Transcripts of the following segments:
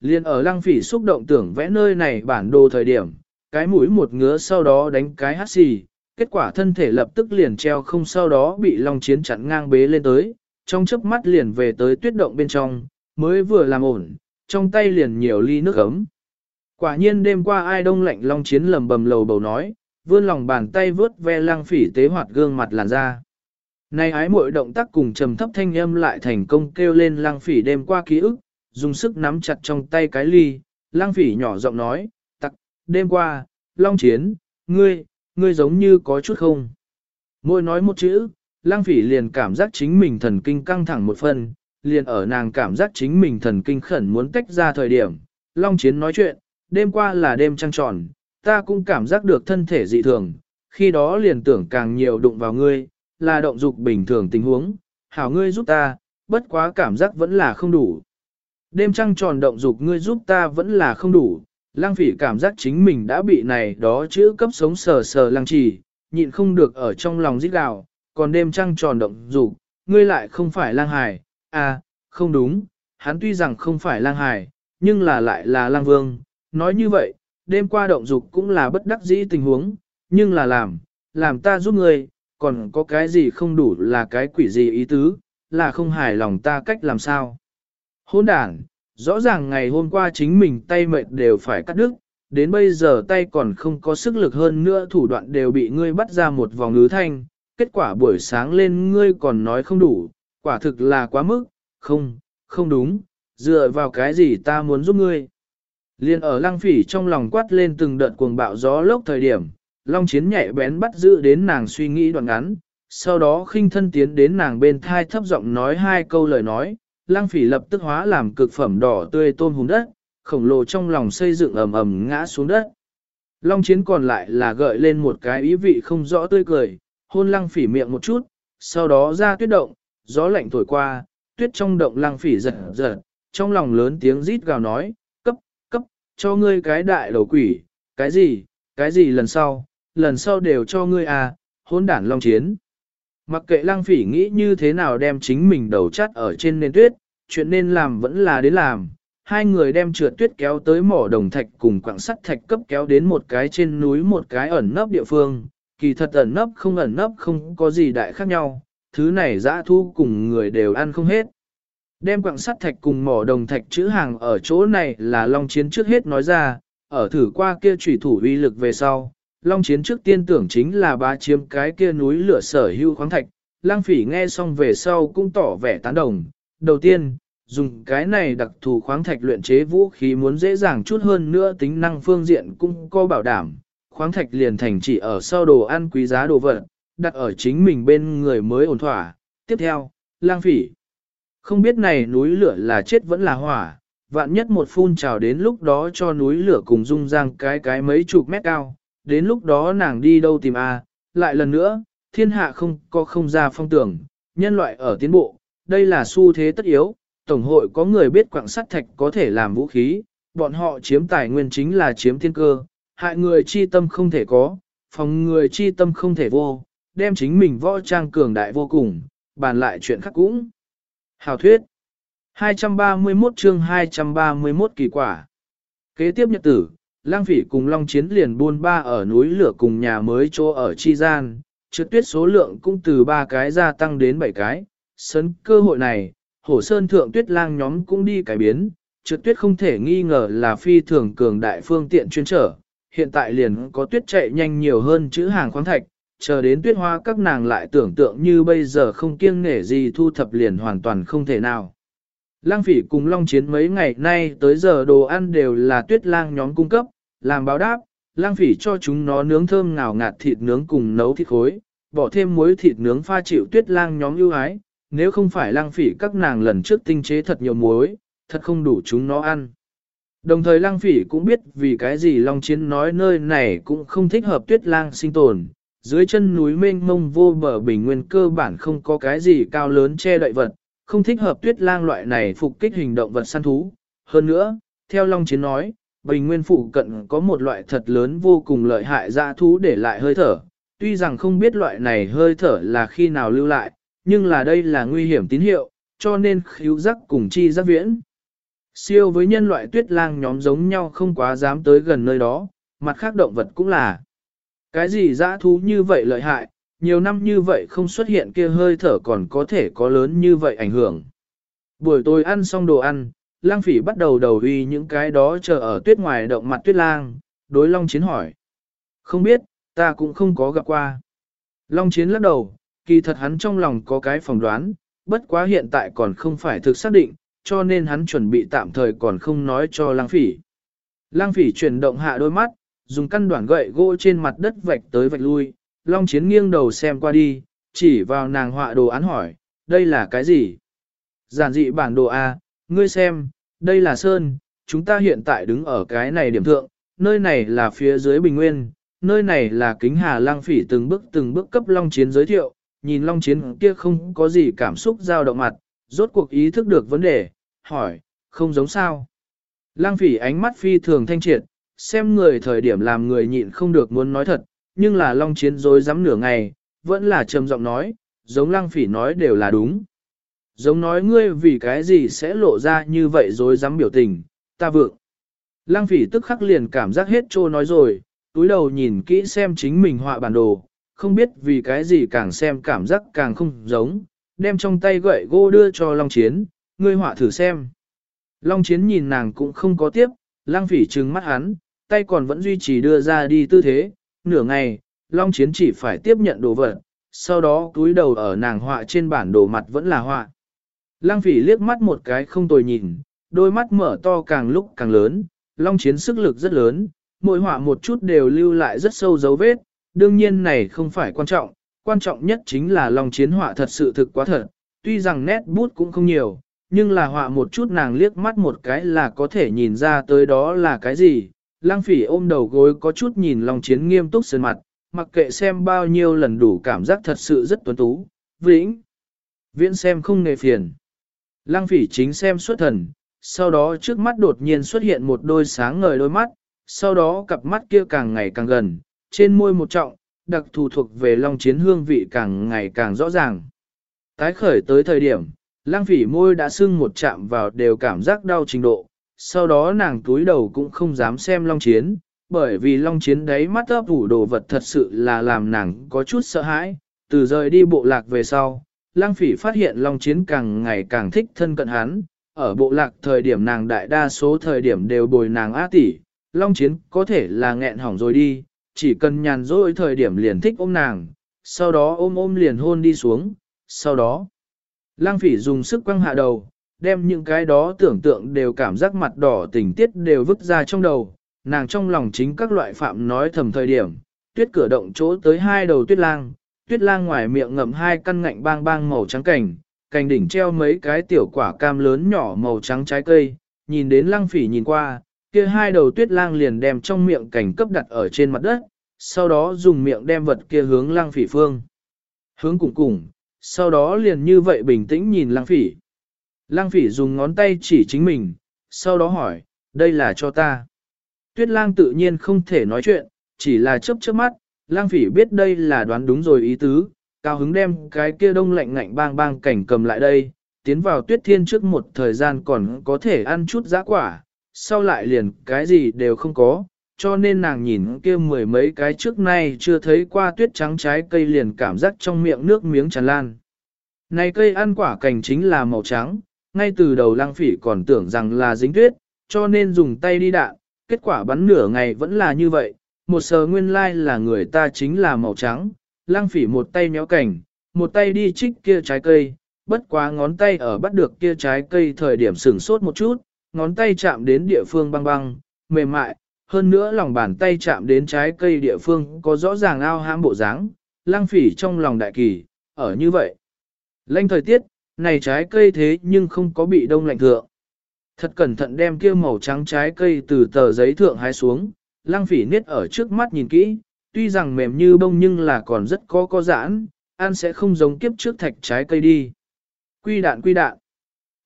Liên ở lăng phỉ xúc động tưởng vẽ nơi này bản đồ thời điểm, cái mũi một ngứa sau đó đánh cái hát xì, kết quả thân thể lập tức liền treo không sau đó bị Long Chiến chặn ngang bế lên tới, trong chớp mắt liền về tới tuyết động bên trong, mới vừa làm ổn, trong tay liền nhiều ly nước ấm. Quả nhiên đêm qua ai đông lạnh Long Chiến lầm bầm lầu bầu nói, vươn lòng bàn tay vớt ve lăng phỉ tế hoạt gương mặt làn da. Này ái muội động tác cùng trầm thấp thanh âm lại thành công kêu lên lăng phỉ đêm qua ký ức, dùng sức nắm chặt trong tay cái ly, Lang phỉ nhỏ giọng nói, tặc, đêm qua, Long Chiến, ngươi, ngươi giống như có chút không. Môi nói một chữ, lang phỉ liền cảm giác chính mình thần kinh căng thẳng một phần, liền ở nàng cảm giác chính mình thần kinh khẩn muốn tách ra thời điểm. Long chiến nói chuyện, đêm qua là đêm trăng tròn, ta cũng cảm giác được thân thể dị thường, khi đó liền tưởng càng nhiều đụng vào ngươi, là động dục bình thường tình huống, hảo ngươi giúp ta, bất quá cảm giác vẫn là không đủ. Đêm trăng tròn động dục ngươi giúp ta vẫn là không đủ, Lăng phỉ cảm giác chính mình đã bị này đó chữ cấp sống sờ sờ lăng trì, nhịn không được ở trong lòng rít gào, còn đêm trăng tròn động dục ngươi lại không phải lang hài, à, không đúng, hắn tuy rằng không phải lang hài, nhưng là lại là lang vương, nói như vậy, đêm qua động dục cũng là bất đắc dĩ tình huống, nhưng là làm, làm ta giúp ngươi, còn có cái gì không đủ là cái quỷ gì ý tứ, là không hài lòng ta cách làm sao. Hôn đản, Rõ ràng ngày hôm qua chính mình tay mệt đều phải cắt đứt, đến bây giờ tay còn không có sức lực hơn nữa thủ đoạn đều bị ngươi bắt ra một vòng ngứ thanh, kết quả buổi sáng lên ngươi còn nói không đủ, quả thực là quá mức, không, không đúng, dựa vào cái gì ta muốn giúp ngươi. Liên ở lăng phỉ trong lòng quát lên từng đợt cuồng bạo gió lốc thời điểm, long chiến nhạy bén bắt giữ đến nàng suy nghĩ đoạn ngắn, sau đó khinh thân tiến đến nàng bên thai thấp giọng nói hai câu lời nói, lang phỉ lập tức hóa làm cực phẩm đỏ tươi tôm hùm đất, khổng lồ trong lòng xây dựng ầm ầm ngã xuống đất. Long chiến còn lại là gợi lên một cái ý vị không rõ tươi cười, hôn lăng phỉ miệng một chút, sau đó ra tuyết động, gió lạnh thổi qua, tuyết trong động lăng phỉ giật giật, trong lòng lớn tiếng rít gào nói, cấp, cấp, cho ngươi cái đại đầu quỷ, cái gì, cái gì lần sau, lần sau đều cho ngươi à, hôn đản long chiến. Mặc kệ lang phỉ nghĩ như thế nào đem chính mình đầu chắt ở trên nền tuyết, chuyện nên làm vẫn là đến làm. Hai người đem trượt tuyết kéo tới mỏ đồng thạch cùng quặng sắt thạch cấp kéo đến một cái trên núi một cái ẩn nấp địa phương. Kỳ thật ẩn nấp không ẩn nấp không có gì đại khác nhau, thứ này dã thu cùng người đều ăn không hết. Đem quặng sắt thạch cùng mỏ đồng thạch chữ hàng ở chỗ này là Long Chiến trước hết nói ra, ở thử qua kia trùy thủ uy lực về sau, Long chiến trước tiên tưởng chính là bá chiếm cái kia núi lửa sở hữu khoáng thạch, lang phỉ nghe xong về sau cũng tỏ vẻ tán đồng. Đầu tiên, dùng cái này đặc thù khoáng thạch luyện chế vũ khí muốn dễ dàng chút hơn nữa tính năng phương diện cũng có bảo đảm. Khoáng thạch liền thành chỉ ở sau đồ ăn quý giá đồ vật, đặt ở chính mình bên người mới ổn thỏa. Tiếp theo, lang phỉ. Không biết này núi lửa là chết vẫn là hỏa, vạn nhất một phun trào đến lúc đó cho núi lửa cùng dung giang cái cái mấy chục mét cao, đến lúc đó nàng đi đâu tìm a? lại lần nữa, thiên hạ không có không ra phong tưởng, nhân loại ở tiến bộ, đây là xu thế tất yếu, Tổng hội có người biết quặng sắt thạch có thể làm vũ khí, bọn họ chiếm tài nguyên chính là chiếm thiên cơ, hại người chi tâm không thể có, phòng người chi tâm không thể vô, đem chính mình võ trang cường đại vô cùng, bàn lại chuyện khác cũng. Hào thuyết 231 chương 231 kỳ quả Kế tiếp nhật tử, Lang phỉ cùng Long Chiến liền buôn ba ở núi lửa cùng nhà mới chỗ ở Chi Gian, trượt tuyết số lượng cũng từ 3 cái gia tăng đến 7 cái sấn cơ hội này, hổ sơn thượng tuyết lang nhóm cũng đi cải biến, trượt tuyết không thể nghi ngờ là phi thường cường đại phương tiện chuyên trở. Hiện tại liền có tuyết chạy nhanh nhiều hơn chữ hàng khoáng thạch, chờ đến tuyết hoa các nàng lại tưởng tượng như bây giờ không kiêng nể gì thu thập liền hoàn toàn không thể nào. Lang phỉ cùng Long Chiến mấy ngày nay tới giờ đồ ăn đều là tuyết lang nhóm cung cấp, làm báo đáp, lang phỉ cho chúng nó nướng thơm ngào ngạt thịt nướng cùng nấu thịt khối, bỏ thêm muối thịt nướng pha chịu tuyết lang nhóm ưu ái, nếu không phải lang phỉ các nàng lần trước tinh chế thật nhiều muối, thật không đủ chúng nó ăn. Đồng thời lang phỉ cũng biết vì cái gì Long Chiến nói nơi này cũng không thích hợp tuyết lang sinh tồn. Dưới chân núi mênh mông vô bờ bình nguyên cơ bản không có cái gì cao lớn che đậy vật, không thích hợp tuyết lang loại này phục kích hình động vật săn thú. Hơn nữa, theo Long Chiến nói, Bình nguyên phụ cận có một loại thật lớn vô cùng lợi hại dã thú để lại hơi thở, tuy rằng không biết loại này hơi thở là khi nào lưu lại, nhưng là đây là nguy hiểm tín hiệu, cho nên khíu giác cùng chi giác viễn. Siêu với nhân loại tuyết lang nhóm giống nhau không quá dám tới gần nơi đó, mặt khác động vật cũng là. Cái gì dã thú như vậy lợi hại, nhiều năm như vậy không xuất hiện kia hơi thở còn có thể có lớn như vậy ảnh hưởng. Buổi tối ăn xong đồ ăn, lang phỉ bắt đầu đầu uy những cái đó chờ ở tuyết ngoài động mặt tuyết lang, đối Long Chiến hỏi. Không biết, ta cũng không có gặp qua. Long Chiến lắc đầu, kỳ thật hắn trong lòng có cái phỏng đoán, bất quá hiện tại còn không phải thực xác định, cho nên hắn chuẩn bị tạm thời còn không nói cho lang phỉ. Lang phỉ chuyển động hạ đôi mắt, dùng căn đoạn gậy gỗ trên mặt đất vạch tới vạch lui, Long Chiến nghiêng đầu xem qua đi, chỉ vào nàng họa đồ án hỏi, đây là cái gì? Giản dị bản đồ A, ngươi xem, đây là Sơn, chúng ta hiện tại đứng ở cái này điểm thượng, nơi này là phía dưới Bình Nguyên, nơi này là kính hà lang phỉ từng bước từng bước cấp Long Chiến giới thiệu, nhìn Long Chiến kia không có gì cảm xúc dao động mặt, rốt cuộc ý thức được vấn đề, hỏi, không giống sao. Lang phỉ ánh mắt phi thường thanh triệt, xem người thời điểm làm người nhịn không được muốn nói thật, nhưng là Long Chiến dối dám nửa ngày, vẫn là trầm giọng nói, giống Lang phỉ nói đều là đúng. Giống nói ngươi vì cái gì sẽ lộ ra như vậy dối dám biểu tình, ta vượng. Lang phỉ tức khắc liền cảm giác hết trô nói rồi, túi đầu nhìn kỹ xem chính mình họa bản đồ, không biết vì cái gì càng xem cảm giác càng không giống, đem trong tay gậy gỗ đưa cho Long Chiến, ngươi họa thử xem. Long Chiến nhìn nàng cũng không có tiếp, lang phỉ trừng mắt hắn, tay còn vẫn duy trì đưa ra đi tư thế, nửa ngày, Long Chiến chỉ phải tiếp nhận đồ vật, sau đó túi đầu ở nàng họa trên bản đồ mặt vẫn là họa. Lang phỉ liếc mắt một cái không tồi nhìn, đôi mắt mở to càng lúc càng lớn, Long Chiến sức lực rất lớn, mỗi họa một chút đều lưu lại rất sâu dấu vết, đương nhiên này không phải quan trọng, quan trọng nhất chính là lòng Chiến họa thật sự thực quá thật, tuy rằng nét bút cũng không nhiều, nhưng là họa một chút nàng liếc mắt một cái là có thể nhìn ra tới đó là cái gì. Lang phỉ ôm đầu gối có chút nhìn lòng Chiến nghiêm túc sơn mặt, mặc kệ xem bao nhiêu lần đủ cảm giác thật sự rất tuấn tú, vĩnh. Viễn xem không nề phiền. Lang phỉ chính xem xuất thần, sau đó trước mắt đột nhiên xuất hiện một đôi sáng ngời đôi mắt, sau đó cặp mắt kia càng ngày càng gần, trên môi một trọng, đặc thù thuộc về long chiến hương vị càng ngày càng rõ ràng. Tái khởi tới thời điểm, lang phỉ môi đã sưng một chạm vào đều cảm giác đau trình độ, sau đó nàng túi đầu cũng không dám xem long chiến, bởi vì long chiến đấy mắt ấp ủ đồ vật thật sự là làm nàng có chút sợ hãi, từ rời đi bộ lạc về sau. Lang phỉ phát hiện Long Chiến càng ngày càng thích thân cận hắn, ở bộ lạc thời điểm nàng đại đa số thời điểm đều bồi nàng á tỷ, Long Chiến có thể là nghẹn hỏng rồi đi, chỉ cần nhàn rỗi thời điểm liền thích ôm nàng, sau đó ôm ôm liền hôn đi xuống, sau đó. Lang phỉ dùng sức quăng hạ đầu, đem những cái đó tưởng tượng đều cảm giác mặt đỏ tình tiết đều vứt ra trong đầu, nàng trong lòng chính các loại phạm nói thầm thời điểm, tuyết cửa động chỗ tới hai đầu tuyết lang, tuyết lang ngoài miệng ngậm hai căn ngạnh bang bang màu trắng cảnh, cành đỉnh treo mấy cái tiểu quả cam lớn nhỏ màu trắng trái cây, nhìn đến lăng phỉ nhìn qua, kia hai đầu tuyết lang liền đem trong miệng cảnh cấp đặt ở trên mặt đất, sau đó dùng miệng đem vật kia hướng lang phỉ phương. Hướng cùng cùng, sau đó liền như vậy bình tĩnh nhìn lang phỉ. Lang phỉ dùng ngón tay chỉ chính mình, sau đó hỏi, đây là cho ta. Tuyết lang tự nhiên không thể nói chuyện, chỉ là chớp chớp mắt, lang phỉ biết đây là đoán đúng rồi ý tứ, cao hứng đem cái kia đông lạnh ngạnh bang bang cảnh cầm lại đây, tiến vào tuyết thiên trước một thời gian còn có thể ăn chút giá quả, sau lại liền cái gì đều không có, cho nên nàng nhìn kia mười mấy cái trước nay chưa thấy qua tuyết trắng trái cây liền cảm giác trong miệng nước miếng tràn lan. Này cây ăn quả cành chính là màu trắng, ngay từ đầu lang phỉ còn tưởng rằng là dính tuyết, cho nên dùng tay đi đạn, kết quả bắn nửa ngày vẫn là như vậy, một sờ nguyên lai like là người ta chính là màu trắng, lang phỉ một tay méo cành, một tay đi trích kia trái cây, bất quá ngón tay ở bắt được kia trái cây thời điểm sửng sốt một chút, ngón tay chạm đến địa phương băng băng, mềm mại, hơn nữa lòng bàn tay chạm đến trái cây địa phương có rõ ràng ao hãm bộ dáng, lang phỉ trong lòng đại kỳ, ở như vậy. Lênh thời tiết, này trái cây thế nhưng không có bị đông lạnh thượng. Thật cẩn thận đem kia màu trắng trái cây từ tờ giấy thượng hái xuống, lang phỉ niết ở trước mắt nhìn kỹ, tuy rằng mềm như bông nhưng là còn rất có có giãn, ăn sẽ không giống kiếp trước thạch trái cây đi. Quy đạn quy đạn.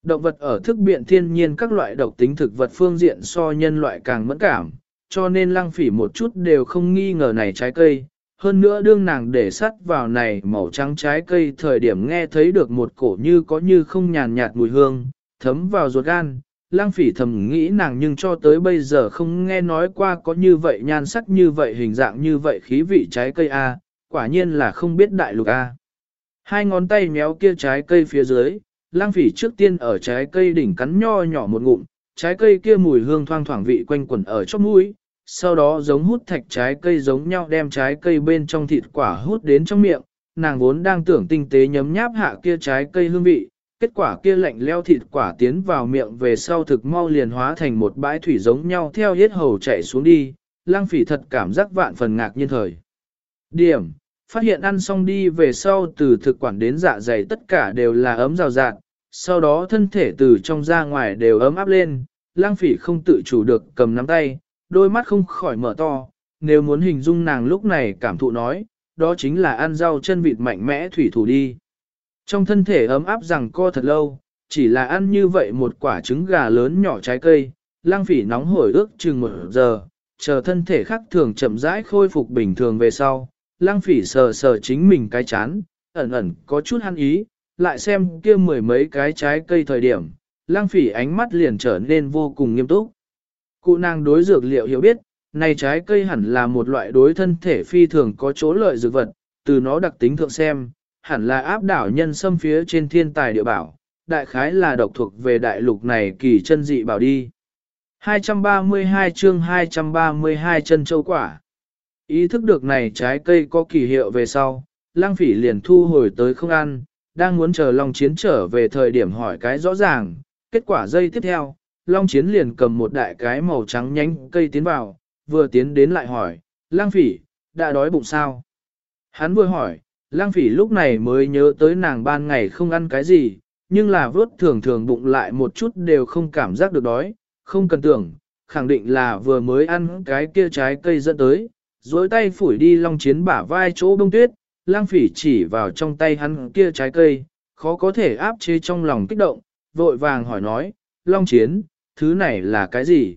Động vật ở thức biện thiên nhiên các loại độc tính thực vật phương diện so nhân loại càng mẫn cảm, cho nên lăng phỉ một chút đều không nghi ngờ này trái cây. Hơn nữa đương nàng để sắt vào này màu trắng trái cây thời điểm nghe thấy được một cổ như có như không nhàn nhạt mùi hương, thấm vào ruột gan, lăng phỉ thầm nghĩ nàng nhưng cho tới bây giờ không nghe nói qua có như vậy nhan sắc như vậy hình dạng như vậy khí vị trái cây A, quả nhiên là không biết đại lục A. Hai ngón tay méo kia trái cây phía dưới, lang phỉ trước tiên ở trái cây đỉnh cắn nho nhỏ một ngụm, trái cây kia mùi hương thoang thoảng vị quanh quẩn ở chóp mũi, sau đó giống hút thạch trái cây giống nhau đem trái cây bên trong thịt quả hút đến trong miệng, nàng vốn đang tưởng tinh tế nhấm nháp hạ kia trái cây hương vị, kết quả kia lạnh leo thịt quả tiến vào miệng về sau thực mau liền hóa thành một bãi thủy giống nhau theo hết hầu chạy xuống đi, lang phỉ thật cảm giác vạn phần ngạc nhiên thời. Điểm, phát hiện ăn xong đi về sau từ thực quản đến dạ dày tất cả đều là ấm rào rạt, sau đó thân thể từ trong ra ngoài đều ấm áp lên, lang phỉ không tự chủ được cầm nắm tay, đôi mắt không khỏi mở to, nếu muốn hình dung nàng lúc này cảm thụ nói, đó chính là ăn rau chân vịt mạnh mẽ thủy thủ đi. Trong thân thể ấm áp rằng co thật lâu, chỉ là ăn như vậy một quả trứng gà lớn nhỏ trái cây, lang phỉ nóng hổi ước chừng một giờ, chờ thân thể khác thường chậm rãi khôi phục bình thường về sau, lang phỉ sờ sờ chính mình cái chán, ẩn ẩn có chút hăn ý, lại xem kia mười mấy cái trái cây thời điểm, lang phỉ ánh mắt liền trở nên vô cùng nghiêm túc. Cụ nàng đối dược liệu hiểu biết, này trái cây hẳn là một loại đối thân thể phi thường có chỗ lợi dược vật, từ nó đặc tính thượng xem, hẳn là áp đảo nhân xâm phía trên thiên tài địa bảo, đại khái là độc thuộc về đại lục này kỳ chân dị bảo đi. 232 chương 232 chân châu quả. Ý thức được này trái cây có kỳ hiệu về sau, lang phỉ liền thu hồi tới không ăn, đang muốn chờ Long Chiến trở về thời điểm hỏi cái rõ ràng, kết quả dây tiếp theo, Long Chiến liền cầm một đại cái màu trắng nhánh cây tiến vào, vừa tiến đến lại hỏi, lang phỉ, đã đói bụng sao? Hắn vừa hỏi, lang phỉ lúc này mới nhớ tới nàng ban ngày không ăn cái gì, nhưng là vớt thường thường bụng lại một chút đều không cảm giác được đói, không cần tưởng, khẳng định là vừa mới ăn cái kia trái cây dẫn tới, dối tay phủi đi long chiến bả vai chỗ bông tuyết, lang phỉ chỉ vào trong tay hắn kia trái cây, khó có thể áp chế trong lòng kích động, vội vàng hỏi nói, long chiến, thứ này là cái gì?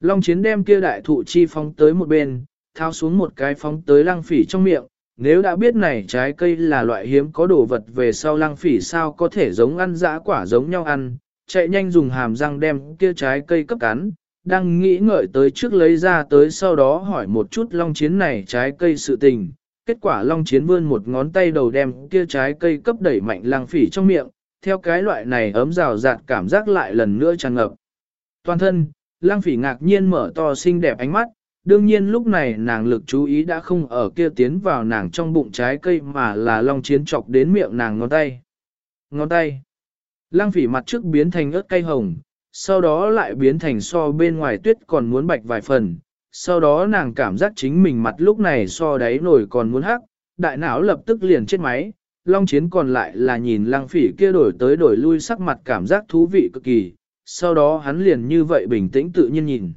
Long chiến đem kia đại thụ chi phóng tới một bên, thao xuống một cái phóng tới lang phỉ trong miệng, nếu đã biết này trái cây là loại hiếm có đồ vật về sau lang phỉ sao có thể giống ăn dã quả giống nhau ăn, chạy nhanh dùng hàm răng đem kia trái cây cấp cắn, đang nghĩ ngợi tới trước lấy ra tới sau đó hỏi một chút long chiến này trái cây sự tình. Kết quả long chiến vươn một ngón tay đầu đem kia trái cây cấp đẩy mạnh lang phỉ trong miệng, theo cái loại này ấm rào rạt cảm giác lại lần nữa tràn ngập. Toàn thân, lang phỉ ngạc nhiên mở to xinh đẹp ánh mắt, đương nhiên lúc này nàng lực chú ý đã không ở kia tiến vào nàng trong bụng trái cây mà là long chiến chọc đến miệng nàng ngón tay. Ngón tay. Lang phỉ mặt trước biến thành ớt cay hồng, sau đó lại biến thành so bên ngoài tuyết còn muốn bạch vài phần. Sau đó nàng cảm giác chính mình mặt lúc này so đáy nổi còn muốn hắc, đại não lập tức liền chết máy. Long chiến còn lại là nhìn lang phỉ kia đổi tới đổi lui sắc mặt cảm giác thú vị cực kỳ, sau đó hắn liền như vậy bình tĩnh tự nhiên nhìn.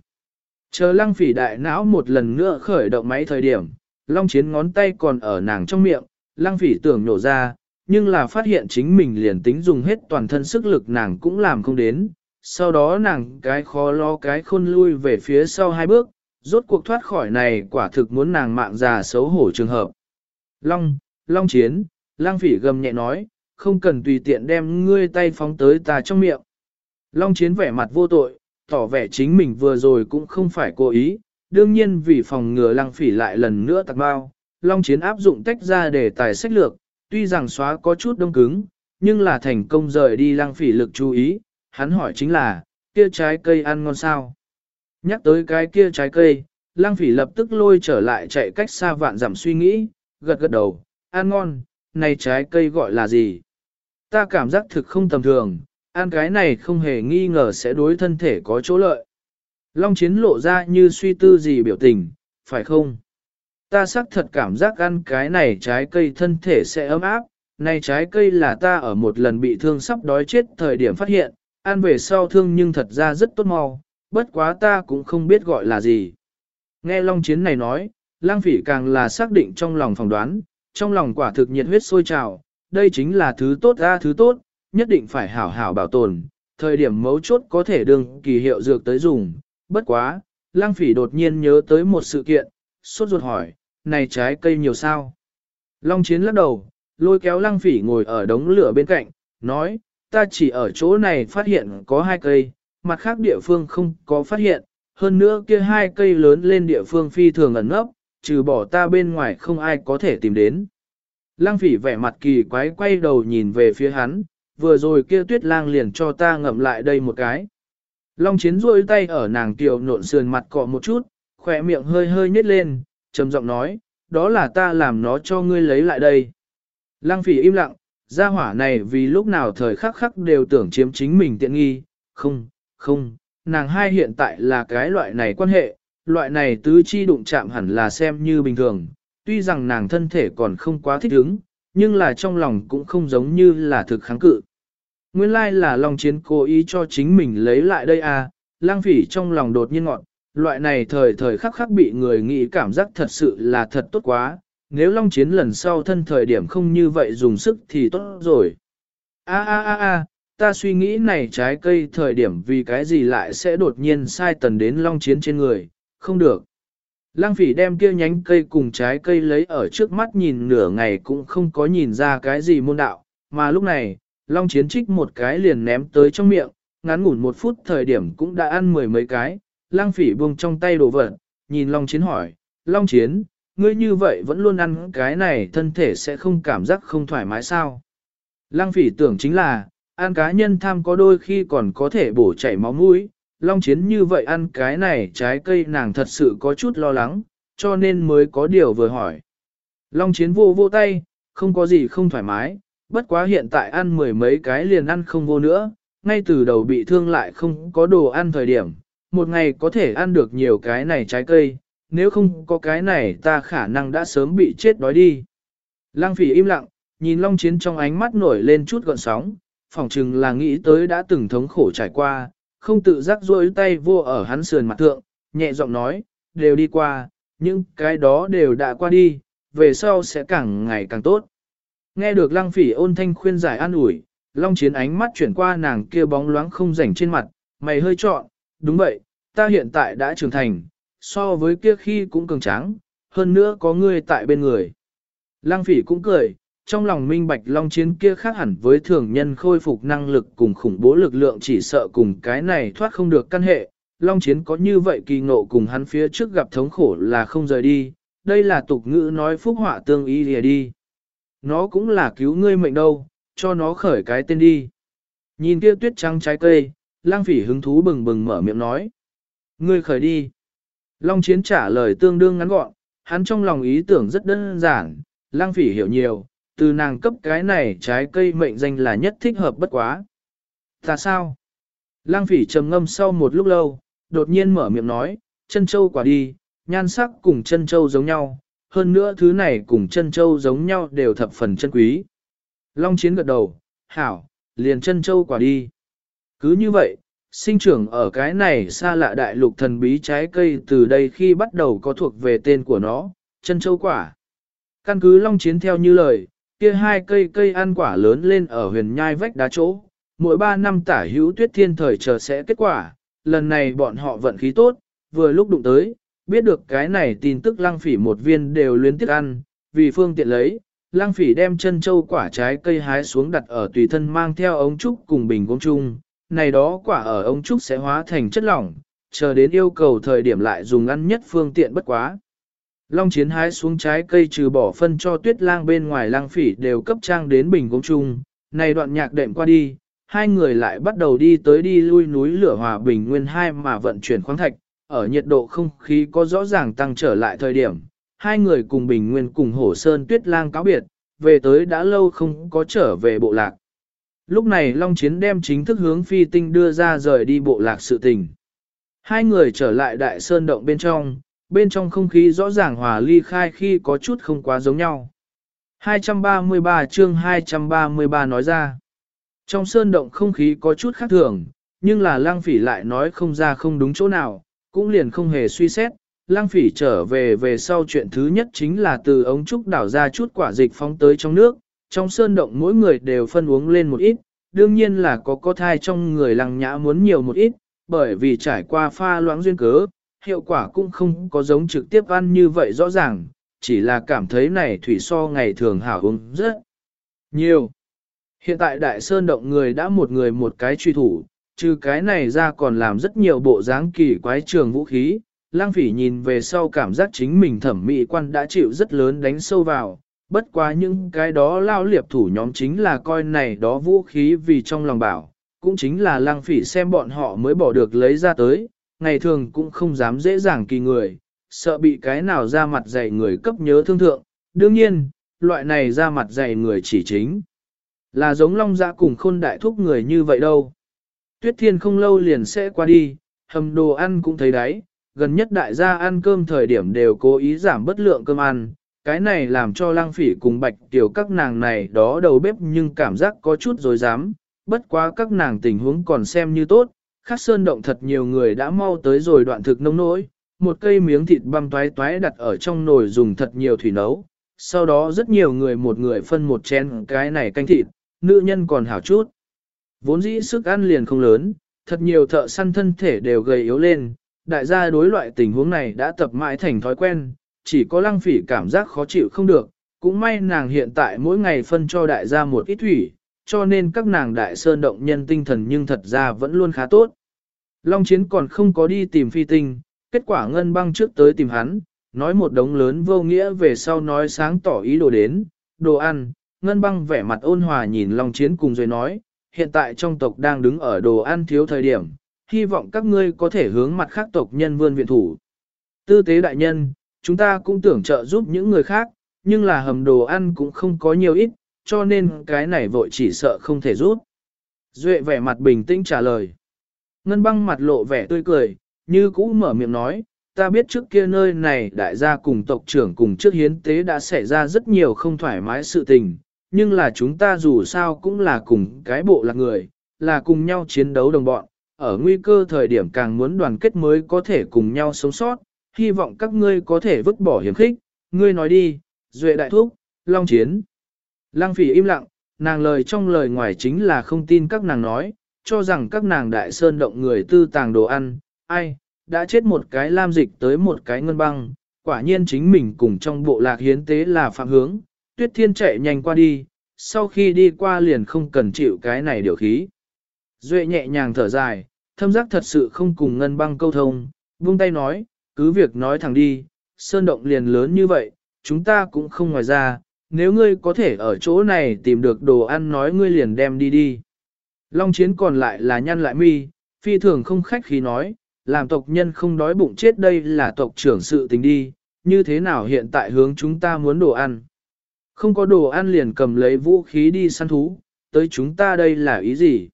Chờ lăng phỉ đại não một lần nữa khởi động máy thời điểm, long chiến ngón tay còn ở nàng trong miệng, lăng phỉ tưởng nổ ra, nhưng là phát hiện chính mình liền tính dùng hết toàn thân sức lực nàng cũng làm không đến. Sau đó nàng cái khó lo cái khôn lui về phía sau hai bước, rốt cuộc thoát khỏi này quả thực muốn nàng mạng già xấu hổ trường hợp. Long, Long chiến, lang phỉ gầm nhẹ nói, không cần tùy tiện đem ngươi tay phóng tới ta trong miệng. Long chiến vẻ mặt vô tội, tỏ vẻ chính mình vừa rồi cũng không phải cố ý, đương nhiên vì phòng ngừa Lang phỉ lại lần nữa tạc bao, Long Chiến áp dụng tách ra để tài sách lược, tuy rằng xóa có chút đông cứng, nhưng là thành công rời đi Lang phỉ lực chú ý, hắn hỏi chính là, kia trái cây ăn ngon sao? Nhắc tới cái kia trái cây, lăng phỉ lập tức lôi trở lại chạy cách xa vạn giảm suy nghĩ, gật gật đầu, ăn ngon, này trái cây gọi là gì? Ta cảm giác thực không tầm thường, ăn cái này không hề nghi ngờ sẽ đối thân thể có chỗ lợi. Long chiến lộ ra như suy tư gì biểu tình, phải không? Ta xác thật cảm giác ăn cái này trái cây thân thể sẽ ấm áp, này trái cây là ta ở một lần bị thương sắp đói chết thời điểm phát hiện, ăn về sau thương nhưng thật ra rất tốt mau, bất quá ta cũng không biết gọi là gì. Nghe Long Chiến này nói, lang phỉ càng là xác định trong lòng phỏng đoán, trong lòng quả thực nhiệt huyết sôi trào, đây chính là thứ tốt ra thứ tốt, nhất định phải hảo hảo bảo tồn, thời điểm mấu chốt có thể đương kỳ hiệu dược tới dùng, bất quá, lang phỉ đột nhiên nhớ tới một sự kiện, sốt ruột hỏi, này trái cây nhiều sao? Long chiến lắc đầu, lôi kéo lang phỉ ngồi ở đống lửa bên cạnh, nói, ta chỉ ở chỗ này phát hiện có hai cây, mặt khác địa phương không có phát hiện, hơn nữa kia hai cây lớn lên địa phương phi thường ẩn nấp, trừ bỏ ta bên ngoài không ai có thể tìm đến. Lăng phỉ vẻ mặt kỳ quái quay đầu nhìn về phía hắn, vừa rồi kia tuyết lang liền cho ta ngậm lại đây một cái. Long chiến rôi tay ở nàng tiểu nộn sườn mặt cọ một chút, khỏe miệng hơi hơi nhếch lên, trầm giọng nói, đó là ta làm nó cho ngươi lấy lại đây. Lăng phỉ im lặng, gia hỏa này vì lúc nào thời khắc khắc đều tưởng chiếm chính mình tiện nghi, không, không, nàng hai hiện tại là cái loại này quan hệ, loại này tứ chi đụng chạm hẳn là xem như bình thường, tuy rằng nàng thân thể còn không quá thích ứng, nhưng là trong lòng cũng không giống như là thực kháng cự. Nguyên lai là Long Chiến cố ý cho chính mình lấy lại đây à, lang phỉ trong lòng đột nhiên ngọn, loại này thời thời khắc khắc bị người nghĩ cảm giác thật sự là thật tốt quá, nếu Long Chiến lần sau thân thời điểm không như vậy dùng sức thì tốt rồi. A a a a, ta suy nghĩ này trái cây thời điểm vì cái gì lại sẽ đột nhiên sai tần đến Long Chiến trên người, không được. Lăng phỉ đem kia nhánh cây cùng trái cây lấy ở trước mắt nhìn nửa ngày cũng không có nhìn ra cái gì môn đạo, mà lúc này, Long Chiến trích một cái liền ném tới trong miệng, ngắn ngủn một phút thời điểm cũng đã ăn mười mấy cái, Lăng phỉ buông trong tay đồ vật, nhìn Long Chiến hỏi, Long Chiến, ngươi như vậy vẫn luôn ăn cái này thân thể sẽ không cảm giác không thoải mái sao? Lăng phỉ tưởng chính là, ăn cá nhân tham có đôi khi còn có thể bổ chảy máu mũi, Long Chiến như vậy ăn cái này trái cây nàng thật sự có chút lo lắng, cho nên mới có điều vừa hỏi. Long Chiến vô vô tay, không có gì không thoải mái, bất quá hiện tại ăn mười mấy cái liền ăn không vô nữa, ngay từ đầu bị thương lại không có đồ ăn thời điểm, một ngày có thể ăn được nhiều cái này trái cây, nếu không có cái này ta khả năng đã sớm bị chết đói đi. Lăng phỉ im lặng, nhìn Long Chiến trong ánh mắt nổi lên chút gọn sóng, phỏng chừng là nghĩ tới đã từng thống khổ trải qua, không tự giác rôi tay vô ở hắn sườn mặt thượng, nhẹ giọng nói, đều đi qua, nhưng cái đó đều đã qua đi, về sau sẽ càng ngày càng tốt. Nghe được lăng phỉ ôn thanh khuyên giải an ủi, Long Chiến ánh mắt chuyển qua nàng kia bóng loáng không rảnh trên mặt, mày hơi trọn, đúng vậy, ta hiện tại đã trưởng thành, so với kia khi cũng cường tráng, hơn nữa có ngươi tại bên người. Lăng phỉ cũng cười, trong lòng minh bạch long chiến kia khác hẳn với thường nhân khôi phục năng lực cùng khủng bố lực lượng chỉ sợ cùng cái này thoát không được căn hệ. Long chiến có như vậy kỳ ngộ cùng hắn phía trước gặp thống khổ là không rời đi, đây là tục ngữ nói phúc họa tương ý lìa đi. Nó cũng là cứu ngươi mệnh đâu, cho nó khởi cái tên đi. Nhìn kia tuyết trắng trái cây, lang phỉ hứng thú bừng bừng mở miệng nói. Ngươi khởi đi. Long chiến trả lời tương đương ngắn gọn, hắn trong lòng ý tưởng rất đơn giản, lang phỉ hiểu nhiều, từ nàng cấp cái này trái cây mệnh danh là nhất thích hợp bất quá. Ta sao? Lang phỉ trầm ngâm sau một lúc lâu, đột nhiên mở miệng nói, chân châu quả đi, nhan sắc cùng chân châu giống nhau, hơn nữa thứ này cùng chân châu giống nhau đều thập phần chân quý. Long chiến gật đầu, hảo, liền chân châu quả đi. Cứ như vậy, sinh trưởng ở cái này xa lạ đại lục thần bí trái cây từ đây khi bắt đầu có thuộc về tên của nó, chân châu quả. Căn cứ Long Chiến theo như lời, kia hai cây cây ăn quả lớn lên ở huyền nhai vách đá chỗ, mỗi ba năm tả hữu tuyết thiên thời chờ sẽ kết quả, lần này bọn họ vận khí tốt, vừa lúc đụng tới, biết được cái này tin tức lăng phỉ một viên đều luyến tiếc ăn, vì phương tiện lấy, lăng phỉ đem chân châu quả trái cây hái xuống đặt ở tùy thân mang theo ống trúc cùng bình gốm chung, này đó quả ở ống trúc sẽ hóa thành chất lỏng, chờ đến yêu cầu thời điểm lại dùng ăn nhất phương tiện bất quá. Long chiến hái xuống trái cây trừ bỏ phân cho tuyết lang bên ngoài lang phỉ đều cấp trang đến bình công chung. Này đoạn nhạc đệm qua đi, hai người lại bắt đầu đi tới đi lui núi lửa hòa bình nguyên hai mà vận chuyển khoáng thạch. Ở nhiệt độ không khí có rõ ràng tăng trở lại thời điểm, hai người cùng bình nguyên cùng hổ sơn tuyết lang cáo biệt, về tới đã lâu không có trở về bộ lạc. Lúc này Long Chiến đem chính thức hướng phi tinh đưa ra rời đi bộ lạc sự tình. Hai người trở lại đại sơn động bên trong, bên trong không khí rõ ràng hòa ly khai khi có chút không quá giống nhau. 233 chương 233 nói ra. Trong sơn động không khí có chút khác thường, nhưng là lang phỉ lại nói không ra không đúng chỗ nào, cũng liền không hề suy xét. Lang phỉ trở về về sau chuyện thứ nhất chính là từ ống trúc đảo ra chút quả dịch phóng tới trong nước, trong sơn động mỗi người đều phân uống lên một ít, đương nhiên là có có thai trong người lăng nhã muốn nhiều một ít, bởi vì trải qua pha loãng duyên cớ, hiệu quả cũng không có giống trực tiếp ăn như vậy rõ ràng, chỉ là cảm thấy này thủy so ngày thường hảo uống rất nhiều. Hiện tại đại sơn động người đã một người một cái truy thủ, trừ cái này ra còn làm rất nhiều bộ dáng kỳ quái trường vũ khí. Lang phỉ nhìn về sau cảm giác chính mình thẩm mỹ quan đã chịu rất lớn đánh sâu vào, bất quá những cái đó lao liệp thủ nhóm chính là coi này đó vũ khí vì trong lòng bảo, cũng chính là lang phỉ xem bọn họ mới bỏ được lấy ra tới, ngày thường cũng không dám dễ dàng kỳ người, sợ bị cái nào ra mặt dày người cấp nhớ thương thượng. Đương nhiên, loại này ra mặt dày người chỉ chính là giống long dạ cùng khôn đại thúc người như vậy đâu. Tuyết thiên không lâu liền sẽ qua đi, hầm đồ ăn cũng thấy đấy, gần nhất đại gia ăn cơm thời điểm đều cố ý giảm bất lượng cơm ăn, cái này làm cho lang phỉ cùng bạch tiểu các nàng này đó đầu bếp nhưng cảm giác có chút dối dám, bất quá các nàng tình huống còn xem như tốt, khắc sơn động thật nhiều người đã mau tới rồi đoạn thực nông nỗi, một cây miếng thịt băm toái toái đặt ở trong nồi dùng thật nhiều thủy nấu, sau đó rất nhiều người một người phân một chén cái này canh thịt, nữ nhân còn hảo chút. Vốn dĩ sức ăn liền không lớn, thật nhiều thợ săn thân thể đều gầy yếu lên, đại gia đối loại tình huống này đã tập mãi thành thói quen, chỉ có lăng phỉ cảm giác khó chịu không được, cũng may nàng hiện tại mỗi ngày phân cho đại gia một ít thủy, cho nên các nàng đại sơn động nhân tinh thần nhưng thật ra vẫn luôn khá tốt. Long Chiến còn không có đi tìm phi tinh, kết quả ngân băng trước tới tìm hắn, nói một đống lớn vô nghĩa về sau nói sáng tỏ ý đồ đến, đồ ăn, ngân băng vẻ mặt ôn hòa nhìn Long Chiến cùng rồi nói, hiện tại trong tộc đang đứng ở đồ ăn thiếu thời điểm, hy vọng các ngươi có thể hướng mặt khác tộc nhân vươn viện thủ. Tư tế đại nhân, chúng ta cũng tưởng trợ giúp những người khác, nhưng là hầm đồ ăn cũng không có nhiều ít, cho nên cái này vội chỉ sợ không thể giúp. Duệ vẻ mặt bình tĩnh trả lời. Ngân băng mặt lộ vẻ tươi cười, như cũ mở miệng nói, ta biết trước kia nơi này đại gia cùng tộc trưởng cùng trước hiến tế đã xảy ra rất nhiều không thoải mái sự tình, nhưng là chúng ta dù sao cũng là cùng cái bộ là người, là cùng nhau chiến đấu đồng bọn, ở nguy cơ thời điểm càng muốn đoàn kết mới có thể cùng nhau sống sót, hy vọng các ngươi có thể vứt bỏ hiểm khích, ngươi nói đi, duệ đại thúc, long chiến. Lăng phỉ im lặng, nàng lời trong lời ngoài chính là không tin các nàng nói, cho rằng các nàng đại sơn động người tư tàng đồ ăn, ai, đã chết một cái lam dịch tới một cái ngân băng, quả nhiên chính mình cùng trong bộ lạc hiến tế là phạm hướng, tuyết thiên chạy nhanh qua đi, sau khi đi qua liền không cần chịu cái này điều khí. Duệ nhẹ nhàng thở dài, thâm giác thật sự không cùng ngân băng câu thông, buông tay nói, cứ việc nói thẳng đi, sơn động liền lớn như vậy, chúng ta cũng không ngoài ra, nếu ngươi có thể ở chỗ này tìm được đồ ăn nói ngươi liền đem đi đi. Long chiến còn lại là nhăn lại mi, phi thường không khách khí nói, làm tộc nhân không đói bụng chết đây là tộc trưởng sự tình đi, như thế nào hiện tại hướng chúng ta muốn đồ ăn. Không có đồ ăn liền cầm lấy vũ khí đi săn thú, tới chúng ta đây là ý gì?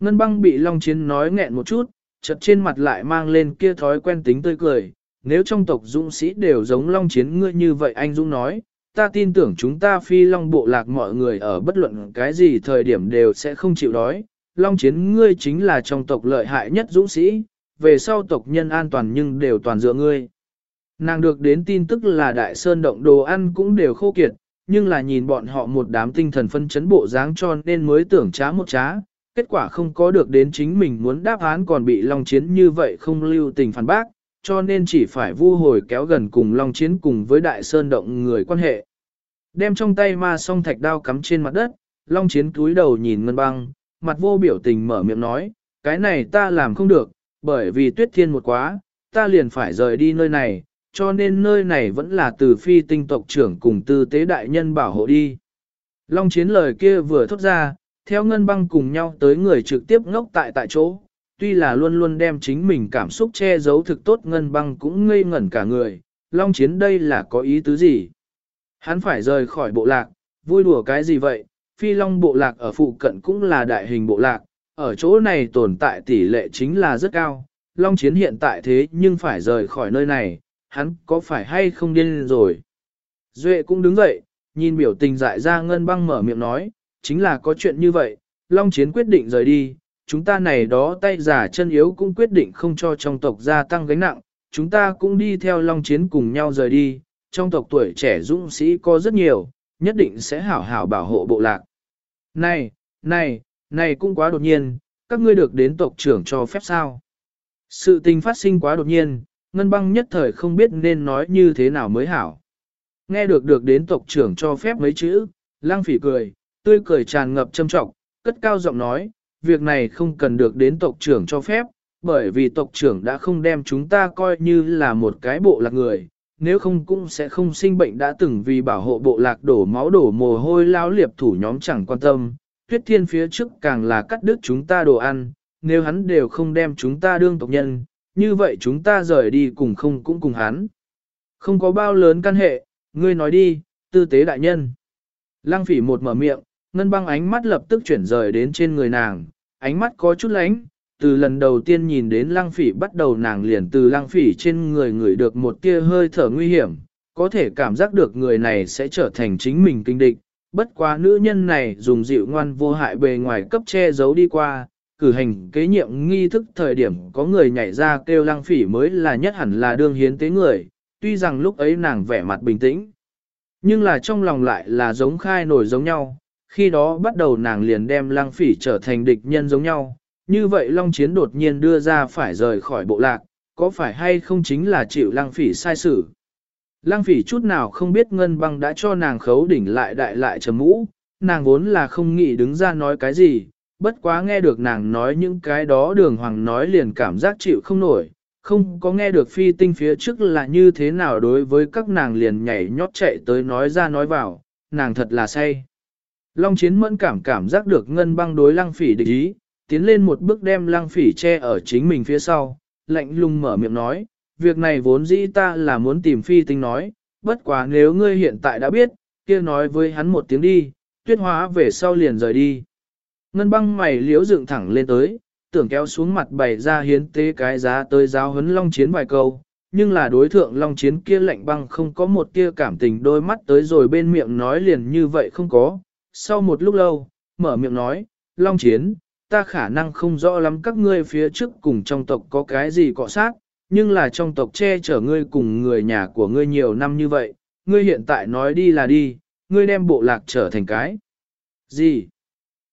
Ngân băng bị Long Chiến nói nghẹn một chút, chợt trên mặt lại mang lên kia thói quen tính tươi cười. Nếu trong tộc dũng sĩ đều giống Long Chiến ngươi như vậy anh Dũng nói, ta tin tưởng chúng ta phi Long bộ lạc mọi người ở bất luận cái gì thời điểm đều sẽ không chịu đói. Long Chiến ngươi chính là trong tộc lợi hại nhất dũng sĩ, về sau tộc nhân an toàn nhưng đều toàn dựa ngươi. Nàng được đến tin tức là đại sơn động đồ ăn cũng đều khô kiệt, nhưng là nhìn bọn họ một đám tinh thần phân chấn bộ dáng cho nên mới tưởng trá một trá, kết quả không có được đến chính mình muốn đáp án còn bị Long Chiến như vậy không lưu tình phản bác, cho nên chỉ phải vu hồi kéo gần cùng Long Chiến cùng với Đại Sơn Động người quan hệ. Đem trong tay ma song thạch đao cắm trên mặt đất, Long Chiến cúi đầu nhìn Ngân Băng, mặt vô biểu tình mở miệng nói, cái này ta làm không được, bởi vì tuyết thiên một quá, ta liền phải rời đi nơi này, cho nên nơi này vẫn là từ phi tinh tộc trưởng cùng tư tế đại nhân bảo hộ đi. Long chiến lời kia vừa thốt ra, theo ngân băng cùng nhau tới người trực tiếp ngốc tại tại chỗ, tuy là luôn luôn đem chính mình cảm xúc che giấu thực tốt ngân băng cũng ngây ngẩn cả người, long chiến đây là có ý tứ gì? Hắn phải rời khỏi bộ lạc, vui đùa cái gì vậy? Phi long bộ lạc ở phụ cận cũng là đại hình bộ lạc, ở chỗ này tồn tại tỷ lệ chính là rất cao. Long chiến hiện tại thế nhưng phải rời khỏi nơi này, hắn có phải hay không điên rồi? Duệ cũng đứng dậy, nhìn biểu tình dại ra ngân băng mở miệng nói, chính là có chuyện như vậy, Long Chiến quyết định rời đi, chúng ta này đó tay giả chân yếu cũng quyết định không cho trong tộc gia tăng gánh nặng, chúng ta cũng đi theo Long Chiến cùng nhau rời đi, trong tộc tuổi trẻ dũng sĩ có rất nhiều, nhất định sẽ hảo hảo bảo hộ bộ lạc. Này, này, này cũng quá đột nhiên, các ngươi được đến tộc trưởng cho phép sao? Sự tình phát sinh quá đột nhiên, ngân băng nhất thời không biết nên nói như thế nào mới hảo. Nghe được được đến tộc trưởng cho phép mấy chữ, lang phỉ cười, tươi cười tràn ngập châm trọng, cất cao giọng nói, việc này không cần được đến tộc trưởng cho phép, bởi vì tộc trưởng đã không đem chúng ta coi như là một cái bộ lạc người, nếu không cũng sẽ không sinh bệnh đã từng vì bảo hộ bộ lạc đổ máu đổ mồ hôi lao liệp thủ nhóm chẳng quan tâm, tuyết thiên phía trước càng là cắt đứt chúng ta đồ ăn, nếu hắn đều không đem chúng ta đương tộc nhân, như vậy chúng ta rời đi cùng không cũng cùng hắn. Không có bao lớn căn hệ, ngươi nói đi, tư tế đại nhân. Lăng phỉ một mở miệng, ngân băng ánh mắt lập tức chuyển rời đến trên người nàng, ánh mắt có chút lánh, từ lần đầu tiên nhìn đến lăng phỉ bắt đầu nàng liền từ lăng phỉ trên người người được một tia hơi thở nguy hiểm, có thể cảm giác được người này sẽ trở thành chính mình kinh địch. Bất quá nữ nhân này dùng dịu ngoan vô hại bề ngoài cấp che giấu đi qua, cử hành kế nhiệm nghi thức thời điểm có người nhảy ra kêu lăng phỉ mới là nhất hẳn là đương hiến tế người, tuy rằng lúc ấy nàng vẻ mặt bình tĩnh. Nhưng là trong lòng lại là giống khai nổi giống nhau, khi đó bắt đầu nàng liền đem lăng phỉ trở thành địch nhân giống nhau, như vậy Long Chiến đột nhiên đưa ra phải rời khỏi bộ lạc, có phải hay không chính là chịu lăng phỉ sai xử. Lăng phỉ chút nào không biết ngân băng đã cho nàng khấu đỉnh lại đại lại trầm mũ, nàng vốn là không nghĩ đứng ra nói cái gì, bất quá nghe được nàng nói những cái đó đường hoàng nói liền cảm giác chịu không nổi, không có nghe được phi tinh phía trước là như thế nào đối với các nàng liền nhảy nhót chạy tới nói ra nói vào, nàng thật là say. Long chiến mẫn cảm cảm giác được ngân băng đối lăng phỉ địch ý, tiến lên một bước đem lăng phỉ che ở chính mình phía sau, lạnh lùng mở miệng nói, việc này vốn dĩ ta là muốn tìm phi tinh nói, bất quá nếu ngươi hiện tại đã biết, kia nói với hắn một tiếng đi, tuyết hóa về sau liền rời đi. Ngân băng mày liếu dựng thẳng lên tới, tưởng kéo xuống mặt bày ra hiến tế cái giá tới giáo huấn long chiến vài câu, nhưng là đối thượng long chiến kia lạnh băng không có một tia cảm tình đôi mắt tới rồi bên miệng nói liền như vậy không có. Sau một lúc lâu, mở miệng nói, long chiến, ta khả năng không rõ lắm các ngươi phía trước cùng trong tộc có cái gì cọ sát, nhưng là trong tộc che chở ngươi cùng người nhà của ngươi nhiều năm như vậy, ngươi hiện tại nói đi là đi, ngươi đem bộ lạc trở thành cái. Gì?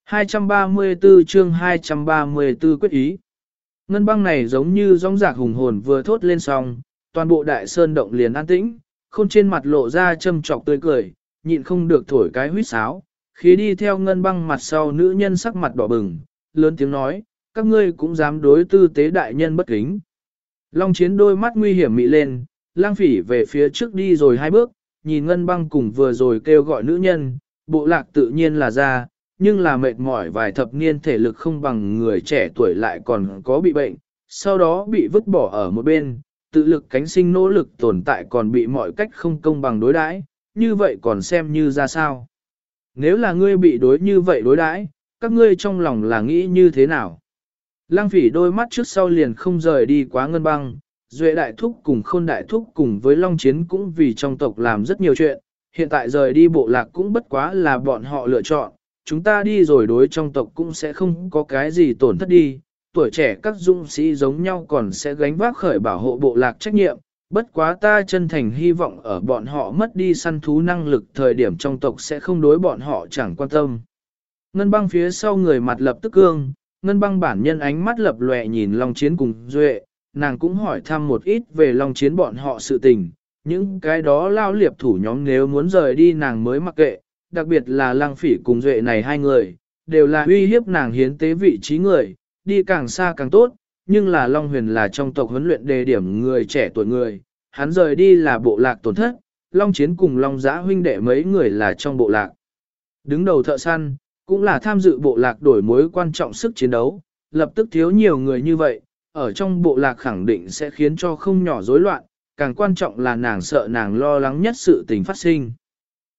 234 chương 234 quyết ý. Ngân băng này giống như rong rạc hùng hồn vừa thốt lên xong, toàn bộ đại sơn động liền an tĩnh, khôn trên mặt lộ ra châm trọc tươi cười, nhịn không được thổi cái huýt sáo, khí đi theo ngân băng mặt sau nữ nhân sắc mặt đỏ bừng, lớn tiếng nói, các ngươi cũng dám đối tư tế đại nhân bất kính. Long chiến đôi mắt nguy hiểm mị lên, lang phỉ về phía trước đi rồi hai bước, nhìn ngân băng cùng vừa rồi kêu gọi nữ nhân, bộ lạc tự nhiên là ra, nhưng là mệt mỏi vài thập niên thể lực không bằng người trẻ tuổi lại còn có bị bệnh, sau đó bị vứt bỏ ở một bên, tự lực cánh sinh nỗ lực tồn tại còn bị mọi cách không công bằng đối đãi, như vậy còn xem như ra sao. Nếu là ngươi bị đối như vậy đối đãi, các ngươi trong lòng là nghĩ như thế nào? Lăng phỉ đôi mắt trước sau liền không rời đi quá ngân băng, Duệ đại thúc cùng khôn đại thúc cùng với Long Chiến cũng vì trong tộc làm rất nhiều chuyện, hiện tại rời đi bộ lạc cũng bất quá là bọn họ lựa chọn, chúng ta đi rồi đối trong tộc cũng sẽ không có cái gì tổn thất đi, tuổi trẻ các dũng sĩ giống nhau còn sẽ gánh vác khởi bảo hộ bộ lạc trách nhiệm, bất quá ta chân thành hy vọng ở bọn họ mất đi săn thú năng lực thời điểm trong tộc sẽ không đối bọn họ chẳng quan tâm. Ngân băng phía sau người mặt lập tức cương, ngân băng bản nhân ánh mắt lập lòe nhìn Long Chiến cùng Duệ, nàng cũng hỏi thăm một ít về Long Chiến bọn họ sự tình, những cái đó lao liệp thủ nhóm nếu muốn rời đi nàng mới mặc kệ, đặc biệt là Lăng Phỉ cùng Duệ này hai người, đều là uy hiếp nàng hiến tế vị trí người, đi càng xa càng tốt, nhưng là Long Huyền là trong tộc huấn luyện đề điểm người trẻ tuổi người, hắn rời đi là bộ lạc tổn thất, Long Chiến cùng Long Giã huynh đệ mấy người là trong bộ lạc. Đứng đầu thợ săn, cũng là tham dự bộ lạc đổi mối quan trọng sức chiến đấu, lập tức thiếu nhiều người như vậy, ở trong bộ lạc khẳng định sẽ khiến cho không nhỏ rối loạn, càng quan trọng là nàng sợ nàng lo lắng nhất sự tình phát sinh.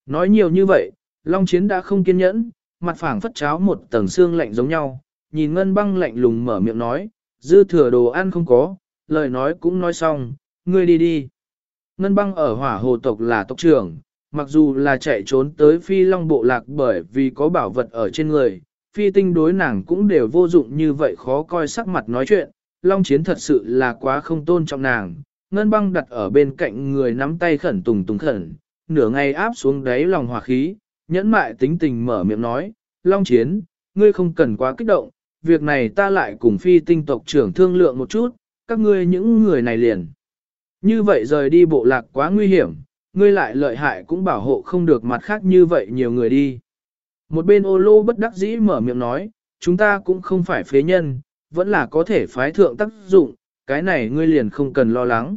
Nói nhiều như vậy, Long Chiến đã không kiên nhẫn, mặt phẳng phất cháo một tầng xương lạnh giống nhau, nhìn ngân băng lạnh lùng mở miệng nói, dư thừa đồ ăn không có, lời nói cũng nói xong, ngươi đi đi. Ngân băng ở hỏa hồ tộc là tộc trưởng, mặc dù là chạy trốn tới phi long bộ lạc bởi vì có bảo vật ở trên người, phi tinh đối nàng cũng đều vô dụng như vậy khó coi sắc mặt nói chuyện, long chiến thật sự là quá không tôn trọng nàng. Ngân băng đặt ở bên cạnh người nắm tay khẩn tùng tùng khẩn, nửa ngày áp xuống đáy lòng hòa khí, nhẫn mại tính tình mở miệng nói, Long Chiến, ngươi không cần quá kích động, việc này ta lại cùng phi tinh tộc trưởng thương lượng một chút, các ngươi những người này liền. Như vậy rời đi bộ lạc quá nguy hiểm, ngươi lại lợi hại cũng bảo hộ không được mặt khác như vậy nhiều người đi. Một bên ô lô bất đắc dĩ mở miệng nói, chúng ta cũng không phải phế nhân, vẫn là có thể phái thượng tác dụng, cái này ngươi liền không cần lo lắng.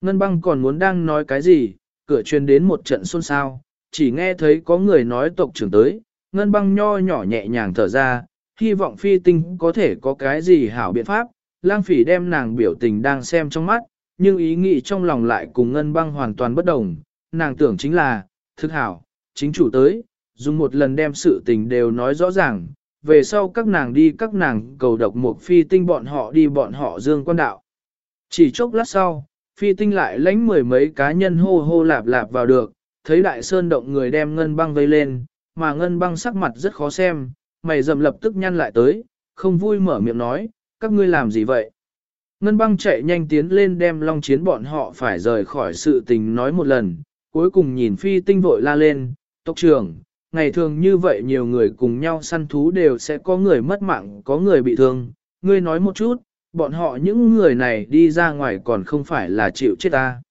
Ngân băng còn muốn đang nói cái gì, cửa truyền đến một trận xôn xao, chỉ nghe thấy có người nói tộc trưởng tới, ngân băng nho nhỏ nhẹ nhàng thở ra, hy vọng phi tinh có thể có cái gì hảo biện pháp, lang phỉ đem nàng biểu tình đang xem trong mắt, nhưng ý nghĩ trong lòng lại cùng ngân băng hoàn toàn bất đồng, nàng tưởng chính là, thức hảo, chính chủ tới, dùng một lần đem sự tình đều nói rõ ràng, về sau các nàng đi các nàng cầu độc một phi tinh bọn họ đi bọn họ dương quan đạo. Chỉ chốc lát sau, phi tinh lại lánh mười mấy cá nhân hô hô lạp lạp vào được, thấy đại sơn động người đem ngân băng vây lên, mà ngân băng sắc mặt rất khó xem, mày dầm lập tức nhăn lại tới, không vui mở miệng nói, các ngươi làm gì vậy? Ngân băng chạy nhanh tiến lên đem long chiến bọn họ phải rời khỏi sự tình nói một lần, cuối cùng nhìn phi tinh vội la lên, tốc trưởng, ngày thường như vậy nhiều người cùng nhau săn thú đều sẽ có người mất mạng, có người bị thương, ngươi nói một chút, bọn họ những người này đi ra ngoài còn không phải là chịu chết ta.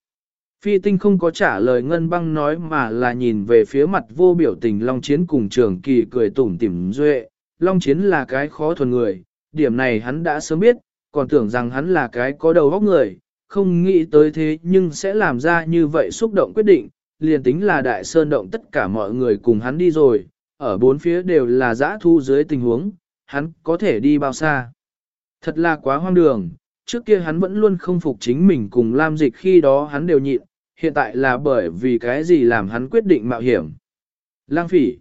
Phi tinh không có trả lời ngân băng nói mà là nhìn về phía mặt vô biểu tình Long Chiến cùng trường kỳ cười tủm tỉm duệ. Long Chiến là cái khó thuần người, điểm này hắn đã sớm biết, còn tưởng rằng hắn là cái có đầu óc người, không nghĩ tới thế nhưng sẽ làm ra như vậy xúc động quyết định, liền tính là đại sơn động tất cả mọi người cùng hắn đi rồi, ở bốn phía đều là giã thu dưới tình huống, hắn có thể đi bao xa. Thật là quá hoang đường, trước kia hắn vẫn luôn không phục chính mình cùng Lam Dịch khi đó hắn đều nhịn, hiện tại là bởi vì cái gì làm hắn quyết định mạo hiểm. Lang phỉ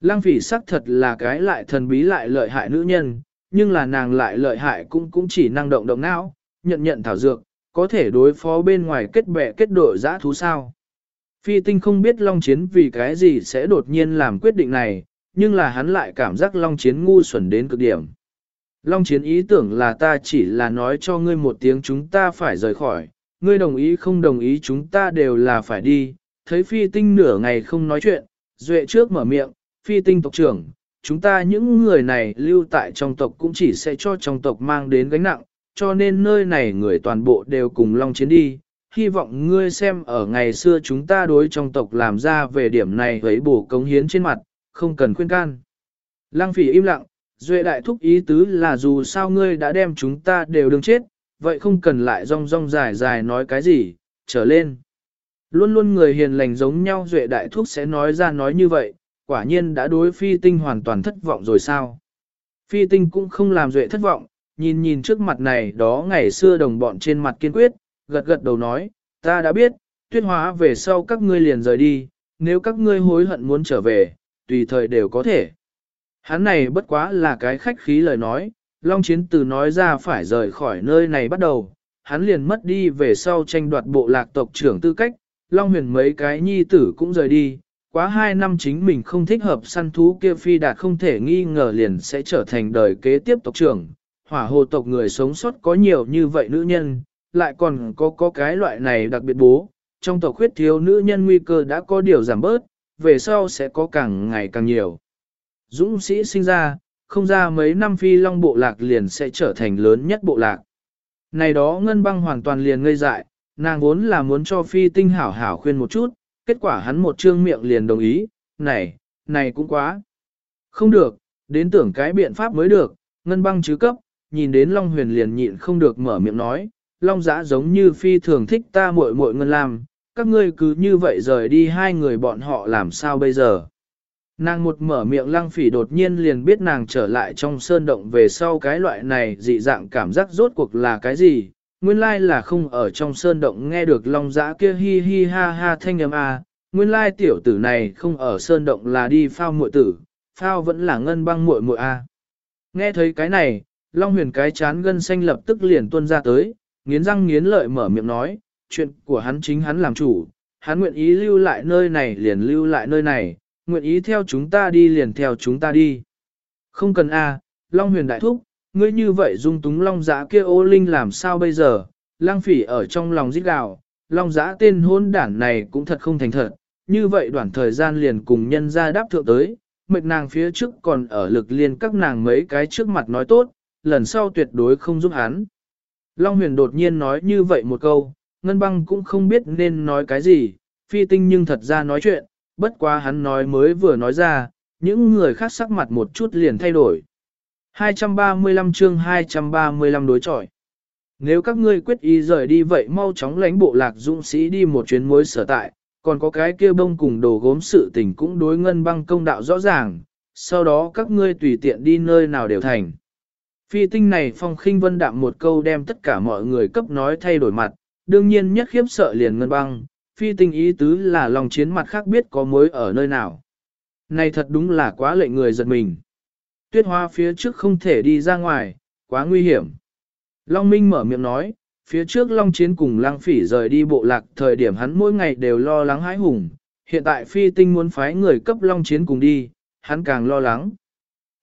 Lang phỉ xác thật là cái lại thần bí lại lợi hại nữ nhân, nhưng là nàng lại lợi hại cũng cũng chỉ năng động động não, nhận nhận thảo dược, có thể đối phó bên ngoài kết bè kết đội giã thú sao. Phi tinh không biết Long Chiến vì cái gì sẽ đột nhiên làm quyết định này, nhưng là hắn lại cảm giác Long Chiến ngu xuẩn đến cực điểm. Long Chiến ý tưởng là ta chỉ là nói cho ngươi một tiếng chúng ta phải rời khỏi, ngươi đồng ý không đồng ý chúng ta đều là phải đi. Thấy phi tinh nửa ngày không nói chuyện, Duệ trước mở miệng, phi tinh tộc trưởng, chúng ta những người này lưu tại trong tộc cũng chỉ sẽ cho trong tộc mang đến gánh nặng, cho nên nơi này người toàn bộ đều cùng Long Chiến đi, hy vọng ngươi xem ở ngày xưa chúng ta đối trong tộc làm ra về điểm này với bổ cống hiến trên mặt, không cần khuyên can. Lăng phỉ im lặng, Duệ đại thúc ý tứ là dù sao ngươi đã đem chúng ta đều đừng chết, vậy không cần lại rong rong dài dài nói cái gì, trở lên. Luôn luôn người hiền lành giống nhau Duệ đại thúc sẽ nói ra nói như vậy, quả nhiên đã đối phi tinh hoàn toàn thất vọng rồi sao. Phi tinh cũng không làm Duệ thất vọng, nhìn nhìn trước mặt này đó ngày xưa đồng bọn trên mặt kiên quyết, gật gật đầu nói, ta đã biết, tuyết hóa về sau các ngươi liền rời đi, nếu các ngươi hối hận muốn trở về, tùy thời đều có thể. Hắn này bất quá là cái khách khí lời nói, Long Chiến từ nói ra phải rời khỏi nơi này bắt đầu, hắn liền mất đi về sau tranh đoạt bộ lạc tộc trưởng tư cách, Long Huyền mấy cái nhi tử cũng rời đi, quá hai năm chính mình không thích hợp săn thú kia phi đạt không thể nghi ngờ liền sẽ trở thành đời kế tiếp tộc trưởng. Hỏa hồ tộc người sống sót có nhiều như vậy nữ nhân, lại còn có có cái loại này đặc biệt bố, trong tộc khuyết thiếu nữ nhân nguy cơ đã có điều giảm bớt, về sau sẽ có càng ngày càng nhiều. Dũng sĩ sinh ra, không ra mấy năm phi long bộ lạc liền sẽ trở thành lớn nhất bộ lạc. Này đó ngân băng hoàn toàn liền ngây dại, nàng vốn là muốn cho phi tinh hảo hảo khuyên một chút, kết quả hắn một trương miệng liền đồng ý, này, này cũng quá. Không được, đến tưởng cái biện pháp mới được, ngân băng chứ cấp, nhìn đến Long Huyền liền nhịn không được mở miệng nói, Long giã giống như phi thường thích ta muội muội ngân làm, các ngươi cứ như vậy rời đi hai người bọn họ làm sao bây giờ. Nàng một mở miệng lăng phỉ đột nhiên liền biết nàng trở lại trong sơn động về sau cái loại này dị dạng cảm giác rốt cuộc là cái gì. Nguyên lai là không ở trong sơn động nghe được long giã kia hi hi ha ha thanh âm a. Nguyên lai tiểu tử này không ở sơn động là đi phao muội tử, phao vẫn là ngân băng muội muội a. Nghe thấy cái này, long huyền cái chán gân xanh lập tức liền tuôn ra tới, nghiến răng nghiến lợi mở miệng nói, chuyện của hắn chính hắn làm chủ, hắn nguyện ý lưu lại nơi này liền lưu lại nơi này, nguyện ý theo chúng ta đi liền theo chúng ta đi. Không cần a, Long huyền đại thúc, ngươi như vậy dung túng Long giã kia ô linh làm sao bây giờ, lang phỉ ở trong lòng rít gào, Long giã tên hôn đản này cũng thật không thành thật, như vậy đoạn thời gian liền cùng nhân ra đáp thượng tới, mệt nàng phía trước còn ở lực liên các nàng mấy cái trước mặt nói tốt, lần sau tuyệt đối không giúp hắn. Long huyền đột nhiên nói như vậy một câu, Ngân băng cũng không biết nên nói cái gì, phi tinh nhưng thật ra nói chuyện, bất quá hắn nói mới vừa nói ra, những người khác sắc mặt một chút liền thay đổi. 235 chương 235 đối chọi. Nếu các ngươi quyết ý rời đi vậy mau chóng lánh bộ lạc dũng sĩ đi một chuyến mối sở tại, còn có cái kia bông cùng đồ gốm sự tình cũng đối ngân băng công đạo rõ ràng, sau đó các ngươi tùy tiện đi nơi nào đều thành. Phi tinh này phong khinh vân đạm một câu đem tất cả mọi người cấp nói thay đổi mặt, đương nhiên nhất khiếp sợ liền ngân băng, phi tinh ý tứ là lòng chiến mặt khác biết có mối ở nơi nào. Này thật đúng là quá lệnh người giật mình. Tuyết hoa phía trước không thể đi ra ngoài, quá nguy hiểm. Long Minh mở miệng nói, phía trước Long Chiến cùng Lang Phỉ rời đi bộ lạc thời điểm hắn mỗi ngày đều lo lắng hãi hùng, hiện tại phi tinh muốn phái người cấp Long Chiến cùng đi, hắn càng lo lắng.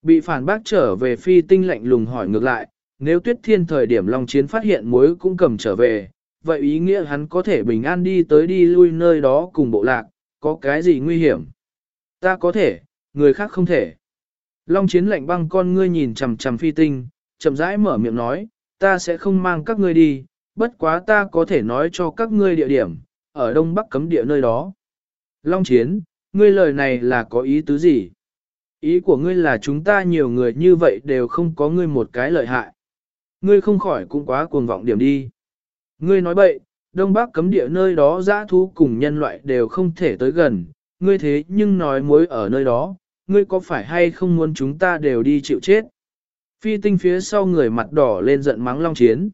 Bị phản bác trở về phi tinh lạnh lùng hỏi ngược lại, nếu tuyết thiên thời điểm Long Chiến phát hiện mối cũng cầm trở về, vậy ý nghĩa hắn có thể bình an đi tới đi lui nơi đó cùng bộ lạc, có cái gì nguy hiểm? Ta có thể, người khác không thể. Long Chiến lạnh băng con ngươi nhìn chằm chằm phi tinh, chậm rãi mở miệng nói, ta sẽ không mang các ngươi đi, bất quá ta có thể nói cho các ngươi địa điểm, ở đông bắc cấm địa nơi đó. Long Chiến, ngươi lời này là có ý tứ gì? Ý của ngươi là chúng ta nhiều người như vậy đều không có ngươi một cái lợi hại. Ngươi không khỏi cũng quá cuồng vọng điểm đi. Ngươi nói bậy, đông bắc cấm địa nơi đó giã thú cùng nhân loại đều không thể tới gần, ngươi thế nhưng nói mối ở nơi đó, ngươi có phải hay không muốn chúng ta đều đi chịu chết? Phi tinh phía sau người mặt đỏ lên giận mắng Long Chiến.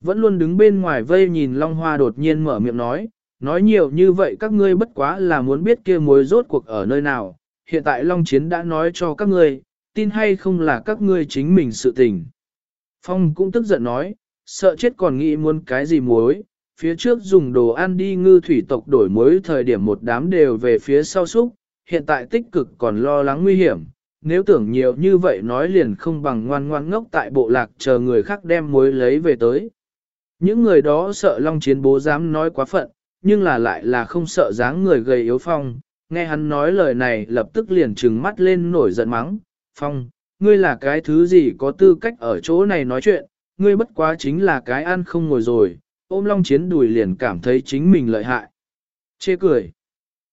Vẫn luôn đứng bên ngoài vây nhìn Long Hoa đột nhiên mở miệng nói, nói nhiều như vậy các ngươi bất quá là muốn biết kia mối rốt cuộc ở nơi nào, hiện tại Long Chiến đã nói cho các ngươi, tin hay không là các ngươi chính mình sự tình. Phong cũng tức giận nói, sợ chết còn nghĩ muốn cái gì muối, phía trước dùng đồ ăn đi ngư thủy tộc đổi muối thời điểm một đám đều về phía sau súc, hiện tại tích cực còn lo lắng nguy hiểm, nếu tưởng nhiều như vậy nói liền không bằng ngoan ngoan ngốc tại bộ lạc chờ người khác đem muối lấy về tới. Những người đó sợ Long Chiến bố dám nói quá phận, nhưng là lại là không sợ dáng người gầy yếu Phong, nghe hắn nói lời này lập tức liền trừng mắt lên nổi giận mắng, Phong, ngươi là cái thứ gì có tư cách ở chỗ này nói chuyện, ngươi bất quá chính là cái ăn không ngồi rồi, ôm Long Chiến đùi liền cảm thấy chính mình lợi hại. Chê cười.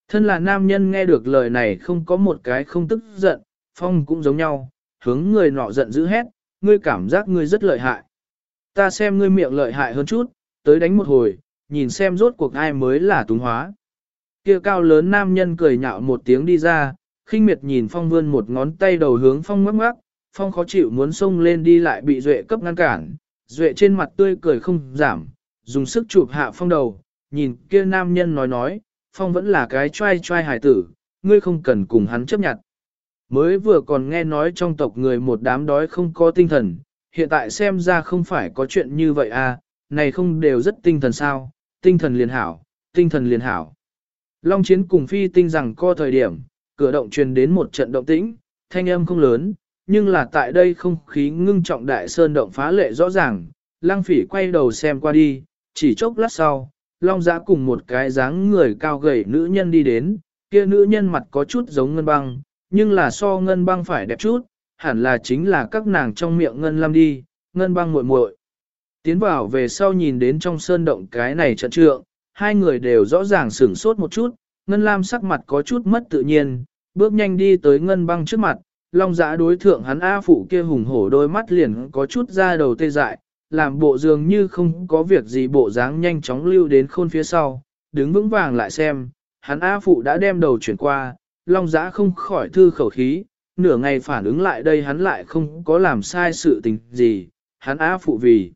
Thân là nam nhân nghe được lời này không có một cái không tức giận, Phong cũng giống nhau, hướng người nọ giận dữ hét, ngươi cảm giác ngươi rất lợi hại. Ta xem ngươi miệng lợi hại hơn chút, tới đánh một hồi, nhìn xem rốt cuộc ai mới là túng hóa. Kia cao lớn nam nhân cười nhạo một tiếng đi ra, khinh miệt nhìn Phong vươn một ngón tay đầu hướng Phong ngoắc ngoắc, Phong khó chịu muốn xông lên đi lại bị Duệ cấp ngăn cản, Duệ trên mặt tươi cười không giảm, dùng sức chụp hạ Phong đầu, nhìn kia nam nhân nói nói, Phong vẫn là cái trai trai hải tử, ngươi không cần cùng hắn chấp nhận. Mới vừa còn nghe nói trong tộc người một đám đói không có tinh thần, hiện tại xem ra không phải có chuyện như vậy à, này không đều rất tinh thần sao, tinh thần liền hảo, tinh thần liền hảo. Long chiến cùng phi tinh rằng co thời điểm, cửa động truyền đến một trận động tĩnh, thanh âm không lớn, nhưng là tại đây không khí ngưng trọng đại sơn động phá lệ rõ ràng, lang phỉ quay đầu xem qua đi, chỉ chốc lát sau, long giã cùng một cái dáng người cao gầy nữ nhân đi đến, kia nữ nhân mặt có chút giống ngân băng, nhưng là so ngân băng phải đẹp chút, hẳn là chính là các nàng trong miệng ngân lam đi, ngân băng muội muội. Tiến vào về sau nhìn đến trong sơn động cái này trận trượng, hai người đều rõ ràng sửng sốt một chút, ngân lam sắc mặt có chút mất tự nhiên, bước nhanh đi tới ngân băng trước mặt, long giã đối thượng hắn A phụ kia hùng hổ đôi mắt liền có chút ra đầu tê dại, làm bộ dường như không có việc gì bộ dáng nhanh chóng lưu đến khôn phía sau, đứng vững vàng lại xem, hắn A phụ đã đem đầu chuyển qua, long giã không khỏi thư khẩu khí, nửa ngày phản ứng lại đây hắn lại không có làm sai sự tình gì, hắn A phụ vì.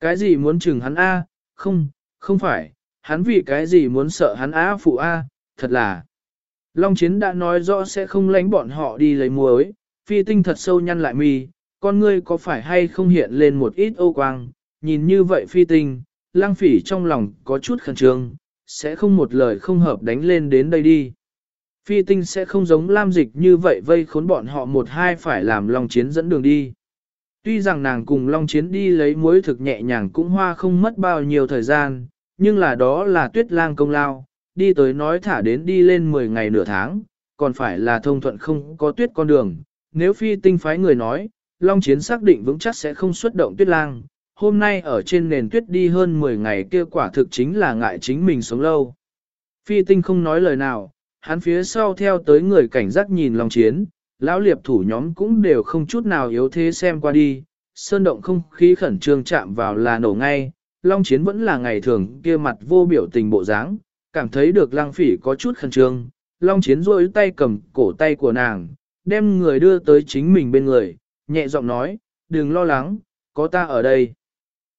Cái gì muốn chừng hắn A, không, không phải, hắn vì cái gì muốn sợ hắn A phụ A, thật là. Long chiến đã nói rõ sẽ không lánh bọn họ đi lấy muối, phi tinh thật sâu nhăn lại mi, con ngươi có phải hay không hiện lên một ít ô quang, nhìn như vậy phi tinh, lang phỉ trong lòng có chút khẩn trương, sẽ không một lời không hợp đánh lên đến đây đi. Phi tinh sẽ không giống Lam Dịch như vậy vây khốn bọn họ một hai phải làm Long Chiến dẫn đường đi. Tuy rằng nàng cùng Long Chiến đi lấy muối thực nhẹ nhàng cũng hoa không mất bao nhiêu thời gian, nhưng là đó là tuyết lang công lao, đi tới nói thả đến đi lên 10 ngày nửa tháng, còn phải là thông thuận không có tuyết con đường. Nếu phi tinh phái người nói, Long Chiến xác định vững chắc sẽ không xuất động tuyết lang, hôm nay ở trên nền tuyết đi hơn 10 ngày kia quả thực chính là ngại chính mình sống lâu. Phi tinh không nói lời nào, hắn phía sau theo tới người cảnh giác nhìn Long Chiến, lão liệp thủ nhóm cũng đều không chút nào yếu thế xem qua đi, sơn động không khí khẩn trương chạm vào là nổ ngay, Long Chiến vẫn là ngày thường kia mặt vô biểu tình bộ dáng, cảm thấy được lang phỉ có chút khẩn trương, Long Chiến rôi tay cầm cổ tay của nàng, đem người đưa tới chính mình bên người, nhẹ giọng nói, đừng lo lắng, có ta ở đây.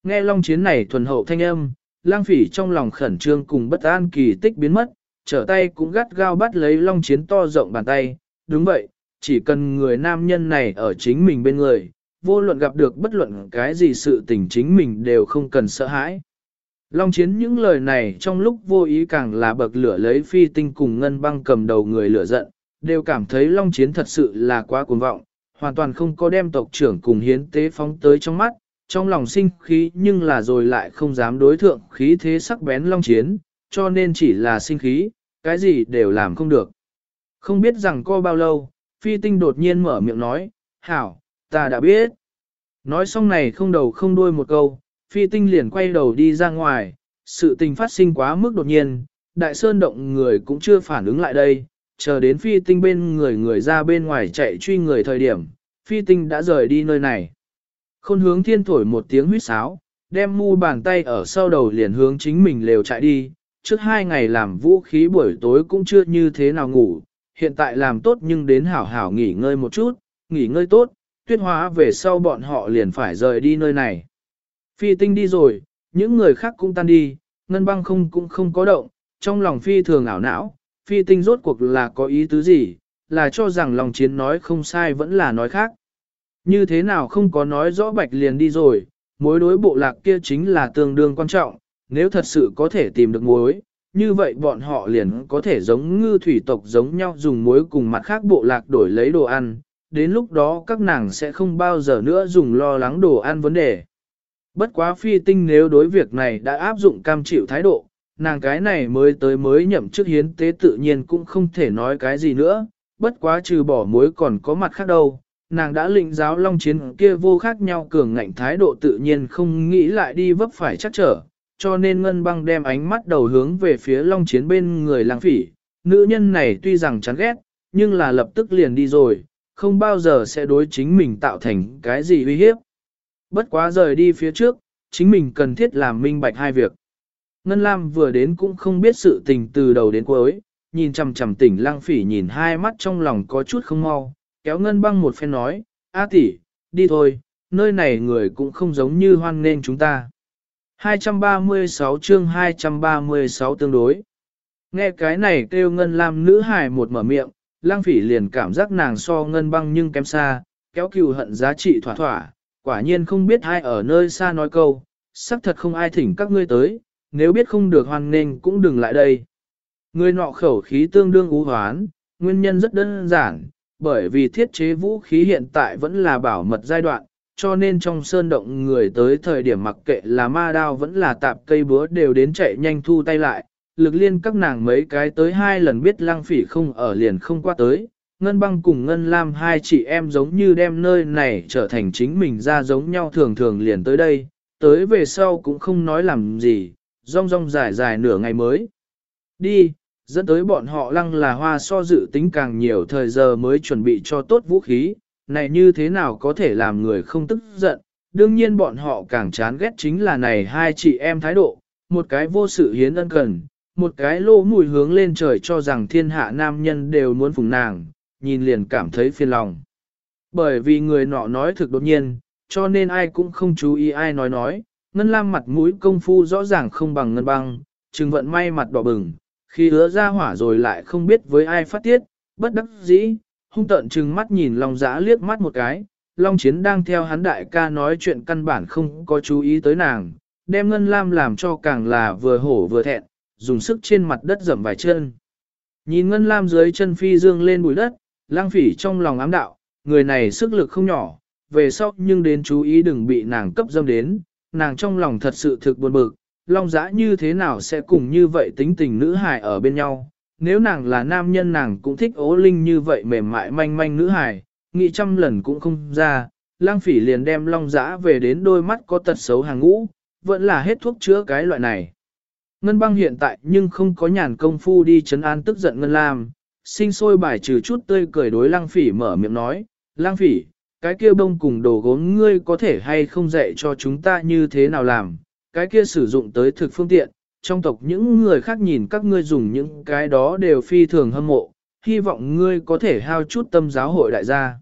Nghe Long Chiến này thuần hậu thanh âm, lang phỉ trong lòng khẩn trương cùng bất an kỳ tích biến mất, trở tay cũng gắt gao bắt lấy Long Chiến to rộng bàn tay, đúng vậy, chỉ cần người nam nhân này ở chính mình bên người, vô luận gặp được bất luận cái gì sự tình chính mình đều không cần sợ hãi. Long chiến những lời này trong lúc vô ý càng là bậc lửa lấy phi tinh cùng ngân băng cầm đầu người lửa giận, đều cảm thấy long chiến thật sự là quá cuồng vọng, hoàn toàn không có đem tộc trưởng cùng hiến tế phóng tới trong mắt, trong lòng sinh khí nhưng là rồi lại không dám đối thượng khí thế sắc bén long chiến, cho nên chỉ là sinh khí, cái gì đều làm không được. Không biết rằng có bao lâu, phi tinh đột nhiên mở miệng nói, hảo, ta đã biết. Nói xong này không đầu không đuôi một câu, phi tinh liền quay đầu đi ra ngoài, sự tình phát sinh quá mức đột nhiên, đại sơn động người cũng chưa phản ứng lại đây, chờ đến phi tinh bên người người ra bên ngoài chạy truy người thời điểm, phi tinh đã rời đi nơi này. Khôn hướng thiên thổi một tiếng huýt sáo, đem mu bàn tay ở sau đầu liền hướng chính mình lều chạy đi, trước hai ngày làm vũ khí buổi tối cũng chưa như thế nào ngủ, hiện tại làm tốt nhưng đến hảo hảo nghỉ ngơi một chút, nghỉ ngơi tốt, tuyết hóa về sau bọn họ liền phải rời đi nơi này. Phi tinh đi rồi, những người khác cũng tan đi, ngân băng không cũng không có động, trong lòng phi thường ảo não, phi tinh rốt cuộc là có ý tứ gì, là cho rằng lòng chiến nói không sai vẫn là nói khác. Như thế nào không có nói rõ bạch liền đi rồi, mối đối bộ lạc kia chính là tương đương quan trọng, nếu thật sự có thể tìm được mối, như vậy bọn họ liền có thể giống ngư thủy tộc giống nhau dùng muối cùng mặt khác bộ lạc đổi lấy đồ ăn, đến lúc đó các nàng sẽ không bao giờ nữa dùng lo lắng đồ ăn vấn đề. Bất quá phi tinh nếu đối việc này đã áp dụng cam chịu thái độ, nàng cái này mới tới mới nhậm chức hiến tế tự nhiên cũng không thể nói cái gì nữa, bất quá trừ bỏ muối còn có mặt khác đâu. Nàng đã lĩnh giáo long chiến kia vô khác nhau cường ngạnh thái độ tự nhiên không nghĩ lại đi vấp phải chắc trở, cho nên ngân băng đem ánh mắt đầu hướng về phía long chiến bên người lang phỉ. Nữ nhân này tuy rằng chán ghét, nhưng là lập tức liền đi rồi, không bao giờ sẽ đối chính mình tạo thành cái gì uy hiếp. Bất quá rời đi phía trước, chính mình cần thiết làm minh bạch hai việc. Ngân Lam vừa đến cũng không biết sự tình từ đầu đến cuối, nhìn chằm chằm tỉnh lang phỉ nhìn hai mắt trong lòng có chút không mau, kéo Ngân băng một phen nói, A tỷ, đi thôi, nơi này người cũng không giống như hoan nên chúng ta. 236 chương 236 tương đối. Nghe cái này kêu Ngân Lam nữ hài một mở miệng, lang phỉ liền cảm giác nàng so Ngân băng nhưng kém xa, kéo cừu hận giá trị thỏa thỏa, quả nhiên không biết ai ở nơi xa nói câu, xác thật không ai thỉnh các ngươi tới, nếu biết không được hoàn nên cũng đừng lại đây. Người nọ khẩu khí tương đương ú hoán, nguyên nhân rất đơn giản, bởi vì thiết chế vũ khí hiện tại vẫn là bảo mật giai đoạn, cho nên trong sơn động người tới thời điểm mặc kệ là ma đao vẫn là tạp cây búa đều đến chạy nhanh thu tay lại, lực liên các nàng mấy cái tới hai lần biết lang phỉ không ở liền không qua tới, Ngân băng cùng Ngân Lam hai chị em giống như đem nơi này trở thành chính mình ra giống nhau thường thường liền tới đây, tới về sau cũng không nói làm gì, rong rong dài dài nửa ngày mới. Đi, dẫn tới bọn họ lăng là hoa so dự tính càng nhiều thời giờ mới chuẩn bị cho tốt vũ khí, này như thế nào có thể làm người không tức giận, đương nhiên bọn họ càng chán ghét chính là này hai chị em thái độ, một cái vô sự hiến ân cần, một cái lô mùi hướng lên trời cho rằng thiên hạ nam nhân đều muốn phùng nàng, nhìn liền cảm thấy phiền lòng. Bởi vì người nọ nói thực đột nhiên, cho nên ai cũng không chú ý ai nói nói, ngân lam mặt mũi công phu rõ ràng không bằng ngân băng, chừng vận may mặt đỏ bừng, khi hứa ra hỏa rồi lại không biết với ai phát tiết, bất đắc dĩ, hung tận chừng mắt nhìn Long Giã liếc mắt một cái, Long Chiến đang theo hắn đại ca nói chuyện căn bản không có chú ý tới nàng, đem Ngân Lam làm cho càng là vừa hổ vừa thẹn, dùng sức trên mặt đất dầm vài chân. Nhìn Ngân Lam dưới chân phi dương lên bụi đất, lang phỉ trong lòng ám đạo, người này sức lực không nhỏ, về sau nhưng đến chú ý đừng bị nàng cấp dâm đến, nàng trong lòng thật sự thực buồn bực, long giã như thế nào sẽ cùng như vậy tính tình nữ hài ở bên nhau, nếu nàng là nam nhân nàng cũng thích ố linh như vậy mềm mại manh manh nữ hài, nghĩ trăm lần cũng không ra, lang phỉ liền đem long giã về đến đôi mắt có tật xấu hàng ngũ, vẫn là hết thuốc chữa cái loại này. Ngân băng hiện tại nhưng không có nhàn công phu đi chấn an tức giận Ngân Lam, sinh sôi bài trừ chút tươi cười đối Lang phỉ mở miệng nói, Lang phỉ, cái kia bông cùng đồ gốm ngươi có thể hay không dạy cho chúng ta như thế nào làm, cái kia sử dụng tới thực phương tiện, trong tộc những người khác nhìn các ngươi dùng những cái đó đều phi thường hâm mộ, hy vọng ngươi có thể hao chút tâm giáo hội đại gia.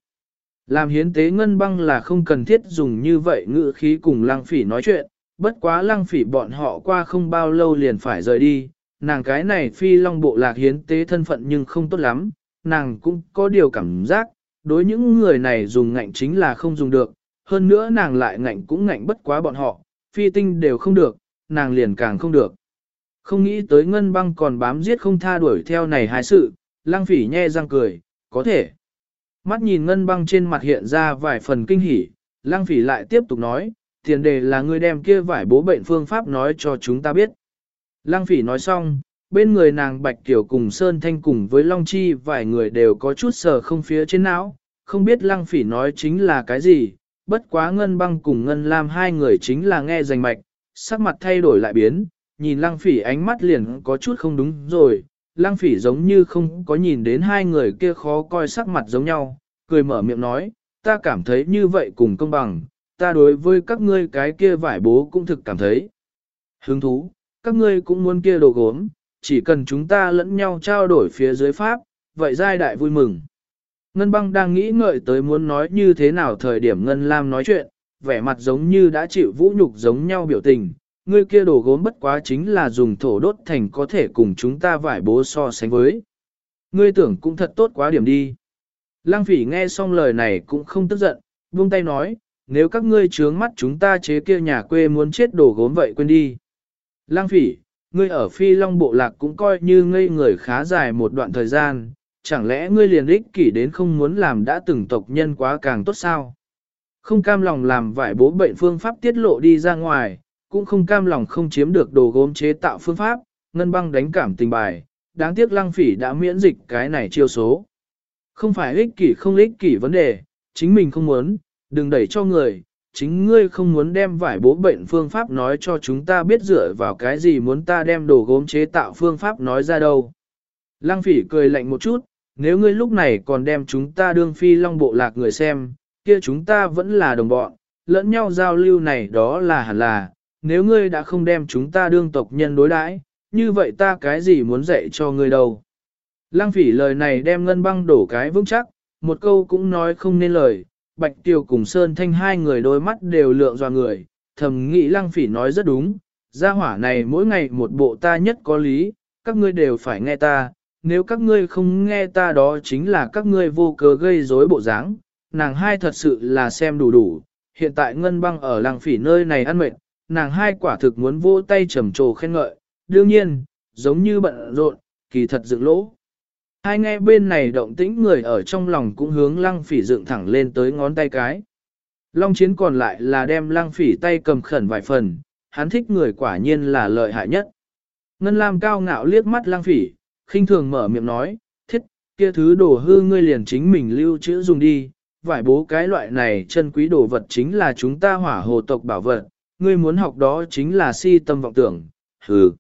Làm hiến tế ngân băng là không cần thiết dùng như vậy ngữ khí cùng Lang phỉ nói chuyện, bất quá Lang phỉ bọn họ qua không bao lâu liền phải rời đi, nàng cái này phi long bộ lạc hiến tế thân phận nhưng không tốt lắm, nàng cũng có điều cảm giác, đối những người này dùng ngạnh chính là không dùng được, hơn nữa nàng lại ngạnh cũng ngạnh bất quá bọn họ, phi tinh đều không được, nàng liền càng không được. Không nghĩ tới ngân băng còn bám giết không tha đuổi theo này hai sự, lang phỉ nhe răng cười, có thể. Mắt nhìn ngân băng trên mặt hiện ra vài phần kinh hỉ, lang phỉ lại tiếp tục nói, tiền đề là ngươi đem kia vải bố bệnh phương pháp nói cho chúng ta biết. Lang phỉ nói xong, bên người nàng Bạch Tiểu cùng Sơn Thanh cùng với Long Chi vài người đều có chút sờ không phía trên não, không biết Lăng Phỉ nói chính là cái gì, bất quá Ngân Băng cùng Ngân Lam hai người chính là nghe rành mạch, sắc mặt thay đổi lại biến, nhìn Lăng Phỉ ánh mắt liền có chút không đúng rồi, Lăng Phỉ giống như không có nhìn đến hai người kia khó coi sắc mặt giống nhau, cười mở miệng nói, ta cảm thấy như vậy cùng công bằng, ta đối với các ngươi cái kia vải bố cũng thực cảm thấy. Hứng thú, các ngươi cũng muốn kia đồ gốm, chỉ cần chúng ta lẫn nhau trao đổi phía dưới pháp, vậy giai đại vui mừng. Ngân băng đang nghĩ ngợi tới muốn nói như thế nào thời điểm Ngân Lam nói chuyện, vẻ mặt giống như đã chịu vũ nhục giống nhau biểu tình, ngươi kia đồ gốm bất quá chính là dùng thổ đốt thành có thể cùng chúng ta vải bố so sánh với. Ngươi tưởng cũng thật tốt quá điểm đi. Lăng phỉ nghe xong lời này cũng không tức giận, buông tay nói, nếu các ngươi trướng mắt chúng ta chế kia nhà quê muốn chết đồ gốm vậy quên đi. Lăng phỉ, ngươi ở phi long bộ lạc cũng coi như ngây người khá dài một đoạn thời gian, chẳng lẽ ngươi liền ích kỷ đến không muốn làm đã từng tộc nhân quá càng tốt sao? Không cam lòng làm vải bố bệnh phương pháp tiết lộ đi ra ngoài, cũng không cam lòng không chiếm được đồ gốm chế tạo phương pháp, ngân băng đánh cảm tình bài, đáng tiếc lăng phỉ đã miễn dịch cái này chiêu số. Không phải ích kỷ không ích kỷ vấn đề, chính mình không muốn, đừng đẩy cho người, chính ngươi không muốn đem vải bố bệnh phương pháp nói cho chúng ta biết dựa vào cái gì muốn ta đem đồ gốm chế tạo phương pháp nói ra đâu. Lăng phỉ cười lạnh một chút, nếu ngươi lúc này còn đem chúng ta đương phi long bộ lạc người xem, kia chúng ta vẫn là đồng bọn, lẫn nhau giao lưu này đó là hẳn là, nếu ngươi đã không đem chúng ta đương tộc nhân đối đãi, như vậy ta cái gì muốn dạy cho ngươi đâu. Lăng phỉ lời này đem ngân băng đổ cái vững chắc, một câu cũng nói không nên lời, Bạch Tiêu cùng Sơn Thanh hai người đôi mắt đều lượng dò người, thầm nghĩ lăng phỉ nói rất đúng, gia hỏa này mỗi ngày một bộ ta nhất có lý, các ngươi đều phải nghe ta, nếu các ngươi không nghe ta đó chính là các ngươi vô cớ gây rối bộ dáng. nàng hai thật sự là xem đủ đủ, hiện tại ngân băng ở lăng phỉ nơi này ăn mệt, nàng hai quả thực muốn vỗ tay trầm trồ khen ngợi, đương nhiên, giống như bận rộn, kỳ thật dựng lỗ. Hai nghe bên này động tĩnh người ở trong lòng cũng hướng lăng phỉ dựng thẳng lên tới ngón tay cái. Long chiến còn lại là đem lăng phỉ tay cầm khẩn vài phần, hắn thích người quả nhiên là lợi hại nhất. Ngân Lam cao ngạo liếc mắt lăng phỉ, khinh thường mở miệng nói, thiết, kia thứ đồ hư ngươi liền chính mình lưu trữ dùng đi, vải bố cái loại này chân quý đồ vật chính là chúng ta hỏa hồ tộc bảo vật, ngươi muốn học đó chính là si tâm vọng tưởng, hừ.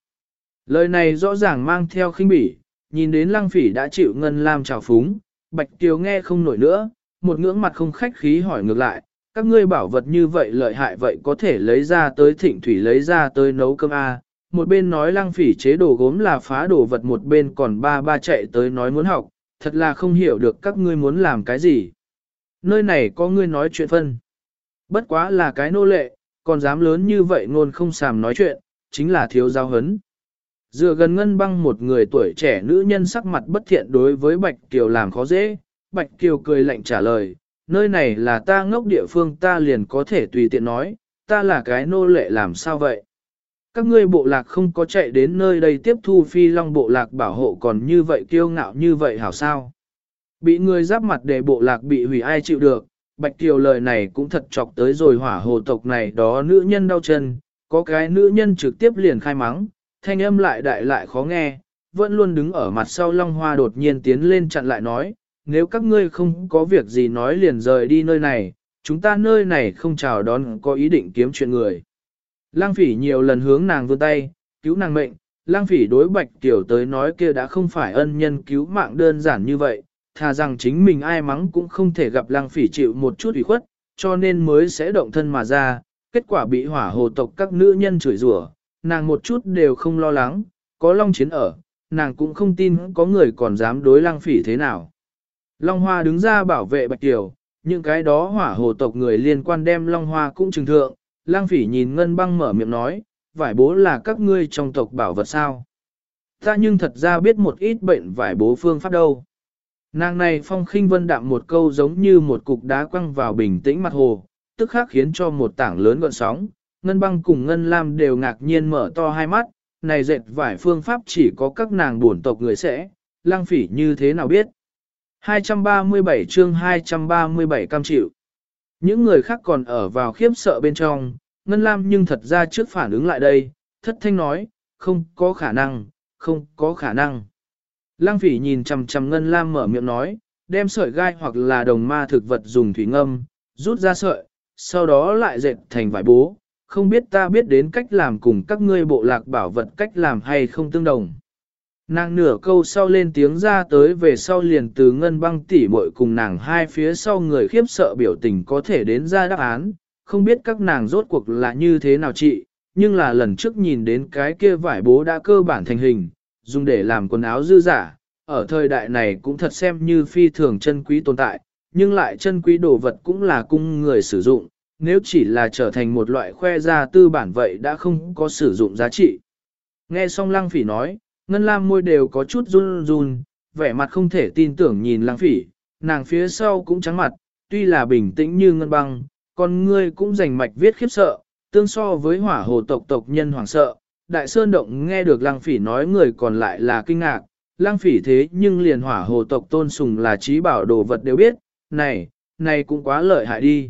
Lời này rõ ràng mang theo khinh bỉ, nhìn đến lăng phỉ đã chịu ngân lam trào phúng, bạch Tiêu nghe không nổi nữa, một ngưỡng mặt không khách khí hỏi ngược lại, các ngươi bảo vật như vậy lợi hại vậy có thể lấy ra tới thịnh thủy lấy ra tới nấu cơm A. Một bên nói lăng phỉ chế đồ gốm là phá đồ vật một bên còn ba ba chạy tới nói muốn học, thật là không hiểu được các ngươi muốn làm cái gì. Nơi này có ngươi nói chuyện phân. Bất quá là cái nô lệ, còn dám lớn như vậy ngôn không sàm nói chuyện, chính là thiếu giáo hấn. Dựa gần ngân băng một người tuổi trẻ nữ nhân sắc mặt bất thiện đối với Bạch Kiều làm khó dễ, Bạch Kiều cười lạnh trả lời, nơi này là ta ngốc địa phương ta liền có thể tùy tiện nói, ta là cái nô lệ làm sao vậy? Các ngươi bộ lạc không có chạy đến nơi đây tiếp thu phi long bộ lạc bảo hộ còn như vậy kiêu ngạo như vậy hảo sao? Bị người giáp mặt để bộ lạc bị hủy ai chịu được, Bạch Kiều lời này cũng thật chọc tới rồi hỏa hồ tộc này đó nữ nhân đau chân, có cái nữ nhân trực tiếp liền khai mắng, thanh âm lại đại lại khó nghe, vẫn luôn đứng ở mặt sau Long Hoa đột nhiên tiến lên chặn lại nói, nếu các ngươi không có việc gì nói liền rời đi nơi này, chúng ta nơi này không chào đón có ý định kiếm chuyện người. Lăng phỉ nhiều lần hướng nàng vươn tay, cứu nàng mệnh, lang phỉ đối bạch tiểu tới nói kia đã không phải ân nhân cứu mạng đơn giản như vậy, thà rằng chính mình ai mắng cũng không thể gặp lang phỉ chịu một chút ủy khuất, cho nên mới sẽ động thân mà ra, kết quả bị hỏa hồ tộc các nữ nhân chửi rủa, nàng một chút đều không lo lắng, có long chiến ở, nàng cũng không tin có người còn dám đối lang phỉ thế nào. Long Hoa đứng ra bảo vệ Bạch Tiểu, những cái đó hỏa hồ tộc người liên quan đem Long Hoa cũng trừng thượng, lang phỉ nhìn ngân băng mở miệng nói, vải bố là các ngươi trong tộc bảo vật sao. Ta nhưng thật ra biết một ít bệnh vải bố phương pháp đâu. Nàng này phong khinh vân đạm một câu giống như một cục đá quăng vào bình tĩnh mặt hồ, tức khắc khiến cho một tảng lớn gọn sóng, ngân băng cùng ngân lam đều ngạc nhiên mở to hai mắt, này dệt vải phương pháp chỉ có các nàng bổn tộc người sẽ, lang phỉ như thế nào biết. 237 chương 237 cam chịu. Những người khác còn ở vào khiếp sợ bên trong, Ngân Lam nhưng thật ra trước phản ứng lại đây, thất thanh nói, không có khả năng, không có khả năng. Lang phỉ nhìn chằm chằm Ngân Lam mở miệng nói, đem sợi gai hoặc là đồng ma thực vật dùng thủy ngâm, rút ra sợi, sau đó lại dệt thành vải bố, không biết ta biết đến cách làm cùng các ngươi bộ lạc bảo vật cách làm hay không tương đồng. Nàng nửa câu sau lên tiếng ra tới về sau liền từ ngân băng tỉ muội cùng nàng hai phía sau người khiếp sợ biểu tình có thể đến ra đáp án, không biết các nàng rốt cuộc là như thế nào chị, nhưng là lần trước nhìn đến cái kia vải bố đã cơ bản thành hình, dùng để làm quần áo dư giả, ở thời đại này cũng thật xem như phi thường chân quý tồn tại, nhưng lại chân quý đồ vật cũng là cung người sử dụng, nếu chỉ là trở thành một loại khoe ra tư bản vậy đã không có sử dụng giá trị. Nghe xong lăng phỉ nói, ngân lam môi đều có chút run run, vẻ mặt không thể tin tưởng nhìn lăng phỉ, nàng phía sau cũng trắng mặt, tuy là bình tĩnh như ngân băng, con ngươi cũng rành mạch viết khiếp sợ, tương so với hỏa hồ tộc tộc nhân hoàng sợ. Đại Sơn Động nghe được Lăng Phỉ nói người còn lại là kinh ngạc, Lăng Phỉ thế nhưng liền hỏa hồ tộc tôn sùng là trí bảo đồ vật đều biết, này, này cũng quá lợi hại đi.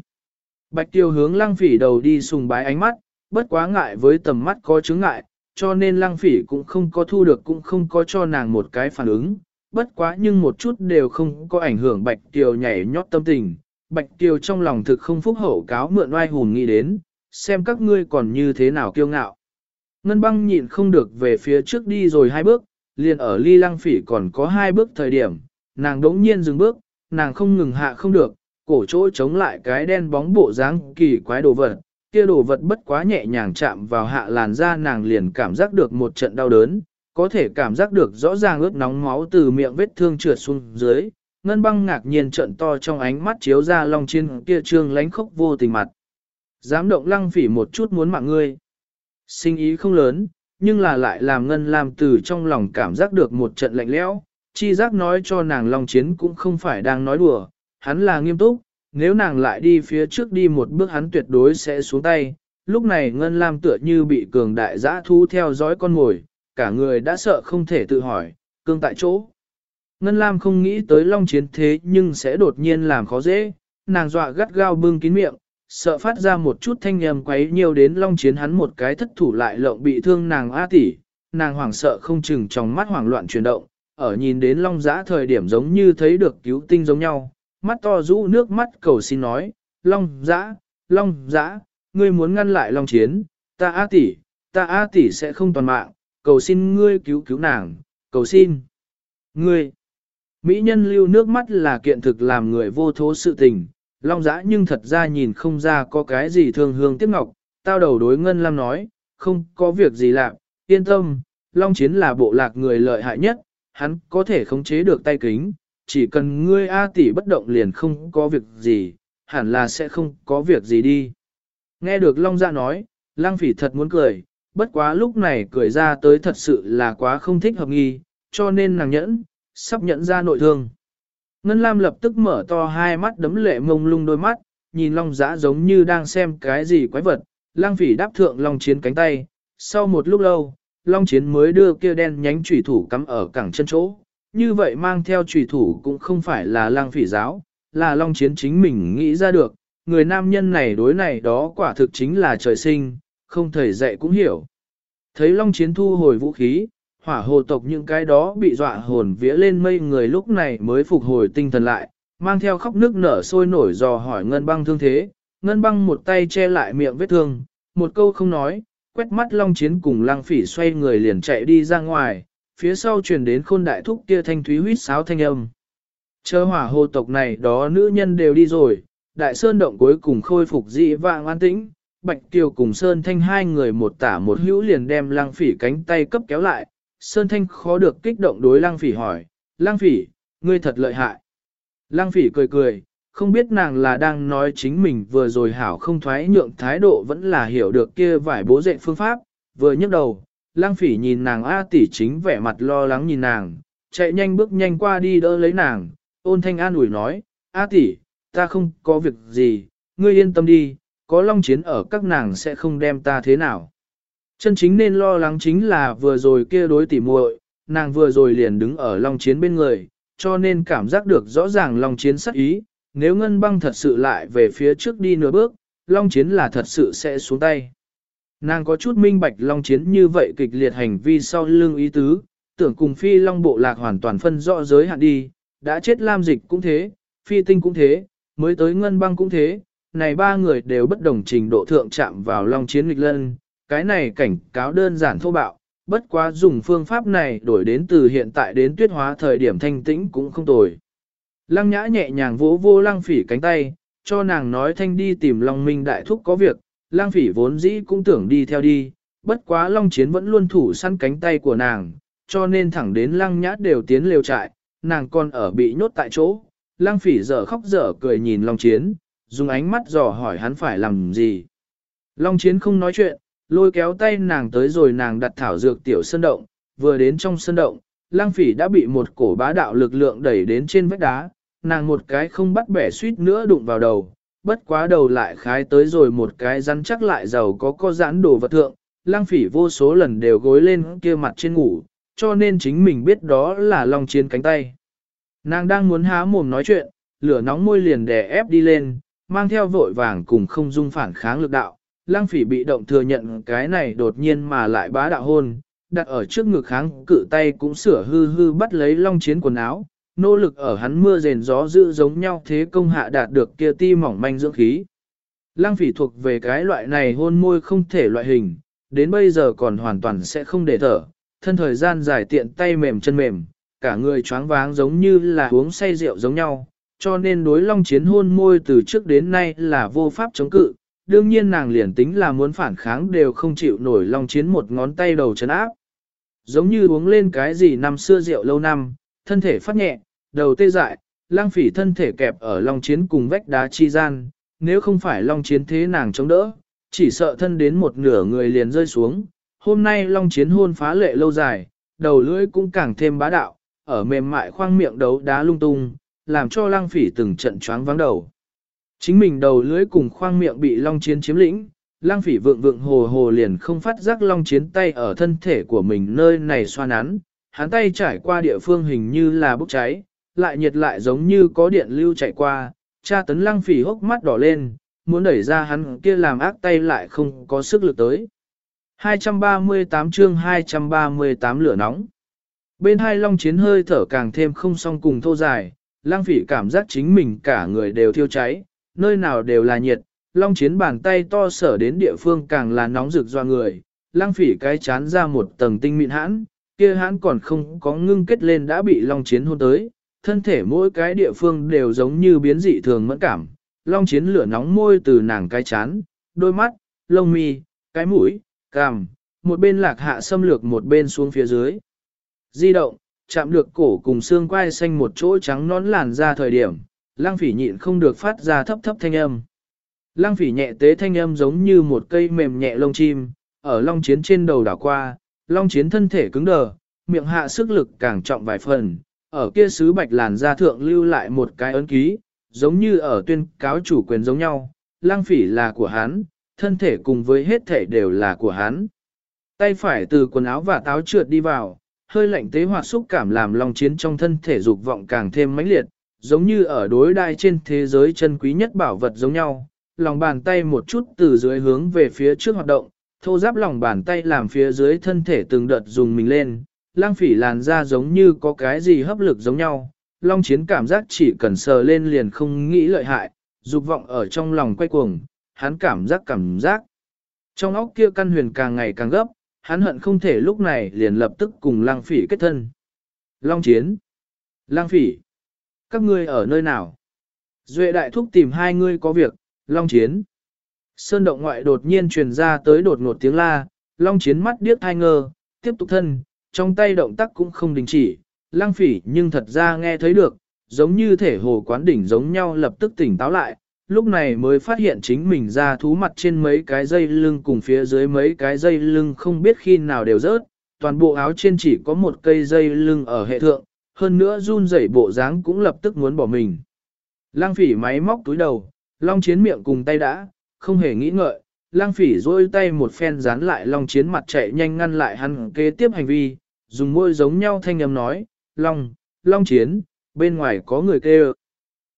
Bạch Tiêu hướng Lăng Phỉ đầu đi sùng bái ánh mắt, bất quá ngại với tầm mắt có chứng ngại, cho nên Lăng Phỉ cũng không có thu được cũng không có cho nàng một cái phản ứng, bất quá nhưng một chút đều không có ảnh hưởng Bạch Tiêu nhảy nhót tâm tình, Bạch Tiêu trong lòng thực không phúc hậu cáo mượn oai hùng nghĩ đến, xem các ngươi còn như thế nào kiêu ngạo. Ngân băng nhịn không được về phía trước đi rồi hai bước, liền ở ly lăng phỉ còn có hai bước thời điểm, nàng đống nhiên dừng bước, nàng không ngừng hạ không được, cổ chỗ chống lại cái đen bóng bộ dáng kỳ quái đồ vật, kia đồ vật bất quá nhẹ nhàng chạm vào hạ làn da nàng liền cảm giác được một trận đau đớn, có thể cảm giác được rõ ràng ướt nóng máu từ miệng vết thương trượt xuống dưới, ngân băng ngạc nhiên trận to trong ánh mắt chiếu ra long trên kia trương lánh khốc vô tình mặt. Dám động lăng phỉ một chút muốn mạng ngươi. Sinh ý không lớn, nhưng là lại làm ngân làm từ trong lòng cảm giác được một trận lạnh lẽo. Chi giác nói cho nàng long chiến cũng không phải đang nói đùa, hắn là nghiêm túc, nếu nàng lại đi phía trước đi một bước hắn tuyệt đối sẽ xuống tay. Lúc này Ngân Lam tựa như bị cường đại giã thu theo dõi con mồi, cả người đã sợ không thể tự hỏi, cương tại chỗ. Ngân Lam không nghĩ tới long chiến thế nhưng sẽ đột nhiên làm khó dễ, nàng dọa gắt gao bưng kín miệng, sợ phát ra một chút thanh nhầm quấy nhiều đến long chiến hắn một cái thất thủ lại lộng bị thương nàng A tỷ, nàng hoảng sợ không chừng trong mắt hoảng loạn chuyển động, ở nhìn đến long giã thời điểm giống như thấy được cứu tinh giống nhau, mắt to rũ nước mắt cầu xin nói, long dã, long dã, ngươi muốn ngăn lại long chiến, ta A tỷ, ta A tỷ sẽ không toàn mạng, cầu xin ngươi cứu cứu nàng, cầu xin. Ngươi, Mỹ nhân lưu nước mắt là kiện thực làm người vô thố sự tình, long dã nhưng thật ra nhìn không ra có cái gì thương hương tiếc ngọc, tao đầu đối Ngân Lam nói, không có việc gì làm, yên tâm, long chiến là bộ lạc người lợi hại nhất, hắn có thể khống chế được tay kính, chỉ cần ngươi A tỷ bất động liền không có việc gì, hẳn là sẽ không có việc gì đi. Nghe được long Dạ nói, lang phỉ thật muốn cười, bất quá lúc này cười ra tới thật sự là quá không thích hợp nghi, cho nên nàng nhẫn, sắp nhẫn ra nội thương. Ngân Lam lập tức mở to hai mắt đấm lệ mông lung đôi mắt, nhìn Long Dạ giống như đang xem cái gì quái vật, lang phỉ đáp thượng Long Chiến cánh tay. Sau một lúc lâu, Long Chiến mới đưa kia đen nhánh chủy thủ cắm ở cẳng chân chỗ. Như vậy mang theo trùy thủ cũng không phải là lang phỉ giáo, là Long Chiến chính mình nghĩ ra được. Người nam nhân này đối này đó quả thực chính là trời sinh, không thể dạy cũng hiểu. Thấy Long Chiến thu hồi vũ khí, hỏa hồ tộc những cái đó bị dọa hồn vía lên mây người lúc này mới phục hồi tinh thần lại, mang theo khóc nước nở sôi nổi dò hỏi ngân băng thương thế, ngân băng một tay che lại miệng vết thương, một câu không nói, quét mắt long chiến cùng lăng phỉ xoay người liền chạy đi ra ngoài, phía sau truyền đến khôn đại thúc kia thanh thúy huýt sáo thanh âm. Chờ hỏa hồ tộc này đó nữ nhân đều đi rồi, đại sơn động cuối cùng khôi phục dị vạng an tĩnh, Bạch Kiều cùng Sơn Thanh hai người một tả một hữu liền đem Lăng Phỉ cánh tay cấp kéo lại, Sơn Thanh khó được kích động đối Lăng Phỉ hỏi, Lăng Phỉ, ngươi thật lợi hại. Lăng Phỉ cười cười, không biết nàng là đang nói chính mình vừa rồi hảo không thoái nhượng thái độ vẫn là hiểu được kia vải bố dạy phương pháp, vừa nhấc đầu, Lang Phỉ nhìn nàng A tỷ chính vẻ mặt lo lắng nhìn nàng, chạy nhanh bước nhanh qua đi đỡ lấy nàng, ôn thanh an ủi nói, A tỷ, ta không có việc gì, ngươi yên tâm đi, có long chiến ở các nàng sẽ không đem ta thế nào. Chân chính nên lo lắng chính là vừa rồi kia đối tỉ muội, nàng vừa rồi liền đứng ở long chiến bên người, cho nên cảm giác được rõ ràng long chiến sắc ý, nếu ngân băng thật sự lại về phía trước đi nửa bước, long chiến là thật sự sẽ xuống tay. Nàng có chút minh bạch long chiến như vậy kịch liệt hành vi sau lưng ý tứ, tưởng cùng phi long bộ lạc hoàn toàn phân rõ giới hạn đi, đã chết lam dịch cũng thế, phi tinh cũng thế, mới tới ngân băng cũng thế, này ba người đều bất đồng trình độ thượng chạm vào long chiến nghịch lân, cái này cảnh cáo đơn giản thô bạo, bất quá dùng phương pháp này đổi đến từ hiện tại đến tuyết hóa thời điểm thanh tĩnh cũng không tồi. Lăng nhã nhẹ nhàng vỗ vô lăng phỉ cánh tay, cho nàng nói thanh đi tìm long minh đại thúc có việc, Lang phỉ vốn dĩ cũng tưởng đi theo đi, bất quá long chiến vẫn luôn thủ săn cánh tay của nàng, cho nên thẳng đến lăng nhã đều tiến liều trại, nàng còn ở bị nhốt tại chỗ. Lang phỉ dở khóc dở cười nhìn long chiến, dùng ánh mắt dò hỏi hắn phải làm gì. Long chiến không nói chuyện, lôi kéo tay nàng tới rồi nàng đặt thảo dược tiểu sân động, vừa đến trong sân động, lang phỉ đã bị một cổ bá đạo lực lượng đẩy đến trên vách đá, nàng một cái không bắt bẻ suýt nữa đụng vào đầu, bất quá đầu lại khái tới rồi một cái rắn chắc lại giàu có co giãn đồ vật thượng, lang phỉ vô số lần đều gối lên kia mặt trên ngủ, cho nên chính mình biết đó là long chiến cánh tay. Nàng đang muốn há mồm nói chuyện, lửa nóng môi liền đè ép đi lên, mang theo vội vàng cùng không dung phản kháng lực đạo. Lang phỉ bị động thừa nhận cái này đột nhiên mà lại bá đạo hôn, đặt ở trước ngực kháng cự tay cũng sửa hư hư bắt lấy long chiến quần áo, nỗ lực ở hắn mưa rền gió dữ giống nhau thế công hạ đạt được kia ti mỏng manh dưỡng khí. Lăng phỉ thuộc về cái loại này hôn môi không thể loại hình, đến bây giờ còn hoàn toàn sẽ không để thở, thân thời gian dài tiện tay mềm chân mềm, cả người choáng váng giống như là uống say rượu giống nhau, cho nên đối long chiến hôn môi từ trước đến nay là vô pháp chống cự. Đương nhiên nàng liền tính là muốn phản kháng đều không chịu nổi long chiến một ngón tay đầu chấn áp. Giống như uống lên cái gì năm xưa rượu lâu năm, thân thể phát nhẹ, đầu tê dại, lang phỉ thân thể kẹp ở long chiến cùng vách đá chi gian, nếu không phải long chiến thế nàng chống đỡ, chỉ sợ thân đến một nửa người liền rơi xuống. Hôm nay long chiến hôn phá lệ lâu dài, đầu lưỡi cũng càng thêm bá đạo, ở mềm mại khoang miệng đấu đá lung tung, làm cho lang phỉ từng trận choáng vắng đầu. Chính mình đầu lưỡi cùng khoang miệng bị long chiến chiếm lĩnh, lang phỉ vượng vượng hồ hồ liền không phát giác long chiến tay ở thân thể của mình nơi này xoa nắn, hắn tay trải qua địa phương hình như là bốc cháy, lại nhiệt lại giống như có điện lưu chạy qua, cha tấn lăng phỉ hốc mắt đỏ lên, muốn đẩy ra hắn kia làm ác tay lại không có sức lực tới. 238 chương 238 lửa nóng. Bên hai long chiến hơi thở càng thêm không song cùng thô dài, lang phỉ cảm giác chính mình cả người đều thiêu cháy, nơi nào đều là nhiệt, long chiến bàn tay to sở đến địa phương càng là nóng rực doa người, lang phỉ cái chán ra một tầng tinh mịn hãn, kia hãn còn không có ngưng kết lên đã bị long chiến hôn tới, thân thể mỗi cái địa phương đều giống như biến dị thường mẫn cảm, long chiến lửa nóng môi từ nàng cái chán, đôi mắt, lông mi, cái mũi, cằm, một bên lạc hạ xâm lược một bên xuống phía dưới. Di động, chạm được cổ cùng xương quai xanh một chỗ trắng nón làn ra thời điểm, lang phỉ nhịn không được phát ra thấp thấp thanh âm. Lang phỉ nhẹ tế thanh âm giống như một cây mềm nhẹ lông chim, ở long chiến trên đầu đảo qua, long chiến thân thể cứng đờ, miệng hạ sức lực càng trọng vài phần, ở kia sứ bạch làn da thượng lưu lại một cái ấn ký, giống như ở tuyên cáo chủ quyền giống nhau, lang phỉ là của hắn, thân thể cùng với hết thể đều là của hắn. Tay phải từ quần áo và táo trượt đi vào, hơi lạnh tế hoạt xúc cảm làm lòng chiến trong thân thể dục vọng càng thêm mãnh liệt, giống như ở đối đai trên thế giới chân quý nhất bảo vật giống nhau. Lòng bàn tay một chút từ dưới hướng về phía trước hoạt động, thô giáp lòng bàn tay làm phía dưới thân thể từng đợt dùng mình lên, lang phỉ làn da giống như có cái gì hấp lực giống nhau. Long chiến cảm giác chỉ cần sờ lên liền không nghĩ lợi hại, dục vọng ở trong lòng quay cuồng, hắn cảm giác cảm giác. Trong óc kia căn huyền càng ngày càng gấp, hắn hận không thể lúc này liền lập tức cùng lang phỉ kết thân. Long chiến. Lang phỉ. Các ngươi ở nơi nào? Duệ đại thúc tìm hai ngươi có việc, long chiến. Sơn động ngoại đột nhiên truyền ra tới đột ngột tiếng la, long chiến mắt điếc hai ngơ, tiếp tục thân, trong tay động tác cũng không đình chỉ, lang phỉ nhưng thật ra nghe thấy được, giống như thể hồ quán đỉnh giống nhau lập tức tỉnh táo lại, lúc này mới phát hiện chính mình ra thú mặt trên mấy cái dây lưng cùng phía dưới mấy cái dây lưng không biết khi nào đều rớt, toàn bộ áo trên chỉ có một cây dây lưng ở hệ thượng, hơn nữa run rẩy bộ dáng cũng lập tức muốn bỏ mình. Lang phỉ máy móc túi đầu, long chiến miệng cùng tay đã, không hề nghĩ ngợi, lang phỉ rôi tay một phen dán lại long chiến mặt chạy nhanh ngăn lại hắn kế tiếp hành vi, dùng môi giống nhau thanh âm nói, long, long chiến, bên ngoài có người kêu.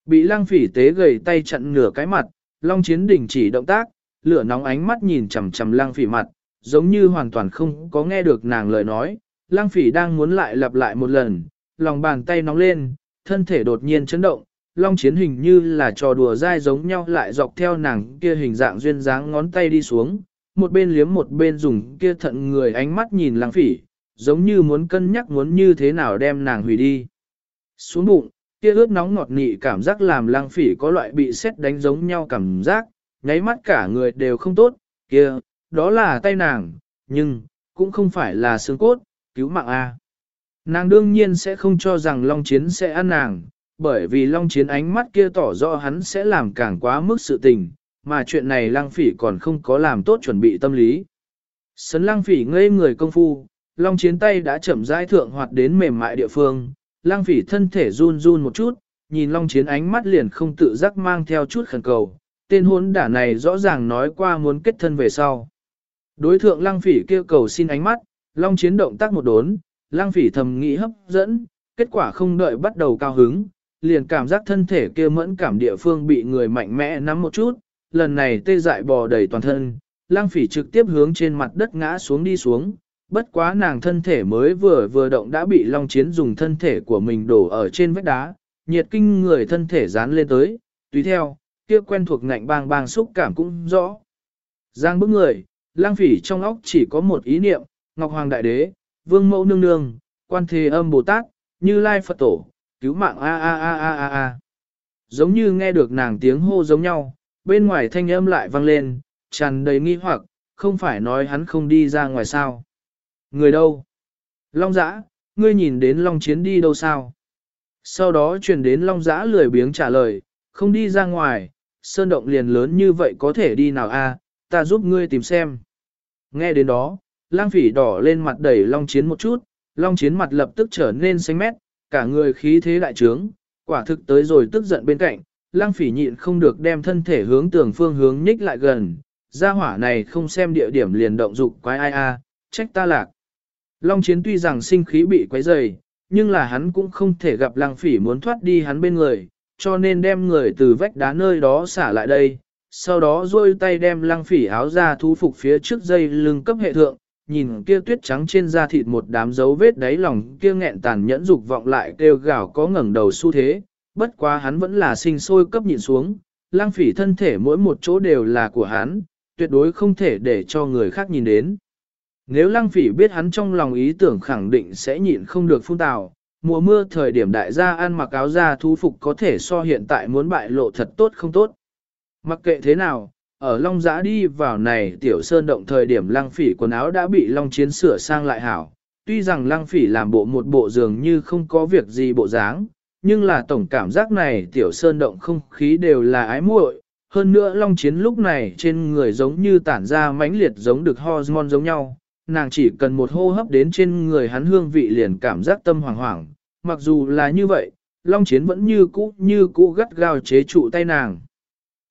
Bị lang phỉ tế gầy tay chặn nửa cái mặt, long chiến đình chỉ động tác, lửa nóng ánh mắt nhìn chằm chằm lang phỉ mặt, giống như hoàn toàn không có nghe được nàng lời nói. Lang phỉ đang muốn lại lặp lại một lần, lòng bàn tay nóng lên, thân thể đột nhiên chấn động, long chiến hình như là trò đùa dai giống nhau lại dọc theo nàng kia hình dạng duyên dáng ngón tay đi xuống, một bên liếm một bên dùng kia thận người ánh mắt nhìn lang phỉ, giống như muốn cân nhắc muốn như thế nào đem nàng hủy đi. Xuống bụng, kia ướt nóng ngọt nị cảm giác làm lang phỉ có loại bị xét đánh giống nhau cảm giác, nháy mắt cả người đều không tốt, kia, đó là tay nàng, nhưng, cũng không phải là xương cốt, cứu mạng A. Nàng đương nhiên sẽ không cho rằng Long Chiến sẽ ăn nàng, bởi vì Long Chiến ánh mắt kia tỏ rõ hắn sẽ làm càng quá mức sự tình, mà chuyện này lang Phỉ còn không có làm tốt chuẩn bị tâm lý. Sấn lang Phỉ ngây người công phu, Long Chiến tay đã chậm rãi thượng hoạt đến mềm mại địa phương, Lang Phỉ thân thể run run một chút, nhìn Long Chiến ánh mắt liền không tự giác mang theo chút khẩn cầu, tên hôn đả này rõ ràng nói qua muốn kết thân về sau. Đối thượng Lang Phỉ kêu cầu xin ánh mắt, Long Chiến động tác một đốn, lang phỉ thầm nghĩ hấp dẫn, kết quả không đợi bắt đầu cao hứng, liền cảm giác thân thể kia mẫn cảm địa phương bị người mạnh mẽ nắm một chút, lần này tê dại bò đầy toàn thân, lang phỉ trực tiếp hướng trên mặt đất ngã xuống đi xuống, bất quá nàng thân thể mới vừa vừa động đã bị long chiến dùng thân thể của mình đổ ở trên vách đá, nhiệt kinh người thân thể dán lên tới, tùy theo, kia quen thuộc ngạnh bang bang xúc cảm cũng rõ. Giang bức người, lang phỉ trong óc chỉ có một ý niệm, Ngọc Hoàng Đại Đế, vương mẫu nương nương, quan thế âm Bồ Tát, như lai Phật tổ, cứu mạng a a a a a a. Giống như nghe được nàng tiếng hô giống nhau, bên ngoài thanh âm lại vang lên, tràn đầy nghi hoặc, không phải nói hắn không đi ra ngoài sao. Người đâu? Long giã, ngươi nhìn đến Long chiến đi đâu sao? Sau đó truyền đến Long giã lười biếng trả lời, không đi ra ngoài, sơn động liền lớn như vậy có thể đi nào a? ta giúp ngươi tìm xem. Nghe đến đó, lang phỉ đỏ lên mặt đẩy long chiến một chút, long chiến mặt lập tức trở nên xanh mét, cả người khí thế đại trướng, quả thực tới rồi tức giận bên cạnh, lang phỉ nhịn không được đem thân thể hướng tường phương hướng nhích lại gần, gia hỏa này không xem địa điểm liền động dục quái ai a, trách ta lạc. Long chiến tuy rằng sinh khí bị quấy dày, nhưng là hắn cũng không thể gặp lang phỉ muốn thoát đi hắn bên người, cho nên đem người từ vách đá nơi đó xả lại đây, sau đó duỗi tay đem lăng phỉ áo ra thu phục phía trước dây lưng cấp hệ thượng, nhìn kia tuyết trắng trên da thịt một đám dấu vết đáy lòng kia nghẹn tàn nhẫn dục vọng lại kêu gào có ngẩng đầu xu thế, bất quá hắn vẫn là sinh sôi cấp nhịn xuống, lang phỉ thân thể mỗi một chỗ đều là của hắn, tuyệt đối không thể để cho người khác nhìn đến. Nếu lang phỉ biết hắn trong lòng ý tưởng khẳng định sẽ nhịn không được phun tào, mùa mưa thời điểm đại gia ăn mặc áo da thú phục có thể so hiện tại muốn bại lộ thật tốt không tốt. Mặc kệ thế nào, ở Long Giã đi vào này tiểu sơn động thời điểm lăng phỉ quần áo đã bị Long Chiến sửa sang lại hảo. Tuy rằng lăng phỉ làm bộ một bộ giường như không có việc gì bộ dáng, nhưng là tổng cảm giác này tiểu sơn động không khí đều là ái muội. Hơn nữa Long Chiến lúc này trên người giống như tản ra mãnh liệt giống được hormone giống nhau, nàng chỉ cần một hô hấp đến trên người hắn hương vị liền cảm giác tâm hoảng hoảng. Mặc dù là như vậy, Long Chiến vẫn như cũ như cũ gắt gao chế trụ tay nàng.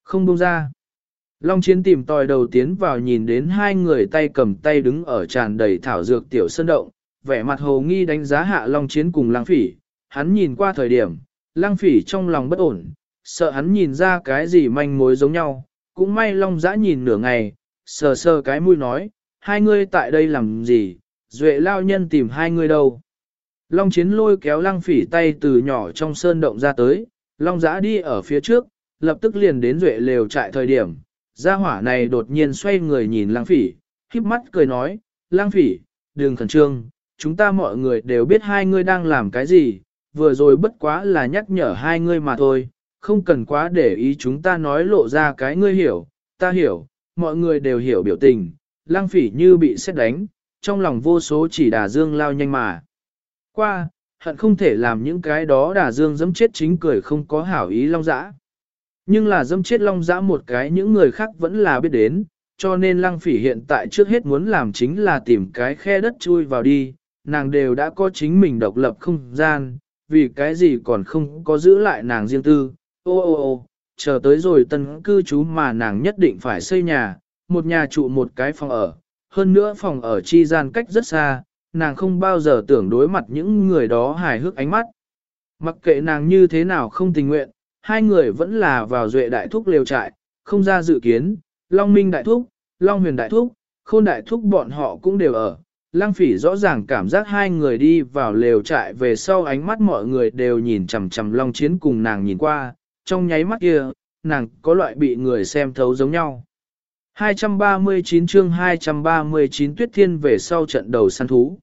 Không buông ra. Long chiến tìm tòi đầu tiến vào nhìn đến hai người tay cầm tay đứng ở tràn đầy thảo dược tiểu sơn động, vẻ mặt hồ nghi đánh giá hạ Long chiến cùng lang phỉ, hắn nhìn qua thời điểm, lang phỉ trong lòng bất ổn, sợ hắn nhìn ra cái gì manh mối giống nhau, cũng may Long giã nhìn nửa ngày, sờ sờ cái mũi nói, hai ngươi tại đây làm gì, duệ lao nhân tìm hai ngươi đâu. Long chiến lôi kéo lăng phỉ tay từ nhỏ trong sơn động ra tới, Long giã đi ở phía trước, lập tức liền đến duệ lều trại thời điểm, gia hỏa này đột nhiên xoay người nhìn lang phỉ, khiếp mắt cười nói, lang phỉ, đừng khẩn trương, chúng ta mọi người đều biết hai ngươi đang làm cái gì, vừa rồi bất quá là nhắc nhở hai ngươi mà thôi, không cần quá để ý chúng ta nói lộ ra cái ngươi hiểu, ta hiểu, mọi người đều hiểu biểu tình, lang phỉ như bị xét đánh, trong lòng vô số chỉ đà dương lao nhanh mà. Qua, hận không thể làm những cái đó đà dương dẫm chết chính cười không có hảo ý long dã. Nhưng là dẫm chết long dã một cái những người khác vẫn là biết đến, cho nên lăng phỉ hiện tại trước hết muốn làm chính là tìm cái khe đất chui vào đi, nàng đều đã có chính mình độc lập không gian, vì cái gì còn không có giữ lại nàng riêng tư, ô ô ô, chờ tới rồi tân cư trú mà nàng nhất định phải xây nhà, một nhà trụ một cái phòng ở, hơn nữa phòng ở chi gian cách rất xa, nàng không bao giờ tưởng đối mặt những người đó hài hước ánh mắt. Mặc kệ nàng như thế nào không tình nguyện, hai người vẫn là vào duệ đại thúc liều trại, không ra dự kiến, Long Minh đại thúc, Long Huyền đại thúc, Khôn đại thúc bọn họ cũng đều ở. Lăng phỉ rõ ràng cảm giác hai người đi vào lều trại về sau ánh mắt mọi người đều nhìn chằm chằm Long Chiến cùng nàng nhìn qua, trong nháy mắt kia, nàng có loại bị người xem thấu giống nhau. 239 chương 239 tuyết thiên về sau trận đầu săn thú.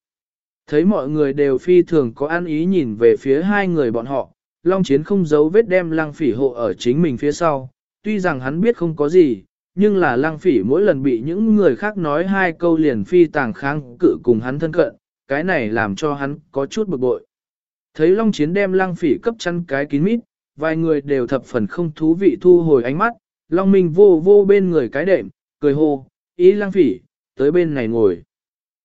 Thấy mọi người đều phi thường có ăn ý nhìn về phía hai người bọn họ, Long Chiến không giấu vết đem lăng phỉ hộ ở chính mình phía sau, tuy rằng hắn biết không có gì, nhưng là lăng phỉ mỗi lần bị những người khác nói hai câu liền phi tàng kháng cự cùng hắn thân cận, cái này làm cho hắn có chút bực bội. Thấy Long Chiến đem lăng phỉ cấp chăn cái kín mít, vài người đều thập phần không thú vị thu hồi ánh mắt, Long Minh vô vô bên người cái đệm, cười hô, ý Lang phỉ, tới bên này ngồi.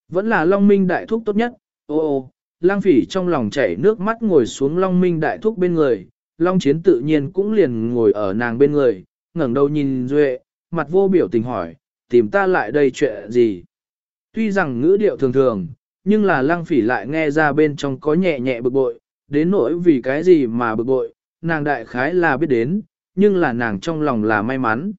Vẫn là Long Minh đại thúc tốt nhất, ô ô, lang phỉ trong lòng chảy nước mắt ngồi xuống Long Minh đại thúc bên người, Long Chiến tự nhiên cũng liền ngồi ở nàng bên người, ngẩng đầu nhìn Duệ, mặt vô biểu tình hỏi, tìm ta lại đây chuyện gì. Tuy rằng ngữ điệu thường thường, nhưng là lang phỉ lại nghe ra bên trong có nhẹ nhẹ bực bội, đến nỗi vì cái gì mà bực bội, nàng đại khái là biết đến, nhưng là nàng trong lòng là may mắn.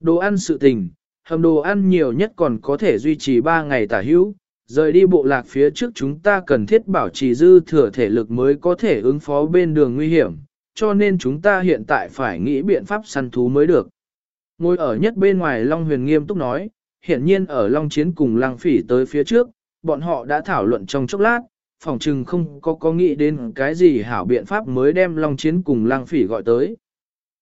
Đồ ăn sự tình, hầm đồ ăn nhiều nhất còn có thể duy trì 3 ngày tả hữu, rời đi bộ lạc phía trước chúng ta cần thiết bảo trì dư thừa thể lực mới có thể ứng phó bên đường nguy hiểm, cho nên chúng ta hiện tại phải nghĩ biện pháp săn thú mới được. Ngồi ở nhất bên ngoài Long Huyền nghiêm túc nói, hiển nhiên ở Long Chiến cùng Lăng Phỉ tới phía trước, bọn họ đã thảo luận trong chốc lát, phòng trừng không có có nghĩ đến cái gì hảo biện pháp mới đem Long Chiến cùng Lăng Phỉ gọi tới.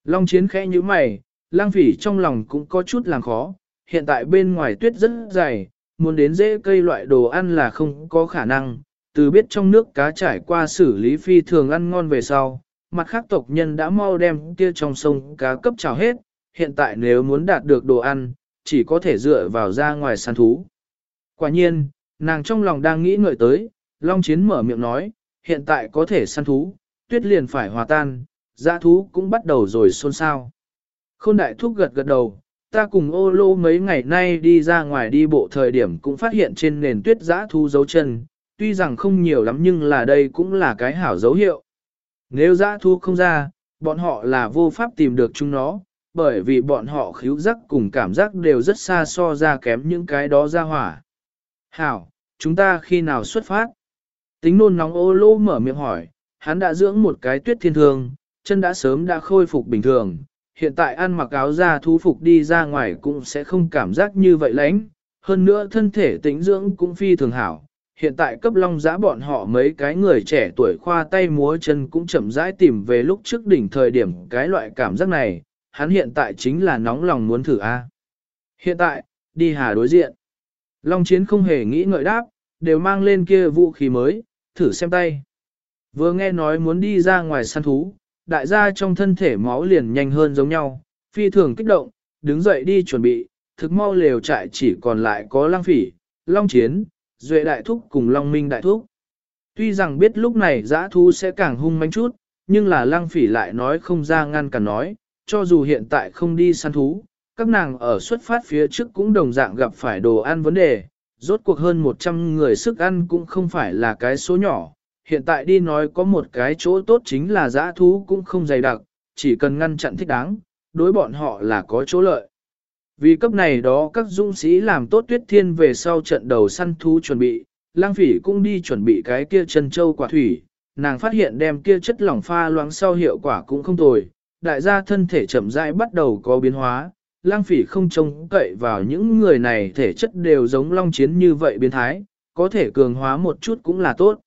Long Chiến khẽ như mày, Lăng Phỉ trong lòng cũng có chút làng khó, hiện tại bên ngoài tuyết rất dày, muốn đến dễ cây loại đồ ăn là không có khả năng, từ biết trong nước cá trải qua xử lý phi thường ăn ngon về sau, mặt khác tộc nhân đã mau đem kia trong sông cá cấp trào hết, hiện tại nếu muốn đạt được đồ ăn, chỉ có thể dựa vào ra ngoài săn thú. Quả nhiên, nàng trong lòng đang nghĩ ngợi tới, Long Chiến mở miệng nói, hiện tại có thể săn thú, tuyết liền phải hòa tan, dã thú cũng bắt đầu rồi xôn xao. Khôn đại thúc gật gật đầu, ta cùng ô lô mấy ngày nay đi ra ngoài đi bộ thời điểm cũng phát hiện trên nền tuyết giã thu dấu chân, tuy rằng không nhiều lắm nhưng là đây cũng là cái hảo dấu hiệu. Nếu giã thu không ra, bọn họ là vô pháp tìm được chúng nó, bởi vì bọn họ khíu giác cùng cảm giác đều rất xa so ra kém những cái đó ra hỏa. Hảo, chúng ta khi nào xuất phát? Tính nôn nóng ô lô mở miệng hỏi, hắn đã dưỡng một cái tuyết thiên thương, chân đã sớm đã khôi phục bình thường, hiện tại ăn mặc áo da thú phục đi ra ngoài cũng sẽ không cảm giác như vậy lãnh, hơn nữa thân thể tĩnh dưỡng cũng phi thường hảo. Hiện tại cấp long giã bọn họ mấy cái người trẻ tuổi khoa tay múa chân cũng chậm rãi tìm về lúc trước đỉnh thời điểm cái loại cảm giác này, hắn hiện tại chính là nóng lòng muốn thử A. Hiện tại, đi hà đối diện. Long chiến không hề nghĩ ngợi đáp, đều mang lên kia vũ khí mới, thử xem tay. Vừa nghe nói muốn đi ra ngoài săn thú, đại gia trong thân thể máu liền nhanh hơn giống nhau, phi thường kích động, đứng dậy đi chuẩn bị, thực mau lều trại chỉ còn lại có lang phỉ, long chiến, duệ đại thúc cùng long minh đại thúc. Tuy rằng biết lúc này giã thu sẽ càng hung manh chút, nhưng là lang phỉ lại nói không ra ngăn cả nói, cho dù hiện tại không đi săn thú, các nàng ở xuất phát phía trước cũng đồng dạng gặp phải đồ ăn vấn đề, rốt cuộc hơn 100 người sức ăn cũng không phải là cái số nhỏ, hiện tại đi nói có một cái chỗ tốt chính là giã thú cũng không dày đặc, chỉ cần ngăn chặn thích đáng, đối bọn họ là có chỗ lợi. Vì cấp này đó các dũng sĩ làm tốt tuyết thiên về sau trận đầu săn thú chuẩn bị, lang phỉ cũng đi chuẩn bị cái kia chân châu quả thủy, nàng phát hiện đem kia chất lỏng pha loãng sau hiệu quả cũng không tồi, đại gia thân thể chậm rãi bắt đầu có biến hóa, lang phỉ không trông cậy vào những người này thể chất đều giống long chiến như vậy biến thái, có thể cường hóa một chút cũng là tốt.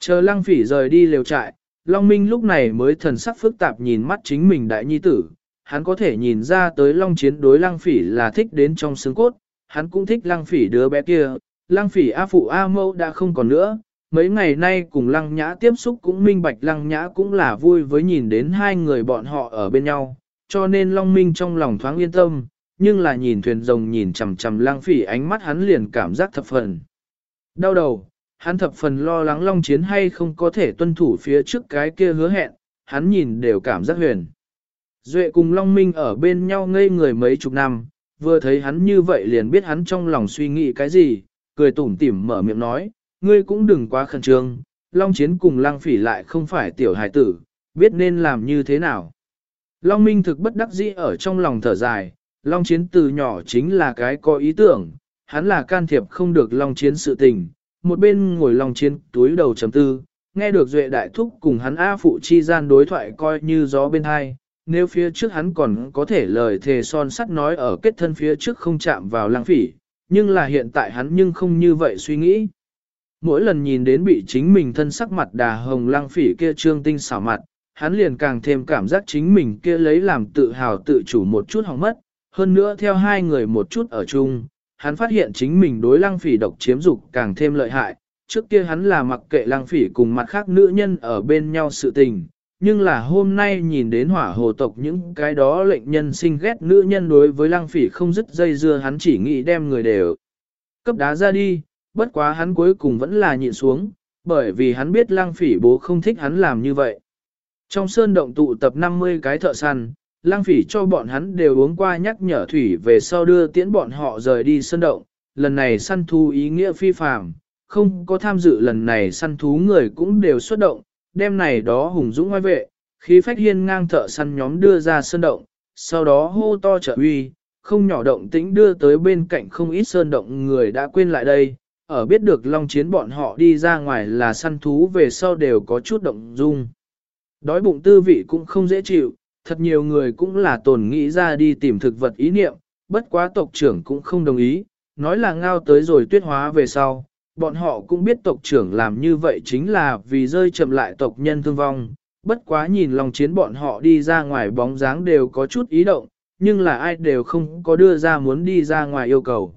Chờ lang phỉ rời đi lều trại, Long Minh lúc này mới thần sắc phức tạp nhìn mắt chính mình đại nhi tử, hắn có thể nhìn ra tới long chiến đối lang phỉ là thích đến trong xương cốt, hắn cũng thích lang phỉ đứa bé kia, lang phỉ A phụ A mâu đã không còn nữa, mấy ngày nay cùng lăng nhã tiếp xúc cũng minh bạch lăng nhã cũng là vui với nhìn đến hai người bọn họ ở bên nhau, cho nên long minh trong lòng thoáng yên tâm, nhưng là nhìn thuyền rồng nhìn chằm chằm lang phỉ ánh mắt hắn liền cảm giác thập phần. Đau đầu, hắn thập phần lo lắng long chiến hay không có thể tuân thủ phía trước cái kia hứa hẹn, hắn nhìn đều cảm giác huyền. Duệ cùng Long Minh ở bên nhau ngây người mấy chục năm, vừa thấy hắn như vậy liền biết hắn trong lòng suy nghĩ cái gì, cười tủm tỉm mở miệng nói, ngươi cũng đừng quá khẩn trương, Long Chiến cùng Lăng Phỉ lại không phải tiểu hài tử, biết nên làm như thế nào. Long Minh thực bất đắc dĩ ở trong lòng thở dài, Long Chiến từ nhỏ chính là cái có ý tưởng, hắn là can thiệp không được Long Chiến sự tình, một bên ngồi Long Chiến túi đầu chấm tư, nghe được Duệ Đại Thúc cùng hắn A Phụ chi gian đối thoại coi như gió bên hai, nếu phía trước hắn còn có thể lời thề son sắt nói ở kết thân phía trước không chạm vào Lăng Phỉ, nhưng là hiện tại hắn nhưng không như vậy suy nghĩ. Mỗi lần nhìn đến bị chính mình thân sắc mặt đà hồng lăng phỉ kia trương tinh xảo mặt, hắn liền càng thêm cảm giác chính mình kia lấy làm tự hào tự chủ một chút hỏng mất. Hơn nữa theo hai người một chút ở chung, hắn phát hiện chính mình đối lăng phỉ độc chiếm dục càng thêm lợi hại. Trước kia hắn là mặc kệ lăng phỉ cùng mặt khác nữ nhân ở bên nhau sự tình, nhưng là hôm nay nhìn đến hỏa hồ tộc những cái đó lệnh nhân sinh ghét nữ nhân đối với lăng phỉ không dứt dây dưa hắn chỉ nghĩ đem người đều cấp đá ra đi, bất quá hắn cuối cùng vẫn là nhịn xuống, bởi vì hắn biết lăng phỉ bố không thích hắn làm như vậy. Trong sơn động tụ tập 50 cái thợ săn, Lang phỉ cho bọn hắn đều uống qua nhắc nhở thủy về sau đưa tiễn bọn họ rời đi sân động, lần này săn thú ý nghĩa phi phàm, không có tham dự lần này săn thú người cũng đều xuất động, đêm này đó hùng dũng ngoài vệ, khí phách hiên ngang thợ săn nhóm đưa ra sân động, sau đó hô to trợ uy, không nhỏ động tĩnh đưa tới bên cạnh không ít sơn động người đã quên lại đây, ở biết được long chiến bọn họ đi ra ngoài là săn thú về sau đều có chút động dung. Đói bụng tư vị cũng không dễ chịu, thật nhiều người cũng là tồn nghĩ ra đi tìm thực vật ý niệm, bất quá tộc trưởng cũng không đồng ý, nói là ngao tới rồi tuyết hóa về sau, bọn họ cũng biết tộc trưởng làm như vậy chính là vì rơi chậm lại tộc nhân thương vong, bất quá nhìn lòng chiến bọn họ đi ra ngoài bóng dáng đều có chút ý động, nhưng là ai đều không có đưa ra muốn đi ra ngoài yêu cầu.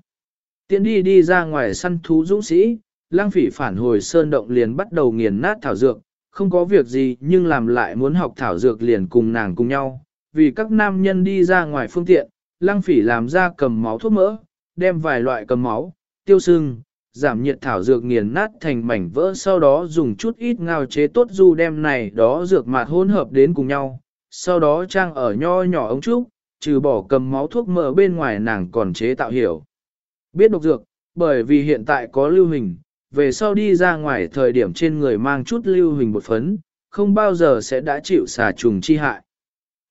Tiến đi đi ra ngoài săn thú dũng sĩ, lang phỉ phản hồi sơn động liền bắt đầu nghiền nát thảo dược, không có việc gì nhưng làm lại muốn học thảo dược liền cùng nàng cùng nhau. Vì các nam nhân đi ra ngoài phương tiện, lăng phỉ làm ra cầm máu thuốc mỡ, đem vài loại cầm máu, tiêu sưng, giảm nhiệt thảo dược nghiền nát thành mảnh vỡ sau đó dùng chút ít ngao chế tốt du đem này đó dược mạt hỗn hợp đến cùng nhau, sau đó trang ở nho nhỏ ống trúc, trừ bỏ cầm máu thuốc mỡ bên ngoài nàng còn chế tạo hiểu. Biết độc dược, bởi vì hiện tại có lưu hình, về sau đi ra ngoài thời điểm trên người mang chút lưu hình bột phấn, không bao giờ sẽ đã chịu xà trùng chi hại.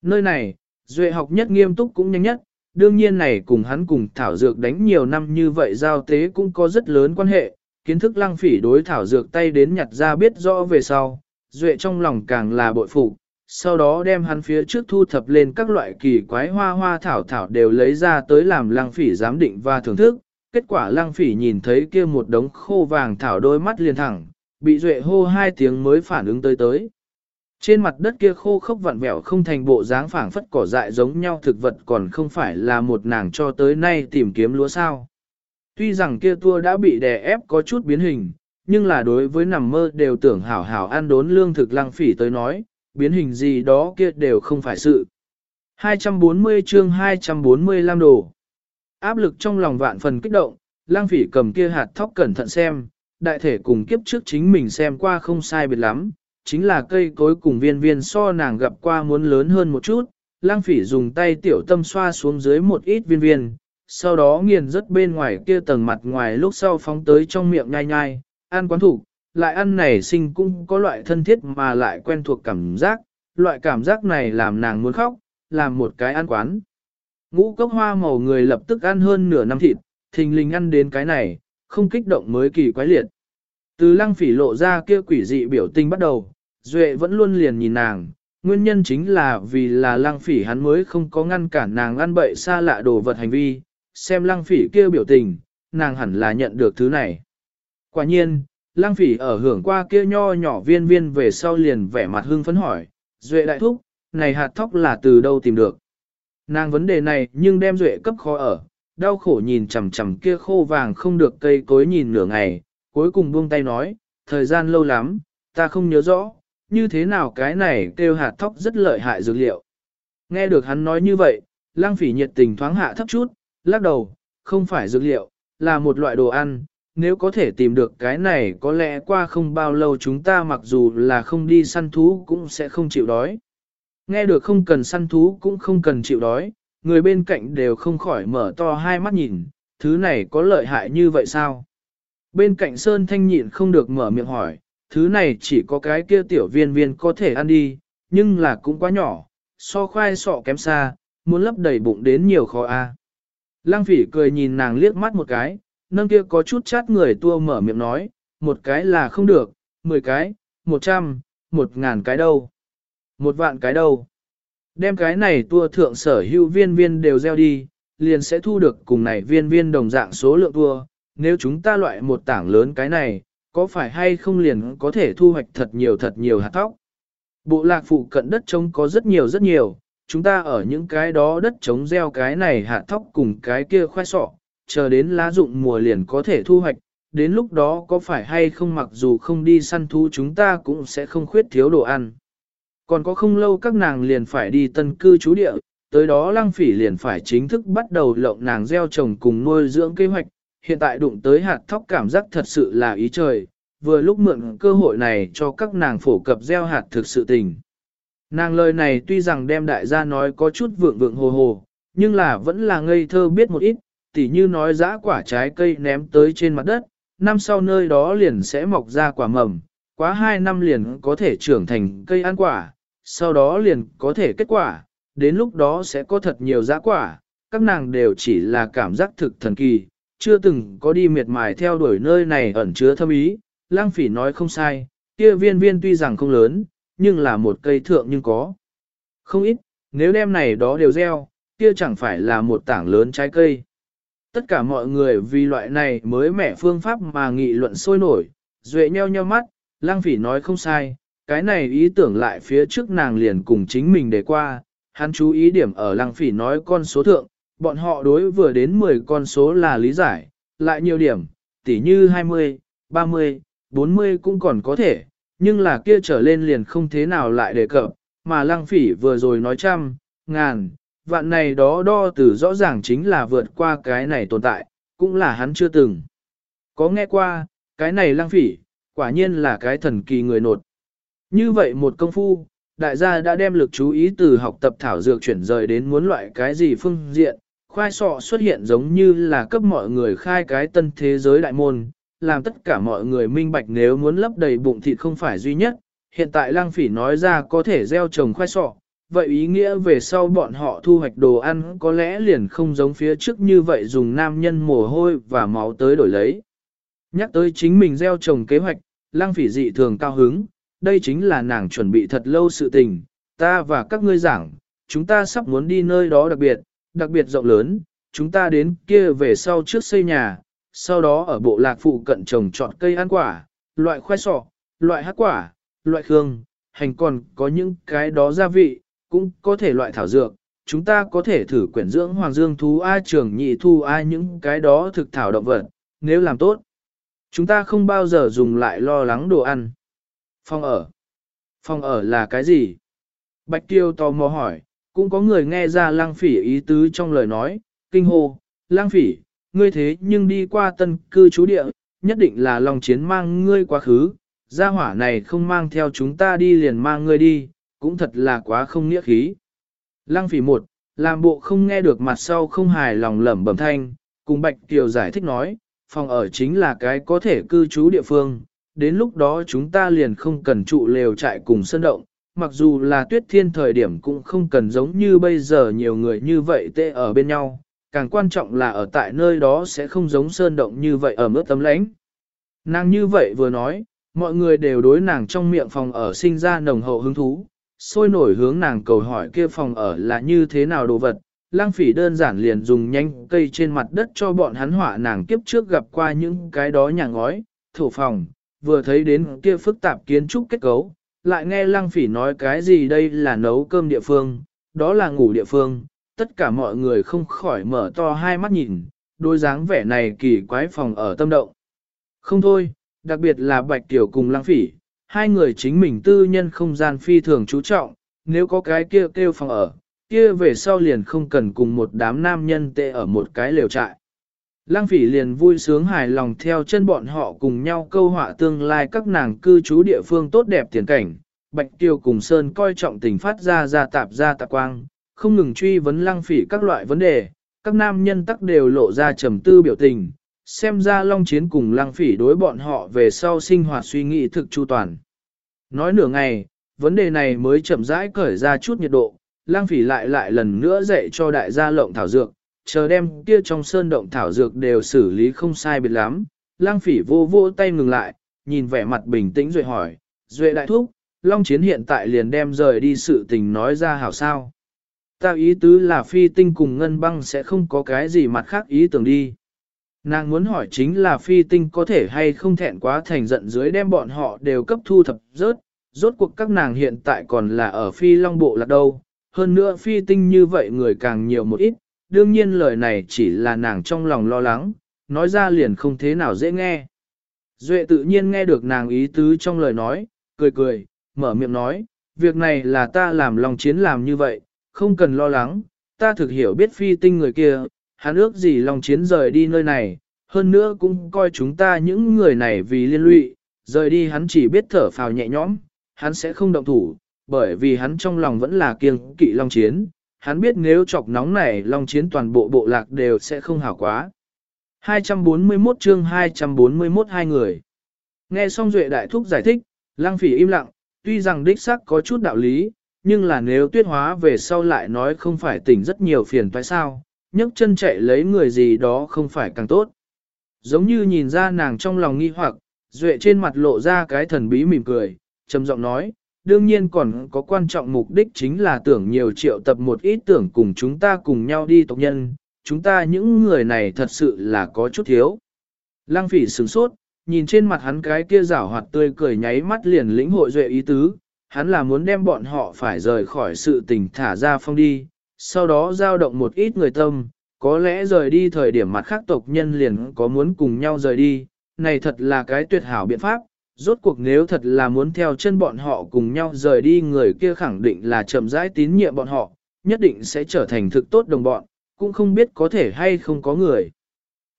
Nơi này, Duệ học nhất nghiêm túc cũng nhanh nhất, đương nhiên này cùng hắn cùng thảo dược đánh nhiều năm như vậy giao tế cũng có rất lớn quan hệ, kiến thức lăng phỉ đối thảo dược tay đến nhặt ra biết rõ về sau, Duệ trong lòng càng là bội phục, sau đó đem hắn phía trước thu thập lên các loại kỳ quái hoa hoa thảo thảo đều lấy ra tới làm lăng phỉ giám định và thưởng thức, kết quả lăng phỉ nhìn thấy kia một đống khô vàng thảo đôi mắt liền thẳng, bị duệ hô hai tiếng mới phản ứng tới tới. Trên mặt đất kia khô khốc vặn vẹo không thành bộ dáng phảng phất cỏ dại giống nhau thực vật còn không phải là một nàng cho tới nay tìm kiếm lúa sao. Tuy rằng kia tua đã bị đè ép có chút biến hình, nhưng là đối với nằm mơ đều tưởng hảo hảo ăn đốn lương thực lăng phỉ tới nói, biến hình gì đó kia đều không phải sự. 240 chương 245 đồ Áp lực trong lòng vạn phần kích động, lang phỉ cầm kia hạt thóc cẩn thận xem, đại thể cùng kiếp trước chính mình xem qua không sai biệt lắm, chính là cây cối cùng viên viên so nàng gặp qua muốn lớn hơn một chút, lang phỉ dùng tay tiểu tâm xoa xuống dưới một ít viên viên, sau đó nghiền rất bên ngoài kia tầng mặt ngoài lúc sau phóng tới trong miệng nhai nhai, ăn quán thủ, lại ăn này sinh cũng có loại thân thiết mà lại quen thuộc cảm giác, loại cảm giác này làm nàng muốn khóc, làm một cái ăn quán. Ngũ cốc hoa màu người lập tức ăn hơn nửa năm thịt, thình lình ăn đến cái này, không kích động mới kỳ quái liệt. Từ lăng phỉ lộ ra kia quỷ dị biểu tình bắt đầu, Duệ vẫn luôn liền nhìn nàng, nguyên nhân chính là vì là lăng phỉ hắn mới không có ngăn cản nàng ăn bậy xa lạ đồ vật hành vi, xem lăng phỉ kia biểu tình, nàng hẳn là nhận được thứ này. Quả nhiên, lăng phỉ ở hưởng qua kia nho nhỏ viên viên về sau liền vẻ mặt hưng phấn hỏi, Duệ đại thúc, này hạt thóc là từ đâu tìm được? Nàng vấn đề này nhưng đem Duệ cấp khó ở, đau khổ nhìn chằm chằm kia khô vàng không được cây cối nhìn nửa ngày, cuối cùng buông tay nói, thời gian lâu lắm, ta không nhớ rõ, như thế nào cái này kêu hạt thóc rất lợi hại dược liệu. Nghe được hắn nói như vậy, lang phỉ nhiệt tình thoáng hạ thấp chút, lắc đầu, không phải dược liệu, là một loại đồ ăn, nếu có thể tìm được cái này có lẽ qua không bao lâu chúng ta mặc dù là không đi săn thú cũng sẽ không chịu đói. Nghe được không cần săn thú cũng không cần chịu đói, người bên cạnh đều không khỏi mở to hai mắt nhìn, thứ này có lợi hại như vậy sao? Bên cạnh Sơn Thanh nhịn không được mở miệng hỏi, thứ này chỉ có cái kia tiểu viên viên có thể ăn đi, nhưng là cũng quá nhỏ, so khoai sọ kém xa, muốn lấp đầy bụng đến nhiều khó a. À. Lăng phỉ cười nhìn nàng liếc mắt một cái, nâng kia có chút chát người tua mở miệng nói, một cái là không được, mười cái, một trăm, một ngàn cái đâu, một vạn cái đâu. Đem cái này tua thượng sở hữu viên viên đều gieo đi, liền sẽ thu được cùng này viên viên đồng dạng số lượng tua. Nếu chúng ta loại một tảng lớn cái này, có phải hay không liền có thể thu hoạch thật nhiều thật nhiều hạt thóc. Bộ lạc phụ cận đất trống có rất nhiều rất nhiều, chúng ta ở những cái đó đất trống gieo cái này hạt thóc cùng cái kia khoai sọ, chờ đến lá dụng mùa liền có thể thu hoạch, đến lúc đó có phải hay không mặc dù không đi săn thú chúng ta cũng sẽ không khuyết thiếu đồ ăn. Còn có không lâu các nàng liền phải đi tân cư trú địa, tới đó lăng phỉ liền phải chính thức bắt đầu lộng nàng gieo trồng cùng nuôi dưỡng kế hoạch, hiện tại đụng tới hạt thóc cảm giác thật sự là ý trời, vừa lúc mượn cơ hội này cho các nàng phổ cập gieo hạt thực sự tình. Nàng lời này tuy rằng đem đại gia nói có chút vượng vượng hồ hồ, nhưng là vẫn là ngây thơ biết một ít, tỉ như nói giã quả trái cây ném tới trên mặt đất, năm sau nơi đó liền sẽ mọc ra quả mầm, quá hai năm liền có thể trưởng thành cây ăn quả, sau đó liền có thể kết quả, đến lúc đó sẽ có thật nhiều giá quả, các nàng đều chỉ là cảm giác thực thần kỳ, chưa từng có đi miệt mài theo đuổi nơi này ẩn chứa thâm ý, lang phỉ nói không sai, kia viên viên tuy rằng không lớn, nhưng là một cây thượng nhưng có. Không ít, nếu đem này đó đều gieo, kia chẳng phải là một tảng lớn trái cây. Tất cả mọi người vì loại này mới mẻ phương pháp mà nghị luận sôi nổi, duệ nheo nheo mắt, lang phỉ nói không sai, cái này ý tưởng lại phía trước nàng liền cùng chính mình để qua, hắn chú ý điểm ở lang phỉ nói con số thượng, bọn họ đối vừa đến 10 con số là lý giải, lại nhiều điểm, tỉ như 20, 30, 40 cũng còn có thể, nhưng là kia trở lên liền không thế nào lại đề cập, mà lăng phỉ vừa rồi nói trăm, ngàn, vạn này đó đo từ rõ ràng chính là vượt qua cái này tồn tại, cũng là hắn chưa từng. Có nghe qua, cái này lăng phỉ, quả nhiên là cái thần kỳ người nột. Như vậy một công phu, đại gia đã đem lực chú ý từ học tập thảo dược chuyển rời đến muốn loại cái gì phương diện, khoai sọ xuất hiện giống như là cấp mọi người khai cái tân thế giới đại môn, làm tất cả mọi người minh bạch nếu muốn lấp đầy bụng thịt không phải duy nhất, hiện tại lang phỉ nói ra có thể gieo trồng khoai sọ, vậy ý nghĩa về sau bọn họ thu hoạch đồ ăn có lẽ liền không giống phía trước như vậy dùng nam nhân mồ hôi và máu tới đổi lấy. Nhắc tới chính mình gieo trồng kế hoạch, lang phỉ dị thường cao hứng, đây chính là nàng chuẩn bị thật lâu sự tình, ta và các ngươi giảng, chúng ta sắp muốn đi nơi đó đặc biệt, đặc biệt rộng lớn, chúng ta đến kia về sau trước xây nhà, sau đó ở bộ lạc phụ cận trồng trọt cây ăn quả, loại khoai sọ, loại hát quả, loại khương, hành còn có những cái đó gia vị, cũng có thể loại thảo dược. Chúng ta có thể thử quyển dưỡng hoàng dương thú A trường nhị thu A những cái đó thực thảo động vật, nếu làm tốt. Chúng ta không bao giờ dùng lại lo lắng đồ ăn. Phòng ở. Phòng ở là cái gì? Bạch Tiêu tò mò hỏi, cũng có người nghe ra lang phỉ ý tứ trong lời nói, kinh hô, lang phỉ, ngươi thế nhưng đi qua tân cư trú địa, nhất định là lòng chiến mang ngươi quá khứ, gia hỏa này không mang theo chúng ta đi liền mang ngươi đi, cũng thật là quá không nghĩa khí. Lăng phỉ một, làm bộ không nghe được mặt sau không hài lòng lẩm bẩm thanh, cùng Bạch Kiều giải thích nói, phòng ở chính là cái có thể cư trú địa phương, đến lúc đó chúng ta liền không cần trụ lều trại cùng sân động, mặc dù là tuyết thiên thời điểm cũng không cần giống như bây giờ nhiều người như vậy tê ở bên nhau, càng quan trọng là ở tại nơi đó sẽ không giống sơn động như vậy ở mức tấm lãnh. Nàng như vậy vừa nói, mọi người đều đối nàng trong miệng phòng ở sinh ra nồng hậu hứng thú, sôi nổi hướng nàng cầu hỏi kia phòng ở là như thế nào đồ vật. Lang phỉ đơn giản liền dùng nhanh cây trên mặt đất cho bọn hắn họa nàng kiếp trước gặp qua những cái đó nhà ngói, thổ phòng, vừa thấy đến kia phức tạp kiến trúc kết cấu, lại nghe Lang phỉ nói cái gì đây là nấu cơm địa phương, đó là ngủ địa phương, tất cả mọi người không khỏi mở to hai mắt nhìn, đôi dáng vẻ này kỳ quái phòng ở tâm động. Không thôi, đặc biệt là Bạch Tiểu cùng lăng phỉ, hai người chính mình tư nhân không gian phi thường chú trọng, nếu có cái kia kêu phòng ở, kia về sau liền không cần cùng một đám nam nhân tệ ở một cái lều trại. Lăng phỉ liền vui sướng hài lòng theo chân bọn họ cùng nhau câu họa tương lai các nàng cư trú địa phương tốt đẹp tiền cảnh. Bạch Tiêu cùng Sơn coi trọng tình phát ra ra tạp ra tạp quang, không ngừng truy vấn lăng phỉ các loại vấn đề, các nam nhân tắc đều lộ ra trầm tư biểu tình, xem ra long chiến cùng lăng phỉ đối bọn họ về sau sinh hoạt suy nghĩ thực chu toàn. Nói nửa ngày, vấn đề này mới chậm rãi cởi ra chút nhiệt độ, Lang phỉ lại lại lần nữa dạy cho đại gia lộng thảo dược, chờ đem kia trong sơn động thảo dược đều xử lý không sai biệt lắm. Lang phỉ vô vô tay ngừng lại, nhìn vẻ mặt bình tĩnh rồi hỏi, Duệ đại thúc, Long Chiến hiện tại liền đem rời đi sự tình nói ra hảo sao. Ta ý tứ là phi tinh cùng ngân băng sẽ không có cái gì mặt khác ý tưởng đi. Nàng muốn hỏi chính là phi tinh có thể hay không thẹn quá thành giận dưới đem bọn họ đều cấp thu thập rớt, rốt cuộc các nàng hiện tại còn là ở phi long bộ là đâu, hơn nữa phi tinh như vậy người càng nhiều một ít, đương nhiên lời này chỉ là nàng trong lòng lo lắng, nói ra liền không thế nào dễ nghe. Duệ tự nhiên nghe được nàng ý tứ trong lời nói, cười cười, mở miệng nói, việc này là ta làm lòng chiến làm như vậy, không cần lo lắng, ta thực hiểu biết phi tinh người kia, hắn ước gì lòng chiến rời đi nơi này, hơn nữa cũng coi chúng ta những người này vì liên lụy, rời đi hắn chỉ biết thở phào nhẹ nhõm, hắn sẽ không động thủ, bởi vì hắn trong lòng vẫn là kiêng kỵ long chiến, hắn biết nếu chọc nóng này long chiến toàn bộ bộ lạc đều sẽ không hảo quá. 241 chương 241 hai người. Nghe xong Duệ Đại Thúc giải thích, Lăng Phỉ im lặng, tuy rằng đích xác có chút đạo lý, nhưng là nếu tuyết hóa về sau lại nói không phải tỉnh rất nhiều phiền toái sao, nhấc chân chạy lấy người gì đó không phải càng tốt. Giống như nhìn ra nàng trong lòng nghi hoặc, Duệ trên mặt lộ ra cái thần bí mỉm cười, trầm giọng nói, đương nhiên còn có quan trọng mục đích chính là tưởng nhiều triệu tập một ít tưởng cùng chúng ta cùng nhau đi tộc nhân, chúng ta những người này thật sự là có chút thiếu. Lăng phỉ sửng sốt, nhìn trên mặt hắn cái kia rảo hoạt tươi cười nháy mắt liền lĩnh hội duệ ý tứ, hắn là muốn đem bọn họ phải rời khỏi sự tình thả ra phong đi, sau đó giao động một ít người tâm, có lẽ rời đi thời điểm mặt khác tộc nhân liền có muốn cùng nhau rời đi, này thật là cái tuyệt hảo biện pháp, Rốt cuộc nếu thật là muốn theo chân bọn họ cùng nhau rời đi người kia khẳng định là chậm rãi tín nhiệm bọn họ, nhất định sẽ trở thành thực tốt đồng bọn, cũng không biết có thể hay không có người.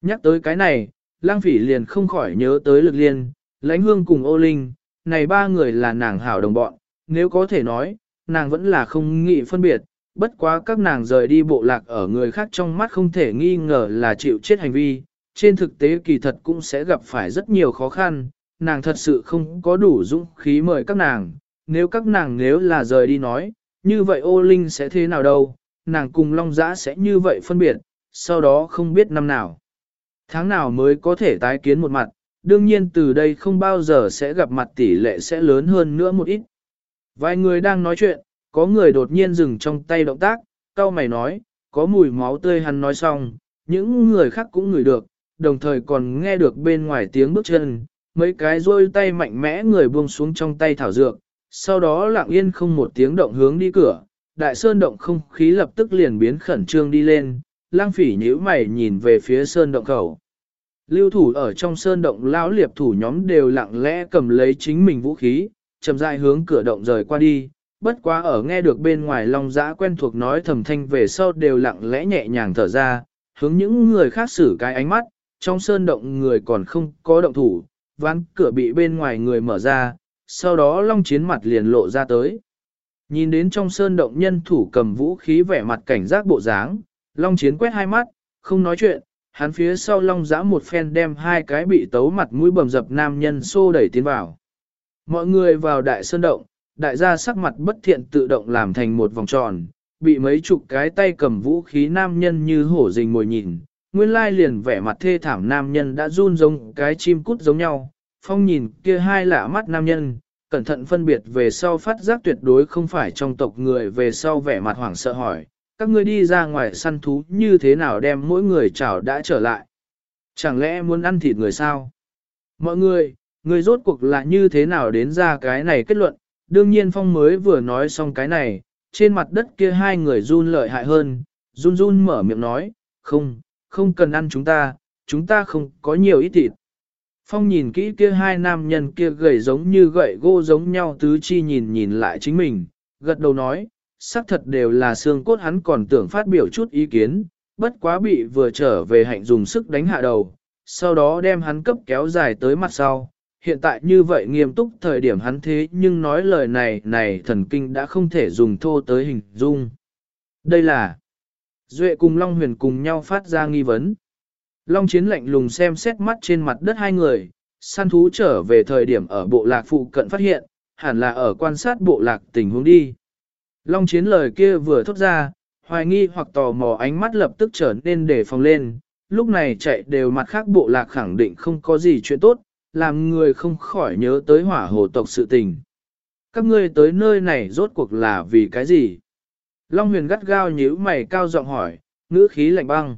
Nhắc tới cái này, lang phỉ liền không khỏi nhớ tới lực liên, lãnh hương cùng ô linh, này ba người là nàng hảo đồng bọn, nếu có thể nói, nàng vẫn là không nghĩ phân biệt, bất quá các nàng rời đi bộ lạc ở người khác trong mắt không thể nghi ngờ là chịu chết hành vi, trên thực tế kỳ thật cũng sẽ gặp phải rất nhiều khó khăn, nàng thật sự không có đủ dũng khí mời các nàng, nếu các nàng nếu là rời đi nói, như vậy ô linh sẽ thế nào đâu, nàng cùng long giã sẽ như vậy phân biệt, sau đó không biết năm nào. Tháng nào mới có thể tái kiến một mặt, đương nhiên từ đây không bao giờ sẽ gặp mặt tỷ lệ sẽ lớn hơn nữa một ít. Vài người đang nói chuyện, có người đột nhiên dừng trong tay động tác, cao mày nói, có mùi máu tươi hắn nói xong, những người khác cũng ngửi được, đồng thời còn nghe được bên ngoài tiếng bước chân, mấy cái rôi tay mạnh mẽ người buông xuống trong tay thảo dược, sau đó lặng yên không một tiếng động hướng đi cửa, đại sơn động không khí lập tức liền biến khẩn trương đi lên, lang phỉ nhíu mày nhìn về phía sơn động khẩu. Lưu thủ ở trong sơn động lão liệp thủ nhóm đều lặng lẽ cầm lấy chính mình vũ khí, chậm rãi hướng cửa động rời qua đi, bất quá ở nghe được bên ngoài long giã quen thuộc nói thầm thanh về sau đều lặng lẽ nhẹ nhàng thở ra, hướng những người khác xử cái ánh mắt, trong sơn động người còn không có động thủ, ván cửa bị bên ngoài người mở ra, sau đó long chiến mặt liền lộ ra tới. Nhìn đến trong sơn động nhân thủ cầm vũ khí vẻ mặt cảnh giác bộ dáng, long chiến quét hai mắt, không nói chuyện, hắn phía sau long giã một phen đem hai cái bị tấu mặt mũi bầm dập nam nhân xô đẩy tiến vào. Mọi người vào đại sơn động, đại gia sắc mặt bất thiện tự động làm thành một vòng tròn, bị mấy chục cái tay cầm vũ khí nam nhân như hổ rình mồi nhìn, nguyên lai liền vẻ mặt thê thảm nam nhân đã run giống cái chim cút giống nhau, phong nhìn kia hai lạ mắt nam nhân, cẩn thận phân biệt về sau phát giác tuyệt đối không phải trong tộc người về sau vẻ mặt hoảng sợ hỏi, các ngươi đi ra ngoài săn thú như thế nào đem mỗi người chảo đã trở lại. Chẳng lẽ muốn ăn thịt người sao? Mọi người, người rốt cuộc là như thế nào đến ra cái này kết luận, đương nhiên Phong mới vừa nói xong cái này, trên mặt đất kia hai người run lợi hại hơn, run run mở miệng nói, không, không cần ăn chúng ta, chúng ta không có nhiều ít thịt. Phong nhìn kỹ kia hai nam nhân kia gầy giống như gậy gỗ giống nhau tứ chi nhìn nhìn lại chính mình, gật đầu nói, xác thật đều là xương cốt hắn còn tưởng phát biểu chút ý kiến, bất quá bị vừa trở về hạnh dùng sức đánh hạ đầu, sau đó đem hắn cấp kéo dài tới mặt sau. Hiện tại như vậy nghiêm túc thời điểm hắn thế nhưng nói lời này này thần kinh đã không thể dùng thô tới hình dung. Đây là Duệ cùng Long Huyền cùng nhau phát ra nghi vấn. Long Chiến lạnh lùng xem xét mắt trên mặt đất hai người, săn thú trở về thời điểm ở bộ lạc phụ cận phát hiện, hẳn là ở quan sát bộ lạc tình huống đi. Long Chiến lời kia vừa thốt ra, hoài nghi hoặc tò mò ánh mắt lập tức trở nên đề phòng lên, lúc này chạy đều mặt khác bộ lạc khẳng định không có gì chuyện tốt, làm người không khỏi nhớ tới hỏa hồ tộc sự tình. Các ngươi tới nơi này rốt cuộc là vì cái gì? Long huyền gắt gao nhíu mày cao giọng hỏi, ngữ khí lạnh băng.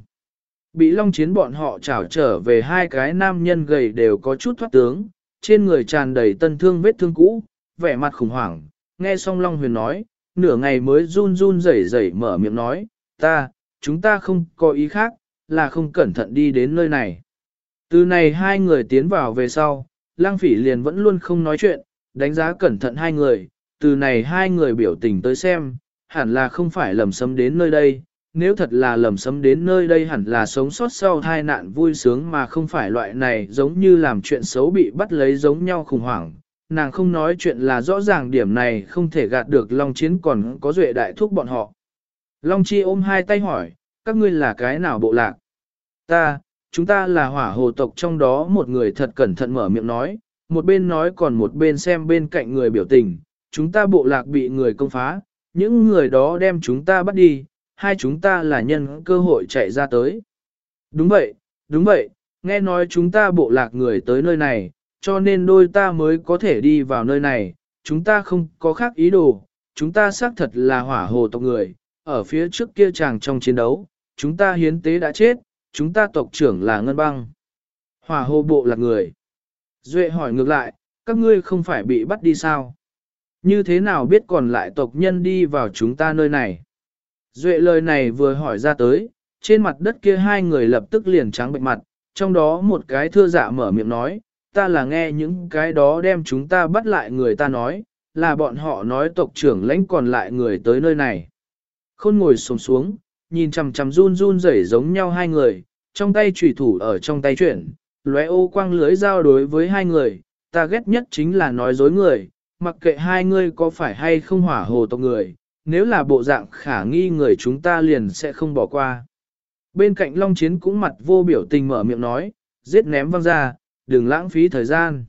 Bị long chiến bọn họ trảo trở về hai cái nam nhân gầy đều có chút thoát tướng, trên người tràn đầy tân thương vết thương cũ, vẻ mặt khủng hoảng. Nghe xong long huyền nói, nửa ngày mới run run rẩy rẩy mở miệng nói, ta, chúng ta không có ý khác, là không cẩn thận đi đến nơi này. Từ này hai người tiến vào về sau, lang phỉ liền vẫn luôn không nói chuyện, đánh giá cẩn thận hai người, từ này hai người biểu tình tới xem, hẳn là không phải lầm sấm đến nơi đây, nếu thật là lầm sấm đến nơi đây hẳn là sống sót sau tai nạn vui sướng mà không phải loại này giống như làm chuyện xấu bị bắt lấy giống nhau khủng hoảng. Nàng không nói chuyện là rõ ràng điểm này không thể gạt được Long Chiến còn có duệ đại thúc bọn họ. Long Chi ôm hai tay hỏi, các ngươi là cái nào bộ lạc? Ta, chúng ta là hỏa hồ tộc trong đó một người thật cẩn thận mở miệng nói, một bên nói còn một bên xem bên cạnh người biểu tình, chúng ta bộ lạc bị người công phá, những người đó đem chúng ta bắt đi, hai chúng ta là nhân cơ hội chạy ra tới. Đúng vậy, đúng vậy, nghe nói chúng ta bộ lạc người tới nơi này, cho nên đôi ta mới có thể đi vào nơi này, chúng ta không có khác ý đồ, chúng ta xác thật là hỏa hồ tộc người, ở phía trước kia chàng trong chiến đấu, chúng ta hiến tế đã chết, chúng ta tộc trưởng là Ngân Băng. Hỏa hồ bộ lạc người. Duệ hỏi ngược lại, các ngươi không phải bị bắt đi sao? Như thế nào biết còn lại tộc nhân đi vào chúng ta nơi này? Duệ lời này vừa hỏi ra tới, trên mặt đất kia hai người lập tức liền trắng bệnh mặt, trong đó một cái thưa dạ mở miệng nói, ta là nghe những cái đó đem chúng ta bắt lại người ta nói, là bọn họ nói tộc trưởng lãnh còn lại người tới nơi này. Khôn ngồi sồm xuống, nhìn chằm chằm run run rẩy giống nhau hai người, trong tay chủy thủ ở trong tay chuyển, lóe ô quang lưới giao đối với hai người, ta ghét nhất chính là nói dối người, mặc kệ hai người có phải hay không hỏa hồ tộc người, nếu là bộ dạng khả nghi người chúng ta liền sẽ không bỏ qua. Bên cạnh Long Chiến cũng mặt vô biểu tình mở miệng nói, giết ném văng ra, đừng lãng phí thời gian.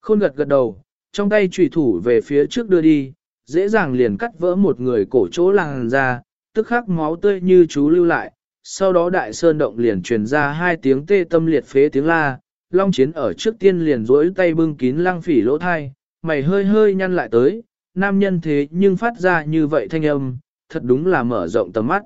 Khôn gật gật đầu, trong tay trùy thủ về phía trước đưa đi, dễ dàng liền cắt vỡ một người cổ chỗ làng ra, tức khắc máu tươi như chú lưu lại. Sau đó đại sơn động liền truyền ra hai tiếng tê tâm liệt phế tiếng la, Long Chiến ở trước tiên liền rỗi tay bưng kín lăng phỉ lỗ thai, mày hơi hơi nhăn lại tới, nam nhân thế nhưng phát ra như vậy thanh âm, thật đúng là mở rộng tầm mắt.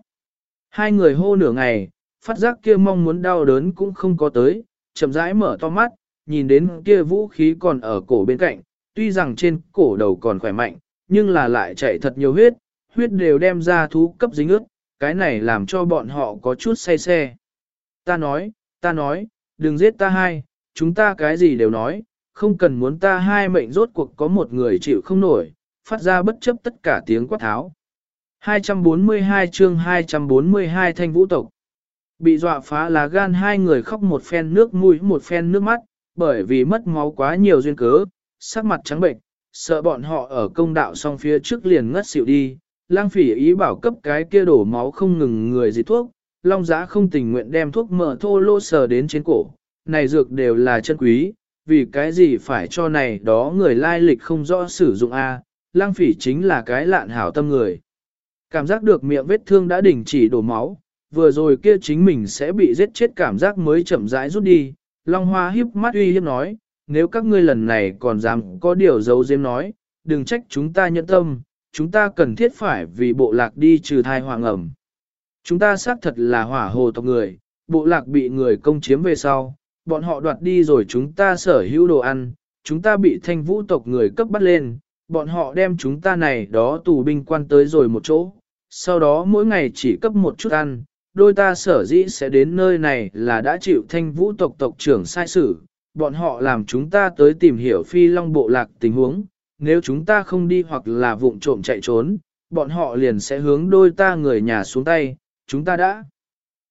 Hai người hô nửa ngày, phát giác kia mong muốn đau đớn cũng không có tới, chậm rãi mở to mắt, nhìn đến kia vũ khí còn ở cổ bên cạnh, tuy rằng trên cổ đầu còn khỏe mạnh, nhưng là lại chạy thật nhiều huyết, huyết đều đem ra thú cấp dính ướt, cái này làm cho bọn họ có chút say xe. Ta nói, ta nói, đừng giết ta hai, chúng ta cái gì đều nói, không cần muốn ta hai mệnh rốt cuộc có một người chịu không nổi, phát ra bất chấp tất cả tiếng quát tháo. 242 chương 242 thanh vũ tộc. Bị dọa phá lá gan hai người khóc một phen nước mũi một phen nước mắt, bởi vì mất máu quá nhiều duyên cớ, sắc mặt trắng bệnh, sợ bọn họ ở công đạo song phía trước liền ngất xỉu đi. Lang phỉ ý bảo cấp cái kia đổ máu không ngừng người gì thuốc, long giã không tình nguyện đem thuốc mở thô lô sờ đến trên cổ. Này dược đều là chân quý, vì cái gì phải cho này đó người lai lịch không rõ sử dụng A, lang phỉ chính là cái lạn hảo tâm người. Cảm giác được miệng vết thương đã đình chỉ đổ máu, vừa rồi kia chính mình sẽ bị giết chết cảm giác mới chậm rãi rút đi. Long hoa híp mắt uy hiếp nói, nếu các ngươi lần này còn dám có điều giấu giếm nói, đừng trách chúng ta nhẫn tâm, chúng ta cần thiết phải vì bộ lạc đi trừ thai hoàng ẩm. Chúng ta xác thật là hỏa hồ tộc người, bộ lạc bị người công chiếm về sau, bọn họ đoạt đi rồi chúng ta sở hữu đồ ăn, chúng ta bị thanh vũ tộc người cấp bắt lên, bọn họ đem chúng ta này đó tù binh quan tới rồi một chỗ, sau đó mỗi ngày chỉ cấp một chút ăn, đôi ta sở dĩ sẽ đến nơi này là đã chịu thanh vũ tộc tộc trưởng sai xử, bọn họ làm chúng ta tới tìm hiểu phi long bộ lạc tình huống, nếu chúng ta không đi hoặc là vụng trộm chạy trốn, bọn họ liền sẽ hướng đôi ta người nhà xuống tay, chúng ta đã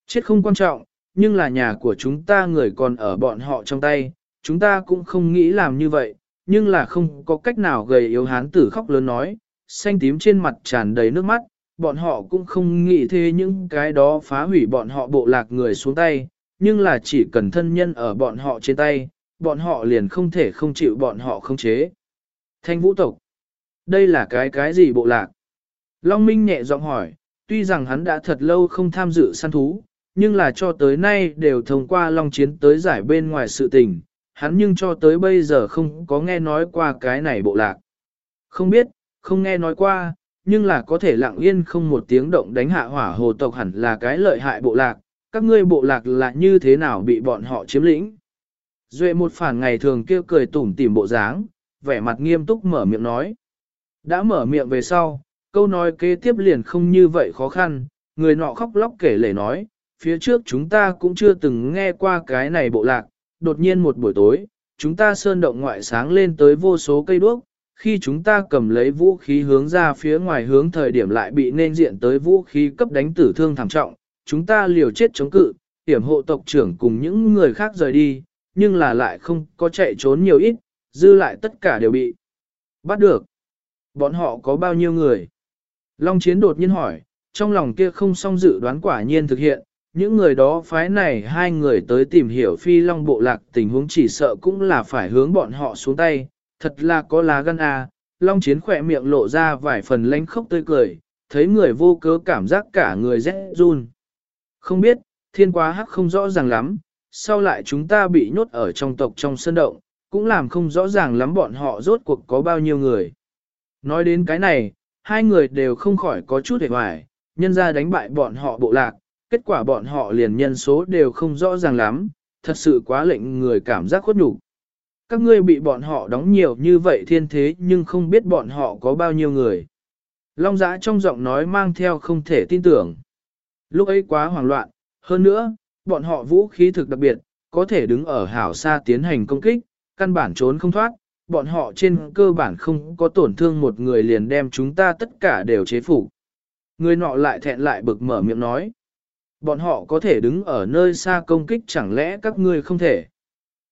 chết không quan trọng, nhưng là nhà của chúng ta người còn ở bọn họ trong tay, chúng ta cũng không nghĩ làm như vậy, nhưng là không có cách nào gầy yếu hán tử khóc lớn nói, xanh tím trên mặt tràn đầy nước mắt, bọn họ cũng không nghĩ thế những cái đó phá hủy bọn họ bộ lạc người xuống tay, nhưng là chỉ cần thân nhân ở bọn họ trên tay, bọn họ liền không thể không chịu bọn họ không chế. Thanh vũ tộc, đây là cái cái gì bộ lạc? Long Minh nhẹ giọng hỏi, tuy rằng hắn đã thật lâu không tham dự săn thú, nhưng là cho tới nay đều thông qua Long Chiến tới giải bên ngoài sự tình, hắn nhưng cho tới bây giờ không có nghe nói qua cái này bộ lạc. Không biết, không nghe nói qua, nhưng là có thể lặng yên không một tiếng động đánh hạ hỏa hồ tộc hẳn là cái lợi hại bộ lạc, các ngươi bộ lạc là như thế nào bị bọn họ chiếm lĩnh. Duệ một phản ngày thường kêu cười tủm tỉm bộ dáng, vẻ mặt nghiêm túc mở miệng nói. Đã mở miệng về sau, câu nói kế tiếp liền không như vậy khó khăn, người nọ khóc lóc kể lể nói, phía trước chúng ta cũng chưa từng nghe qua cái này bộ lạc, đột nhiên một buổi tối, chúng ta sơn động ngoại sáng lên tới vô số cây đuốc, khi chúng ta cầm lấy vũ khí hướng ra phía ngoài hướng thời điểm lại bị nên diện tới vũ khí cấp đánh tử thương thảm trọng, chúng ta liều chết chống cự, hiểm hộ tộc trưởng cùng những người khác rời đi, nhưng là lại không có chạy trốn nhiều ít, dư lại tất cả đều bị bắt được. Bọn họ có bao nhiêu người? Long Chiến đột nhiên hỏi, trong lòng kia không song dự đoán quả nhiên thực hiện, những người đó phái này hai người tới tìm hiểu phi long bộ lạc tình huống chỉ sợ cũng là phải hướng bọn họ xuống tay, thật là có lá gan à, long chiến khỏe miệng lộ ra vài phần lánh khóc tươi cười, thấy người vô cớ cảm giác cả người rẽ run. Không biết, thiên quá hắc không rõ ràng lắm, sau lại chúng ta bị nhốt ở trong tộc trong sân động, cũng làm không rõ ràng lắm bọn họ rốt cuộc có bao nhiêu người. Nói đến cái này, hai người đều không khỏi có chút hề hoài, nhân ra đánh bại bọn họ bộ lạc, kết quả bọn họ liền nhân số đều không rõ ràng lắm, thật sự quá lệnh người cảm giác khuất nhục. Các ngươi bị bọn họ đóng nhiều như vậy thiên thế nhưng không biết bọn họ có bao nhiêu người. Long giã trong giọng nói mang theo không thể tin tưởng. Lúc ấy quá hoảng loạn, hơn nữa, bọn họ vũ khí thực đặc biệt, có thể đứng ở hảo xa tiến hành công kích, căn bản trốn không thoát, bọn họ trên cơ bản không có tổn thương một người liền đem chúng ta tất cả đều chế phủ. Người nọ lại thẹn lại bực mở miệng nói. Bọn họ có thể đứng ở nơi xa công kích chẳng lẽ các ngươi không thể.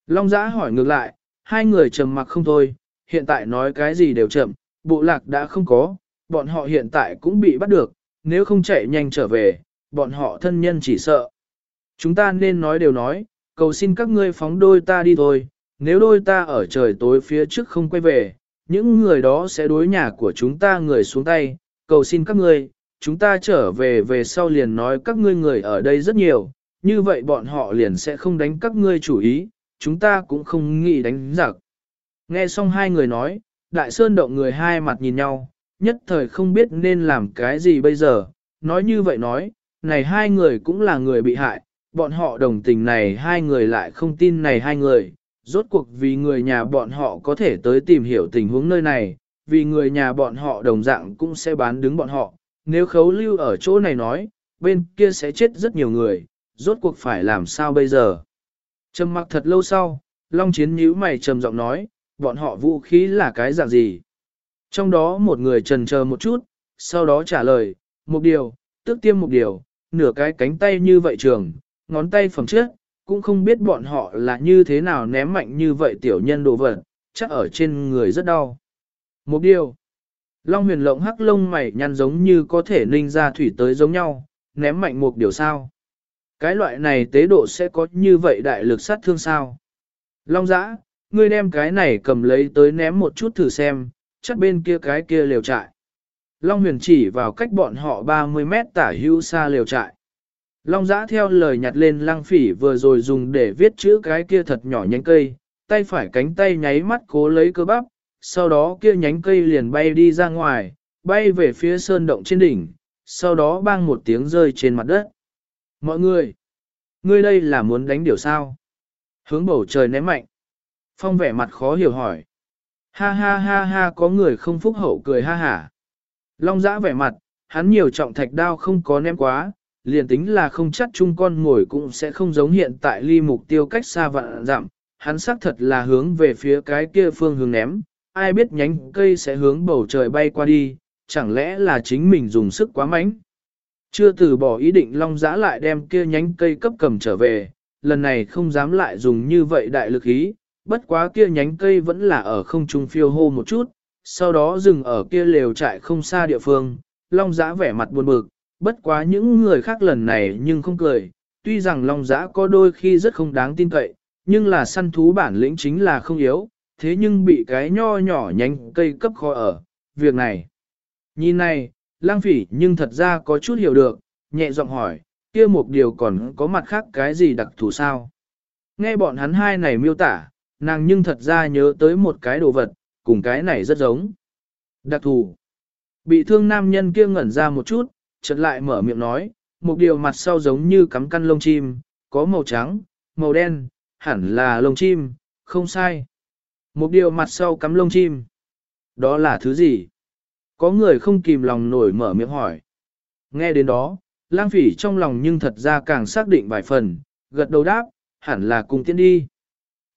Long giã hỏi ngược lại, hai người trầm mặc không thôi, hiện tại nói cái gì đều chậm, bộ lạc đã không có, bọn họ hiện tại cũng bị bắt được, nếu không chạy nhanh trở về, bọn họ thân nhân chỉ sợ. Chúng ta nên nói đều nói, cầu xin các ngươi phóng đôi ta đi thôi, nếu đôi ta ở trời tối phía trước không quay về, những người đó sẽ đối nhà của chúng ta người xuống tay, cầu xin các ngươi, chúng ta trở về về sau liền nói các ngươi người ở đây rất nhiều, như vậy bọn họ liền sẽ không đánh các ngươi chủ ý, chúng ta cũng không nghĩ đánh giặc. Nghe xong hai người nói, đại sơn động người hai mặt nhìn nhau, nhất thời không biết nên làm cái gì bây giờ, nói như vậy nói, này hai người cũng là người bị hại, bọn họ đồng tình này hai người lại không tin này hai người, rốt cuộc vì người nhà bọn họ có thể tới tìm hiểu tình huống nơi này, vì người nhà bọn họ đồng dạng cũng sẽ bán đứng bọn họ, nếu khấu lưu ở chỗ này nói, bên kia sẽ chết rất nhiều người, rốt cuộc phải làm sao bây giờ. Trầm mặc thật lâu sau, Long Chiến nhíu mày trầm giọng nói, bọn họ vũ khí là cái dạng gì? Trong đó một người trần chờ một chút, sau đó trả lời, một điều, tức tiêm một điều, nửa cái cánh tay như vậy trường, ngón tay phẩm trước, cũng không biết bọn họ là như thế nào ném mạnh như vậy tiểu nhân đồ vật, chắc ở trên người rất đau. Một điều, Long huyền lộng hắc lông mày nhăn giống như có thể ninh ra thủy tới giống nhau, ném mạnh một điều sao. Cái loại này tế độ sẽ có như vậy đại lực sát thương sao. Long giã, ngươi đem cái này cầm lấy tới ném một chút thử xem, chắc bên kia cái kia liều trại. Long huyền chỉ vào cách bọn họ 30 mét tả hữu xa liều trại. Long giã theo lời nhặt lên lăng phỉ vừa rồi dùng để viết chữ cái kia thật nhỏ nhánh cây, tay phải cánh tay nháy mắt cố lấy cơ bắp, sau đó kia nhánh cây liền bay đi ra ngoài, bay về phía sơn động trên đỉnh, sau đó bang một tiếng rơi trên mặt đất. Mọi người, ngươi đây là muốn đánh điều sao? Hướng bầu trời ném mạnh. Phong vẻ mặt khó hiểu hỏi. Ha ha ha ha có người không phúc hậu cười ha hả. Long giã vẻ mặt, hắn nhiều trọng thạch đao không có ném quá, liền tính là không chắc chung con ngồi cũng sẽ không giống hiện tại ly mục tiêu cách xa vạn dặm. Hắn xác thật là hướng về phía cái kia phương hướng ném, ai biết nhánh cây sẽ hướng bầu trời bay qua đi, chẳng lẽ là chính mình dùng sức quá mạnh. Chưa từ bỏ ý định long giã lại đem kia nhánh cây cấp cầm trở về, lần này không dám lại dùng như vậy đại lực ý, bất quá kia nhánh cây vẫn là ở không trung phiêu hô một chút, sau đó dừng ở kia lều trại không xa địa phương, long giã vẻ mặt buồn bực, bất quá những người khác lần này nhưng không cười, tuy rằng long giã có đôi khi rất không đáng tin cậy, nhưng là săn thú bản lĩnh chính là không yếu, thế nhưng bị cái nho nhỏ nhánh cây cấp khó ở, việc này. Nhìn này, lang phỉ nhưng thật ra có chút hiểu được, nhẹ giọng hỏi, kia một điều còn có mặt khác cái gì đặc thù sao? Nghe bọn hắn hai này miêu tả, nàng nhưng thật ra nhớ tới một cái đồ vật, cùng cái này rất giống. Đặc thù. Bị thương nam nhân kia ngẩn ra một chút, chợt lại mở miệng nói, một điều mặt sau giống như cắm căn lông chim, có màu trắng, màu đen, hẳn là lông chim, không sai. Một điều mặt sau cắm lông chim. Đó là thứ gì? Có người không kìm lòng nổi mở miệng hỏi. Nghe đến đó, lang phỉ trong lòng nhưng thật ra càng xác định vài phần, gật đầu đáp, hẳn là cùng tiến đi.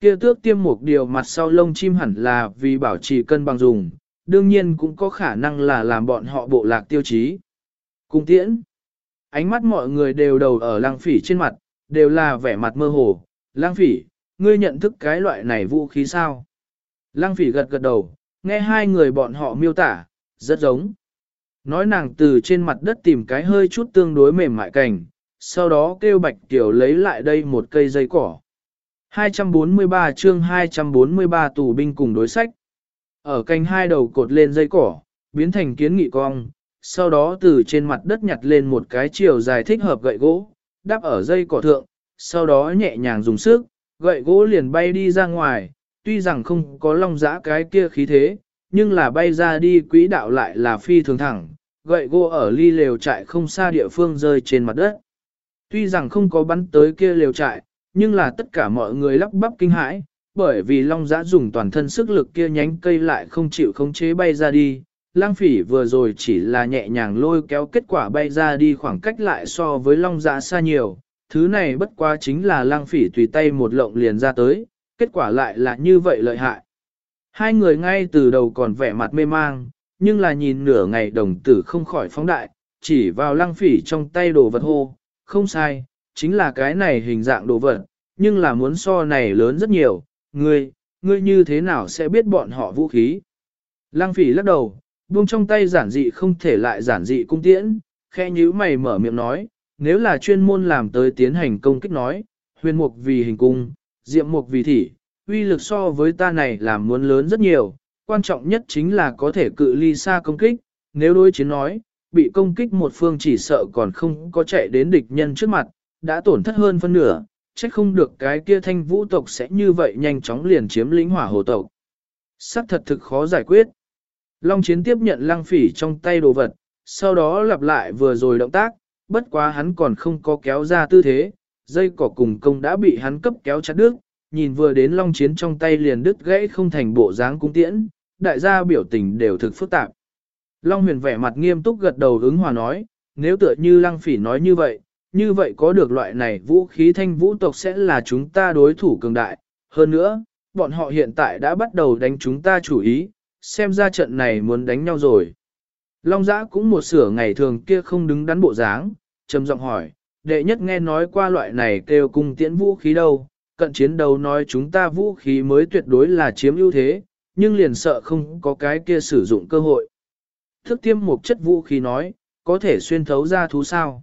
Kia tước tiêm một điều mặt sau lông chim hẳn là vì bảo trì cân bằng dùng, đương nhiên cũng có khả năng là làm bọn họ bộ lạc tiêu chí. Cung tiễn. Ánh mắt mọi người đều đầu ở lang phỉ trên mặt, đều là vẻ mặt mơ hồ. Lang phỉ, ngươi nhận thức cái loại này vũ khí sao? Lang phỉ gật gật đầu, nghe hai người bọn họ miêu tả, rất giống. Nói nàng từ trên mặt đất tìm cái hơi chút tương đối mềm mại cành, sau đó kêu bạch tiểu lấy lại đây một cây dây cỏ. 243 chương 243 tù binh cùng đối sách. Ở cành hai đầu cột lên dây cỏ, biến thành kiến nghị cong, sau đó từ trên mặt đất nhặt lên một cái chiều dài thích hợp gậy gỗ, đắp ở dây cỏ thượng, sau đó nhẹ nhàng dùng sức, gậy gỗ liền bay đi ra ngoài, tuy rằng không có long giã cái kia khí thế, nhưng là bay ra đi quỹ đạo lại là phi thường thẳng, gậy gỗ ở ly lều trại không xa địa phương rơi trên mặt đất. Tuy rằng không có bắn tới kia lều trại, nhưng là tất cả mọi người lắp bắp kinh hãi, bởi vì long giã dùng toàn thân sức lực kia nhánh cây lại không chịu khống chế bay ra đi. Lang phỉ vừa rồi chỉ là nhẹ nhàng lôi kéo kết quả bay ra đi khoảng cách lại so với long giã xa nhiều. Thứ này bất quá chính là lang phỉ tùy tay một lộng liền ra tới, kết quả lại là như vậy lợi hại. Hai người ngay từ đầu còn vẻ mặt mê mang, nhưng là nhìn nửa ngày đồng tử không khỏi phóng đại, chỉ vào lăng phỉ trong tay đồ vật hô, không sai, chính là cái này hình dạng đồ vật, nhưng là muốn so này lớn rất nhiều, ngươi, ngươi như thế nào sẽ biết bọn họ vũ khí. Lăng phỉ lắc đầu, buông trong tay giản dị không thể lại giản dị cung tiễn, khe nhíu mày mở miệng nói, nếu là chuyên môn làm tới tiến hành công kích nói, huyền mục vì hình cung, diệm mục vì thỉ, uy lực so với ta này là muốn lớn rất nhiều, quan trọng nhất chính là có thể cự ly xa công kích, nếu đối chiến nói, bị công kích một phương chỉ sợ còn không có chạy đến địch nhân trước mặt, đã tổn thất hơn phân nửa, chắc không được cái kia thanh vũ tộc sẽ như vậy nhanh chóng liền chiếm lĩnh hỏa hồ tộc. Sắc thật thực khó giải quyết. Long chiến tiếp nhận lăng phỉ trong tay đồ vật, sau đó lặp lại vừa rồi động tác, bất quá hắn còn không có kéo ra tư thế, dây cỏ cùng công đã bị hắn cấp kéo chặt đứt, nhìn vừa đến long chiến trong tay liền đứt gãy không thành bộ dáng cung tiễn, đại gia biểu tình đều thực phức tạp. Long huyền vẻ mặt nghiêm túc gật đầu ứng hòa nói, nếu tựa như lăng phỉ nói như vậy, như vậy có được loại này vũ khí thanh vũ tộc sẽ là chúng ta đối thủ cường đại. Hơn nữa, bọn họ hiện tại đã bắt đầu đánh chúng ta chủ ý, xem ra trận này muốn đánh nhau rồi. Long giã cũng một sửa ngày thường kia không đứng đắn bộ dáng, trầm giọng hỏi, đệ nhất nghe nói qua loại này kêu cung tiễn vũ khí đâu, cận chiến đấu nói chúng ta vũ khí mới tuyệt đối là chiếm ưu thế, nhưng liền sợ không có cái kia sử dụng cơ hội. Thức tiêm một chất vũ khí nói, có thể xuyên thấu ra thú sao?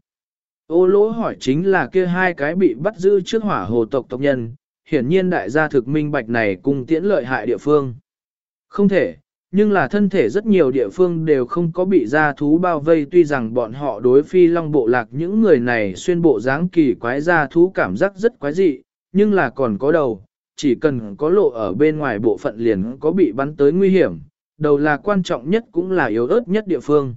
Ô lỗ hỏi chính là kia hai cái bị bắt giữ trước hỏa hồ tộc tộc nhân, hiển nhiên đại gia thực minh bạch này cùng tiễn lợi hại địa phương. Không thể, nhưng là thân thể rất nhiều địa phương đều không có bị gia thú bao vây tuy rằng bọn họ đối phi long bộ lạc những người này xuyên bộ dáng kỳ quái gia thú cảm giác rất quái dị, nhưng là còn có đầu, chỉ cần có lộ ở bên ngoài bộ phận liền có bị bắn tới nguy hiểm, đầu là quan trọng nhất cũng là yếu ớt nhất địa phương.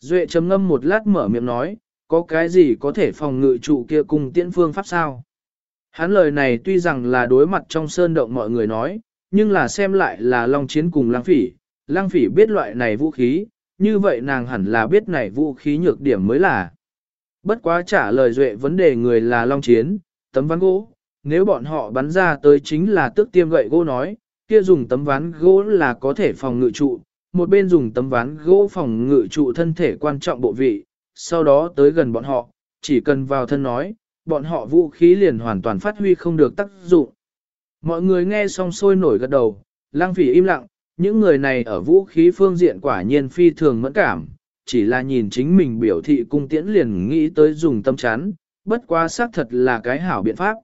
Duệ chấm ngâm một lát mở miệng nói, có cái gì có thể phòng ngự trụ kia cùng tiễn phương pháp sao? Hắn lời này tuy rằng là đối mặt trong sơn động mọi người nói, nhưng là xem lại là long chiến cùng lang phỉ. Lang phỉ biết loại này vũ khí, như vậy nàng hẳn là biết này vũ khí nhược điểm mới là. Bất quá trả lời duệ vấn đề người là long chiến, tấm ván gỗ, nếu bọn họ bắn ra tới chính là tước tiêm gậy gỗ nói, kia dùng tấm ván gỗ là có thể phòng ngự trụ, một bên dùng tấm ván gỗ phòng ngự trụ thân thể quan trọng bộ vị, sau đó tới gần bọn họ, chỉ cần vào thân nói, bọn họ vũ khí liền hoàn toàn phát huy không được tác dụng. Mọi người nghe xong sôi nổi gật đầu, lang phỉ im lặng, những người này ở vũ khí phương diện quả nhiên phi thường mẫn cảm, chỉ là nhìn chính mình biểu thị cung tiễn liền nghĩ tới dùng tâm chán, bất quá xác thật là cái hảo biện pháp.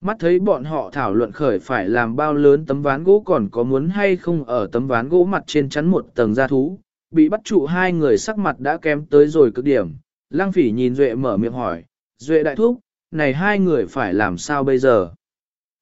Mắt thấy bọn họ thảo luận khởi phải làm bao lớn tấm ván gỗ còn có muốn hay không ở tấm ván gỗ mặt trên chắn một tầng da thú, bị bắt trụ hai người sắc mặt đã kém tới rồi cực điểm. Lang phỉ nhìn Duệ mở miệng hỏi, Duệ đại thúc, này hai người phải làm sao bây giờ?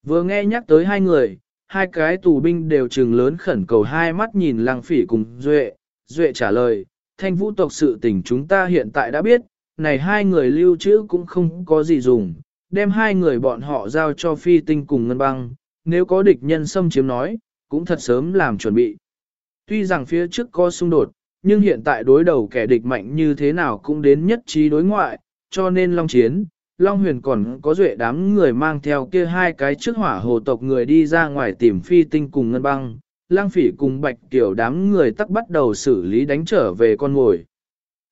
Vừa nghe nhắc tới hai người, hai cái tù binh đều trừng lớn khẩn cầu hai mắt nhìn lăng phỉ cùng Duệ. Duệ trả lời, thanh vũ tộc sự tình chúng ta hiện tại đã biết, này hai người lưu trữ cũng không có gì dùng, đem hai người bọn họ giao cho phi tinh cùng ngân băng, nếu có địch nhân xâm chiếm nói, cũng thật sớm làm chuẩn bị. Tuy rằng phía trước có xung đột, nhưng hiện tại đối đầu kẻ địch mạnh như thế nào cũng đến nhất trí đối ngoại, cho nên long chiến, Long huyền còn có duệ đám người mang theo kia hai cái trước hỏa hồ tộc người đi ra ngoài tìm phi tinh cùng ngân băng, lang phỉ cùng bạch tiểu đám người tắc bắt đầu xử lý đánh trở về con ngồi.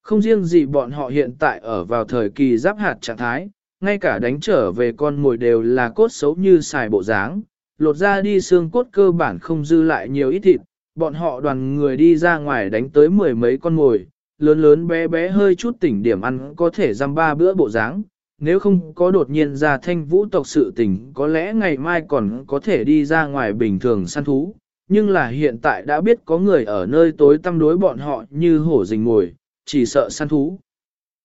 Không riêng gì bọn họ hiện tại ở vào thời kỳ giáp hạt trạng thái, ngay cả đánh trở về con ngồi đều là cốt xấu như xài bộ dáng, lột ra đi xương cốt cơ bản không dư lại nhiều ít thịt, bọn họ đoàn người đi ra ngoài đánh tới mười mấy con ngồi, lớn lớn bé bé hơi chút tỉnh điểm ăn có thể giam ba bữa bộ dáng. Nếu không có đột nhiên ra thanh vũ tộc sự tình có lẽ ngày mai còn có thể đi ra ngoài bình thường săn thú, nhưng là hiện tại đã biết có người ở nơi tối tăm đối bọn họ như hổ rình ngồi, chỉ sợ săn thú.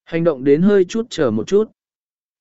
Hành động đến hơi chút chờ một chút.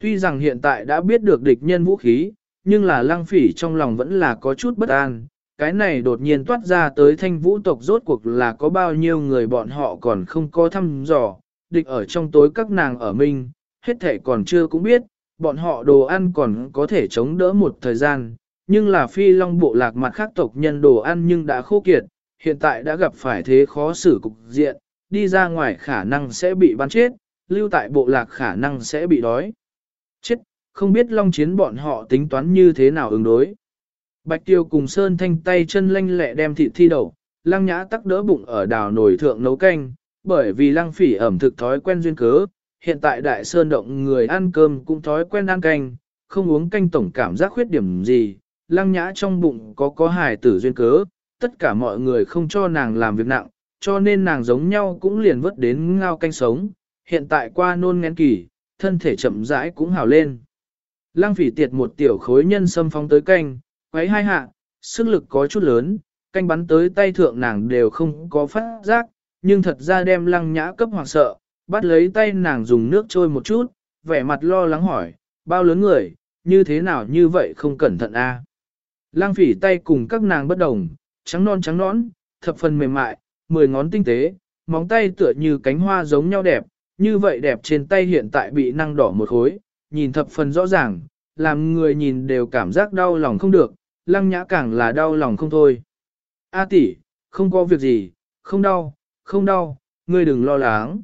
Tuy rằng hiện tại đã biết được địch nhân vũ khí, nhưng là lăng phỉ trong lòng vẫn là có chút bất an. Cái này đột nhiên toát ra tới thanh vũ tộc rốt cuộc là có bao nhiêu người bọn họ còn không có thăm dò, địch ở trong tối các nàng ở mình, hết thể còn chưa cũng biết, bọn họ đồ ăn còn có thể chống đỡ một thời gian, nhưng là phi long bộ lạc mặt khác tộc nhân đồ ăn nhưng đã khô kiệt, hiện tại đã gặp phải thế khó xử cục diện, đi ra ngoài khả năng sẽ bị bắn chết, lưu tại bộ lạc khả năng sẽ bị đói. Chết, không biết long chiến bọn họ tính toán như thế nào ứng đối. Bạch tiêu cùng Sơn Thanh tay chân lanh lẹ đem thịt thi đầu, lăng nhã tắc đỡ bụng ở đào nồi thượng nấu canh, bởi vì lăng phỉ ẩm thực thói quen duyên cớ, hiện tại đại sơn động người ăn cơm cũng thói quen ăn canh, không uống canh tổng cảm giác khuyết điểm gì, lăng nhã trong bụng có có hài tử duyên cớ, tất cả mọi người không cho nàng làm việc nặng, cho nên nàng giống nhau cũng liền vớt đến ngao canh sống, hiện tại qua nôn ngén kỳ, thân thể chậm rãi cũng hào lên. Lăng phỉ tiệt một tiểu khối nhân sâm phóng tới canh, quấy hai hạ, sức lực có chút lớn, canh bắn tới tay thượng nàng đều không có phát giác, nhưng thật ra đem lăng nhã cấp hoàng sợ, bắt lấy tay nàng dùng nước trôi một chút, vẻ mặt lo lắng hỏi, bao lớn người, như thế nào như vậy không cẩn thận a? À? Lăng phỉ tay cùng các nàng bất đồng, trắng non trắng nõn, thập phần mềm mại, mười ngón tinh tế, móng tay tựa như cánh hoa giống nhau đẹp, như vậy đẹp trên tay hiện tại bị năng đỏ một khối, nhìn thập phần rõ ràng, làm người nhìn đều cảm giác đau lòng không được, lăng nhã càng là đau lòng không thôi. A tỷ, không có việc gì, không đau, không đau, ngươi đừng lo lắng.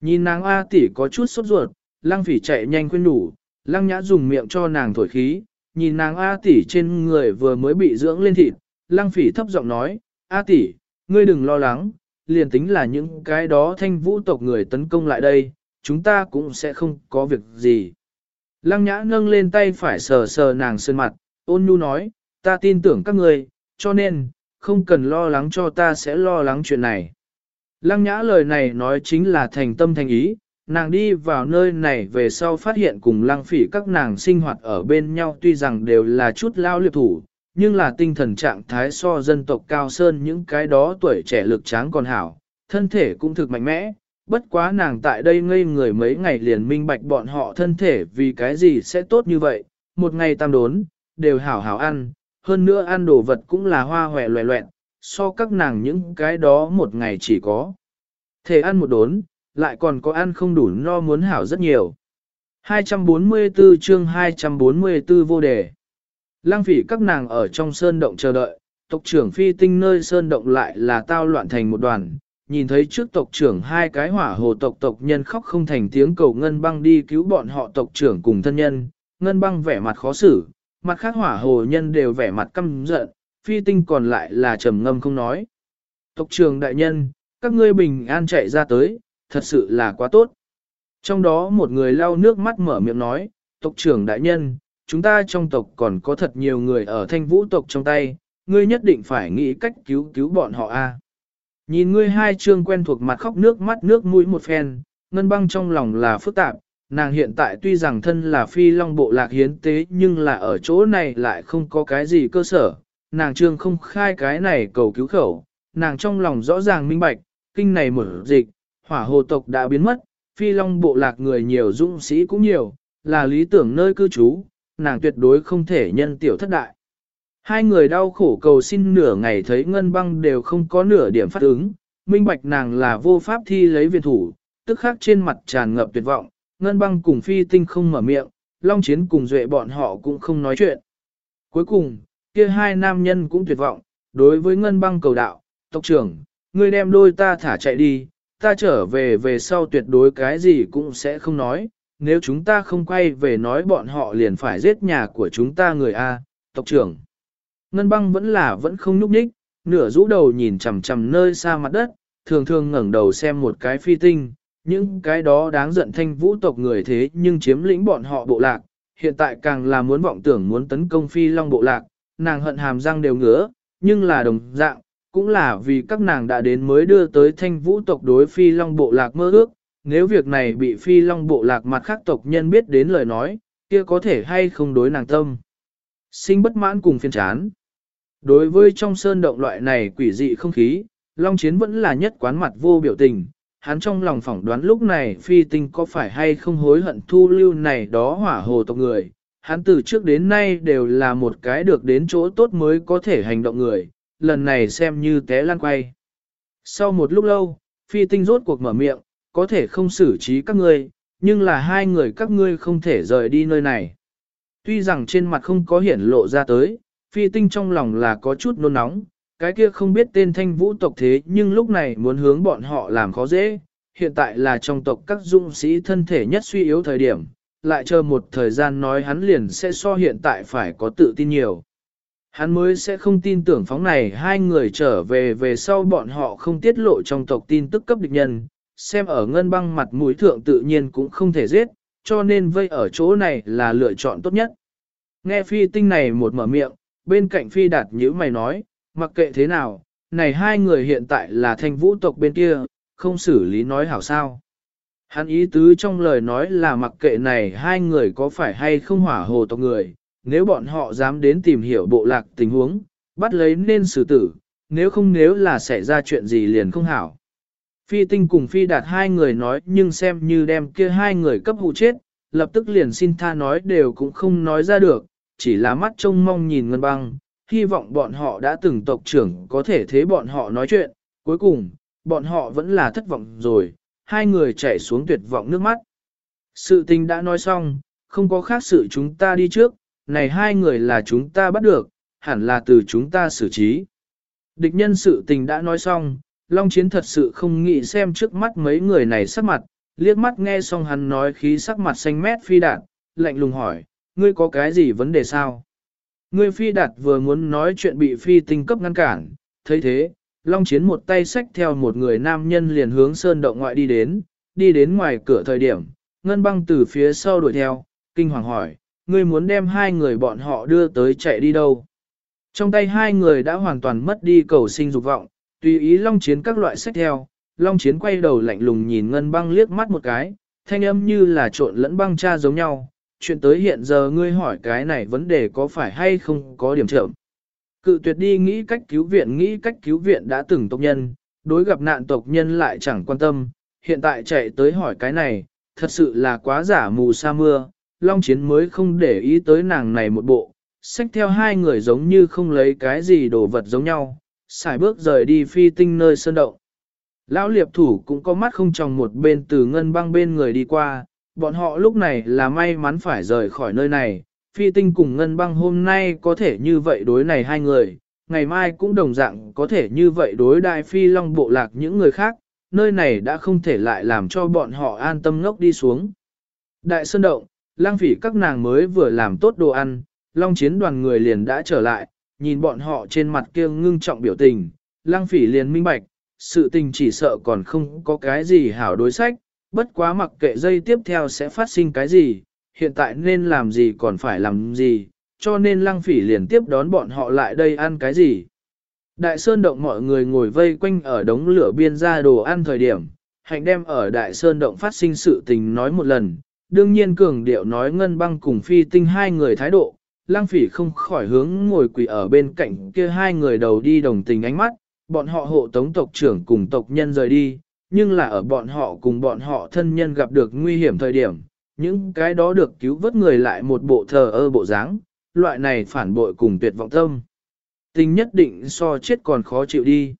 Nhìn nàng A tỷ có chút sốt ruột, lăng phỉ chạy nhanh quên đủ, lăng nhã dùng miệng cho nàng thổi khí, nhìn nàng A tỷ trên người vừa mới bị dưỡng lên thịt, lăng phỉ thấp giọng nói, A tỷ, ngươi đừng lo lắng, liền tính là những cái đó thanh vũ tộc người tấn công lại đây, chúng ta cũng sẽ không có việc gì. Lăng nhã nâng lên tay phải sờ sờ nàng sơn mặt, ôn nhu nói, ta tin tưởng các ngươi, cho nên, không cần lo lắng cho ta sẽ lo lắng chuyện này. Lăng nhã lời này nói chính là thành tâm thành ý, nàng đi vào nơi này về sau phát hiện cùng lăng phỉ các nàng sinh hoạt ở bên nhau tuy rằng đều là chút lao liệp thủ, nhưng là tinh thần trạng thái so dân tộc cao sơn những cái đó tuổi trẻ lực tráng còn hảo, thân thể cũng thực mạnh mẽ, bất quá nàng tại đây ngây người mấy ngày liền minh bạch bọn họ thân thể vì cái gì sẽ tốt như vậy, một ngày tam đốn, đều hảo hảo ăn, hơn nữa ăn đồ vật cũng là hoa hòe loẹ loẹn, so các nàng những cái đó một ngày chỉ có. Thể ăn một đốn, lại còn có ăn không đủ no muốn hảo rất nhiều. 244 chương 244 vô đề. Lang phỉ các nàng ở trong sơn động chờ đợi, tộc trưởng phi tinh nơi sơn động lại là tao loạn thành một đoàn. Nhìn thấy trước tộc trưởng hai cái hỏa hồ tộc tộc nhân khóc không thành tiếng cầu ngân băng đi cứu bọn họ tộc trưởng cùng thân nhân, ngân băng vẻ mặt khó xử, mặt khác hỏa hồ nhân đều vẻ mặt căm giận, phi tinh còn lại là trầm ngâm không nói. Tộc trưởng đại nhân, các ngươi bình an chạy ra tới, thật sự là quá tốt. Trong đó một người lau nước mắt mở miệng nói, tộc trưởng đại nhân, chúng ta trong tộc còn có thật nhiều người ở thanh vũ tộc trong tay, ngươi nhất định phải nghĩ cách cứu cứu bọn họ a. Nhìn ngươi hai trương quen thuộc mặt khóc nước mắt nước mũi một phen, ngân băng trong lòng là phức tạp, nàng hiện tại tuy rằng thân là phi long bộ lạc hiến tế nhưng là ở chỗ này lại không có cái gì cơ sở, nàng trương không khai cái này cầu cứu khẩu, nàng trong lòng rõ ràng minh bạch, kinh này mở dịch, hỏa hồ tộc đã biến mất, phi long bộ lạc người nhiều dũng sĩ cũng nhiều, là lý tưởng nơi cư trú, nàng tuyệt đối không thể nhân tiểu thất đại. Hai người đau khổ cầu xin nửa ngày thấy ngân băng đều không có nửa điểm phát ứng, minh bạch nàng là vô pháp thi lấy viện thủ, tức khắc trên mặt tràn ngập tuyệt vọng, ngân băng cùng phi tinh không mở miệng, long chiến cùng duệ bọn họ cũng không nói chuyện. Cuối cùng, kia hai nam nhân cũng tuyệt vọng, đối với ngân băng cầu đạo, tộc trưởng, ngươi đem đôi ta thả chạy đi, ta trở về về sau tuyệt đối cái gì cũng sẽ không nói, nếu chúng ta không quay về nói bọn họ liền phải giết nhà của chúng ta người A, tộc trưởng. Ngân băng vẫn là vẫn không núp nhích, nửa rũ đầu nhìn chằm chằm nơi xa mặt đất, thường thường ngẩng đầu xem một cái phi tinh, những cái đó đáng giận thanh vũ tộc người thế nhưng chiếm lĩnh bọn họ bộ lạc, hiện tại càng là muốn vọng tưởng muốn tấn công phi long bộ lạc, nàng hận hàm răng đều ngứa, nhưng là đồng dạng, cũng là vì các nàng đã đến mới đưa tới thanh vũ tộc đối phi long bộ lạc mơ ước, nếu việc này bị phi long bộ lạc mặt khác tộc nhân biết đến lời nói, kia có thể hay không đối nàng tâm. Sinh bất mãn cùng phiên chán. Đối với trong sơn động loại này quỷ dị không khí, Long Chiến vẫn là nhất quán mặt vô biểu tình. Hắn trong lòng phỏng đoán lúc này phi tinh có phải hay không hối hận thu lưu này đó hỏa hồ tộc người. Hắn từ trước đến nay đều là một cái được đến chỗ tốt mới có thể hành động người, lần này xem như té lan quay. Sau một lúc lâu, phi tinh rốt cuộc mở miệng, có thể không xử trí các ngươi, nhưng là hai người các ngươi không thể rời đi nơi này. Tuy rằng trên mặt không có hiển lộ ra tới, phi tinh trong lòng là có chút nôn nóng, cái kia không biết tên thanh vũ tộc thế nhưng lúc này muốn hướng bọn họ làm khó dễ, hiện tại là trong tộc các dung sĩ thân thể nhất suy yếu thời điểm, lại chờ một thời gian nói hắn liền sẽ so hiện tại phải có tự tin nhiều. Hắn mới sẽ không tin tưởng phóng này hai người trở về về sau bọn họ không tiết lộ trong tộc tin tức cấp địch nhân, xem ở ngân băng mặt mũi thượng tự nhiên cũng không thể giết, cho nên vây ở chỗ này là lựa chọn tốt nhất. Nghe phi tinh này một mở miệng, bên cạnh phi đạt nhữ mày nói, mặc kệ thế nào, này hai người hiện tại là thanh vũ tộc bên kia, không xử lý nói hảo sao. Hắn ý tứ trong lời nói là mặc kệ này hai người có phải hay không hỏa hồ tộc người, nếu bọn họ dám đến tìm hiểu bộ lạc tình huống, bắt lấy nên xử tử, nếu không nếu là xảy ra chuyện gì liền không hảo. Phi tinh cùng phi đạt hai người nói nhưng xem như đem kia hai người cấp hụ chết, lập tức liền xin tha nói đều cũng không nói ra được, chỉ là mắt trông mong nhìn ngân băng, hy vọng bọn họ đã từng tộc trưởng có thể thế bọn họ nói chuyện, cuối cùng, bọn họ vẫn là thất vọng rồi, hai người chảy xuống tuyệt vọng nước mắt. Sự tình đã nói xong, không có khác sự chúng ta đi trước, này hai người là chúng ta bắt được, hẳn là từ chúng ta xử trí. Địch nhân sự tình đã nói xong, Long Chiến thật sự không nghĩ xem trước mắt mấy người này sắc mặt, liếc mắt nghe xong hắn nói khí sắc mặt xanh mét phi đạt, lạnh lùng hỏi, ngươi có cái gì vấn đề sao? Ngươi phi đạt vừa muốn nói chuyện bị phi tinh cấp ngăn cản, thấy thế, Long Chiến một tay xách theo một người nam nhân liền hướng sơn động ngoại đi đến, đi đến ngoài cửa thời điểm, ngân băng từ phía sau đuổi theo, kinh hoàng hỏi, ngươi muốn đem hai người bọn họ đưa tới chạy đi đâu? Trong tay hai người đã hoàn toàn mất đi cầu sinh dục vọng, tùy ý Long Chiến các loại sách theo, Long Chiến quay đầu lạnh lùng nhìn ngân băng liếc mắt một cái, thanh âm như là trộn lẫn băng cha giống nhau, chuyện tới hiện giờ ngươi hỏi cái này vấn đề có phải hay không có điểm trưởng? Cự tuyệt đi nghĩ cách cứu viện nghĩ cách cứu viện đã từng tộc nhân, đối gặp nạn tộc nhân lại chẳng quan tâm, hiện tại chạy tới hỏi cái này, thật sự là quá giả mù sa mưa, Long Chiến mới không để ý tới nàng này một bộ, xách theo hai người giống như không lấy cái gì đồ vật giống nhau, xài bước rời đi phi tinh nơi sơn động. Lão liệp thủ cũng có mắt không tròng một bên từ ngân băng bên người đi qua, bọn họ lúc này là may mắn phải rời khỏi nơi này, phi tinh cùng ngân băng hôm nay có thể như vậy đối này hai người, ngày mai cũng đồng dạng có thể như vậy đối đại phi long bộ lạc những người khác, nơi này đã không thể lại làm cho bọn họ an tâm ngốc đi xuống. Đại Sơn Động, lang phỉ các nàng mới vừa làm tốt đồ ăn, long chiến đoàn người liền đã trở lại, nhìn bọn họ trên mặt kia ngưng trọng biểu tình, lang phỉ liền minh bạch, sự tình chỉ sợ còn không có cái gì hảo đối sách, bất quá mặc kệ dây tiếp theo sẽ phát sinh cái gì, hiện tại nên làm gì còn phải làm gì, cho nên lăng phỉ liền tiếp đón bọn họ lại đây ăn cái gì. Đại Sơn Động mọi người ngồi vây quanh ở đống lửa biên ra đồ ăn thời điểm, hạnh đem ở Đại Sơn Động phát sinh sự tình nói một lần, đương nhiên cường điệu nói ngân băng cùng phi tinh hai người thái độ, lang phỉ không khỏi hướng ngồi quỳ ở bên cạnh kia hai người đầu đi đồng tình ánh mắt, bọn họ hộ tống tộc trưởng cùng tộc nhân rời đi, nhưng là ở bọn họ cùng bọn họ thân nhân gặp được nguy hiểm thời điểm, những cái đó được cứu vớt người lại một bộ thờ ơ bộ dáng, loại này phản bội cùng tuyệt vọng tâm. Tình nhất định so chết còn khó chịu đi.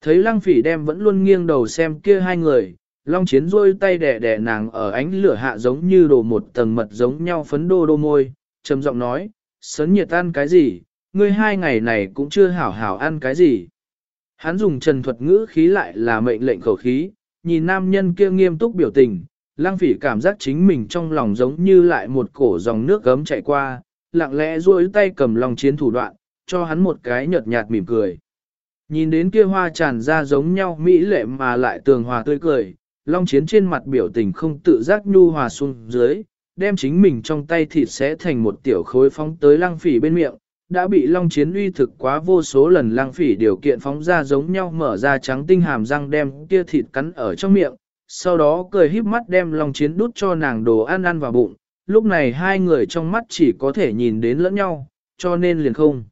Thấy lăng phỉ đem vẫn luôn nghiêng đầu xem kia hai người, long chiến rôi tay đẻ đẻ nàng ở ánh lửa hạ giống như đổ một tầng mật giống nhau phấn đô đô môi, trầm giọng nói, sấn nhiệt ăn cái gì, ngươi hai ngày này cũng chưa hảo hảo ăn cái gì. Hắn dùng trần thuật ngữ khí lại là mệnh lệnh khẩu khí, nhìn nam nhân kia nghiêm túc biểu tình, lang phỉ cảm giác chính mình trong lòng giống như lại một cổ dòng nước gấm chạy qua, lặng lẽ duỗi tay cầm lòng chiến thủ đoạn, cho hắn một cái nhợt nhạt mỉm cười. Nhìn đến kia hoa tràn ra giống nhau mỹ lệ mà lại tường hòa tươi cười, long chiến trên mặt biểu tình không tự giác nhu hòa xuống dưới, đem chính mình trong tay thịt sẽ thành một tiểu khối phóng tới Lang phỉ bên miệng, đã bị long chiến uy thực quá vô số lần Lang phỉ điều kiện phóng ra giống nhau mở ra trắng tinh hàm răng đem kia thịt cắn ở trong miệng, sau đó cười híp mắt đem long chiến đút cho nàng đồ ăn ăn vào bụng, lúc này hai người trong mắt chỉ có thể nhìn đến lẫn nhau, cho nên liền không.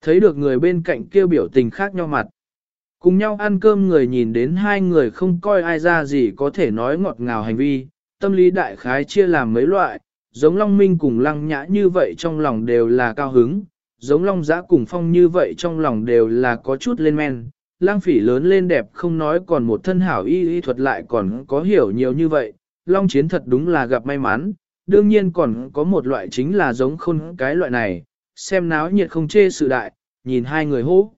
Thấy được người bên cạnh kia biểu tình khác nhau mặt. Cùng nhau ăn cơm người nhìn đến hai người không coi ai ra gì có thể nói ngọt ngào hành vi, tâm lý đại khái chia làm mấy loại, giống Long Minh cùng Lăng Nhã như vậy trong lòng đều là cao hứng, giống Long Giã cùng Phong như vậy trong lòng đều là có chút lên men. Lang phỉ lớn lên đẹp không nói còn một thân hảo y y thuật lại còn có hiểu nhiều như vậy, Long Chiến thật đúng là gặp may mắn, đương nhiên còn có một loại chính là giống khôn cái loại này, xem náo nhiệt không chê sự đại, nhìn hai người hô.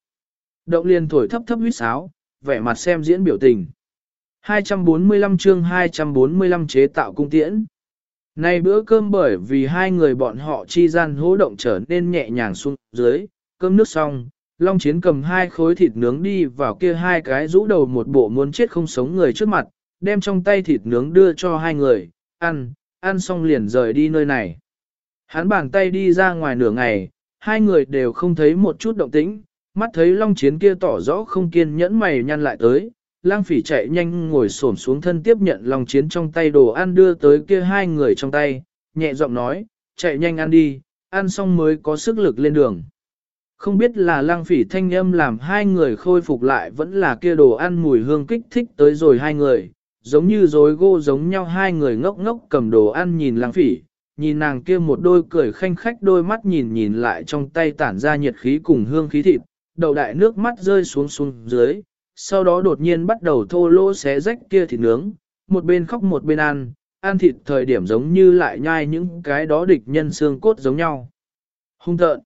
Động liền thổi thấp thấp huyết sáo, vẻ mặt xem diễn biểu tình. 245 chương 245 chế tạo cung tiễn. Nay bữa cơm bởi vì hai người bọn họ chi gian hỗ động trở nên nhẹ nhàng xuống dưới, cơm nước xong, Long Chiến cầm hai khối thịt nướng đi vào kia hai cái rũ đầu một bộ muốn chết không sống người trước mặt, đem trong tay thịt nướng đưa cho hai người, ăn, ăn xong liền rời đi nơi này. Hắn bàn tay đi ra ngoài nửa ngày, hai người đều không thấy một chút động tĩnh, mắt thấy long chiến kia tỏ rõ không kiên nhẫn mày nhăn lại tới, lang phỉ chạy nhanh ngồi xổm xuống thân tiếp nhận long chiến trong tay đồ ăn đưa tới kia hai người trong tay, nhẹ giọng nói, chạy nhanh ăn đi, ăn xong mới có sức lực lên đường. Không biết là lang phỉ thanh âm làm hai người khôi phục lại vẫn là kia đồ ăn mùi hương kích thích tới rồi hai người, giống như dối gô giống nhau hai người ngốc ngốc cầm đồ ăn nhìn lang phỉ, nhìn nàng kia một đôi cười khanh khách đôi mắt nhìn nhìn lại trong tay tản ra nhiệt khí cùng hương khí thịt, đầu đại nước mắt rơi xuống xuống dưới, sau đó đột nhiên bắt đầu thô lỗ xé rách kia thịt nướng, một bên khóc một bên ăn, ăn thịt thời điểm giống như lại nhai những cái đó địch nhân xương cốt giống nhau. Hung tợn.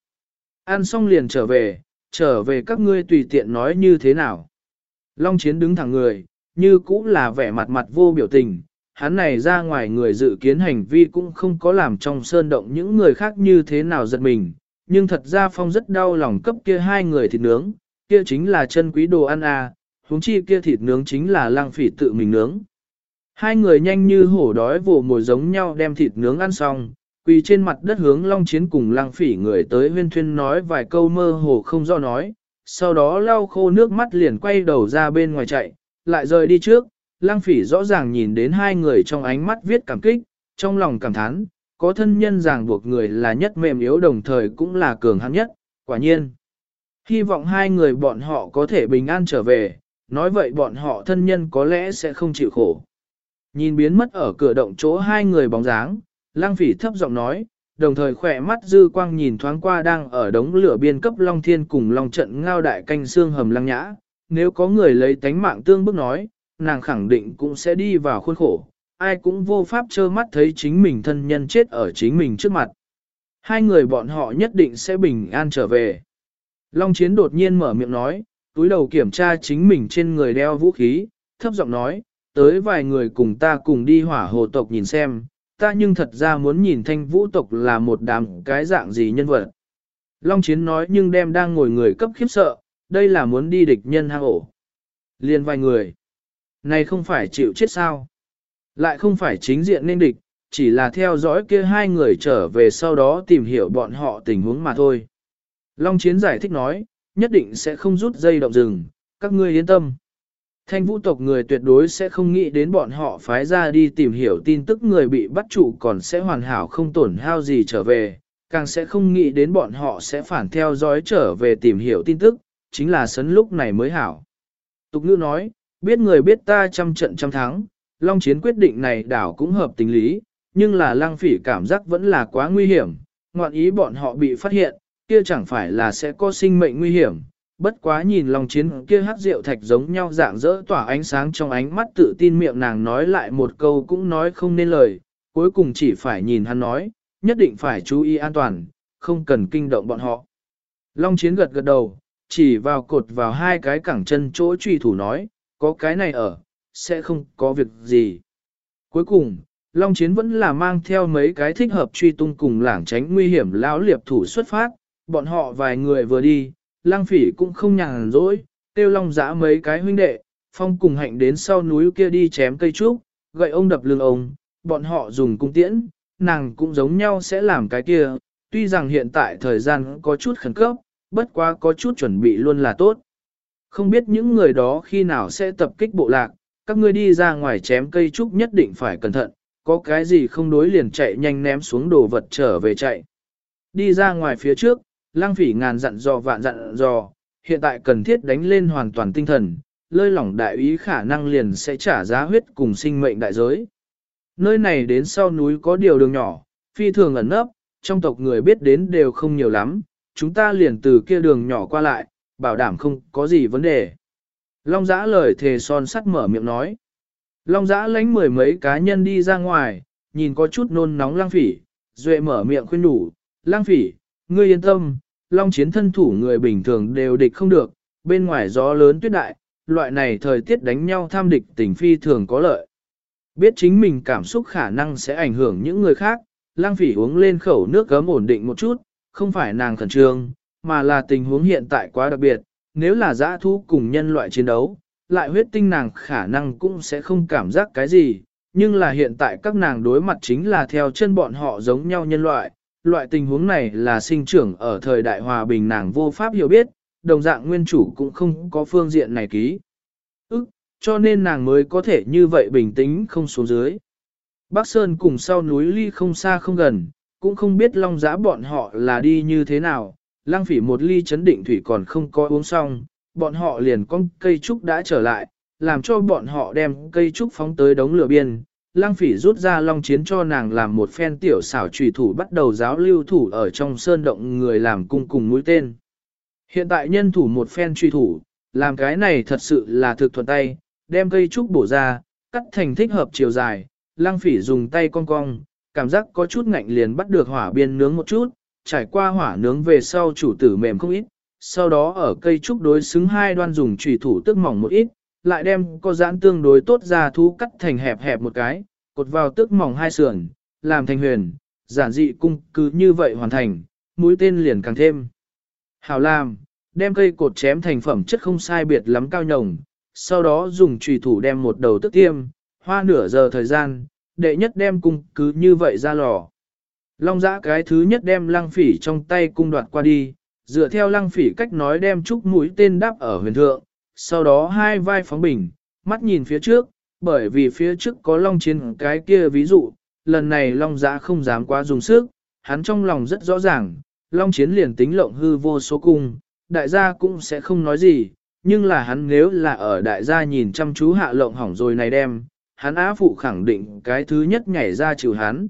Ăn xong liền trở về, trở về các ngươi tùy tiện nói như thế nào. Long chiến đứng thẳng người, như cũng là vẻ mặt mặt vô biểu tình, hắn này ra ngoài người dự kiến hành vi cũng không có làm trong sơn động những người khác như thế nào giật mình, nhưng thật ra phong rất đau lòng cấp kia hai người thịt nướng, kia chính là chân quý đồ ăn à, huống chi kia thịt nướng chính là lang phỉ tự mình nướng. Hai người nhanh như hổ đói vồ mồi giống nhau đem thịt nướng ăn xong, quỳ trên mặt đất hướng long chiến cùng lang phỉ người tới huyên thuyên nói vài câu mơ hồ không do nói, sau đó lau khô nước mắt liền quay đầu ra bên ngoài chạy, lại rời đi trước, lang phỉ rõ ràng nhìn đến hai người trong ánh mắt viết cảm kích, trong lòng cảm thán, có thân nhân ràng buộc người là nhất mềm yếu đồng thời cũng là cường hãn nhất, quả nhiên. Hy vọng hai người bọn họ có thể bình an trở về, nói vậy bọn họ thân nhân có lẽ sẽ không chịu khổ. Nhìn biến mất ở cửa động chỗ hai người bóng dáng, lang phỉ thấp giọng nói, đồng thời khỏe mắt dư quang nhìn thoáng qua đang ở đống lửa biên cấp Long Thiên cùng Long trận ngao đại canh xương hầm lăng nhã, nếu có người lấy tánh mạng tương bức nói, nàng khẳng định cũng sẽ đi vào khuôn khổ, ai cũng vô pháp trơ mắt thấy chính mình thân nhân chết ở chính mình trước mặt. Hai người bọn họ nhất định sẽ bình an trở về. Long Chiến đột nhiên mở miệng nói, túi đầu kiểm tra chính mình trên người đeo vũ khí, thấp giọng nói, tới vài người cùng ta cùng đi hỏa hồ tộc nhìn xem, ta nhưng thật ra muốn nhìn thanh vũ tộc là một đám cái dạng gì nhân vật. Long Chiến nói nhưng đem đang ngồi người cấp khiếp sợ, đây là muốn đi địch nhân hang ổ. Liên vài người. Này không phải chịu chết sao? Lại không phải chính diện nên địch, chỉ là theo dõi kia hai người trở về sau đó tìm hiểu bọn họ tình huống mà thôi. Long Chiến giải thích nói, nhất định sẽ không rút dây động rừng, các ngươi yên tâm. Thanh vũ tộc người tuyệt đối sẽ không nghĩ đến bọn họ phái ra đi tìm hiểu tin tức người bị bắt trụ còn sẽ hoàn hảo không tổn hao gì trở về, càng sẽ không nghĩ đến bọn họ sẽ phản theo dõi trở về tìm hiểu tin tức, chính là sấn lúc này mới hảo. Tục ngữ nói, biết người biết ta trăm trận trăm thắng, long chiến quyết định này đảo cũng hợp tình lý, nhưng là lang phỉ cảm giác vẫn là quá nguy hiểm, ngoạn ý bọn họ bị phát hiện, kia chẳng phải là sẽ có sinh mệnh nguy hiểm. Bất quá nhìn lòng chiến kia hát rượu thạch giống nhau dạng dỡ tỏa ánh sáng trong ánh mắt tự tin miệng nàng nói lại một câu cũng nói không nên lời, cuối cùng chỉ phải nhìn hắn nói, nhất định phải chú ý an toàn, không cần kinh động bọn họ. Long chiến gật gật đầu, chỉ vào cột vào hai cái cẳng chân chỗ truy thủ nói, có cái này ở, sẽ không có việc gì. Cuối cùng, Long Chiến vẫn là mang theo mấy cái thích hợp truy tung cùng lảng tránh nguy hiểm lão liệp thủ xuất phát, bọn họ vài người vừa đi, lang phỉ cũng không nhàn rỗi, tiêu long giã mấy cái huynh đệ, phong cùng hạnh đến sau núi kia đi chém cây trúc, gậy ông đập lưng ông, bọn họ dùng cung tiễn, nàng cũng giống nhau sẽ làm cái kia, tuy rằng hiện tại thời gian có chút khẩn cấp, bất quá có chút chuẩn bị luôn là tốt. Không biết những người đó khi nào sẽ tập kích bộ lạc, các ngươi đi ra ngoài chém cây trúc nhất định phải cẩn thận, có cái gì không đối liền chạy nhanh ném xuống đồ vật trở về chạy. Đi ra ngoài phía trước, lang phỉ ngàn dặn dò vạn dặn dò, hiện tại cần thiết đánh lên hoàn toàn tinh thần, lơi lỏng đại ý khả năng liền sẽ trả giá huyết cùng sinh mệnh đại giới. Nơi này đến sau núi có điều đường nhỏ, phi thường ẩn nấp, trong tộc người biết đến đều không nhiều lắm, chúng ta liền từ kia đường nhỏ qua lại, bảo đảm không có gì vấn đề. Long giã lời thề son sắt mở miệng nói. Long giã lánh mười mấy cá nhân đi ra ngoài, nhìn có chút nôn nóng lang phỉ, duệ mở miệng khuyên đủ, lang phỉ, ngươi yên tâm, long chiến thân thủ người bình thường đều địch không được, bên ngoài gió lớn tuyết đại, loại này thời tiết đánh nhau tham địch tình phi thường có lợi. Biết chính mình cảm xúc khả năng sẽ ảnh hưởng những người khác, lang phỉ uống lên khẩu nước gấm ổn định một chút, không phải nàng khẩn trương, mà là tình huống hiện tại quá đặc biệt, nếu là giã thú cùng nhân loại chiến đấu, lại huyết tinh nàng khả năng cũng sẽ không cảm giác cái gì, nhưng là hiện tại các nàng đối mặt chính là theo chân bọn họ giống nhau nhân loại, loại tình huống này là sinh trưởng ở thời đại hòa bình nàng vô pháp hiểu biết, đồng dạng nguyên chủ cũng không có phương diện này ký. Ức, cho nên nàng mới có thể như vậy bình tĩnh không xuống dưới. Bắc Sơn cùng sau núi ly không xa không gần, cũng không biết long giã bọn họ là đi như thế nào, lang phỉ một ly chấn định thủy còn không có uống xong, bọn họ liền con cây trúc đã trở lại, làm cho bọn họ đem cây trúc phóng tới đống lửa biên. Lang phỉ rút ra long chiến cho nàng làm một phen tiểu xảo trùy thủ bắt đầu giáo lưu thủ ở trong sơn động người làm cung cùng mũi tên. Hiện tại nhân thủ một phen truy thủ, làm cái này thật sự là thực thuận tay, đem cây trúc bổ ra, cắt thành thích hợp chiều dài, lang phỉ dùng tay cong cong, cảm giác có chút ngạnh liền bắt được hỏa biên nướng một chút, trải qua hỏa nướng về sau chủ tử mềm không ít, sau đó ở cây trúc đối xứng hai đoan dùng trùy thủ tức mỏng một ít, lại đem có giãn tương đối tốt ra thú cắt thành hẹp hẹp một cái, cột vào tức mỏng hai sườn, làm thành huyền, giản dị cung cứ như vậy hoàn thành, mũi tên liền càng thêm. Hảo làm, đem cây cột chém thành phẩm chất không sai biệt lắm cao nhồng, sau đó dùng chùy thủ đem một đầu tức tiêm, hoa nửa giờ thời gian, đệ nhất đem cung cứ như vậy ra lò. Long giã cái thứ nhất đem lăng phỉ trong tay cung đoạt qua đi, dựa theo lăng phỉ cách nói đem chúc mũi tên đáp ở huyền thượng, sau đó hai vai phóng bình, mắt nhìn phía trước, bởi vì phía trước có long chiến cái kia ví dụ, lần này long giã không dám quá dùng sức, hắn trong lòng rất rõ ràng, long chiến liền tính lộng hư vô số cung, đại gia cũng sẽ không nói gì, nhưng là hắn nếu là ở đại gia nhìn chăm chú hạ lộng hỏng rồi này đem, hắn á phụ khẳng định cái thứ nhất nhảy ra chịu hắn.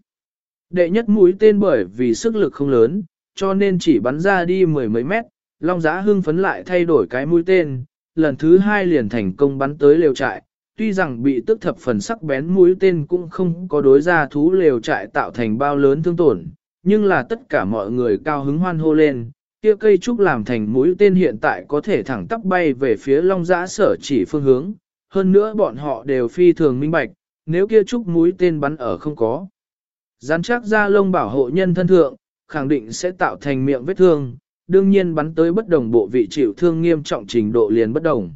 Đệ nhất mũi tên bởi vì sức lực không lớn, cho nên chỉ bắn ra đi mười mấy mét, Long Giã hưng phấn lại thay đổi cái mũi tên, lần thứ hai liền thành công bắn tới lều trại, tuy rằng bị tức thập phần sắc bén mũi tên cũng không có đối ra thú lều trại tạo thành bao lớn thương tổn, nhưng là tất cả mọi người cao hứng hoan hô lên, kia cây trúc làm thành mũi tên hiện tại có thể thẳng tắp bay về phía Long Giã sở chỉ phương hướng, hơn nữa bọn họ đều phi thường minh bạch, nếu kia trúc mũi tên bắn ở không có. Gián chắc ra lông bảo hộ nhân thân thượng, khẳng định sẽ tạo thành miệng vết thương, đương nhiên bắn tới bất đồng bộ vị chịu thương nghiêm trọng trình độ liền bất đồng.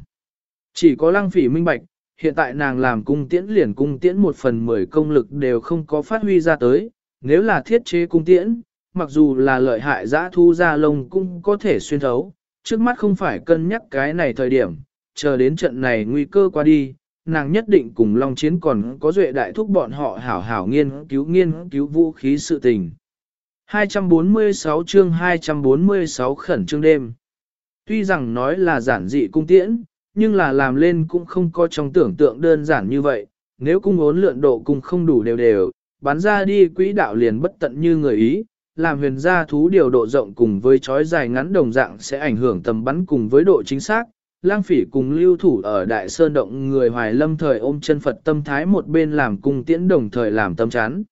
Chỉ có lăng phỉ minh bạch, hiện tại nàng làm cung tiễn liền cung tiễn một phần mười công lực đều không có phát huy ra tới, nếu là thiết chế cung tiễn, mặc dù là lợi hại giã thu ra lông cũng có thể xuyên thấu, trước mắt không phải cân nhắc cái này thời điểm, chờ đến trận này nguy cơ qua đi, nàng nhất định cùng Long Chiến còn có duệ đại thúc bọn họ hảo hảo nghiên cứu nghiên cứu vũ khí sự tình. 246 chương 246 khẩn trương đêm. Tuy rằng nói là giản dị cung tiễn, nhưng là làm lên cũng không có trong tưởng tượng đơn giản như vậy, nếu cung ốn lượn độ cung không đủ đều đều, bắn ra đi quỹ đạo liền bất tận như người ý, làm huyền gia thú điều độ rộng cùng với chói dài ngắn đồng dạng sẽ ảnh hưởng tầm bắn cùng với độ chính xác. Lang phỉ cùng lưu thủ ở Đại Sơn Động người hoài lâm thời ôm chân Phật tâm thái một bên làm cung tiễn đồng thời làm tâm chán.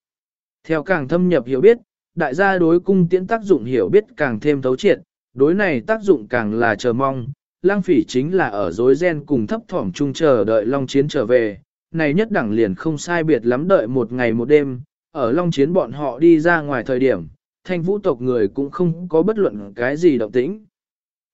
Theo càng thâm nhập hiểu biết, đại gia đối cung tiễn tác dụng hiểu biết càng thêm thấu triệt, đối này tác dụng càng là chờ mong. Lang phỉ chính là ở dối gen cùng thấp thỏm chung chờ đợi Long Chiến trở về, này nhất đẳng liền không sai biệt lắm đợi một ngày một đêm, ở Long Chiến bọn họ đi ra ngoài thời điểm, thanh vũ tộc người cũng không có bất luận cái gì động tĩnh.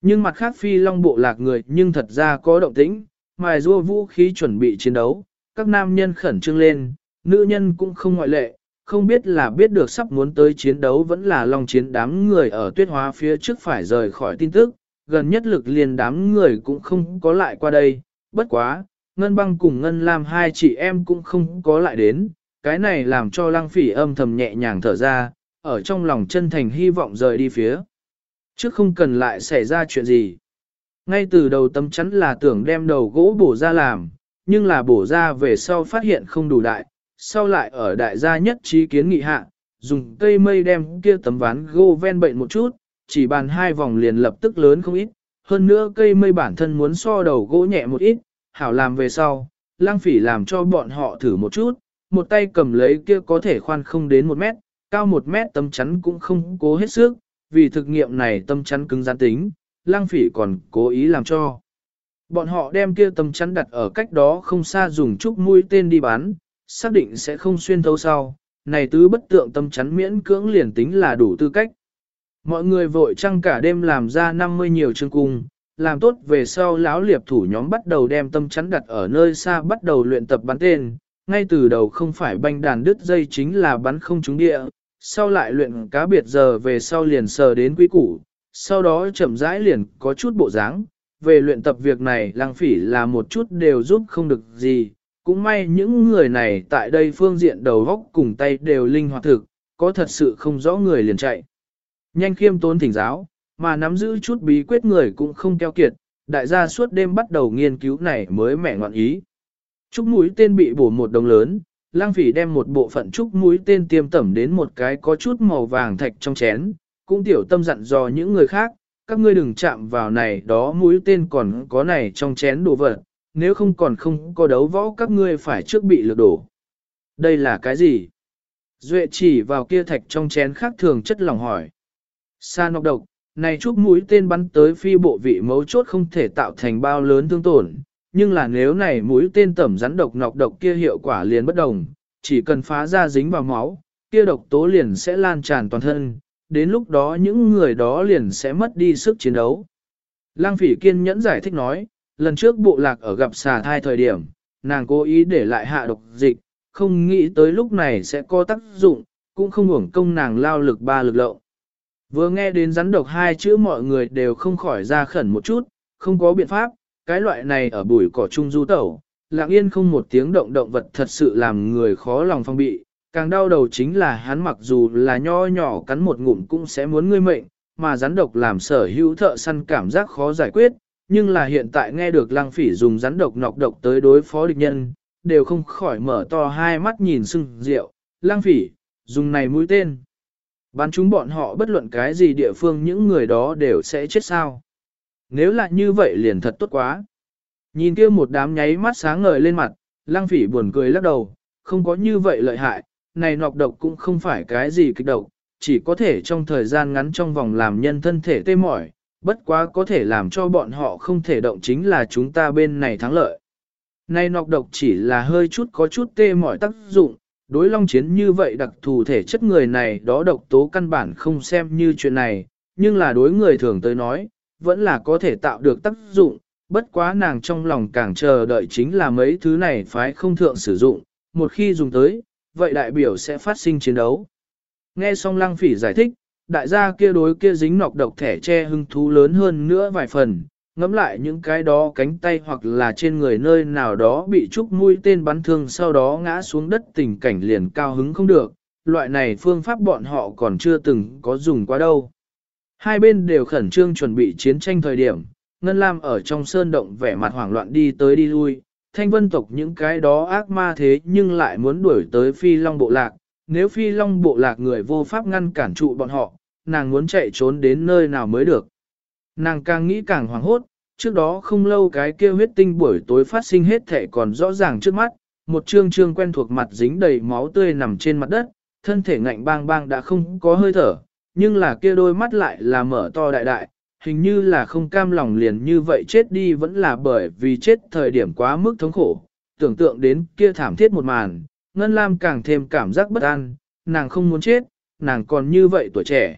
Nhưng mặt khác phi long bộ lạc người nhưng thật ra có động tĩnh, mài rua vũ khí chuẩn bị chiến đấu, các nam nhân khẩn trương lên, nữ nhân cũng không ngoại lệ, không biết là biết được sắp muốn tới chiến đấu vẫn là long chiến đám người ở tuyết hóa phía trước phải rời khỏi tin tức, gần nhất lực liền đám người cũng không có lại qua đây, bất quá, Ngân băng cùng Ngân Lam hai chị em cũng không có lại đến, cái này làm cho lăng phỉ âm thầm nhẹ nhàng thở ra, ở trong lòng chân thành hy vọng rời đi phía. Chứ không cần lại xảy ra chuyện gì. Ngay từ đầu tâm chắn là tưởng đem đầu gỗ bổ ra làm, nhưng là bổ ra về sau phát hiện không đủ đại, sau lại ở đại gia nhất trí kiến nghị hạ, dùng cây mây đem kia tấm ván gỗ ven bệnh một chút, chỉ bàn hai vòng liền lập tức lớn không ít, hơn nữa cây mây bản thân muốn so đầu gỗ nhẹ một ít, hảo làm về sau, lang phỉ làm cho bọn họ thử một chút, một tay cầm lấy kia có thể khoan không đến một mét, cao một mét tâm chắn cũng không cố hết sức, vì thực nghiệm này tâm chắn cứng rắn tính, lang phỉ còn cố ý làm cho. Bọn họ đem kia tâm chắn đặt ở cách đó không xa dùng chút mũi tên đi bán, xác định sẽ không xuyên thấu sau, này tứ bất tượng tâm chắn miễn cưỡng liền tính là đủ tư cách. Mọi người vội trăng cả đêm làm ra 50 nhiều chương cung, làm tốt về sau lão liệp thủ nhóm bắt đầu đem tâm chắn đặt ở nơi xa bắt đầu luyện tập bắn tên, ngay từ đầu không phải banh đàn đứt dây chính là bắn không trúng địa, sau lại luyện cá biệt giờ về sau liền sờ đến quý củ, sau đó chậm rãi liền có chút bộ dáng. Về luyện tập việc này lăng phỉ là một chút đều giúp không được gì, cũng may những người này tại đây phương diện đầu góc cùng tay đều linh hoạt thực, có thật sự không rõ người liền chạy. Nhanh khiêm tốn thỉnh giáo, mà nắm giữ chút bí quyết người cũng không keo kiệt, đại gia suốt đêm bắt đầu nghiên cứu này mới mẻ ngoạn ý. Trúc mũi tên bị bổ một đồng lớn, lang phỉ đem một bộ phận trúc mũi tên tiêm tẩm đến một cái có chút màu vàng thạch trong chén, cũng tiểu tâm dặn dò những người khác, các ngươi đừng chạm vào này đó mũi tên còn có này trong chén đồ vật, nếu không còn không có đấu võ các ngươi phải trước bị lược đổ. Đây là cái gì? Duệ chỉ vào kia thạch trong chén khác thường chất lỏng hỏi. Sa nọc độc, này chút mũi tên bắn tới phi bộ vị mấu chốt không thể tạo thành bao lớn thương tổn, nhưng là nếu này mũi tên tẩm rắn độc nọc độc kia hiệu quả liền bất đồng, chỉ cần phá ra dính vào máu, kia độc tố liền sẽ lan tràn toàn thân, đến lúc đó những người đó liền sẽ mất đi sức chiến đấu. Lăng phỉ kiên nhẫn giải thích nói, lần trước bộ lạc ở gặp xà thai thời điểm, nàng cố ý để lại hạ độc dịch, không nghĩ tới lúc này sẽ có tác dụng, cũng không hưởng công nàng lao lực ba lực lậu. Vừa nghe đến rắn độc hai chữ mọi người đều không khỏi ra khẩn một chút, không có biện pháp, cái loại này ở bụi cỏ trung du tẩu, lặng yên không một tiếng động động vật thật sự làm người khó lòng phong bị. Càng đau đầu chính là hắn mặc dù là nho nhỏ cắn một ngụm cũng sẽ muốn ngươi mệnh, mà rắn độc làm sở hữu thợ săn cảm giác khó giải quyết, nhưng là hiện tại nghe được lăng phỉ dùng rắn độc nọc độc tới đối phó địch nhân, đều không khỏi mở to hai mắt nhìn sưng rượu. Lăng phỉ, dùng này mũi tên. Bắn chúng bọn họ bất luận cái gì địa phương những người đó đều sẽ chết sao. Nếu là như vậy liền thật tốt quá. Nhìn kia một đám nháy mắt sáng ngời lên mặt, lang phỉ buồn cười lắc đầu, không có như vậy lợi hại, này nọc độc cũng không phải cái gì kịch độc, chỉ có thể trong thời gian ngắn trong vòng làm nhân thân thể tê mỏi, bất quá có thể làm cho bọn họ không thể động chính là chúng ta bên này thắng lợi. Nay nọc độc chỉ là hơi chút có chút tê mỏi tác dụng, đối long chiến như vậy đặc thù thể chất người này đó độc tố căn bản không xem như chuyện này, nhưng là đối người thường tới nói, vẫn là có thể tạo được tác dụng, bất quá nàng trong lòng càng chờ đợi chính là mấy thứ này phải không thượng sử dụng, một khi dùng tới, vậy đại biểu sẽ phát sinh chiến đấu. Nghe xong lăng phỉ giải thích, đại gia kia đối kia dính nọc độc thẻ che hưng thú lớn hơn nữa vài phần, ngắm lại những cái đó cánh tay hoặc là trên người nơi nào đó bị trúc mũi tên bắn thương sau đó ngã xuống đất tình cảnh liền cao hứng không được, loại này phương pháp bọn họ còn chưa từng có dùng qua đâu. Hai bên đều khẩn trương chuẩn bị chiến tranh thời điểm, Ngân Lam ở trong sơn động vẻ mặt hoảng loạn đi tới đi lui, thanh vân tộc những cái đó ác ma thế nhưng lại muốn đuổi tới phi long bộ lạc, nếu phi long bộ lạc người vô pháp ngăn cản trụ bọn họ, nàng muốn chạy trốn đến nơi nào mới được. Nàng càng nghĩ càng hoảng hốt, trước đó không lâu cái kia huyết tinh buổi tối phát sinh hết thể còn rõ ràng trước mắt, một trương trương quen thuộc mặt dính đầy máu tươi nằm trên mặt đất, thân thể ngạnh bang bang đã không có hơi thở, nhưng là kia đôi mắt lại là mở to đại đại, hình như là không cam lòng liền như vậy chết đi vẫn là bởi vì chết thời điểm quá mức thống khổ, tưởng tượng đến kia thảm thiết một màn, Ngân Lam càng thêm cảm giác bất an, nàng không muốn chết, nàng còn như vậy tuổi trẻ.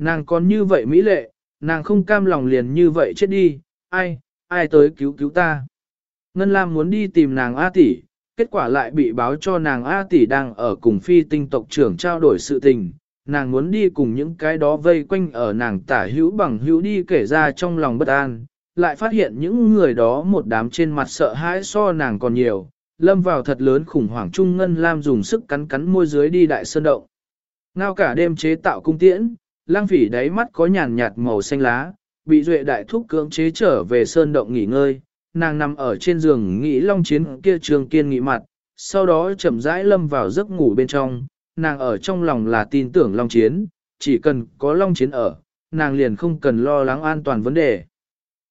Nàng còn như vậy mỹ lệ, nàng không cam lòng liền như vậy chết đi, ai, ai tới cứu cứu ta. Ngân Lam muốn đi tìm nàng A tỷ, kết quả lại bị báo cho nàng A tỷ đang ở cùng phi tinh tộc trưởng trao đổi sự tình. Nàng muốn đi cùng những cái đó vây quanh ở nàng tả hữu bằng hữu đi kể ra trong lòng bất an, lại phát hiện những người đó một đám trên mặt sợ hãi so nàng còn nhiều, lâm vào thật lớn khủng hoảng trung Ngân Lam dùng sức cắn cắn môi dưới đi đại sơn động. Ngao cả đêm chế tạo cung tiễn, lang phỉ đáy mắt có nhàn nhạt màu xanh lá, bị duệ đại thúc cưỡng chế trở về sơn động nghỉ ngơi, nàng nằm ở trên giường nghĩ long chiến kia trường kiên nghị mặt, sau đó chậm rãi lâm vào giấc ngủ bên trong, nàng ở trong lòng là tin tưởng long chiến, chỉ cần có long chiến ở, nàng liền không cần lo lắng an toàn vấn đề.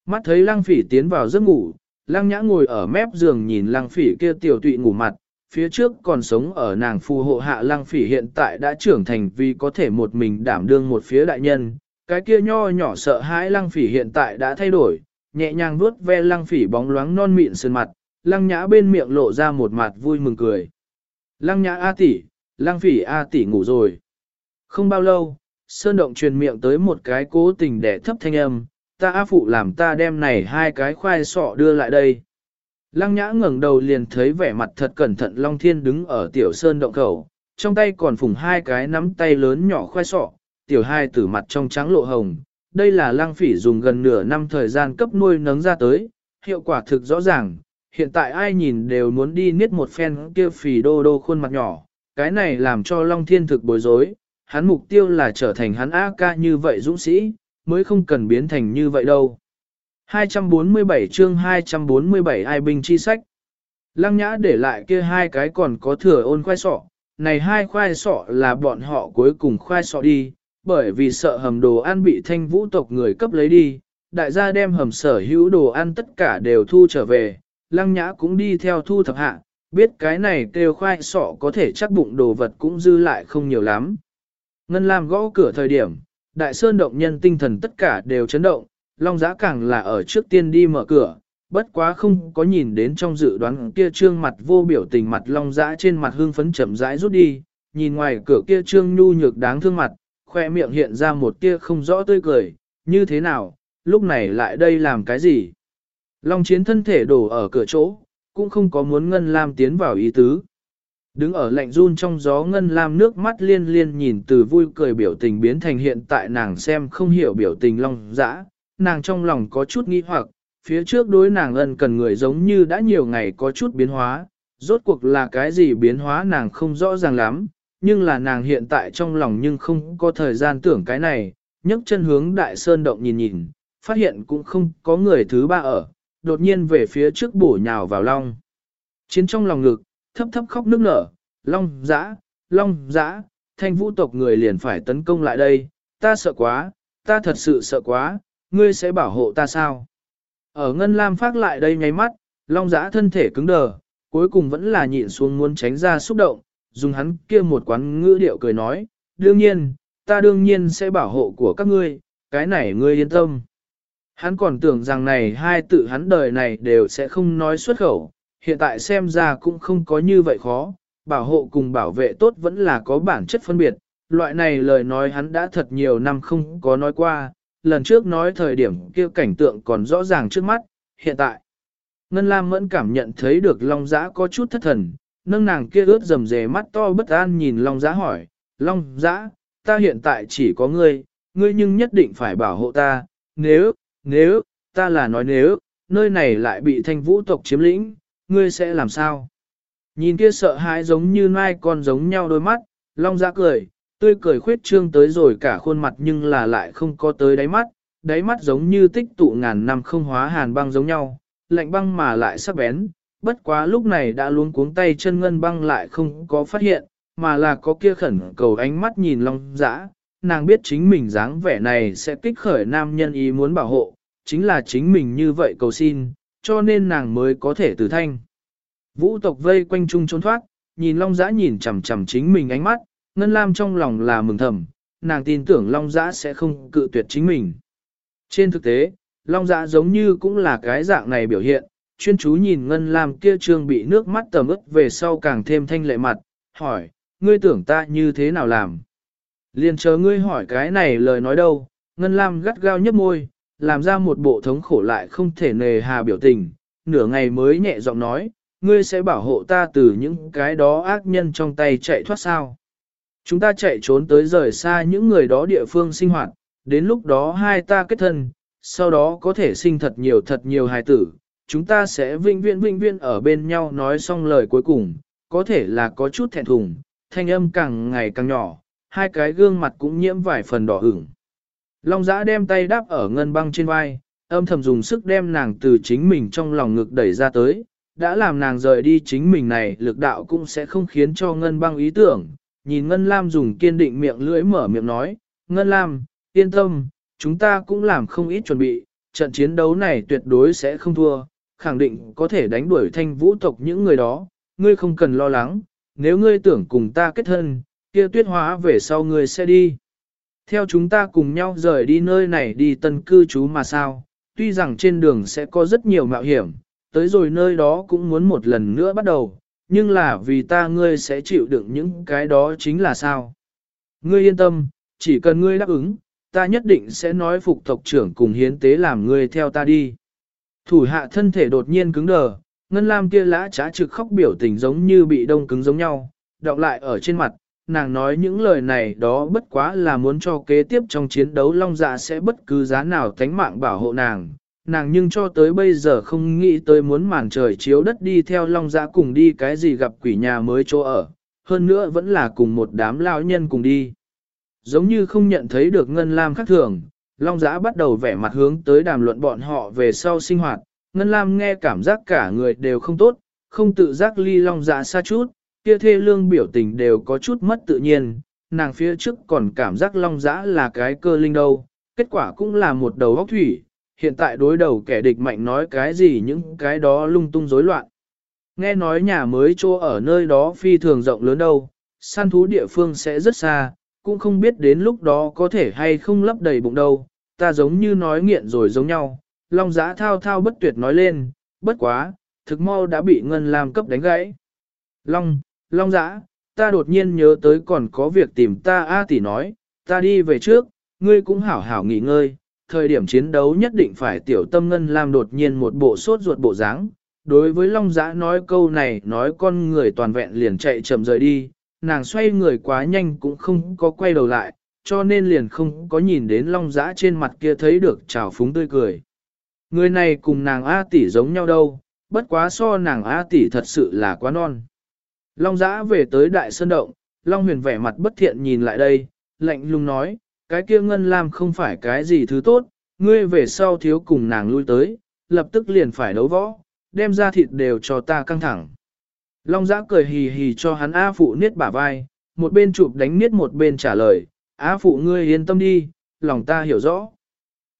Mắt thấy Lang phỉ tiến vào giấc ngủ, Lang nhã ngồi ở mép giường nhìn Lang phỉ kia tiểu tụy ngủ mặt, phía trước còn sống ở nàng phù hộ hạ lăng phỉ hiện tại đã trưởng thành vì có thể một mình đảm đương một phía đại nhân, cái kia nho nhỏ sợ hãi lăng phỉ hiện tại đã thay đổi, nhẹ nhàng vuốt ve lăng phỉ bóng loáng non mịn sơn mặt, lăng nhã bên miệng lộ ra một mặt vui mừng cười. Lăng nhã A tỷ, lăng phỉ A tỷ ngủ rồi. Không bao lâu, sơn động truyền miệng tới một cái cố tình để thấp thanh âm, ta A phụ làm ta đem này hai cái khoai sọ đưa lại đây. Lăng nhã ngẩng đầu liền thấy vẻ mặt thật cẩn thận Long Thiên đứng ở tiểu sơn động khẩu, trong tay còn phùng hai cái nắm tay lớn nhỏ khoai sọ, tiểu hai tử mặt trong trắng lộ hồng. Đây là lăng phỉ dùng gần nửa năm thời gian cấp nuôi nấng ra tới, hiệu quả thực rõ ràng. Hiện tại ai nhìn đều muốn đi niết một phen kia phỉ đô đô khuôn mặt nhỏ, cái này làm cho Long Thiên thực bối rối. Hắn mục tiêu là trở thành hắn A ca như vậy dũng sĩ, mới không cần biến thành như vậy đâu. 247 chương 247 ai binh chi sách. Lăng nhã để lại kia hai cái còn có thừa ôn khoai sọ, này hai khoai sọ là bọn họ cuối cùng khoai sọ đi, bởi vì sợ hầm đồ ăn bị thanh vũ tộc người cấp lấy đi, đại gia đem hầm sở hữu đồ ăn tất cả đều thu trở về, lăng nhã cũng đi theo thu thập hạ, biết cái này kêu khoai sọ có thể chắc bụng đồ vật cũng dư lại không nhiều lắm. Ngân Lam gõ cửa thời điểm, đại sơn động nhân tinh thần tất cả đều chấn động, Long Giã càng là ở trước tiên đi mở cửa, bất quá không có nhìn đến trong dự đoán kia trương mặt vô biểu tình mặt Long Giã trên mặt hương phấn chậm rãi rút đi, nhìn ngoài cửa kia trương nhu nhược đáng thương mặt, khoe miệng hiện ra một kia không rõ tươi cười, như thế nào, lúc này lại đây làm cái gì? Long chiến thân thể đổ ở cửa chỗ, cũng không có muốn Ngân Lam tiến vào ý tứ. Đứng ở lạnh run trong gió Ngân Lam nước mắt liên liên nhìn từ vui cười biểu tình biến thành hiện tại nàng xem không hiểu biểu tình Long dã, nàng trong lòng có chút nghi hoặc, phía trước đối nàng ân cần người giống như đã nhiều ngày có chút biến hóa, rốt cuộc là cái gì biến hóa nàng không rõ ràng lắm, nhưng là nàng hiện tại trong lòng nhưng không có thời gian tưởng cái này, nhấc chân hướng đại sơn động nhìn nhìn, phát hiện cũng không có người thứ ba ở, đột nhiên về phía trước bổ nhào vào long. Chiến trong lòng ngực, thấp thấp khóc nước nở, long dã, long dã, thanh vũ tộc người liền phải tấn công lại đây, ta sợ quá, ta thật sự sợ quá, ngươi sẽ bảo hộ ta sao? Ở Ngân Lam phát lại đây nháy mắt, Long Giã thân thể cứng đờ, cuối cùng vẫn là nhịn xuống muốn tránh ra xúc động, dùng hắn kia một quán ngữ điệu cười nói, đương nhiên, ta đương nhiên sẽ bảo hộ của các ngươi, cái này ngươi yên tâm. Hắn còn tưởng rằng này hai tự hắn đời này đều sẽ không nói xuất khẩu, hiện tại xem ra cũng không có như vậy khó, bảo hộ cùng bảo vệ tốt vẫn là có bản chất phân biệt, loại này lời nói hắn đã thật nhiều năm không có nói qua, lần trước nói thời điểm kia cảnh tượng còn rõ ràng trước mắt, hiện tại. Ngân Lam mẫn cảm nhận thấy được Long Giã có chút thất thần, nâng nàng kia ướt rầm rề mắt to bất an nhìn Long Giã hỏi, Long Giã, ta hiện tại chỉ có ngươi, ngươi nhưng nhất định phải bảo hộ ta, nếu, nếu, ta là nói nếu, nơi này lại bị thanh vũ tộc chiếm lĩnh, ngươi sẽ làm sao? Nhìn kia sợ hãi giống như mai con giống nhau đôi mắt, Long Giã cười, tươi cười khuyết trương tới rồi cả khuôn mặt nhưng là lại không có tới đáy mắt, đáy mắt giống như tích tụ ngàn năm không hóa hàn băng giống nhau, lạnh băng mà lại sắc bén, bất quá lúc này đã luống cuống tay chân ngân băng lại không có phát hiện, mà là có kia khẩn cầu ánh mắt nhìn long dã, nàng biết chính mình dáng vẻ này sẽ kích khởi nam nhân ý muốn bảo hộ, chính là chính mình như vậy cầu xin, cho nên nàng mới có thể từ thanh. Vũ tộc vây quanh chung trốn thoát, nhìn long dã nhìn chằm chằm chính mình ánh mắt, Ngân Lam trong lòng là mừng thầm, nàng tin tưởng Long Giã sẽ không cự tuyệt chính mình. Trên thực tế, Long Giã giống như cũng là cái dạng này biểu hiện, chuyên chú nhìn Ngân Lam kia trương bị nước mắt tầm ướt về sau càng thêm thanh lệ mặt, hỏi, ngươi tưởng ta như thế nào làm? Liền chờ ngươi hỏi cái này lời nói đâu, Ngân Lam gắt gao nhấp môi, làm ra một bộ thống khổ lại không thể nề hà biểu tình, nửa ngày mới nhẹ giọng nói, ngươi sẽ bảo hộ ta từ những cái đó ác nhân trong tay chạy thoát sao. Chúng ta chạy trốn tới rời xa những người đó địa phương sinh hoạt, đến lúc đó hai ta kết thân, sau đó có thể sinh thật nhiều thật nhiều hài tử, chúng ta sẽ vinh viễn vinh viễn ở bên nhau nói xong lời cuối cùng, có thể là có chút thẹn thùng, thanh âm càng ngày càng nhỏ, hai cái gương mặt cũng nhiễm vài phần đỏ ửng. Long giã đem tay đáp ở ngân băng trên vai, âm thầm dùng sức đem nàng từ chính mình trong lòng ngực đẩy ra tới, đã làm nàng rời đi chính mình này lực đạo cũng sẽ không khiến cho ngân băng ý tưởng, nhìn Ngân Lam dùng kiên định miệng lưỡi mở miệng nói, Ngân Lam, yên tâm, chúng ta cũng làm không ít chuẩn bị, trận chiến đấu này tuyệt đối sẽ không thua, khẳng định có thể đánh đuổi thanh vũ tộc những người đó, ngươi không cần lo lắng, nếu ngươi tưởng cùng ta kết thân, kia tuyết hóa về sau ngươi sẽ đi. Theo chúng ta cùng nhau rời đi nơi này đi tân cư trú mà sao, tuy rằng trên đường sẽ có rất nhiều mạo hiểm, tới rồi nơi đó cũng muốn một lần nữa bắt đầu, nhưng là vì ta ngươi sẽ chịu đựng những cái đó chính là sao. Ngươi yên tâm, chỉ cần ngươi đáp ứng, ta nhất định sẽ nói phục tộc trưởng cùng hiến tế làm ngươi theo ta đi. Thủ hạ thân thể đột nhiên cứng đờ, ngân lam kia lã trá trực khóc biểu tình giống như bị đông cứng giống nhau, đọng lại ở trên mặt, nàng nói những lời này đó bất quá là muốn cho kế tiếp trong chiến đấu long dạ sẽ bất cứ giá nào thánh mạng bảo hộ nàng, nàng nhưng cho tới bây giờ không nghĩ tới muốn màn trời chiếu đất đi theo long giã cùng đi cái gì gặp quỷ nhà mới chỗ ở, hơn nữa vẫn là cùng một đám lao nhân cùng đi. Giống như không nhận thấy được Ngân Lam khác thường, Long Giã bắt đầu vẻ mặt hướng tới đàm luận bọn họ về sau sinh hoạt, Ngân Lam nghe cảm giác cả người đều không tốt, không tự giác ly Long Giã xa chút, kia thê lương biểu tình đều có chút mất tự nhiên, nàng phía trước còn cảm giác Long Giã là cái cơ linh đâu, kết quả cũng là một đầu óc thủy, hiện tại đối đầu kẻ địch mạnh nói cái gì những cái đó lung tung rối loạn. Nghe nói nhà mới chỗ ở nơi đó phi thường rộng lớn đâu, săn thú địa phương sẽ rất xa, cũng không biết đến lúc đó có thể hay không lấp đầy bụng đâu, ta giống như nói nghiện rồi giống nhau. Long giã thao thao bất tuyệt nói lên, bất quá, thực mau đã bị ngân làm cấp đánh gãy. Long, Long giã, ta đột nhiên nhớ tới còn có việc tìm ta A tỷ nói, ta đi về trước, ngươi cũng hảo hảo nghỉ ngơi, thời điểm chiến đấu nhất định phải tiểu tâm ngân lam đột nhiên một bộ sốt ruột bộ dáng. Đối với Long Giã nói câu này nói con người toàn vẹn liền chạy chậm rời đi, nàng xoay người quá nhanh cũng không có quay đầu lại, cho nên liền không có nhìn đến Long Giã trên mặt kia thấy được trào phúng tươi cười. Người này cùng nàng A tỷ giống nhau đâu, bất quá so nàng A tỷ thật sự là quá non. Long Giã về tới Đại Sơn Động, Long Huyền vẻ mặt bất thiện nhìn lại đây, lạnh lùng nói, cái kia ngân lam không phải cái gì thứ tốt, ngươi về sau thiếu cùng nàng lui tới, lập tức liền phải đấu võ, đem ra thịt đều cho ta căng thẳng. Long giã cười hì hì cho hắn A phụ niết bả vai, một bên chụp đánh niết một bên trả lời, á phụ ngươi yên tâm đi, lòng ta hiểu rõ.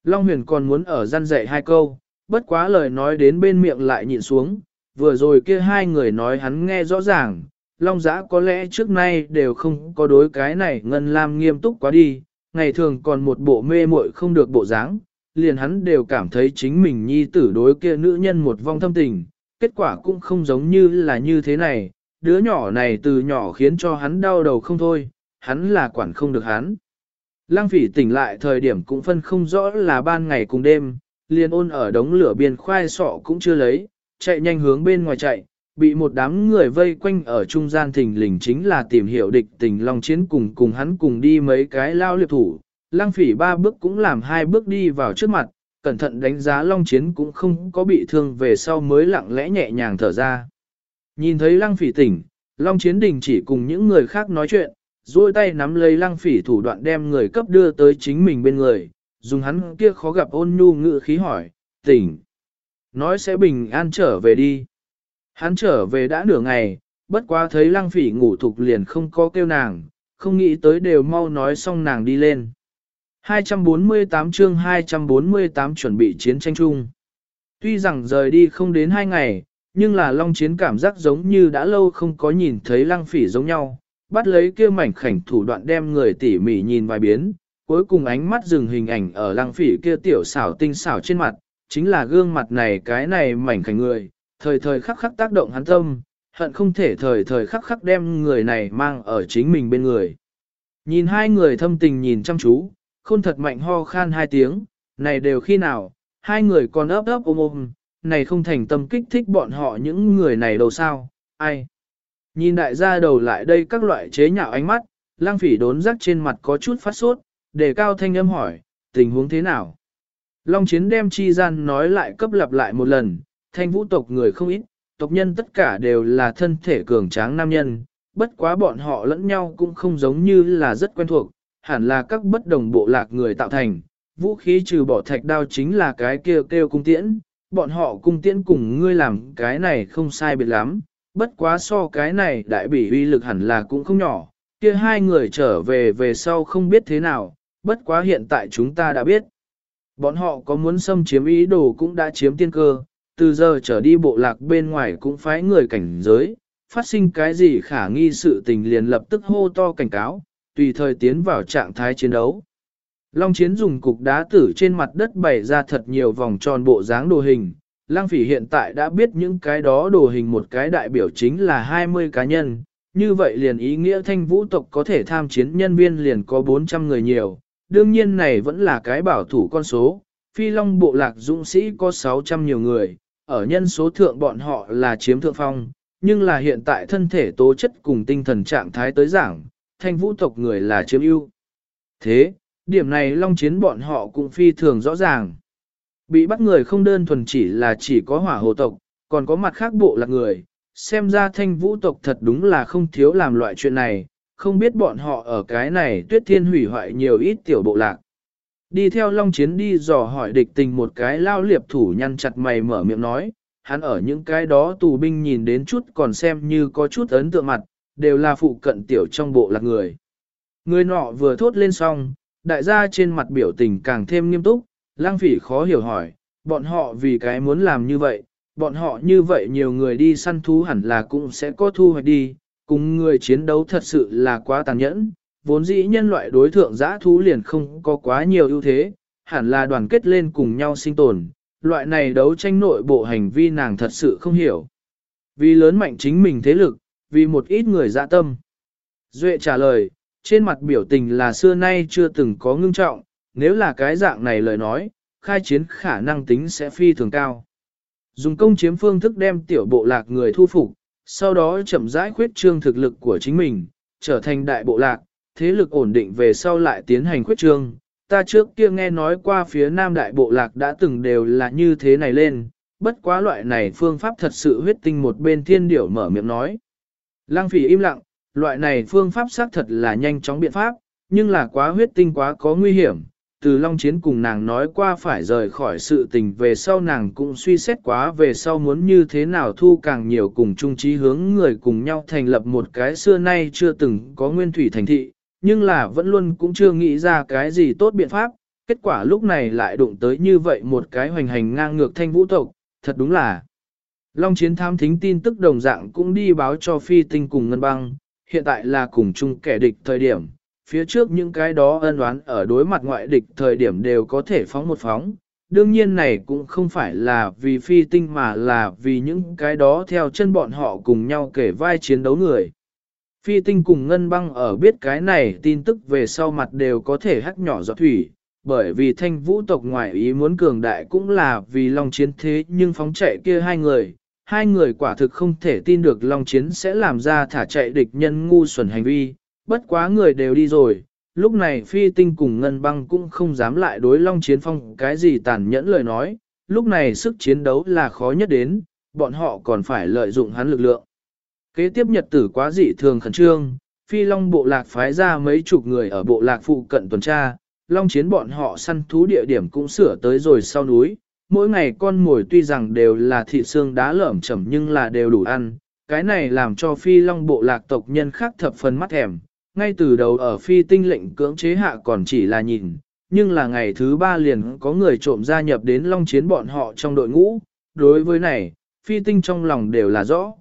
Long huyền còn muốn ở gian dạy hai câu, bất quá lời nói đến bên miệng lại nhịn xuống, vừa rồi kia hai người nói hắn nghe rõ ràng, Long giã có lẽ trước nay đều không có đối cái này ngân lam nghiêm túc quá đi, ngày thường còn một bộ mê muội không được bộ dáng, liền hắn đều cảm thấy chính mình nhi tử đối kia nữ nhân một vong thâm tình, kết quả cũng không giống như là như thế này, đứa nhỏ này từ nhỏ khiến cho hắn đau đầu không thôi, hắn là quản không được hắn. Lăng phỉ tỉnh lại thời điểm cũng phân không rõ là ban ngày cùng đêm, liền ôn ở đống lửa biên khoai sọ cũng chưa lấy, chạy nhanh hướng bên ngoài chạy, bị một đám người vây quanh ở trung gian thình lình chính là tìm hiểu địch tình long chiến cùng cùng hắn cùng đi mấy cái lao liệp thủ. Lăng phỉ ba bước cũng làm hai bước đi vào trước mặt, cẩn thận đánh giá long chiến cũng không có bị thương về sau mới lặng lẽ nhẹ nhàng thở ra. Nhìn thấy lăng phỉ tỉnh, long chiến đình chỉ cùng những người khác nói chuyện, duỗi tay nắm lấy lăng phỉ thủ đoạn đem người cấp đưa tới chính mình bên người, dùng hắn kia khó gặp ôn nhu ngự khí hỏi, tỉnh. Nói sẽ bình an trở về đi. Hắn trở về đã nửa ngày, bất quá thấy lăng phỉ ngủ thục liền không có kêu nàng, không nghĩ tới đều mau nói xong nàng đi lên. 248 chương 248 chuẩn bị chiến tranh chung. Tuy rằng rời đi không đến hai ngày, nhưng là long chiến cảm giác giống như đã lâu không có nhìn thấy lăng phỉ giống nhau, bắt lấy kia mảnh khảnh thủ đoạn đem người tỉ mỉ nhìn vài biến, cuối cùng ánh mắt dừng hình ảnh ở lăng phỉ kia tiểu xảo tinh xảo trên mặt, chính là gương mặt này cái này mảnh khảnh người, thời thời khắc khắc tác động hắn tâm, hận không thể thời thời khắc khắc đem người này mang ở chính mình bên người. Nhìn hai người thâm tình nhìn chăm chú, khôn thật mạnh ho khan hai tiếng, này đều khi nào, hai người còn ấp ấp ôm ôm, này không thành tâm kích thích bọn họ những người này đâu sao, ai. Nhìn đại gia đầu lại đây các loại chế nhạo ánh mắt, lang phỉ đốn rắc trên mặt có chút phát sốt, để cao thanh âm hỏi, tình huống thế nào? Long chiến đem chi gian nói lại cấp lặp lại một lần, thanh vũ tộc người không ít, tộc nhân tất cả đều là thân thể cường tráng nam nhân, bất quá bọn họ lẫn nhau cũng không giống như là rất quen thuộc, hẳn là các bất đồng bộ lạc người tạo thành, vũ khí trừ bỏ thạch đao chính là cái kêu kêu cung tiễn, bọn họ cung tiễn cùng ngươi làm cái này không sai biệt lắm, bất quá so cái này đại bỉ uy lực hẳn là cũng không nhỏ, kia hai người trở về về sau không biết thế nào, bất quá hiện tại chúng ta đã biết. Bọn họ có muốn xâm chiếm ý đồ cũng đã chiếm tiên cơ, từ giờ trở đi bộ lạc bên ngoài cũng phái người cảnh giới, phát sinh cái gì khả nghi sự tình liền lập tức hô to cảnh cáo, tùy thời tiến vào trạng thái chiến đấu. Long chiến dùng cục đá tử trên mặt đất bày ra thật nhiều vòng tròn bộ dáng đồ hình. Lang phỉ hiện tại đã biết những cái đó đồ hình một cái đại biểu chính là 20 cá nhân, như vậy liền ý nghĩa thanh vũ tộc có thể tham chiến nhân viên liền có 400 người nhiều, đương nhiên này vẫn là cái bảo thủ con số, phi long bộ lạc dũng sĩ có 600 nhiều người, ở nhân số thượng bọn họ là chiếm thượng phong, nhưng là hiện tại thân thể tố chất cùng tinh thần trạng thái tới giảng, thanh vũ tộc người là chiếm ưu. Thế, điểm này long chiến bọn họ cũng phi thường rõ ràng. Bị bắt người không đơn thuần chỉ là chỉ có hỏa hồ tộc, còn có mặt khác bộ là người, xem ra thanh vũ tộc thật đúng là không thiếu làm loại chuyện này, không biết bọn họ ở cái này tuyết thiên hủy hoại nhiều ít tiểu bộ lạc. Đi theo long chiến đi dò hỏi địch tình một cái lao liệp thủ nhăn chặt mày mở miệng nói, hắn ở những cái đó tù binh nhìn đến chút còn xem như có chút ấn tượng mặt, đều là phụ cận tiểu trong bộ lạc người. Người nọ vừa thốt lên xong, đại gia trên mặt biểu tình càng thêm nghiêm túc, lang phỉ khó hiểu hỏi, bọn họ vì cái muốn làm như vậy, bọn họ như vậy nhiều người đi săn thú hẳn là cũng sẽ có thu hoạch đi, cùng người chiến đấu thật sự là quá tàn nhẫn, vốn dĩ nhân loại đối thượng giã thú liền không có quá nhiều ưu thế, hẳn là đoàn kết lên cùng nhau sinh tồn, loại này đấu tranh nội bộ hành vi nàng thật sự không hiểu. Vì lớn mạnh chính mình thế lực, vì một ít người dạ tâm. Duệ trả lời, trên mặt biểu tình là xưa nay chưa từng có ngưng trọng, nếu là cái dạng này lời nói, khai chiến khả năng tính sẽ phi thường cao. Dùng công chiếm phương thức đem tiểu bộ lạc người thu phục, sau đó chậm rãi khuyết trương thực lực của chính mình, trở thành đại bộ lạc, thế lực ổn định về sau lại tiến hành khuyết trương. Ta trước kia nghe nói qua phía nam đại bộ lạc đã từng đều là như thế này lên, bất quá loại này phương pháp thật sự huyết tinh một bên thiên điểu mở miệng nói. Lăng phỉ im lặng, loại này phương pháp xác thật là nhanh chóng biện pháp, nhưng là quá huyết tinh quá có nguy hiểm, từ Long Chiến cùng nàng nói qua phải rời khỏi sự tình về sau nàng cũng suy xét quá về sau muốn như thế nào thu càng nhiều cùng chung trí hướng người cùng nhau thành lập một cái xưa nay chưa từng có nguyên thủy thành thị, nhưng là vẫn luôn cũng chưa nghĩ ra cái gì tốt biện pháp, kết quả lúc này lại đụng tới như vậy một cái hoành hành ngang ngược thanh vũ tộc, thật đúng là. Long Chiến tham thính tin tức đồng dạng cũng đi báo cho phi tinh cùng ngân băng, hiện tại là cùng chung kẻ địch thời điểm phía trước những cái đó ân oán ở đối mặt ngoại địch thời điểm đều có thể phóng một phóng. Đương nhiên này cũng không phải là vì phi tinh mà là vì những cái đó theo chân bọn họ cùng nhau kể vai chiến đấu người. Phi tinh cùng ngân băng ở biết cái này tin tức về sau mặt đều có thể hắc nhỏ giọt thủy, bởi vì thanh vũ tộc ngoại ý muốn cường đại cũng là vì long chiến thế nhưng phóng chạy kia hai người. Hai người quả thực không thể tin được long chiến sẽ làm ra thả chạy địch nhân ngu xuẩn hành vi, bất quá người đều đi rồi, lúc này phi tinh cùng ngân băng cũng không dám lại đối long chiến phong cái gì tàn nhẫn lời nói, lúc này sức chiến đấu là khó nhất đến, bọn họ còn phải lợi dụng hắn lực lượng. Kế tiếp nhật tử quá dị thường khẩn trương, phi long bộ lạc phái ra mấy chục người ở bộ lạc phụ cận tuần tra, long chiến bọn họ săn thú địa điểm cũng sửa tới rồi sau núi, mỗi ngày con mồi tuy rằng đều là thị xương đá lởm chẩm nhưng là đều đủ ăn, cái này làm cho phi long bộ lạc tộc nhân khác thập phần mắt thèm, ngay từ đầu ở phi tinh lệnh cưỡng chế hạ còn chỉ là nhìn, nhưng là ngày thứ ba liền có người trộm gia nhập đến long chiến bọn họ trong đội ngũ, đối với này, phi tinh trong lòng đều là rõ.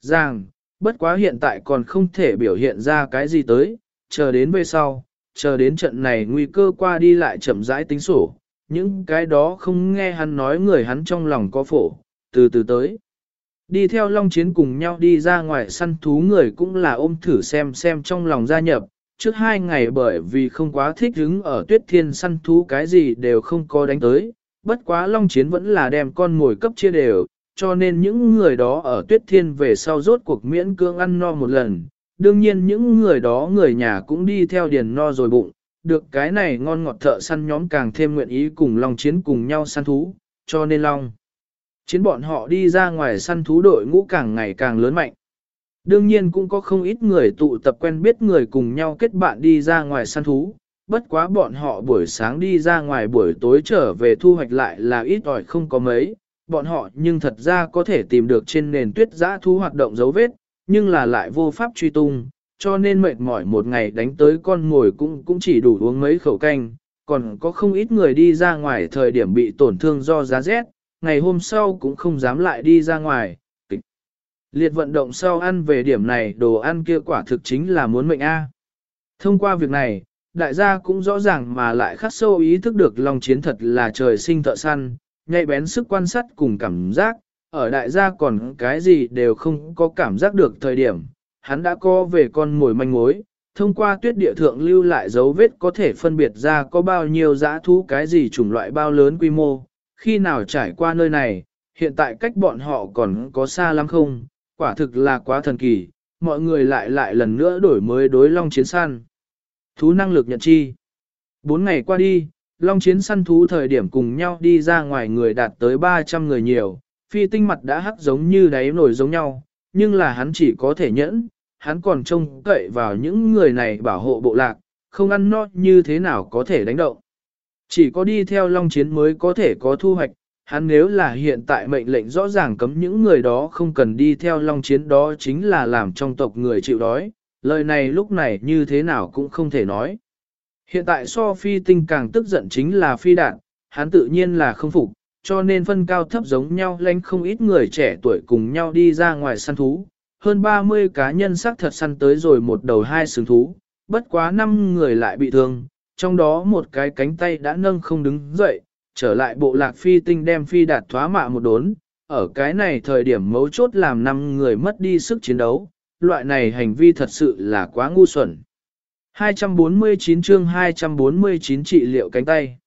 Ràng, bất quá hiện tại còn không thể biểu hiện ra cái gì tới, chờ đến về sau, chờ đến trận này nguy cơ qua đi lại chậm rãi tính sổ, những cái đó không nghe hắn nói người hắn trong lòng có phổ, từ từ tới. Đi theo Long Chiến cùng nhau đi ra ngoài săn thú người cũng là ôm thử xem xem trong lòng gia nhập. Trước hai ngày bởi vì không quá thích hứng ở tuyết thiên săn thú cái gì đều không có đánh tới, bất quá Long Chiến vẫn là đem con ngồi cấp chia đều, cho nên những người đó ở tuyết thiên về sau rốt cuộc miễn cương ăn no một lần. Đương nhiên những người đó người nhà cũng đi theo điền no rồi bụng, được cái này ngon ngọt thợ săn nhóm càng thêm nguyện ý cùng Long Chiến cùng nhau săn thú, cho nên Long chiến bọn họ đi ra ngoài săn thú đội ngũ càng ngày càng lớn mạnh. Đương nhiên cũng có không ít người tụ tập quen biết người cùng nhau kết bạn đi ra ngoài săn thú, bất quá bọn họ buổi sáng đi ra ngoài buổi tối trở về thu hoạch lại là ít ỏi không có mấy, bọn họ nhưng thật ra có thể tìm được trên nền tuyết giã thú hoạt động dấu vết, nhưng là lại vô pháp truy tung, cho nên mệt mỏi một ngày đánh tới con ngồi cũng cũng chỉ đủ uống mấy khẩu canh, còn có không ít người đi ra ngoài thời điểm bị tổn thương do giá rét, ngày hôm sau cũng không dám lại đi ra ngoài. Liệt vận động sau ăn về điểm này đồ ăn kia quả thực chính là muốn mệnh A. Thông qua việc này, đại gia cũng rõ ràng mà lại khắc sâu ý thức được lòng chiến thật là trời sinh thợ săn, nhạy bén sức quan sát cùng cảm giác, ở đại gia còn cái gì đều không có cảm giác được thời điểm, hắn đã co về con mồi manh mối, thông qua tuyết địa thượng lưu lại dấu vết có thể phân biệt ra có bao nhiêu dã thú cái gì chủng loại bao lớn quy mô, khi nào trải qua nơi này, hiện tại cách bọn họ còn có xa lắm không, quả thực là quá thần kỳ, mọi người lại lại lần nữa đổi mới đối long chiến săn. Thú năng lực nhận chi. Bốn ngày qua đi, long chiến săn thú thời điểm cùng nhau đi ra ngoài người đạt tới 300 người nhiều, phi tinh mặt đã hắc giống như đáy nổi giống nhau, nhưng là hắn chỉ có thể nhẫn, hắn còn trông cậy vào những người này bảo hộ bộ lạc, không ăn no như thế nào có thể đánh động. Chỉ có đi theo Long Chiến mới có thể có thu hoạch, hắn nếu là hiện tại mệnh lệnh rõ ràng cấm những người đó không cần đi theo Long Chiến đó chính là làm trong tộc người chịu đói, lời này lúc này như thế nào cũng không thể nói. Hiện tại so phi tinh càng tức giận chính là phi đạn, hắn tự nhiên là không phục, cho nên phân cao thấp giống nhau lánh không ít người trẻ tuổi cùng nhau đi ra ngoài săn thú. Hơn 30 cá nhân xác thật săn tới rồi một đầu hai sừng thú, bất quá 5 người lại bị thương, trong đó một cái cánh tay đã nâng không đứng dậy, trở lại bộ lạc phi tinh đem phi đạt thoá mạ một đốn, ở cái này thời điểm mấu chốt làm năm người mất đi sức chiến đấu, loại này hành vi thật sự là quá ngu xuẩn. 249 chương 249 trị liệu cánh tay.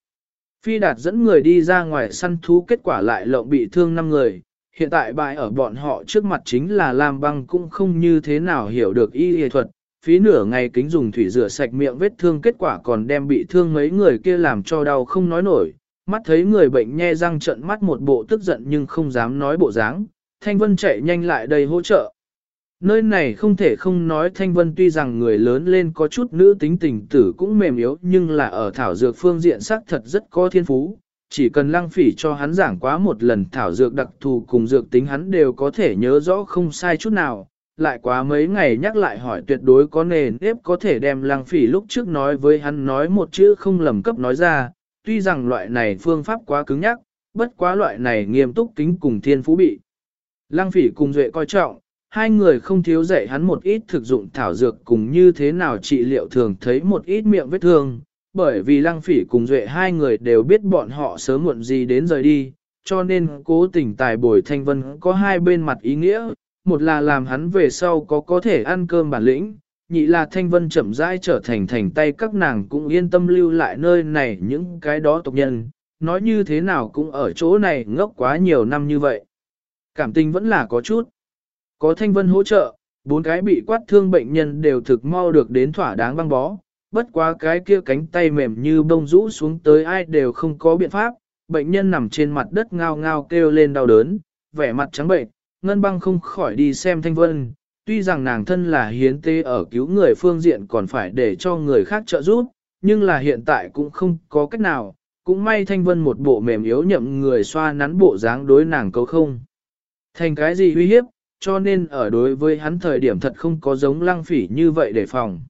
Phi đạt dẫn người đi ra ngoài săn thú kết quả lại lộng bị thương 5 người, hiện tại bại ở bọn họ trước mặt chính là Lam băng cũng không như thế nào hiểu được y y thuật, phí nửa ngày kính dùng thủy rửa sạch miệng vết thương kết quả còn đem bị thương mấy người kia làm cho đau không nói nổi, mắt thấy người bệnh nhe răng trận mắt một bộ tức giận nhưng không dám nói bộ dáng, Thanh Vân chạy nhanh lại đây hỗ trợ. Nơi này không thể không nói Thanh Vân tuy rằng người lớn lên có chút nữ tính tình tử cũng mềm yếu nhưng là ở thảo dược phương diện xác thật rất có thiên phú. Chỉ cần lăng phỉ cho hắn giảng quá một lần thảo dược đặc thù cùng dược tính hắn đều có thể nhớ rõ không sai chút nào. Lại quá mấy ngày nhắc lại hỏi tuyệt đối có nền nếp có thể đem lăng phỉ lúc trước nói với hắn nói một chữ không lầm cấp nói ra. Tuy rằng loại này phương pháp quá cứng nhắc, bất quá loại này nghiêm túc kính cùng thiên phú bị. Lăng phỉ cùng duệ coi trọng, hai người không thiếu dạy hắn một ít thực dụng thảo dược cùng như thế nào trị liệu thường thấy một ít miệng vết thương, bởi vì lăng phỉ cùng duệ hai người đều biết bọn họ sớm muộn gì đến rời đi, cho nên cố tình tài bồi thanh vân có hai bên mặt ý nghĩa, một là làm hắn về sau có có thể ăn cơm bản lĩnh, nhị là thanh vân chậm rãi trở thành thành tay các nàng cũng yên tâm lưu lại nơi này những cái đó tộc nhân, nói như thế nào cũng ở chỗ này ngốc quá nhiều năm như vậy. Cảm tình vẫn là có chút. Có thanh vân hỗ trợ, bốn cái bị quát thương bệnh nhân đều thực mau được đến thỏa đáng băng bó, bất quá cái kia cánh tay mềm như bông rũ xuống tới ai đều không có biện pháp, bệnh nhân nằm trên mặt đất ngao ngao kêu lên đau đớn, vẻ mặt trắng bệnh, ngân băng không khỏi đi xem thanh vân, tuy rằng nàng thân là hiến tế ở cứu người phương diện còn phải để cho người khác trợ giúp, nhưng là hiện tại cũng không có cách nào, cũng may thanh vân một bộ mềm yếu nhậm người xoa nắn bộ dáng đối nàng câu không. Thành cái gì uy hiếp, cho nên ở đối với hắn thời điểm thật không có giống lăng phỉ như vậy để phòng.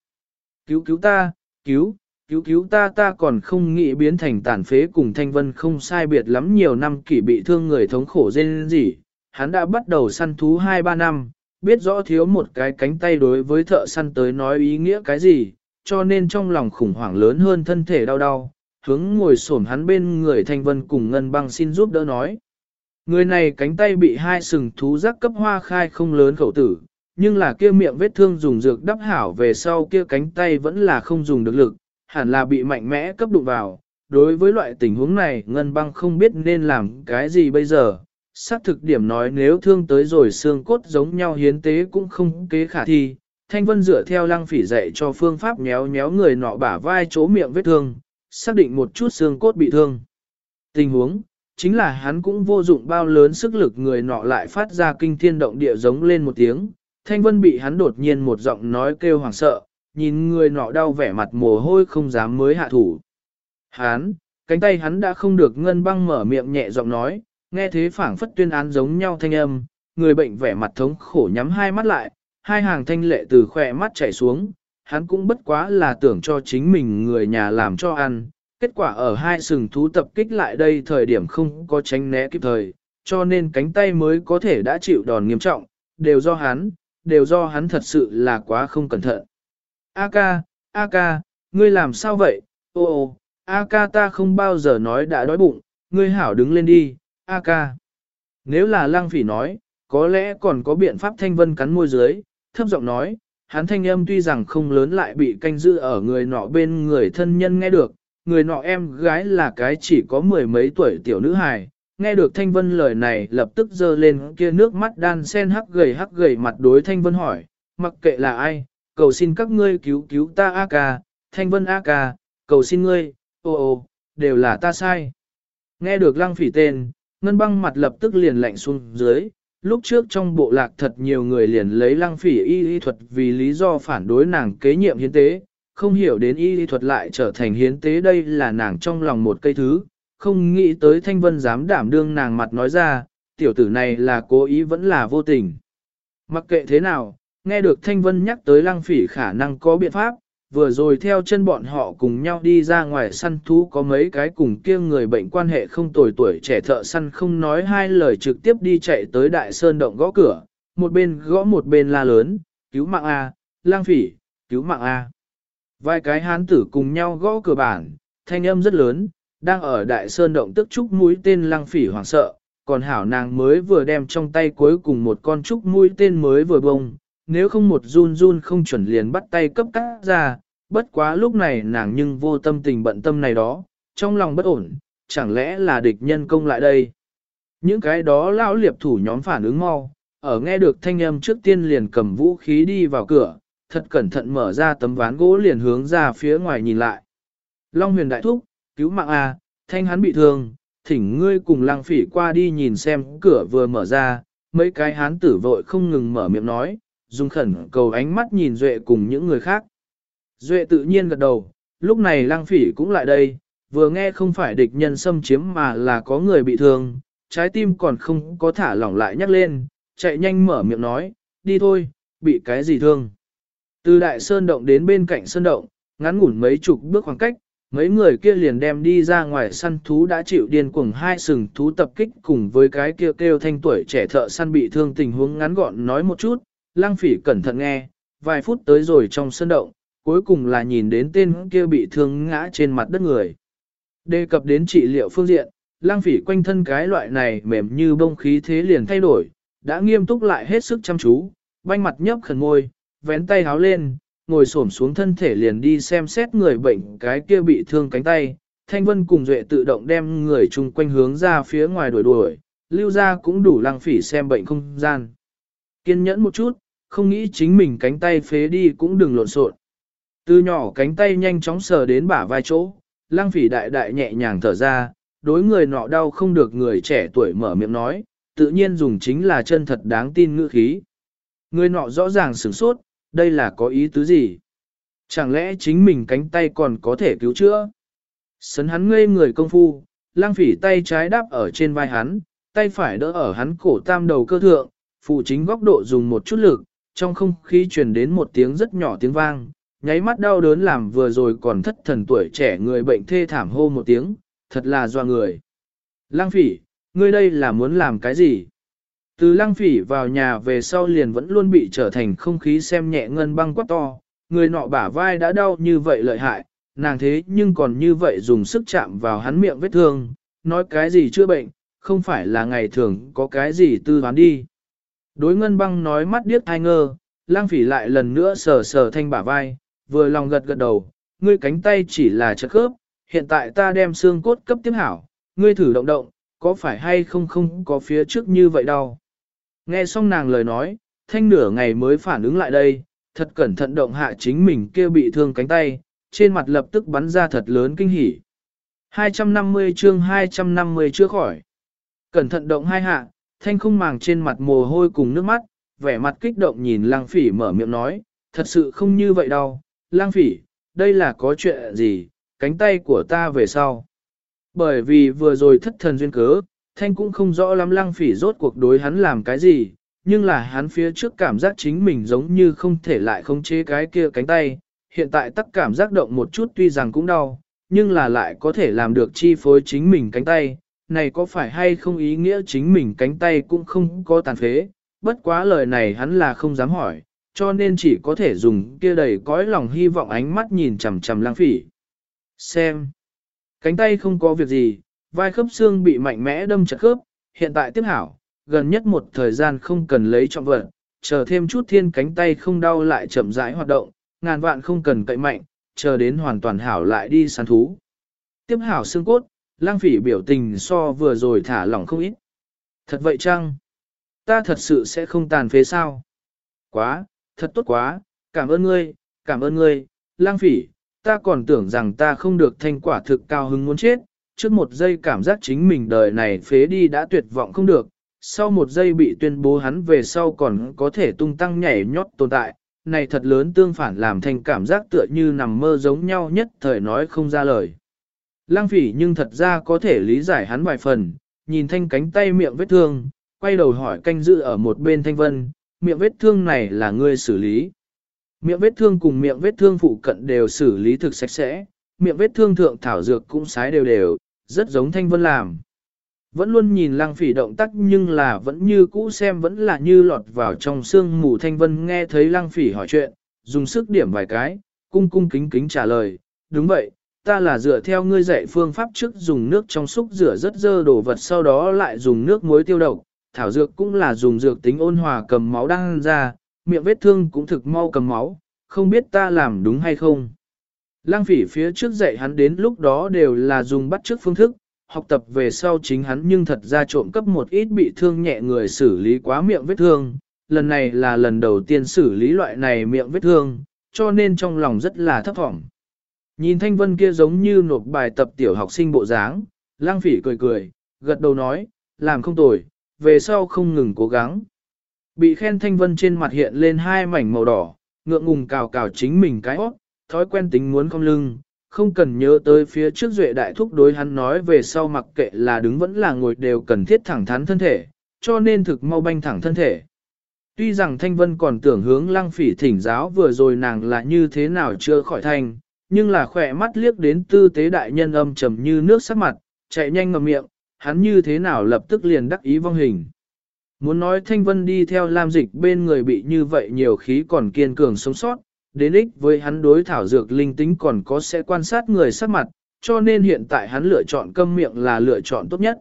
Cứu cứu ta, cứu, cứu cứu ta ta còn không nghĩ biến thành tàn phế cùng thanh vân không sai biệt lắm nhiều năm kỷ bị thương người thống khổ dên gì, hắn đã bắt đầu săn thú 2-3 năm, biết rõ thiếu một cái cánh tay đối với thợ săn tới nói ý nghĩa cái gì, cho nên trong lòng khủng hoảng lớn hơn thân thể đau đau, hướng ngồi xổm hắn bên người thanh vân cùng ngân băng xin giúp đỡ nói. Người này cánh tay bị hai sừng thú giác cấp hoa khai không lớn khẩu tử, nhưng là kia miệng vết thương dùng dược đắp hảo về sau kia cánh tay vẫn là không dùng được lực, hẳn là bị mạnh mẽ cấp đụng vào. Đối với loại tình huống này Ngân băng không biết nên làm cái gì bây giờ. Xác thực điểm nói nếu thương tới rồi xương cốt giống nhau hiến tế cũng không kế khả thi. Thanh Vân dựa theo lăng phỉ dạy cho phương pháp méo méo người nọ bả vai chỗ miệng vết thương, xác định một chút xương cốt bị thương. Tình huống, chính là hắn cũng vô dụng bao lớn sức lực người nọ lại phát ra kinh thiên động địa giống lên một tiếng. Thanh Vân bị hắn đột nhiên một giọng nói kêu hoảng sợ, nhìn người nọ đau vẻ mặt mồ hôi không dám mới hạ thủ. Hắn, cánh tay hắn đã không được ngân băng mở miệng nhẹ giọng nói, nghe thế phảng phất tuyên án giống nhau thanh âm, người bệnh vẻ mặt thống khổ nhắm hai mắt lại, hai hàng thanh lệ từ khỏe mắt chảy xuống, hắn cũng bất quá là tưởng cho chính mình người nhà làm cho ăn, kết quả ở hai sừng thú tập kích lại đây thời điểm không có tránh né kịp thời, cho nên cánh tay mới có thể đã chịu đòn nghiêm trọng, đều do hắn, đều do hắn thật sự là quá không cẩn thận. A ca, A ca, ngươi làm sao vậy? Ô ô, A ca ta không bao giờ nói đã đói bụng, ngươi hảo đứng lên đi, A ca. Nếu là lang phỉ nói, có lẽ còn có biện pháp thanh vân cắn môi dưới, thấp giọng nói, hắn thanh âm tuy rằng không lớn lại bị canh giữ ở người nọ bên người thân nhân nghe được, người nọ em gái là cái chỉ có mười mấy tuổi tiểu nữ hài, nghe được Thanh Vân lời này lập tức dơ lên kia nước mắt đan sen hắc gầy hắc gầy mặt đối Thanh Vân hỏi, mặc kệ là ai, cầu xin các ngươi cứu cứu ta A ca, Thanh Vân A ca, cầu xin ngươi, ô ô, đều là ta sai. Nghe được lăng phỉ tên, ngân băng mặt lập tức liền lạnh xuống dưới, lúc trước trong bộ lạc thật nhiều người liền lấy lăng phỉ y y thuật vì lý do phản đối nàng kế nhiệm hiến tế, không hiểu đến y lý thuật lại trở thành hiến tế đây là nàng trong lòng một cây thứ, không nghĩ tới thanh vân dám đảm đương nàng mặt nói ra, tiểu tử này là cố ý vẫn là vô tình. Mặc kệ thế nào, nghe được thanh vân nhắc tới lăng phỉ khả năng có biện pháp, vừa rồi theo chân bọn họ cùng nhau đi ra ngoài săn thú có mấy cái cùng kia người bệnh quan hệ không tồi tuổi trẻ thợ săn không nói hai lời trực tiếp đi chạy tới đại sơn động gõ cửa, một bên gõ một bên la lớn, cứu mạng A, lang phỉ, cứu mạng A. Vài cái hán tử cùng nhau gõ cửa bản, thanh âm rất lớn, đang ở đại sơn động tức trúc mũi tên lăng phỉ hoảng sợ, còn hảo nàng mới vừa đem trong tay cuối cùng một con trúc mũi tên mới vừa bông, nếu không một run run không chuẩn liền bắt tay cấp cắt ra, bất quá lúc này nàng nhưng vô tâm tình bận tâm này đó, trong lòng bất ổn, chẳng lẽ là địch nhân công lại đây. Những cái đó lão liệp thủ nhóm phản ứng mau, ở nghe được thanh âm trước tiên liền cầm vũ khí đi vào cửa, thật cẩn thận mở ra tấm ván gỗ liền hướng ra phía ngoài nhìn lại. Long huyền đại thúc, cứu mạng A, thanh hắn bị thương, thỉnh ngươi cùng Lang phỉ qua đi nhìn xem cửa vừa mở ra, mấy cái hán tử vội không ngừng mở miệng nói, dùng khẩn cầu ánh mắt nhìn Duệ cùng những người khác. Duệ tự nhiên gật đầu, lúc này lang phỉ cũng lại đây, vừa nghe không phải địch nhân xâm chiếm mà là có người bị thương, trái tim còn không có thả lỏng lại nhắc lên, chạy nhanh mở miệng nói, đi thôi, bị cái gì thương. Từ đại sơn động đến bên cạnh sơn động, ngắn ngủn mấy chục bước khoảng cách, mấy người kia liền đem đi ra ngoài săn thú đã chịu điên cuồng hai sừng thú tập kích cùng với cái kia kêu, kêu thanh tuổi trẻ thợ săn bị thương tình huống ngắn gọn nói một chút, lang phỉ cẩn thận nghe, vài phút tới rồi trong sơn động, cuối cùng là nhìn đến tên kia bị thương ngã trên mặt đất người. Đề cập đến trị liệu phương diện, lang phỉ quanh thân cái loại này mềm như bông khí thế liền thay đổi, đã nghiêm túc lại hết sức chăm chú, banh mặt nhấp khẩn môi, vén tay háo lên, ngồi xổm xuống thân thể liền đi xem xét người bệnh cái kia bị thương cánh tay. Thanh Vân cùng Duệ tự động đem người chung quanh hướng ra phía ngoài đuổi đuổi, lưu ra cũng đủ lăng phỉ xem bệnh không gian. Kiên nhẫn một chút, không nghĩ chính mình cánh tay phế đi cũng đừng lộn xộn. Từ nhỏ cánh tay nhanh chóng sờ đến bả vai chỗ, lăng phỉ đại đại nhẹ nhàng thở ra, đối người nọ đau không được người trẻ tuổi mở miệng nói, tự nhiên dùng chính là chân thật đáng tin ngữ khí. Người nọ rõ ràng sửng sốt, đây là có ý tứ gì? Chẳng lẽ chính mình cánh tay còn có thể cứu chữa? Sấn hắn ngây người công phu, lang phỉ tay trái đáp ở trên vai hắn, tay phải đỡ ở hắn cổ tam đầu cơ thượng, phụ chính góc độ dùng một chút lực, trong không khí truyền đến một tiếng rất nhỏ tiếng vang, nháy mắt đau đớn làm vừa rồi còn thất thần tuổi trẻ người bệnh thê thảm hô một tiếng, thật là doa người. Lang phỉ, ngươi đây là muốn làm cái gì? Từ lăng phỉ vào nhà về sau liền vẫn luôn bị trở thành không khí xem nhẹ ngân băng quát to, người nọ bả vai đã đau như vậy lợi hại, nàng thế nhưng còn như vậy dùng sức chạm vào hắn miệng vết thương, nói cái gì chưa bệnh, không phải là ngày thường có cái gì tư đoán đi. Đối ngân băng nói mắt điếc thai ngơ, lang phỉ lại lần nữa sờ sờ thanh bả vai, vừa lòng gật gật đầu, ngươi cánh tay chỉ là chất khớp, hiện tại ta đem xương cốt cấp tiếp hảo, ngươi thử động động, có phải hay không không có phía trước như vậy đâu. Nghe xong nàng lời nói, thanh nửa ngày mới phản ứng lại đây, thật cẩn thận động hạ chính mình kia bị thương cánh tay, trên mặt lập tức bắn ra thật lớn kinh hỉ. 250 chương 250 chưa khỏi. Cẩn thận động hai hạ, thanh không màng trên mặt mồ hôi cùng nước mắt, vẻ mặt kích động nhìn lang phỉ mở miệng nói, thật sự không như vậy đâu, lang phỉ, đây là có chuyện gì, cánh tay của ta về sau. Bởi vì vừa rồi thất thần duyên cớ, Thanh cũng không rõ lắm lăng phỉ rốt cuộc đối hắn làm cái gì, nhưng là hắn phía trước cảm giác chính mình giống như không thể lại khống chế cái kia cánh tay, hiện tại tắc cảm giác động một chút tuy rằng cũng đau, nhưng là lại có thể làm được chi phối chính mình cánh tay, này có phải hay không ý nghĩa chính mình cánh tay cũng không có tàn phế, bất quá lời này hắn là không dám hỏi, cho nên chỉ có thể dùng kia đầy cõi lòng hy vọng ánh mắt nhìn chằm chằm lang phỉ. Xem, cánh tay không có việc gì, vai khớp xương bị mạnh mẽ đâm chặt khớp, hiện tại tiếp hảo, gần nhất một thời gian không cần lấy trọng vật, chờ thêm chút thiên cánh tay không đau lại chậm rãi hoạt động, ngàn vạn không cần cậy mạnh, chờ đến hoàn toàn hảo lại đi săn thú. Tiếp hảo xương cốt, lang phỉ biểu tình so vừa rồi thả lỏng không ít. Thật vậy chăng? Ta thật sự sẽ không tàn phế sao? Quá, thật tốt quá, cảm ơn ngươi, cảm ơn ngươi, lang phỉ, ta còn tưởng rằng ta không được thành quả thực cao hứng muốn chết, trước một giây cảm giác chính mình đời này phế đi đã tuyệt vọng không được, sau một giây bị tuyên bố hắn về sau còn có thể tung tăng nhảy nhót tồn tại, này thật lớn tương phản làm thành cảm giác tựa như nằm mơ giống nhau nhất thời nói không ra lời. Lang phỉ nhưng thật ra có thể lý giải hắn vài phần, nhìn thanh cánh tay miệng vết thương, quay đầu hỏi canh giữ ở một bên thanh vân, miệng vết thương này là ngươi xử lý. Miệng vết thương cùng miệng vết thương phụ cận đều xử lý thực sạch sẽ, miệng vết thương thượng thảo dược cũng sái đều đều, rất giống thanh vân làm. Vẫn luôn nhìn lăng phỉ động tác nhưng là vẫn như cũ xem vẫn là như lọt vào trong xương mù thanh vân nghe thấy lăng phỉ hỏi chuyện, dùng sức điểm vài cái, cung cung kính kính trả lời, đúng vậy, ta là dựa theo ngươi dạy phương pháp trước dùng nước trong xúc rửa rất dơ đồ vật sau đó lại dùng nước muối tiêu độc, thảo dược cũng là dùng dược tính ôn hòa cầm máu đang ra, miệng vết thương cũng thực mau cầm máu, không biết ta làm đúng hay không. Lang phỉ phía trước dạy hắn đến lúc đó đều là dùng bắt trước phương thức, học tập về sau chính hắn nhưng thật ra trộm cấp một ít bị thương nhẹ người xử lý quá miệng vết thương. Lần này là lần đầu tiên xử lý loại này miệng vết thương, cho nên trong lòng rất là thấp vọng. Nhìn thanh vân kia giống như nộp bài tập tiểu học sinh bộ dáng, lang phỉ cười cười, gật đầu nói, làm không tồi, về sau không ngừng cố gắng. Bị khen thanh vân trên mặt hiện lên hai mảnh màu đỏ, ngượng ngùng cào cào chính mình cái hót, thói quen tính muốn không lưng, không cần nhớ tới phía trước duệ đại thúc đối hắn nói về sau mặc kệ là đứng vẫn là ngồi đều cần thiết thẳng thắn thân thể, cho nên thực mau banh thẳng thân thể. Tuy rằng Thanh Vân còn tưởng hướng lăng phỉ thỉnh giáo vừa rồi nàng là như thế nào chưa khỏi thanh, nhưng là khỏe mắt liếc đến tư tế đại nhân âm trầm như nước sắc mặt, chạy nhanh ngầm miệng, hắn như thế nào lập tức liền đắc ý vong hình. Muốn nói Thanh Vân đi theo Lam Dịch bên người bị như vậy nhiều khí còn kiên cường sống sót, đến ích với hắn đối thảo dược linh tính còn có sẽ quan sát người sắc mặt, cho nên hiện tại hắn lựa chọn câm miệng là lựa chọn tốt nhất.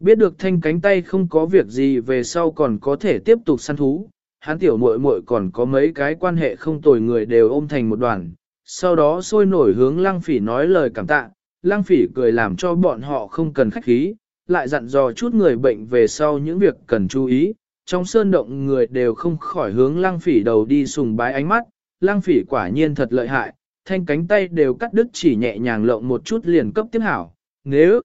Biết được thanh cánh tay không có việc gì về sau còn có thể tiếp tục săn thú, hắn tiểu muội muội còn có mấy cái quan hệ không tồi người đều ôm thành một đoàn, sau đó sôi nổi hướng lăng phỉ nói lời cảm tạ, lăng phỉ cười làm cho bọn họ không cần khách khí, lại dặn dò chút người bệnh về sau những việc cần chú ý, trong sơn động người đều không khỏi hướng lăng phỉ đầu đi sùng bái ánh mắt, Lang phỉ quả nhiên thật lợi hại, thanh cánh tay đều cắt đứt chỉ nhẹ nhàng lộng một chút liền cấp tiếp hảo, nếu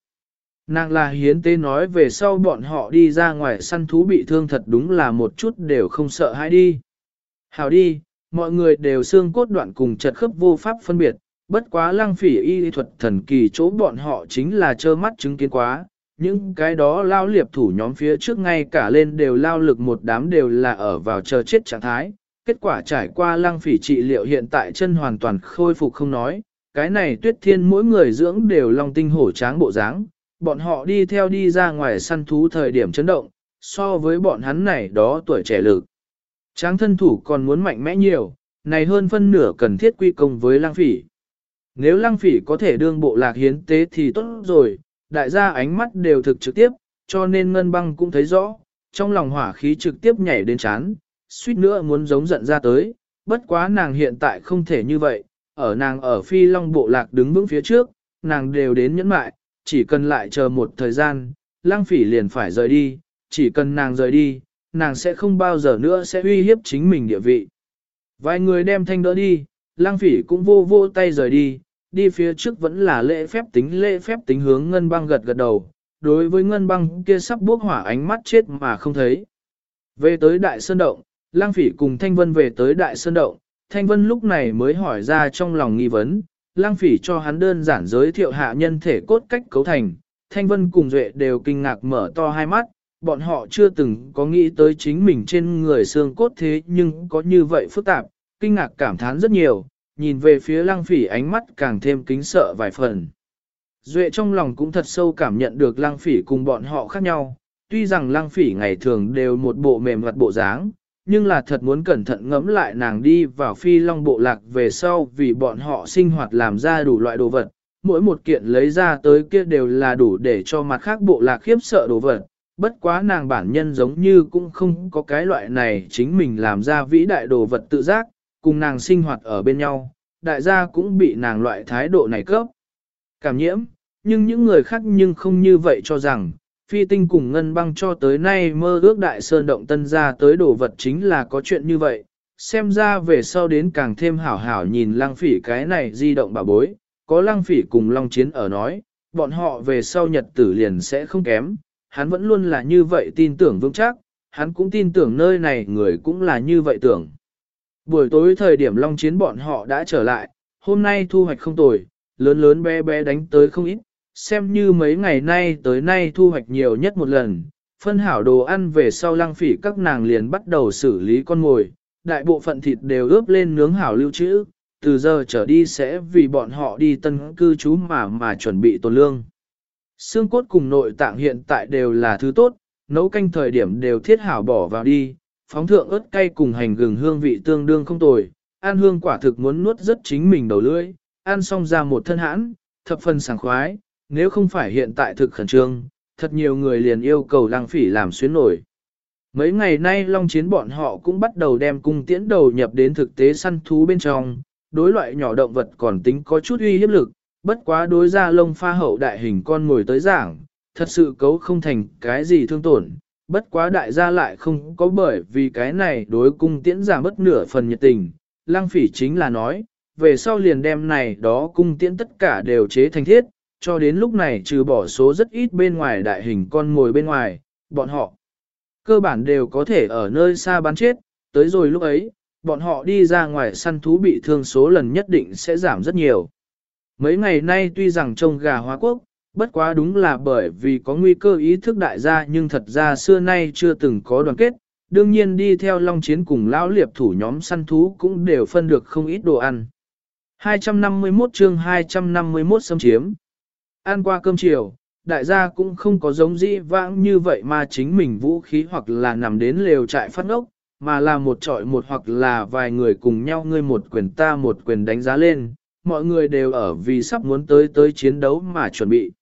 nàng là hiến tế nói về sau bọn họ đi ra ngoài săn thú bị thương thật đúng là một chút đều không sợ hãi đi. Hảo đi, mọi người đều xương cốt đoạn cùng chật khớp vô pháp phân biệt, bất quá Lang phỉ y thuật thần kỳ chỗ bọn họ chính là trơ mắt chứng kiến quá, những cái đó lao liệp thủ nhóm phía trước ngay cả lên đều lao lực một đám đều là ở vào chờ chết trạng thái. Kết quả trải qua lăng phỉ trị liệu hiện tại chân hoàn toàn khôi phục không nói, cái này tuyết thiên mỗi người dưỡng đều long tinh hổ tráng bộ dáng, bọn họ đi theo đi ra ngoài săn thú thời điểm chấn động, so với bọn hắn này đó tuổi trẻ lực. Tráng thân thủ còn muốn mạnh mẽ nhiều, này hơn phân nửa cần thiết quy công với lăng phỉ. Nếu lăng phỉ có thể đương bộ lạc hiến tế thì tốt rồi, đại gia ánh mắt đều thực trực tiếp, cho nên ngân băng cũng thấy rõ, trong lòng hỏa khí trực tiếp nhảy đến chán, suýt nữa muốn giống giận ra tới, bất quá nàng hiện tại không thể như vậy, ở nàng ở phi long bộ lạc đứng vững phía trước, nàng đều đến nhẫn mại, chỉ cần lại chờ một thời gian, lang phỉ liền phải rời đi, chỉ cần nàng rời đi, nàng sẽ không bao giờ nữa sẽ uy hiếp chính mình địa vị. Vài người đem thanh đỡ đi, lang phỉ cũng vô vô tay rời đi, đi phía trước vẫn là lễ phép tính lễ phép tính hướng ngân băng gật gật đầu, đối với ngân băng kia sắp bước hỏa ánh mắt chết mà không thấy. Về tới đại sơn động, lang phỉ cùng thanh vân về tới đại sơn động, thanh vân lúc này mới hỏi ra trong lòng nghi vấn, lang phỉ cho hắn đơn giản giới thiệu hạ nhân thể cốt cách cấu thành, thanh vân cùng duệ đều kinh ngạc mở to hai mắt, bọn họ chưa từng có nghĩ tới chính mình trên người xương cốt thế nhưng có như vậy phức tạp, kinh ngạc cảm thán rất nhiều, nhìn về phía lăng phỉ ánh mắt càng thêm kính sợ vài phần. Duệ trong lòng cũng thật sâu cảm nhận được lăng phỉ cùng bọn họ khác nhau, tuy rằng lăng phỉ ngày thường đều một bộ mềm mặt bộ dáng, nhưng là thật muốn cẩn thận ngẫm lại nàng đi vào phi long bộ lạc về sau vì bọn họ sinh hoạt làm ra đủ loại đồ vật, mỗi một kiện lấy ra tới kia đều là đủ để cho mặt khác bộ lạc khiếp sợ đồ vật. Bất quá nàng bản nhân giống như cũng không có cái loại này chính mình làm ra vĩ đại đồ vật tự giác, cùng nàng sinh hoạt ở bên nhau, đại gia cũng bị nàng loại thái độ này cấp. Cảm nhiễm, nhưng những người khác nhưng không như vậy cho rằng, phi tinh cùng ngân băng cho tới nay mơ ước đại sơn động tân ra tới đồ vật chính là có chuyện như vậy, xem ra về sau đến càng thêm hảo hảo nhìn lăng phỉ cái này di động bà bối, có lăng phỉ cùng long chiến ở nói, bọn họ về sau nhật tử liền sẽ không kém, hắn vẫn luôn là như vậy tin tưởng vững chắc, hắn cũng tin tưởng nơi này người cũng là như vậy tưởng. Buổi tối thời điểm long chiến bọn họ đã trở lại, hôm nay thu hoạch không tồi, lớn lớn bé bé đánh tới không ít, xem như mấy ngày nay tới nay thu hoạch nhiều nhất một lần. Phân hảo đồ ăn về sau lăng phỉ các nàng liền bắt đầu xử lý con mồi, đại bộ phận thịt đều ướp lên nướng hảo lưu trữ, từ giờ trở đi sẽ vì bọn họ đi tân cư trú mà mà chuẩn bị tồn lương. Xương cốt cùng nội tạng hiện tại đều là thứ tốt, nấu canh thời điểm đều thiết hảo bỏ vào đi, phóng thượng ớt cay cùng hành gừng hương vị tương đương không tồi, ăn hương quả thực muốn nuốt rất chính mình đầu lưỡi, ăn xong ra một thân hãn, thập phần sảng khoái, nếu không phải hiện tại thực khẩn trương, thật nhiều người liền yêu cầu lăng phỉ làm xuyến nổi. Mấy ngày nay Long Chiến bọn họ cũng bắt đầu đem cung tiễn đầu nhập đến thực tế săn thú bên trong, đối loại nhỏ động vật còn tính có chút uy hiếp lực, bất quá đối ra lông pha hậu đại hình con ngồi tới giảng, thật sự cấu không thành cái gì thương tổn, bất quá đại gia lại không có bởi vì cái này đối cung tiễn giảm bất nửa phần nhiệt tình, lăng phỉ chính là nói, về sau liền đem này đó cung tiễn tất cả đều chế thành thiết, cho đến lúc này trừ bỏ số rất ít bên ngoài đại hình con ngồi bên ngoài, bọn họ cơ bản đều có thể ở nơi xa bắn chết, tới rồi lúc ấy, bọn họ đi ra ngoài săn thú bị thương số lần nhất định sẽ giảm rất nhiều. Mấy ngày nay tuy rằng trông gà hóa quốc, bất quá đúng là bởi vì có nguy cơ ý thức đại gia nhưng thật ra xưa nay chưa từng có đoàn kết, đương nhiên đi theo Long Chiến cùng lão liệp thủ nhóm săn thú cũng đều phân được không ít đồ ăn. 251 chương 251 xâm chiếm. Ăn qua cơm chiều, đại gia cũng không có giống dĩ vãng như vậy mà chính mình vũ khí hoặc là nằm đến lều trại phát ngốc, mà là một trọi một hoặc là vài người cùng nhau ngươi một quyền ta một quyền đánh giá lên, mọi người đều ở vì sắp muốn tới tới chiến đấu mà chuẩn bị.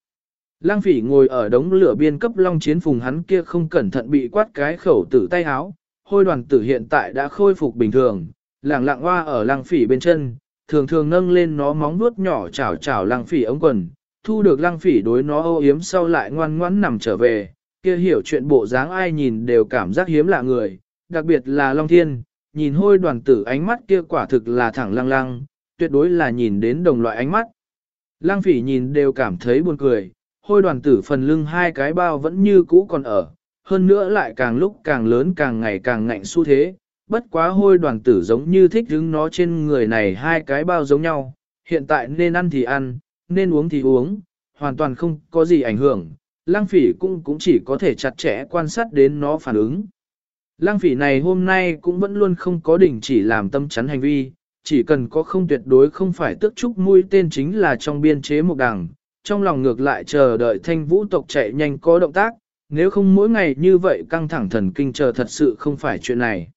Lang phỉ ngồi ở đống lửa biên cấp long chiến phùng hắn kia không cẩn thận bị quát cái khẩu tử tay háo, hôi đoàn tử hiện tại đã khôi phục bình thường, lảng lạng hoa ở lang phỉ bên chân, thường thường nâng lên nó móng vuốt nhỏ chảo chảo lang phỉ ống quần, thu được lang phỉ đối nó âu yếm sau lại ngoan ngoãn nằm trở về, kia hiểu chuyện bộ dáng ai nhìn đều cảm giác hiếm lạ người, đặc biệt là Long Thiên, nhìn hôi đoàn tử ánh mắt kia quả thực là thẳng lăng lăng, tuyệt đối là nhìn đến đồng loại ánh mắt. Lang phỉ nhìn đều cảm thấy buồn cười, hôi đoàn tử phần lưng hai cái bao vẫn như cũ còn ở, hơn nữa lại càng lúc càng lớn càng ngày càng ngạnh xu thế, bất quá hôi đoàn tử giống như thích đứng nó trên người này hai cái bao giống nhau, hiện tại nên ăn thì ăn, nên uống thì uống, hoàn toàn không có gì ảnh hưởng, lang phỉ cũng cũng chỉ có thể chặt chẽ quan sát đến nó phản ứng. Lang phỉ này hôm nay cũng vẫn luôn không có đỉnh chỉ làm tâm chắn hành vi, chỉ cần có không tuyệt đối không phải tước trúc mũi tên chính là trong biên chế một đằng, trong lòng ngược lại chờ đợi thanh vũ tộc chạy nhanh có động tác, nếu không mỗi ngày như vậy căng thẳng thần kinh chờ thật sự không phải chuyện này.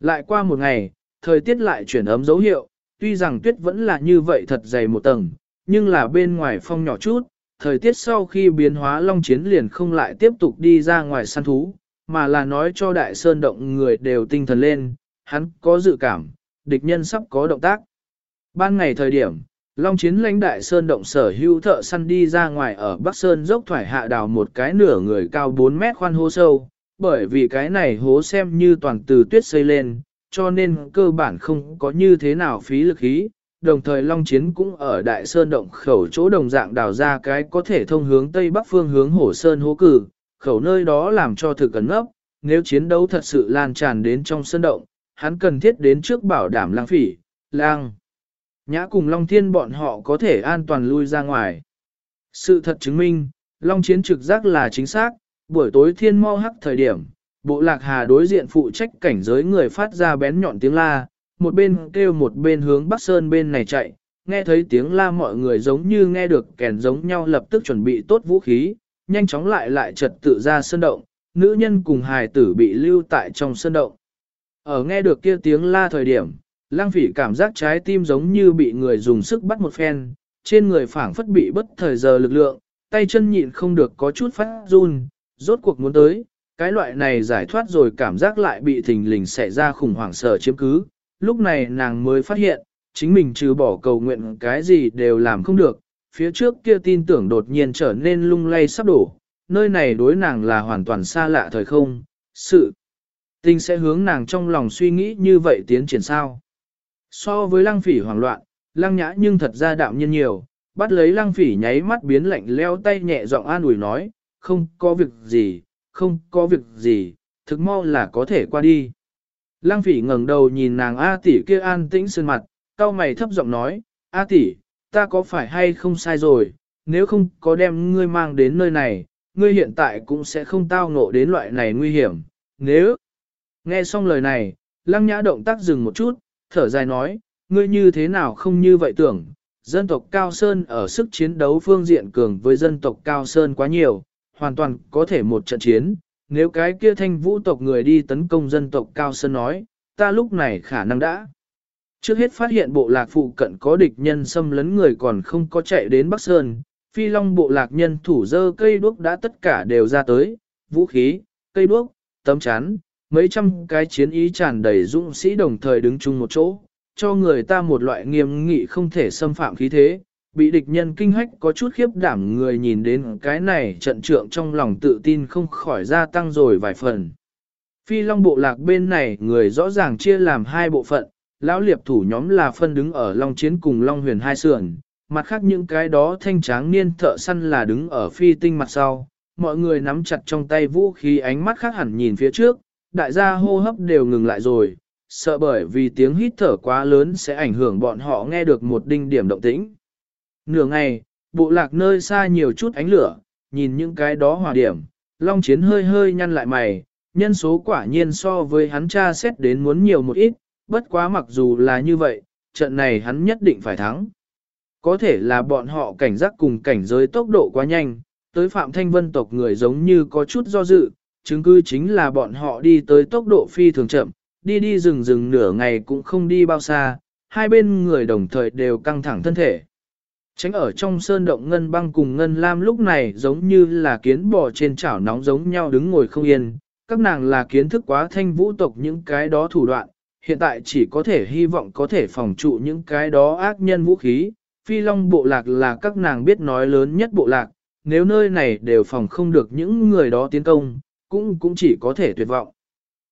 Lại qua một ngày, thời tiết lại chuyển ấm dấu hiệu, tuy rằng tuyết vẫn là như vậy thật dày một tầng, nhưng là bên ngoài phong nhỏ chút, thời tiết sau khi biến hóa long chiến liền không lại tiếp tục đi ra ngoài săn thú, mà là nói cho đại sơn động người đều tinh thần lên, hắn có dự cảm, địch nhân sắp có động tác. Ban ngày thời điểm, Long chiến lãnh đại sơn động sở hữu thợ săn đi ra ngoài ở Bắc Sơn dốc thoải hạ đào một cái nửa người cao 4 mét khoan hố sâu, bởi vì cái này hố xem như toàn từ tuyết xây lên, cho nên cơ bản không có như thế nào phí lực khí. Đồng thời Long Chiến cũng ở Đại Sơn Động khẩu chỗ đồng dạng đào ra cái có thể thông hướng Tây Bắc phương hướng Hổ Sơn hố cử, khẩu nơi đó làm cho thực cẩn ngốc, nếu chiến đấu thật sự lan tràn đến trong sơn động, hắn cần thiết đến trước bảo đảm lang phỉ, lang. Nhã cùng Long Thiên bọn họ có thể an toàn lui ra ngoài. Sự thật chứng minh, Long Chiến trực giác là chính xác, buổi tối thiên mau hắc thời điểm, bộ lạc hà đối diện phụ trách cảnh giới người phát ra bén nhọn tiếng la, một bên kêu một bên hướng Bắc Sơn bên này chạy, nghe thấy tiếng la mọi người giống như nghe được kèn giống nhau lập tức chuẩn bị tốt vũ khí, nhanh chóng lại lại trật tự ra sơn động, nữ nhân cùng hài tử bị lưu tại trong sơn động. Ở nghe được kia tiếng la thời điểm, lang phỉ cảm giác trái tim giống như bị người dùng sức bắt một phen, trên người phảng phất bị bất thời giờ lực lượng, tay chân nhịn không được có chút phát run, rốt cuộc muốn tới, cái loại này giải thoát rồi cảm giác lại bị thình lình xảy ra khủng hoảng sợ chiếm cứ, lúc này nàng mới phát hiện, chính mình trừ bỏ cầu nguyện cái gì đều làm không được, phía trước kia tin tưởng đột nhiên trở nên lung lay sắp đổ, nơi này đối nàng là hoàn toàn xa lạ thời không, sự tình sẽ hướng nàng trong lòng suy nghĩ như vậy tiến triển sao. So với lăng phỉ hoảng loạn, lăng nhã nhưng thật ra đạm nhiên nhiều, bắt lấy lăng phỉ nháy mắt biến lạnh leo tay nhẹ giọng an ủi nói, không có việc gì, không có việc gì, thực mau là có thể qua đi. Lăng phỉ ngẩng đầu nhìn nàng A tỷ kia an tĩnh sơn mặt, cao mày thấp giọng nói, A tỷ, ta có phải hay không sai rồi, nếu không có đem ngươi mang đến nơi này, ngươi hiện tại cũng sẽ không tao ngộ đến loại này nguy hiểm. Nếu nghe xong lời này, lăng nhã động tác dừng một chút, thở dài nói, ngươi như thế nào không như vậy tưởng, dân tộc Cao Sơn ở sức chiến đấu phương diện cường với dân tộc Cao Sơn quá nhiều, hoàn toàn có thể một trận chiến, nếu cái kia thanh vũ tộc người đi tấn công dân tộc Cao Sơn nói, ta lúc này khả năng đã. Trước hết phát hiện bộ lạc phụ cận có địch nhân xâm lấn người còn không có chạy đến Bắc Sơn, phi long bộ lạc nhân thủ dơ cây đuốc đã tất cả đều ra tới, vũ khí, cây đuốc, tấm chắn, mấy trăm cái chiến ý tràn đầy dũng sĩ đồng thời đứng chung một chỗ, cho người ta một loại nghiêm nghị không thể xâm phạm khí thế, bị địch nhân kinh hách có chút khiếp đảm người nhìn đến cái này trận trượng trong lòng tự tin không khỏi gia tăng rồi vài phần. Phi long bộ lạc bên này người rõ ràng chia làm hai bộ phận, lão liệp thủ nhóm là phân đứng ở long chiến cùng long huyền hai sườn, mặt khác những cái đó thanh tráng niên thợ săn là đứng ở phi tinh mặt sau, mọi người nắm chặt trong tay vũ khí ánh mắt khác hẳn nhìn phía trước, đại gia hô hấp đều ngừng lại rồi, sợ bởi vì tiếng hít thở quá lớn sẽ ảnh hưởng bọn họ nghe được một đinh điểm động tĩnh. Nửa ngày, bộ lạc nơi xa nhiều chút ánh lửa, nhìn những cái đó hòa điểm, Long Chiến hơi hơi nhăn lại mày, nhân số quả nhiên so với hắn cha xét đến muốn nhiều một ít, bất quá mặc dù là như vậy, trận này hắn nhất định phải thắng. Có thể là bọn họ cảnh giác cùng cảnh giới tốc độ quá nhanh, tới Phạm Thanh Vân tộc người giống như có chút do dự, chứng cứ chính là bọn họ đi tới tốc độ phi thường chậm, đi đi rừng rừng nửa ngày cũng không đi bao xa, hai bên người đồng thời đều căng thẳng thân thể. Tránh ở trong sơn động ngân băng cùng ngân lam lúc này giống như là kiến bò trên chảo nóng giống nhau đứng ngồi không yên, các nàng là kiến thức quá thanh vũ tộc những cái đó thủ đoạn, hiện tại chỉ có thể hy vọng có thể phòng trụ những cái đó ác nhân vũ khí. Phi Long bộ lạc là các nàng biết nói lớn nhất bộ lạc, nếu nơi này đều phòng không được những người đó tiến công, cũng cũng chỉ có thể tuyệt vọng.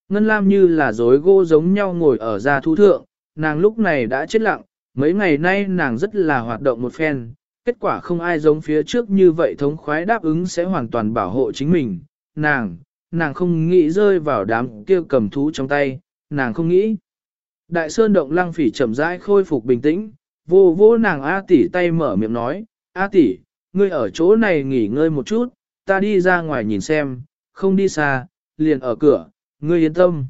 Ngân Lam như là dối gỗ giống nhau ngồi ở gia thu thượng, nàng lúc này đã chết lặng, mấy ngày nay nàng rất là hoạt động một phen, kết quả không ai giống phía trước như vậy thống khoái đáp ứng sẽ hoàn toàn bảo hộ chính mình, nàng, nàng không nghĩ rơi vào đám kia cầm thú trong tay, nàng không nghĩ. Đại sơn động lăng phỉ chậm rãi khôi phục bình tĩnh, vô vô nàng A tỷ tay mở miệng nói, A tỷ, ngươi ở chỗ này nghỉ ngơi một chút, ta đi ra ngoài nhìn xem, không đi xa, liền ở cửa, ngươi yên tâm.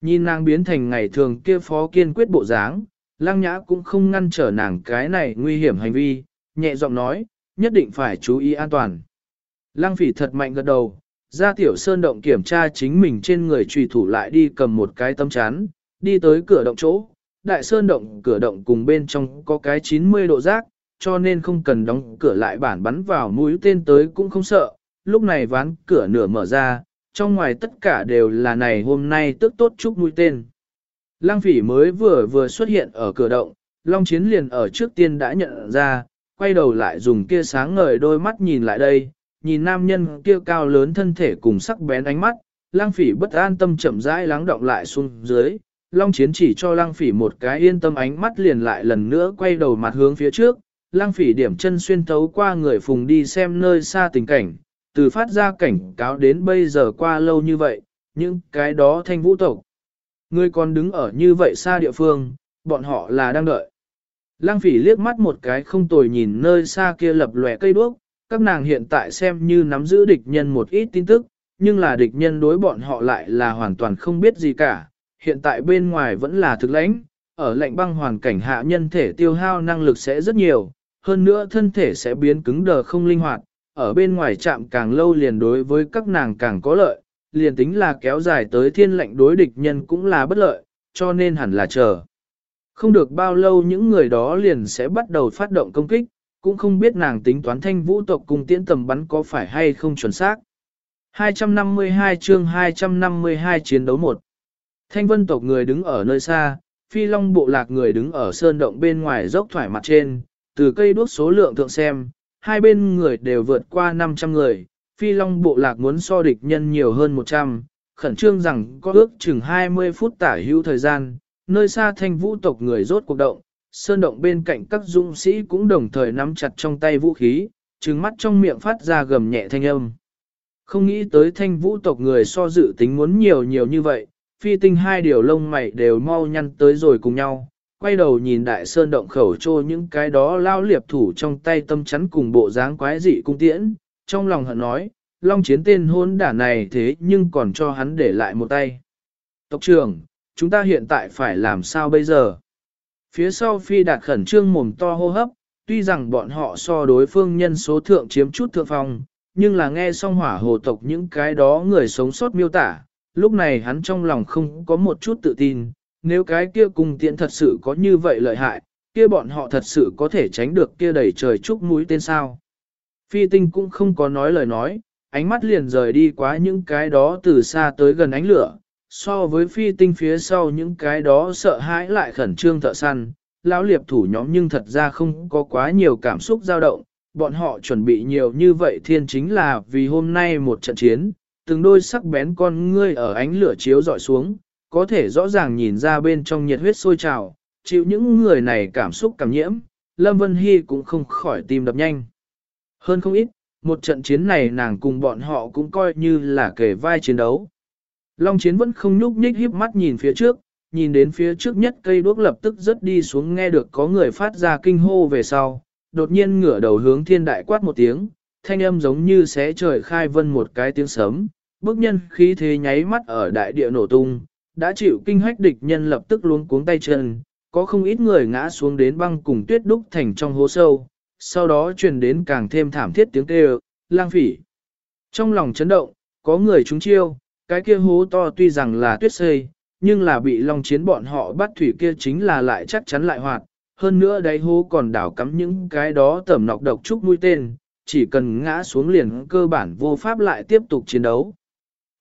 Nhìn nàng biến thành ngày thường kia phó kiên quyết bộ dáng, lăng nhã cũng không ngăn trở nàng cái này nguy hiểm hành vi, nhẹ giọng nói, nhất định phải chú ý an toàn. Lăng phỉ thật mạnh gật đầu, ra tiểu sơn động kiểm tra chính mình trên người trùy thủ lại đi cầm một cái tấm chắn, đi tới cửa động chỗ. Đại sơn động cửa động cùng bên trong có cái 90 độ rác, cho nên không cần đóng cửa lại bản bắn vào mũi tên tới cũng không sợ. Lúc này ván cửa nửa mở ra, trong ngoài tất cả đều là này hôm nay tức tốt chúc mũi tên. Lăng phỉ mới vừa vừa xuất hiện ở cửa động, Long Chiến liền ở trước tiên đã nhận ra, quay đầu lại dùng kia sáng ngời đôi mắt nhìn lại đây, nhìn nam nhân kia cao lớn thân thể cùng sắc bén ánh mắt, Lăng phỉ bất an tâm chậm rãi lắng động lại xuống dưới, Long Chiến chỉ cho Lăng phỉ một cái yên tâm ánh mắt liền lại lần nữa quay đầu mặt hướng phía trước, Lăng phỉ điểm chân xuyên thấu qua người phùng đi xem nơi xa tình cảnh, từ phát ra cảnh cáo đến bây giờ qua lâu như vậy, những cái đó thanh vũ tộc. Ngươi còn đứng ở như vậy xa địa phương, bọn họ là đang đợi. Lăng phỉ liếc mắt một cái không tồi nhìn nơi xa kia lập lòe cây đuốc, các nàng hiện tại xem như nắm giữ địch nhân một ít tin tức, nhưng là địch nhân đối bọn họ lại là hoàn toàn không biết gì cả. Hiện tại bên ngoài vẫn là thực lãnh, ở lạnh băng hoàn cảnh hạ nhân thể tiêu hao năng lực sẽ rất nhiều, hơn nữa thân thể sẽ biến cứng đờ không linh hoạt, ở bên ngoài chạm càng lâu liền đối với các nàng càng có lợi, liền tính là kéo dài tới thiên lệnh đối địch nhân cũng là bất lợi, cho nên hẳn là chờ. Không được bao lâu những người đó liền sẽ bắt đầu phát động công kích, cũng không biết nàng tính toán thanh vũ tộc cùng tiễn tầm bắn có phải hay không chuẩn xác. 252 chương 252 chiến đấu 1 Thanh vân tộc người đứng ở nơi xa, phi long bộ lạc người đứng ở sơn động bên ngoài dốc thoải mặt trên, từ cây đuốc số lượng thượng xem, hai bên người đều vượt qua 500 người, phi long bộ lạc muốn so địch nhân nhiều hơn 100, khẩn trương rằng có ước chừng 20 phút tả hữu thời gian, nơi xa thanh vũ tộc người rốt cuộc động, sơn động bên cạnh các dũng sĩ cũng đồng thời nắm chặt trong tay vũ khí, trừng mắt trong miệng phát ra gầm nhẹ thanh âm. Không nghĩ tới thanh vũ tộc người so dự tính muốn nhiều nhiều như vậy, phi tinh hai điều lông mày đều mau nhăn tới rồi cùng nhau, quay đầu nhìn đại sơn động khẩu trô những cái đó lao liệp thủ trong tay tâm chắn cùng bộ dáng quái dị cung tiễn, trong lòng hận nói, long chiến tên hôn đả này thế nhưng còn cho hắn để lại một tay. Tộc trưởng, chúng ta hiện tại phải làm sao bây giờ? Phía sau phi đạt khẩn trương mồm to hô hấp, tuy rằng bọn họ so đối phương nhân số thượng chiếm chút thượng phong, nhưng là nghe xong hỏa hồ tộc những cái đó người sống sót miêu tả, lúc này hắn trong lòng không có một chút tự tin, nếu cái kia cùng tiện thật sự có như vậy lợi hại, kia bọn họ thật sự có thể tránh được kia đẩy trời chúc mũi tên sao. Phi tinh cũng không có nói lời nói, ánh mắt liền rời đi quá những cái đó từ xa tới gần ánh lửa, so với phi tinh phía sau những cái đó sợ hãi lại khẩn trương thợ săn, lão liệp thủ nhóm nhưng thật ra không có quá nhiều cảm xúc dao động, bọn họ chuẩn bị nhiều như vậy thiên chính là vì hôm nay một trận chiến, từng đôi sắc bén con ngươi ở ánh lửa chiếu dọi xuống, có thể rõ ràng nhìn ra bên trong nhiệt huyết sôi trào, chịu những người này cảm xúc cảm nhiễm, Lâm Vân Hy cũng không khỏi tim đập nhanh. Hơn không ít, một trận chiến này nàng cùng bọn họ cũng coi như là kể vai chiến đấu. Long chiến vẫn không nhúc nhích híp mắt nhìn phía trước, nhìn đến phía trước nhất cây đuốc lập tức rớt đi xuống nghe được có người phát ra kinh hô về sau, đột nhiên ngửa đầu hướng thiên đại quát một tiếng, thanh âm giống như xé trời khai vân một cái tiếng sấm, bước nhân khí thế nháy mắt ở đại địa nổ tung, đã chịu kinh hách địch nhân lập tức luống cuống tay chân, có không ít người ngã xuống đến băng cùng tuyết đúc thành trong hố sâu, sau đó truyền đến càng thêm thảm thiết tiếng kêu, lang phỉ. Trong lòng chấn động, có người trúng chiêu, cái kia hố to tuy rằng là tuyết xây, nhưng là bị long chiến bọn họ bắt thủy kia chính là lại chắc chắn lại hoạt, hơn nữa đáy hố còn đảo cắm những cái đó tẩm nọc độc trúc mũi tên, chỉ cần ngã xuống liền cơ bản vô pháp lại tiếp tục chiến đấu.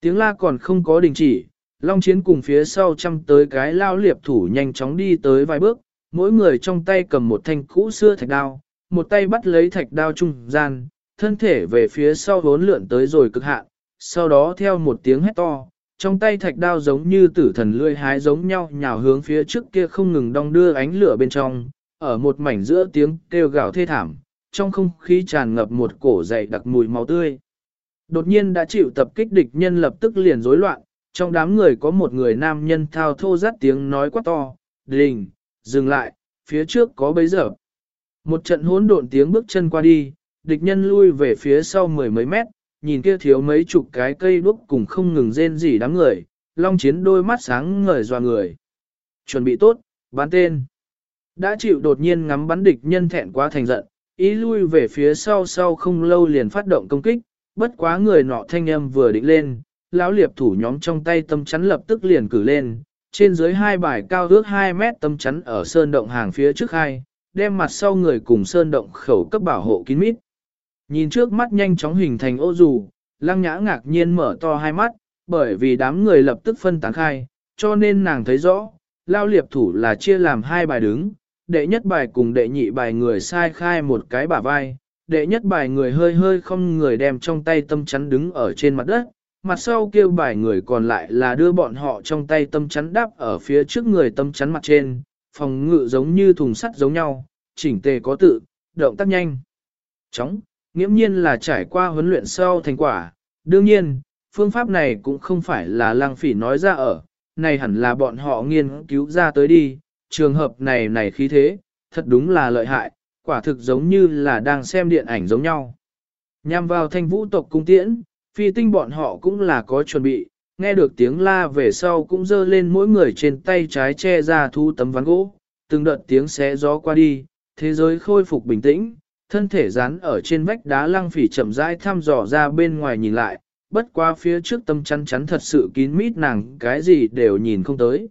Tiếng la còn không có đình chỉ, long chiến cùng phía sau chăm tới cái lao liệp thủ nhanh chóng đi tới vài bước, mỗi người trong tay cầm một thanh cũ xưa thạch đao, một tay bắt lấy thạch đao trung gian, thân thể về phía sau vốn lượn tới rồi cực hạn, sau đó theo một tiếng hét to, trong tay thạch đao giống như tử thần lươi hái giống nhau nhào hướng phía trước kia không ngừng đong đưa ánh lửa bên trong, ở một mảnh giữa tiếng kêu gào thê thảm, trong không khí tràn ngập một cổ dày đặc mùi máu tươi. Đột nhiên đã chịu tập kích địch nhân lập tức liền rối loạn, trong đám người có một người nam nhân thao thô rắt tiếng nói quá to, đình, dừng lại, phía trước có bấy giờ. Một trận hỗn độn tiếng bước chân qua đi, địch nhân lui về phía sau mười mấy mét, nhìn kia thiếu mấy chục cái cây đuốc cùng không ngừng rên rỉ đám người, long chiến đôi mắt sáng ngời dò người. Chuẩn bị tốt, bán tên. Đã chịu đột nhiên ngắm bắn địch nhân thẹn quá thành giận, ý lui về phía sau sau không lâu liền phát động công kích, bất quá người nọ thanh âm vừa định lên, lão liệp thủ nhóm trong tay tâm chắn lập tức liền cử lên, trên dưới hai bài cao ước 2 mét tâm chắn ở sơn động hàng phía trước hai, đem mặt sau người cùng sơn động khẩu cấp bảo hộ kín mít. Nhìn trước mắt nhanh chóng hình thành ô dù, lăng nhã ngạc nhiên mở to hai mắt, bởi vì đám người lập tức phân tán khai, cho nên nàng thấy rõ, lao liệp thủ là chia làm hai bài đứng, đệ nhất bài cùng đệ nhị bài người sai khai một cái bả vai, đệ nhất bài người hơi hơi không người đem trong tay tâm chắn đứng ở trên mặt đất, mặt sau kêu bài người còn lại là đưa bọn họ trong tay tâm chắn đáp ở phía trước người tâm chắn mặt trên, phòng ngự giống như thùng sắt giống nhau, chỉnh tề có tự, động tác nhanh. Chóng, nghiễm nhiên là trải qua huấn luyện sau thành quả. Đương nhiên, phương pháp này cũng không phải là lăng phỉ nói ra ở, này hẳn là bọn họ nghiên cứu ra tới đi, trường hợp này này khí thế, thật đúng là lợi hại, quả thực giống như là đang xem điện ảnh giống nhau. Nhằm vào thanh vũ tộc cung tiễn, phi tinh bọn họ cũng là có chuẩn bị, nghe được tiếng la về sau cũng dơ lên mỗi người trên tay trái che ra thu tấm ván gỗ, từng đợt tiếng xé gió qua đi, thế giới khôi phục bình tĩnh, thân thể dán ở trên vách đá lăng phỉ chậm rãi thăm dò ra bên ngoài nhìn lại, bất quá phía trước tâm chắn chắn thật sự kín mít nàng cái gì đều nhìn không tới.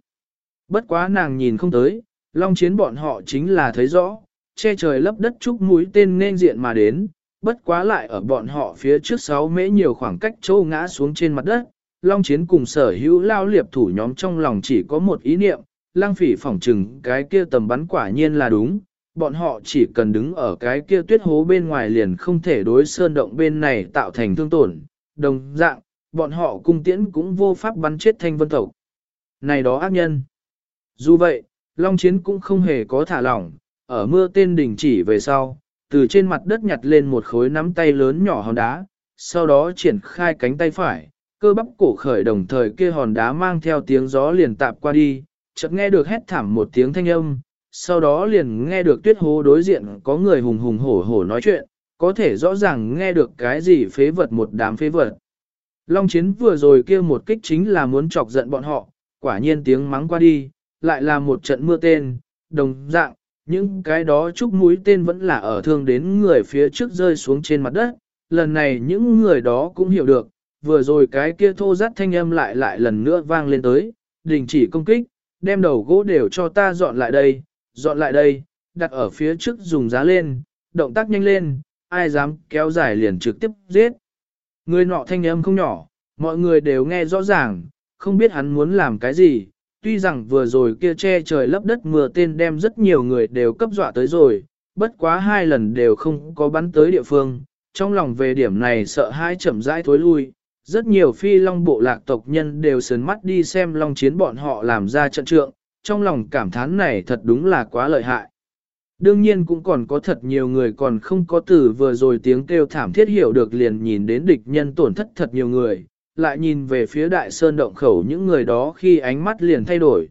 Bất quá nàng nhìn không tới, long chiến bọn họ chính là thấy rõ, che trời lấp đất chúc mũi tên nên diện mà đến, bất quá lại ở bọn họ phía trước sáu mễ nhiều khoảng cách châu ngã xuống trên mặt đất, long chiến cùng sở hữu lao liệp thủ nhóm trong lòng chỉ có một ý niệm, lăng phỉ phỏng chừng cái kia tầm bắn quả nhiên là đúng, bọn họ chỉ cần đứng ở cái kia tuyết hố bên ngoài liền không thể đối sơn động bên này tạo thành thương tổn, đồng dạng, bọn họ cung tiễn cũng vô pháp bắn chết thanh vân tộc. Này đó ác nhân. Dù vậy, Long Chiến cũng không hề có thả lỏng, ở mưa tên đỉnh chỉ về sau, từ trên mặt đất nhặt lên một khối nắm tay lớn nhỏ hòn đá, sau đó triển khai cánh tay phải, cơ bắp cổ khởi đồng thời kia hòn đá mang theo tiếng gió liền tạp qua đi, chợt nghe được hét thảm một tiếng thanh âm, sau đó liền nghe được tuyết hố đối diện có người hùng hùng hổ hổ nói chuyện, có thể rõ ràng nghe được cái gì phế vật một đám phế vật. Long chiến vừa rồi kia một kích chính là muốn chọc giận bọn họ, quả nhiên tiếng mắng qua đi, lại là một trận mưa tên, đồng dạng, những cái đó chúc mũi tên vẫn là ở thương đến người phía trước rơi xuống trên mặt đất, lần này những người đó cũng hiểu được, vừa rồi cái kia thô rắt thanh âm lại lại lần nữa vang lên tới, đình chỉ công kích, đem đầu gỗ đều cho ta dọn lại đây, dọn lại đây, đặt ở phía trước dùng giá lên, động tác nhanh lên, ai dám kéo dài liền trực tiếp giết. Người nọ thanh âm không nhỏ, mọi người đều nghe rõ ràng, không biết hắn muốn làm cái gì, tuy rằng vừa rồi kia che trời lấp đất mưa tên đem rất nhiều người đều cấp dọa tới rồi, bất quá hai lần đều không có bắn tới địa phương, trong lòng về điểm này sợ hai chậm rãi thối lui. Rất nhiều phi long bộ lạc tộc nhân đều sớn mắt đi xem long chiến bọn họ làm ra trận trượng, trong lòng cảm thán này thật đúng là quá lợi hại. Đương nhiên cũng còn có thật nhiều người còn không có từ vừa rồi tiếng kêu thảm thiết hiểu được liền nhìn đến địch nhân tổn thất thật nhiều người, lại nhìn về phía đại sơn động khẩu những người đó khi ánh mắt liền thay đổi.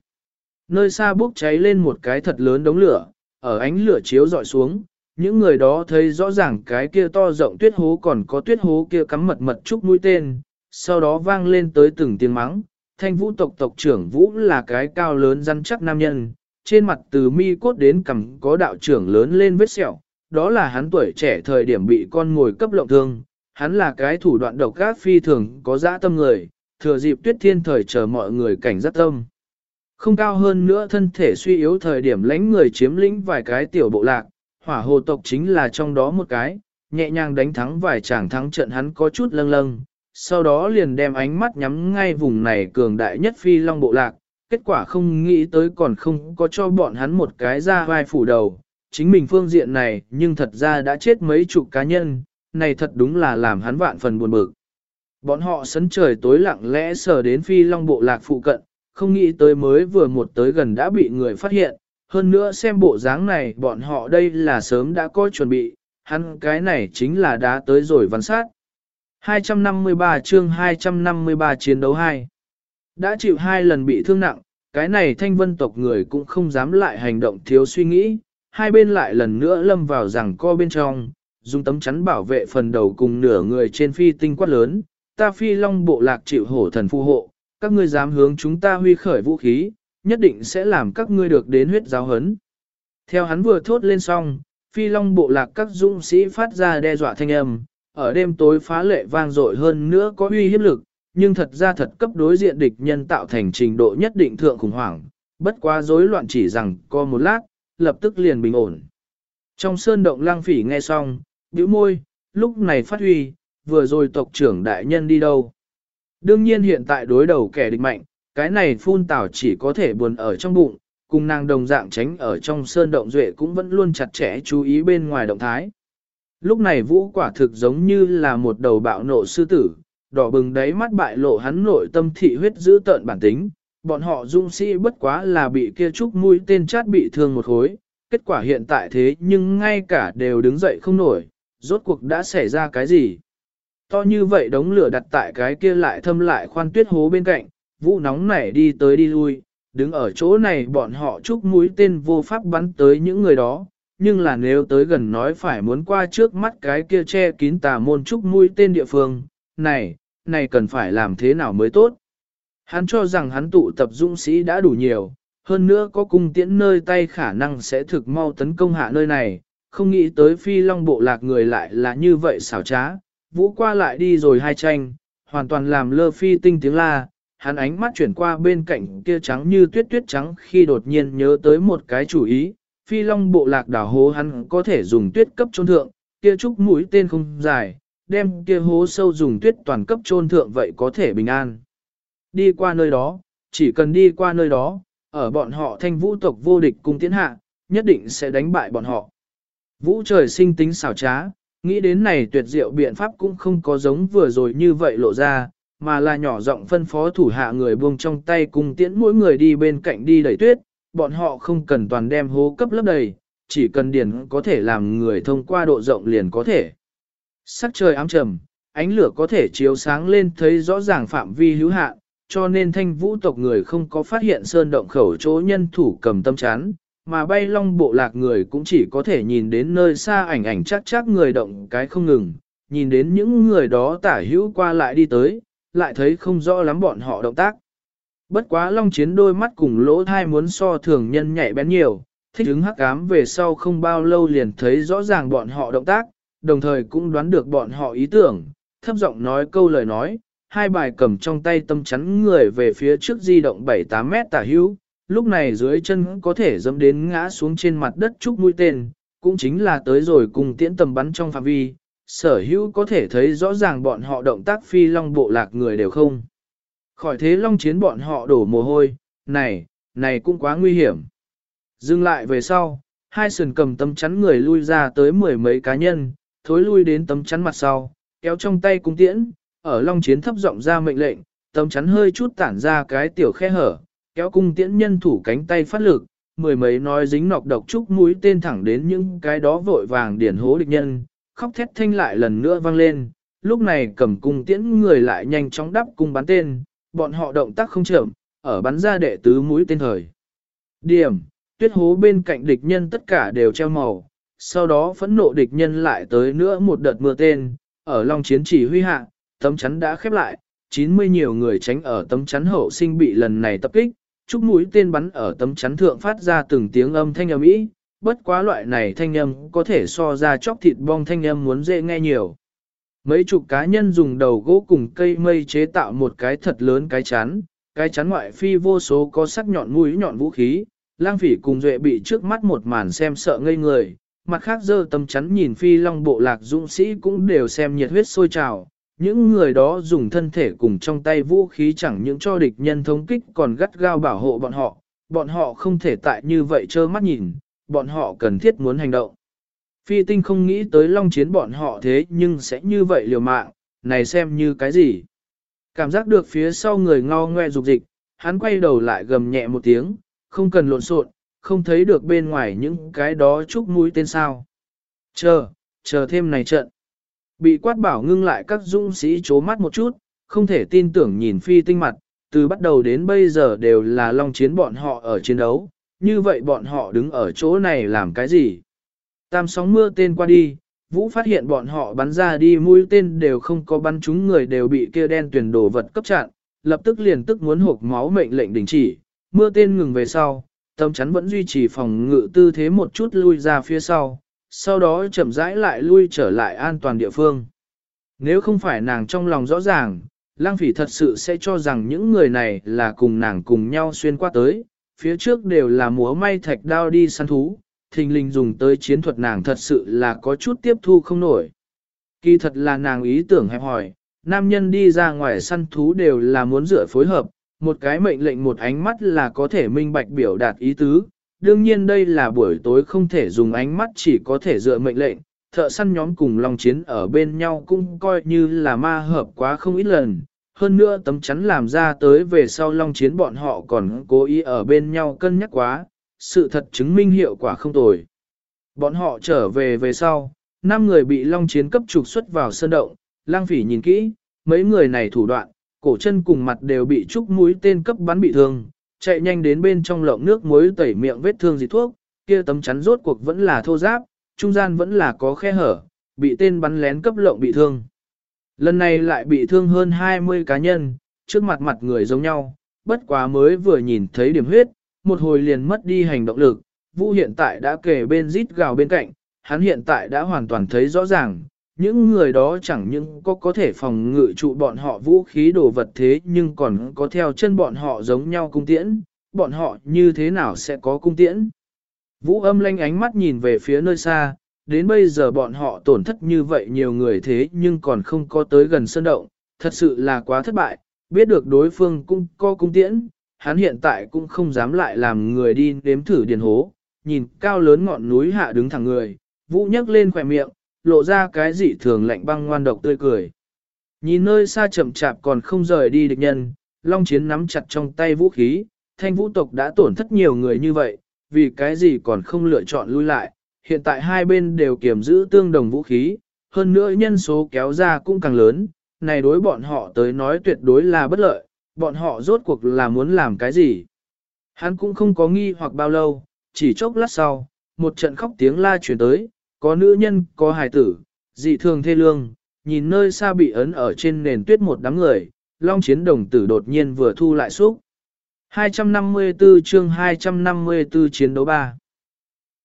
Nơi xa bốc cháy lên một cái thật lớn đống lửa, ở ánh lửa chiếu dọi xuống, những người đó thấy rõ ràng cái kia to rộng tuyết hố còn có tuyết hố kia cắm mật mật chúc mũi tên, sau đó vang lên tới từng tiếng mắng. Thanh vũ tộc tộc trưởng vũ là cái cao lớn rắn chắc nam nhân, trên mặt từ mi cốt đến cằm có đạo trưởng lớn lên vết sẹo, đó là hắn tuổi trẻ thời điểm bị con ngồi cấp lộng thương, hắn là cái thủ đoạn độc ác phi thường có dã tâm người, thừa dịp tuyết thiên thời chờ mọi người cảnh giác tâm. Không cao hơn nữa thân thể suy yếu thời điểm lãnh người chiếm lĩnh vài cái tiểu bộ lạc, hỏa hồ tộc chính là trong đó một cái, nhẹ nhàng đánh thắng vài chàng thắng trận hắn có chút lâng lâng, sau đó liền đem ánh mắt nhắm ngay vùng này cường đại nhất phi long bộ lạc, kết quả không nghĩ tới còn không có cho bọn hắn một cái ra vai phủ đầu, chính mình phương diện này nhưng thật ra đã chết mấy chục cá nhân, này thật đúng là làm hắn vạn phần buồn bực. Bọn họ sấn trời tối lặng lẽ sờ đến phi long bộ lạc phụ cận, không nghĩ tới mới vừa một tới gần đã bị người phát hiện, hơn nữa xem bộ dáng này bọn họ đây là sớm đã có chuẩn bị, hắn cái này chính là đã tới rồi văn sát. 253 chương 253 chiến đấu 2 Đã chịu hai lần bị thương nặng, cái này thanh vân tộc người cũng không dám lại hành động thiếu suy nghĩ, hai bên lại lần nữa lâm vào rằng co bên trong, dùng tấm chắn bảo vệ phần đầu cùng nửa người trên phi tinh quát lớn, ta phi long bộ lạc chịu hổ thần phù hộ, các ngươi dám hướng chúng ta huy khởi vũ khí, nhất định sẽ làm các ngươi được đến huyết giáo hấn. Theo hắn vừa thốt lên xong, phi long bộ lạc các dũng sĩ phát ra đe dọa thanh âm, ở đêm tối phá lệ vang dội hơn nữa có uy hiếp lực, nhưng thật ra thật cấp đối diện địch nhân tạo thành trình độ nhất định thượng khủng hoảng, bất quá rối loạn chỉ rằng có một lát, lập tức liền bình ổn. Trong sơn động lang phỉ nghe xong, bĩu môi, lúc này phát huy, vừa rồi tộc trưởng đại nhân đi đâu. Đương nhiên hiện tại đối đầu kẻ địch mạnh, cái này phun tảo chỉ có thể buồn ở trong bụng, cùng nàng đồng dạng tránh ở trong sơn động duệ cũng vẫn luôn chặt chẽ chú ý bên ngoài động thái. Lúc này vũ quả thực giống như là một đầu bạo nộ sư tử, đỏ bừng đáy mắt bại lộ hắn nội tâm thị huyết giữ tợn bản tính, bọn họ dung sĩ bất quá là bị kia trúc mũi tên chát bị thương một hối, kết quả hiện tại thế nhưng ngay cả đều đứng dậy không nổi, rốt cuộc đã xảy ra cái gì. To như vậy đống lửa đặt tại cái kia lại thâm lại khoan tuyết hố bên cạnh, vũ nóng nảy đi tới đi lui, đứng ở chỗ này bọn họ chúc mũi tên vô pháp bắn tới những người đó, nhưng là nếu tới gần nói phải muốn qua trước mắt cái kia che kín tà môn chúc mũi tên địa phương, này, này cần phải làm thế nào mới tốt. Hắn cho rằng hắn tụ tập dũng sĩ đã đủ nhiều, hơn nữa có cung tiễn nơi tay khả năng sẽ thực mau tấn công hạ nơi này, không nghĩ tới phi long bộ lạc người lại là như vậy xảo trá, vũ qua lại đi rồi hai tranh, hoàn toàn làm lơ phi tinh tiếng la, hắn ánh mắt chuyển qua bên cạnh kia trắng như tuyết tuyết trắng khi đột nhiên nhớ tới một cái chủ ý, phi long bộ lạc đảo hố hắn có thể dùng tuyết cấp trôn thượng, kia trúc mũi tên không dài, đem kia hố sâu dùng tuyết toàn cấp trôn thượng vậy có thể bình an. Đi qua nơi đó, chỉ cần đi qua nơi đó, ở bọn họ thanh vũ tộc vô địch cung tiến hạ, nhất định sẽ đánh bại bọn họ. Vũ trời sinh tính xảo trá, nghĩ đến này tuyệt diệu biện pháp cũng không có giống vừa rồi như vậy lộ ra, mà là nhỏ giọng phân phó thủ hạ người buông trong tay cùng tiễn mỗi người đi bên cạnh đi đẩy tuyết, bọn họ không cần toàn đem hố cấp lấp đầy, chỉ cần điền có thể làm người thông qua độ rộng liền có thể. Sắc trời ám trầm, ánh lửa có thể chiếu sáng lên thấy rõ ràng phạm vi hữu hạn, cho nên thanh vũ tộc người không có phát hiện sơn động khẩu chỗ nhân thủ cầm tâm chán, mà bay long bộ lạc người cũng chỉ có thể nhìn đến nơi xa ảnh ảnh chắc chắc người động cái không ngừng, nhìn đến những người đó tả hữu qua lại đi tới, lại thấy không rõ lắm bọn họ động tác. Bất quá long chiến đôi mắt cùng lỗ thai muốn so thường nhân nhạy bén nhiều, thích ứng hắc ám về sau không bao lâu liền thấy rõ ràng bọn họ động tác, đồng thời cũng đoán được bọn họ ý tưởng, thấp giọng nói câu lời nói, hai bài cầm trong tay tâm chắn người về phía trước di động 7-8 mét tả hữu, lúc này dưới chân có thể dẫm đến ngã xuống trên mặt đất chúc mũi tên, cũng chính là tới rồi cùng tiễn tầm bắn trong phạm vi, sở hữu có thể thấy rõ ràng bọn họ động tác phi long bộ lạc người đều không. Khỏi thế long chiến bọn họ đổ mồ hôi, này, này cũng quá nguy hiểm. Dừng lại về sau, hai sườn cầm tấm chắn người lui ra tới mười mấy cá nhân, thối lui đến tấm chắn mặt sau, kéo trong tay cung tiễn, ở long chiến thấp giọng ra mệnh lệnh, tấm chắn hơi chút tản ra cái tiểu khe hở, kéo cung tiễn nhân thủ cánh tay phát lực, mười mấy nói dính nọc độc trúc mũi tên thẳng đến những cái đó vội vàng điển hố địch nhân, khóc thét thanh lại lần nữa vang lên, lúc này cầm cung tiễn người lại nhanh chóng đắp cung bắn tên, bọn họ động tác không chậm, ở bắn ra đệ tứ mũi tên thời. Điểm, tuyết hố bên cạnh địch nhân tất cả đều treo màu, sau đó phẫn nộ địch nhân lại tới nữa một đợt mưa tên, ở long chiến chỉ huy hạ, tấm chắn đã khép lại, 90 nhiều người tránh ở tấm chắn hậu sinh bị lần này tập kích, chúc mũi tên bắn ở tấm chắn thượng phát ra từng tiếng âm thanh âm ý, bất quá loại này thanh âm có thể so ra chóc thịt bong thanh âm muốn dễ nghe nhiều. Mấy chục cá nhân dùng đầu gỗ cùng cây mây chế tạo một cái thật lớn cái chắn, cái chắn ngoại phi vô số có sắc nhọn mũi nhọn vũ khí, lang phỉ cùng duệ bị trước mắt một màn xem sợ ngây người, mặt khác dơ tầm chắn nhìn phi long bộ lạc dũng sĩ cũng đều xem nhiệt huyết sôi trào. Những người đó dùng thân thể cùng trong tay vũ khí chẳng những cho địch nhân thống kích còn gắt gao bảo hộ bọn họ, bọn họ không thể tại như vậy trơ mắt nhìn, bọn họ cần thiết muốn hành động. Phi tinh không nghĩ tới long chiến bọn họ thế nhưng sẽ như vậy liều mạng, này xem như cái gì. Cảm giác được phía sau người ngao ngoe dục dịch, hắn quay đầu lại gầm nhẹ một tiếng, không cần lộn xộn, không thấy được bên ngoài những cái đó chúc mũi tên sao. Chờ, chờ thêm này trận. Bị quát bảo ngưng lại các dũng sĩ chố mắt một chút, không thể tin tưởng nhìn phi tinh mặt, từ bắt đầu đến bây giờ đều là long chiến bọn họ ở chiến đấu, như vậy bọn họ đứng ở chỗ này làm cái gì? Tam sóng mưa tên qua đi, Vũ phát hiện bọn họ bắn ra đi mũi tên đều không có bắn chúng người đều bị kia đen tuyển đồ vật cấp chặn, lập tức liền tức muốn hộp máu mệnh lệnh đình chỉ, mưa tên ngừng về sau, tâm chắn vẫn duy trì phòng ngự tư thế một chút lui ra phía sau, sau đó chậm rãi lại lui trở lại an toàn địa phương. Nếu không phải nàng trong lòng rõ ràng, lang phỉ thật sự sẽ cho rằng những người này là cùng nàng cùng nhau xuyên qua tới, phía trước đều là múa may thạch đao đi săn thú, thình lình dùng tới chiến thuật nàng thật sự là có chút tiếp thu không nổi. Kỳ thật là nàng ý tưởng hẹp hỏi, nam nhân đi ra ngoài săn thú đều là muốn dựa phối hợp, một cái mệnh lệnh một ánh mắt là có thể minh bạch biểu đạt ý tứ. Đương nhiên đây là buổi tối không thể dùng ánh mắt chỉ có thể dựa mệnh lệnh, thợ săn nhóm cùng lòng chiến ở bên nhau cũng coi như là ma hợp quá không ít lần. Hơn nữa tấm chắn làm ra tới về sau long chiến bọn họ còn cố ý ở bên nhau cân nhắc quá, sự thật chứng minh hiệu quả không tồi. Bọn họ trở về về sau, năm người bị long chiến cấp trục xuất vào sân động, lang phỉ nhìn kỹ, mấy người này thủ đoạn, cổ chân cùng mặt đều bị trúc mũi tên cấp bắn bị thương, chạy nhanh đến bên trong lộng nước muối tẩy miệng vết thương dị thuốc, kia tấm chắn rốt cuộc vẫn là thô giáp, trung gian vẫn là có khe hở, bị tên bắn lén cấp lộng bị thương. Lần này lại bị thương hơn 20 cá nhân, trước mặt mặt người giống nhau, bất quá mới vừa nhìn thấy điểm huyết, một hồi liền mất đi hành động lực, Vũ hiện tại đã kể bên rít gào bên cạnh, hắn hiện tại đã hoàn toàn thấy rõ ràng, những người đó chẳng những có có thể phòng ngự trụ bọn họ vũ khí đồ vật thế nhưng còn có theo chân bọn họ giống nhau cung tiễn, bọn họ như thế nào sẽ có cung tiễn. Vũ âm lanh ánh mắt nhìn về phía nơi xa, đến bây giờ bọn họ tổn thất như vậy nhiều người thế nhưng còn không có tới gần sơn động, thật sự là quá thất bại, biết được đối phương cũng có cung tiễn, hắn hiện tại cũng không dám lại làm người đi nếm thử điền hố, nhìn cao lớn ngọn núi hạ đứng thẳng người, Vũ nhấc lên khỏe miệng, lộ ra cái dị thường lạnh băng ngoan độc tươi cười. Nhìn nơi xa chậm chạp còn không rời đi địch nhân, Long Chiến nắm chặt trong tay vũ khí, thanh vũ tộc đã tổn thất nhiều người như vậy, vì cái gì còn không lựa chọn lui lại, hiện tại hai bên đều kiểm giữ tương đồng vũ khí, hơn nữa nhân số kéo ra cũng càng lớn, này đối bọn họ tới nói tuyệt đối là bất lợi, bọn họ rốt cuộc là muốn làm cái gì. Hắn cũng không có nghi hoặc bao lâu, chỉ chốc lát sau, một trận khóc tiếng la truyền tới, có nữ nhân, có hài tử, dị thường thê lương, nhìn nơi xa bị ấn ở trên nền tuyết một đám người, long chiến đồng tử đột nhiên vừa thu lại xúc. 254 chương 254 chiến đấu 3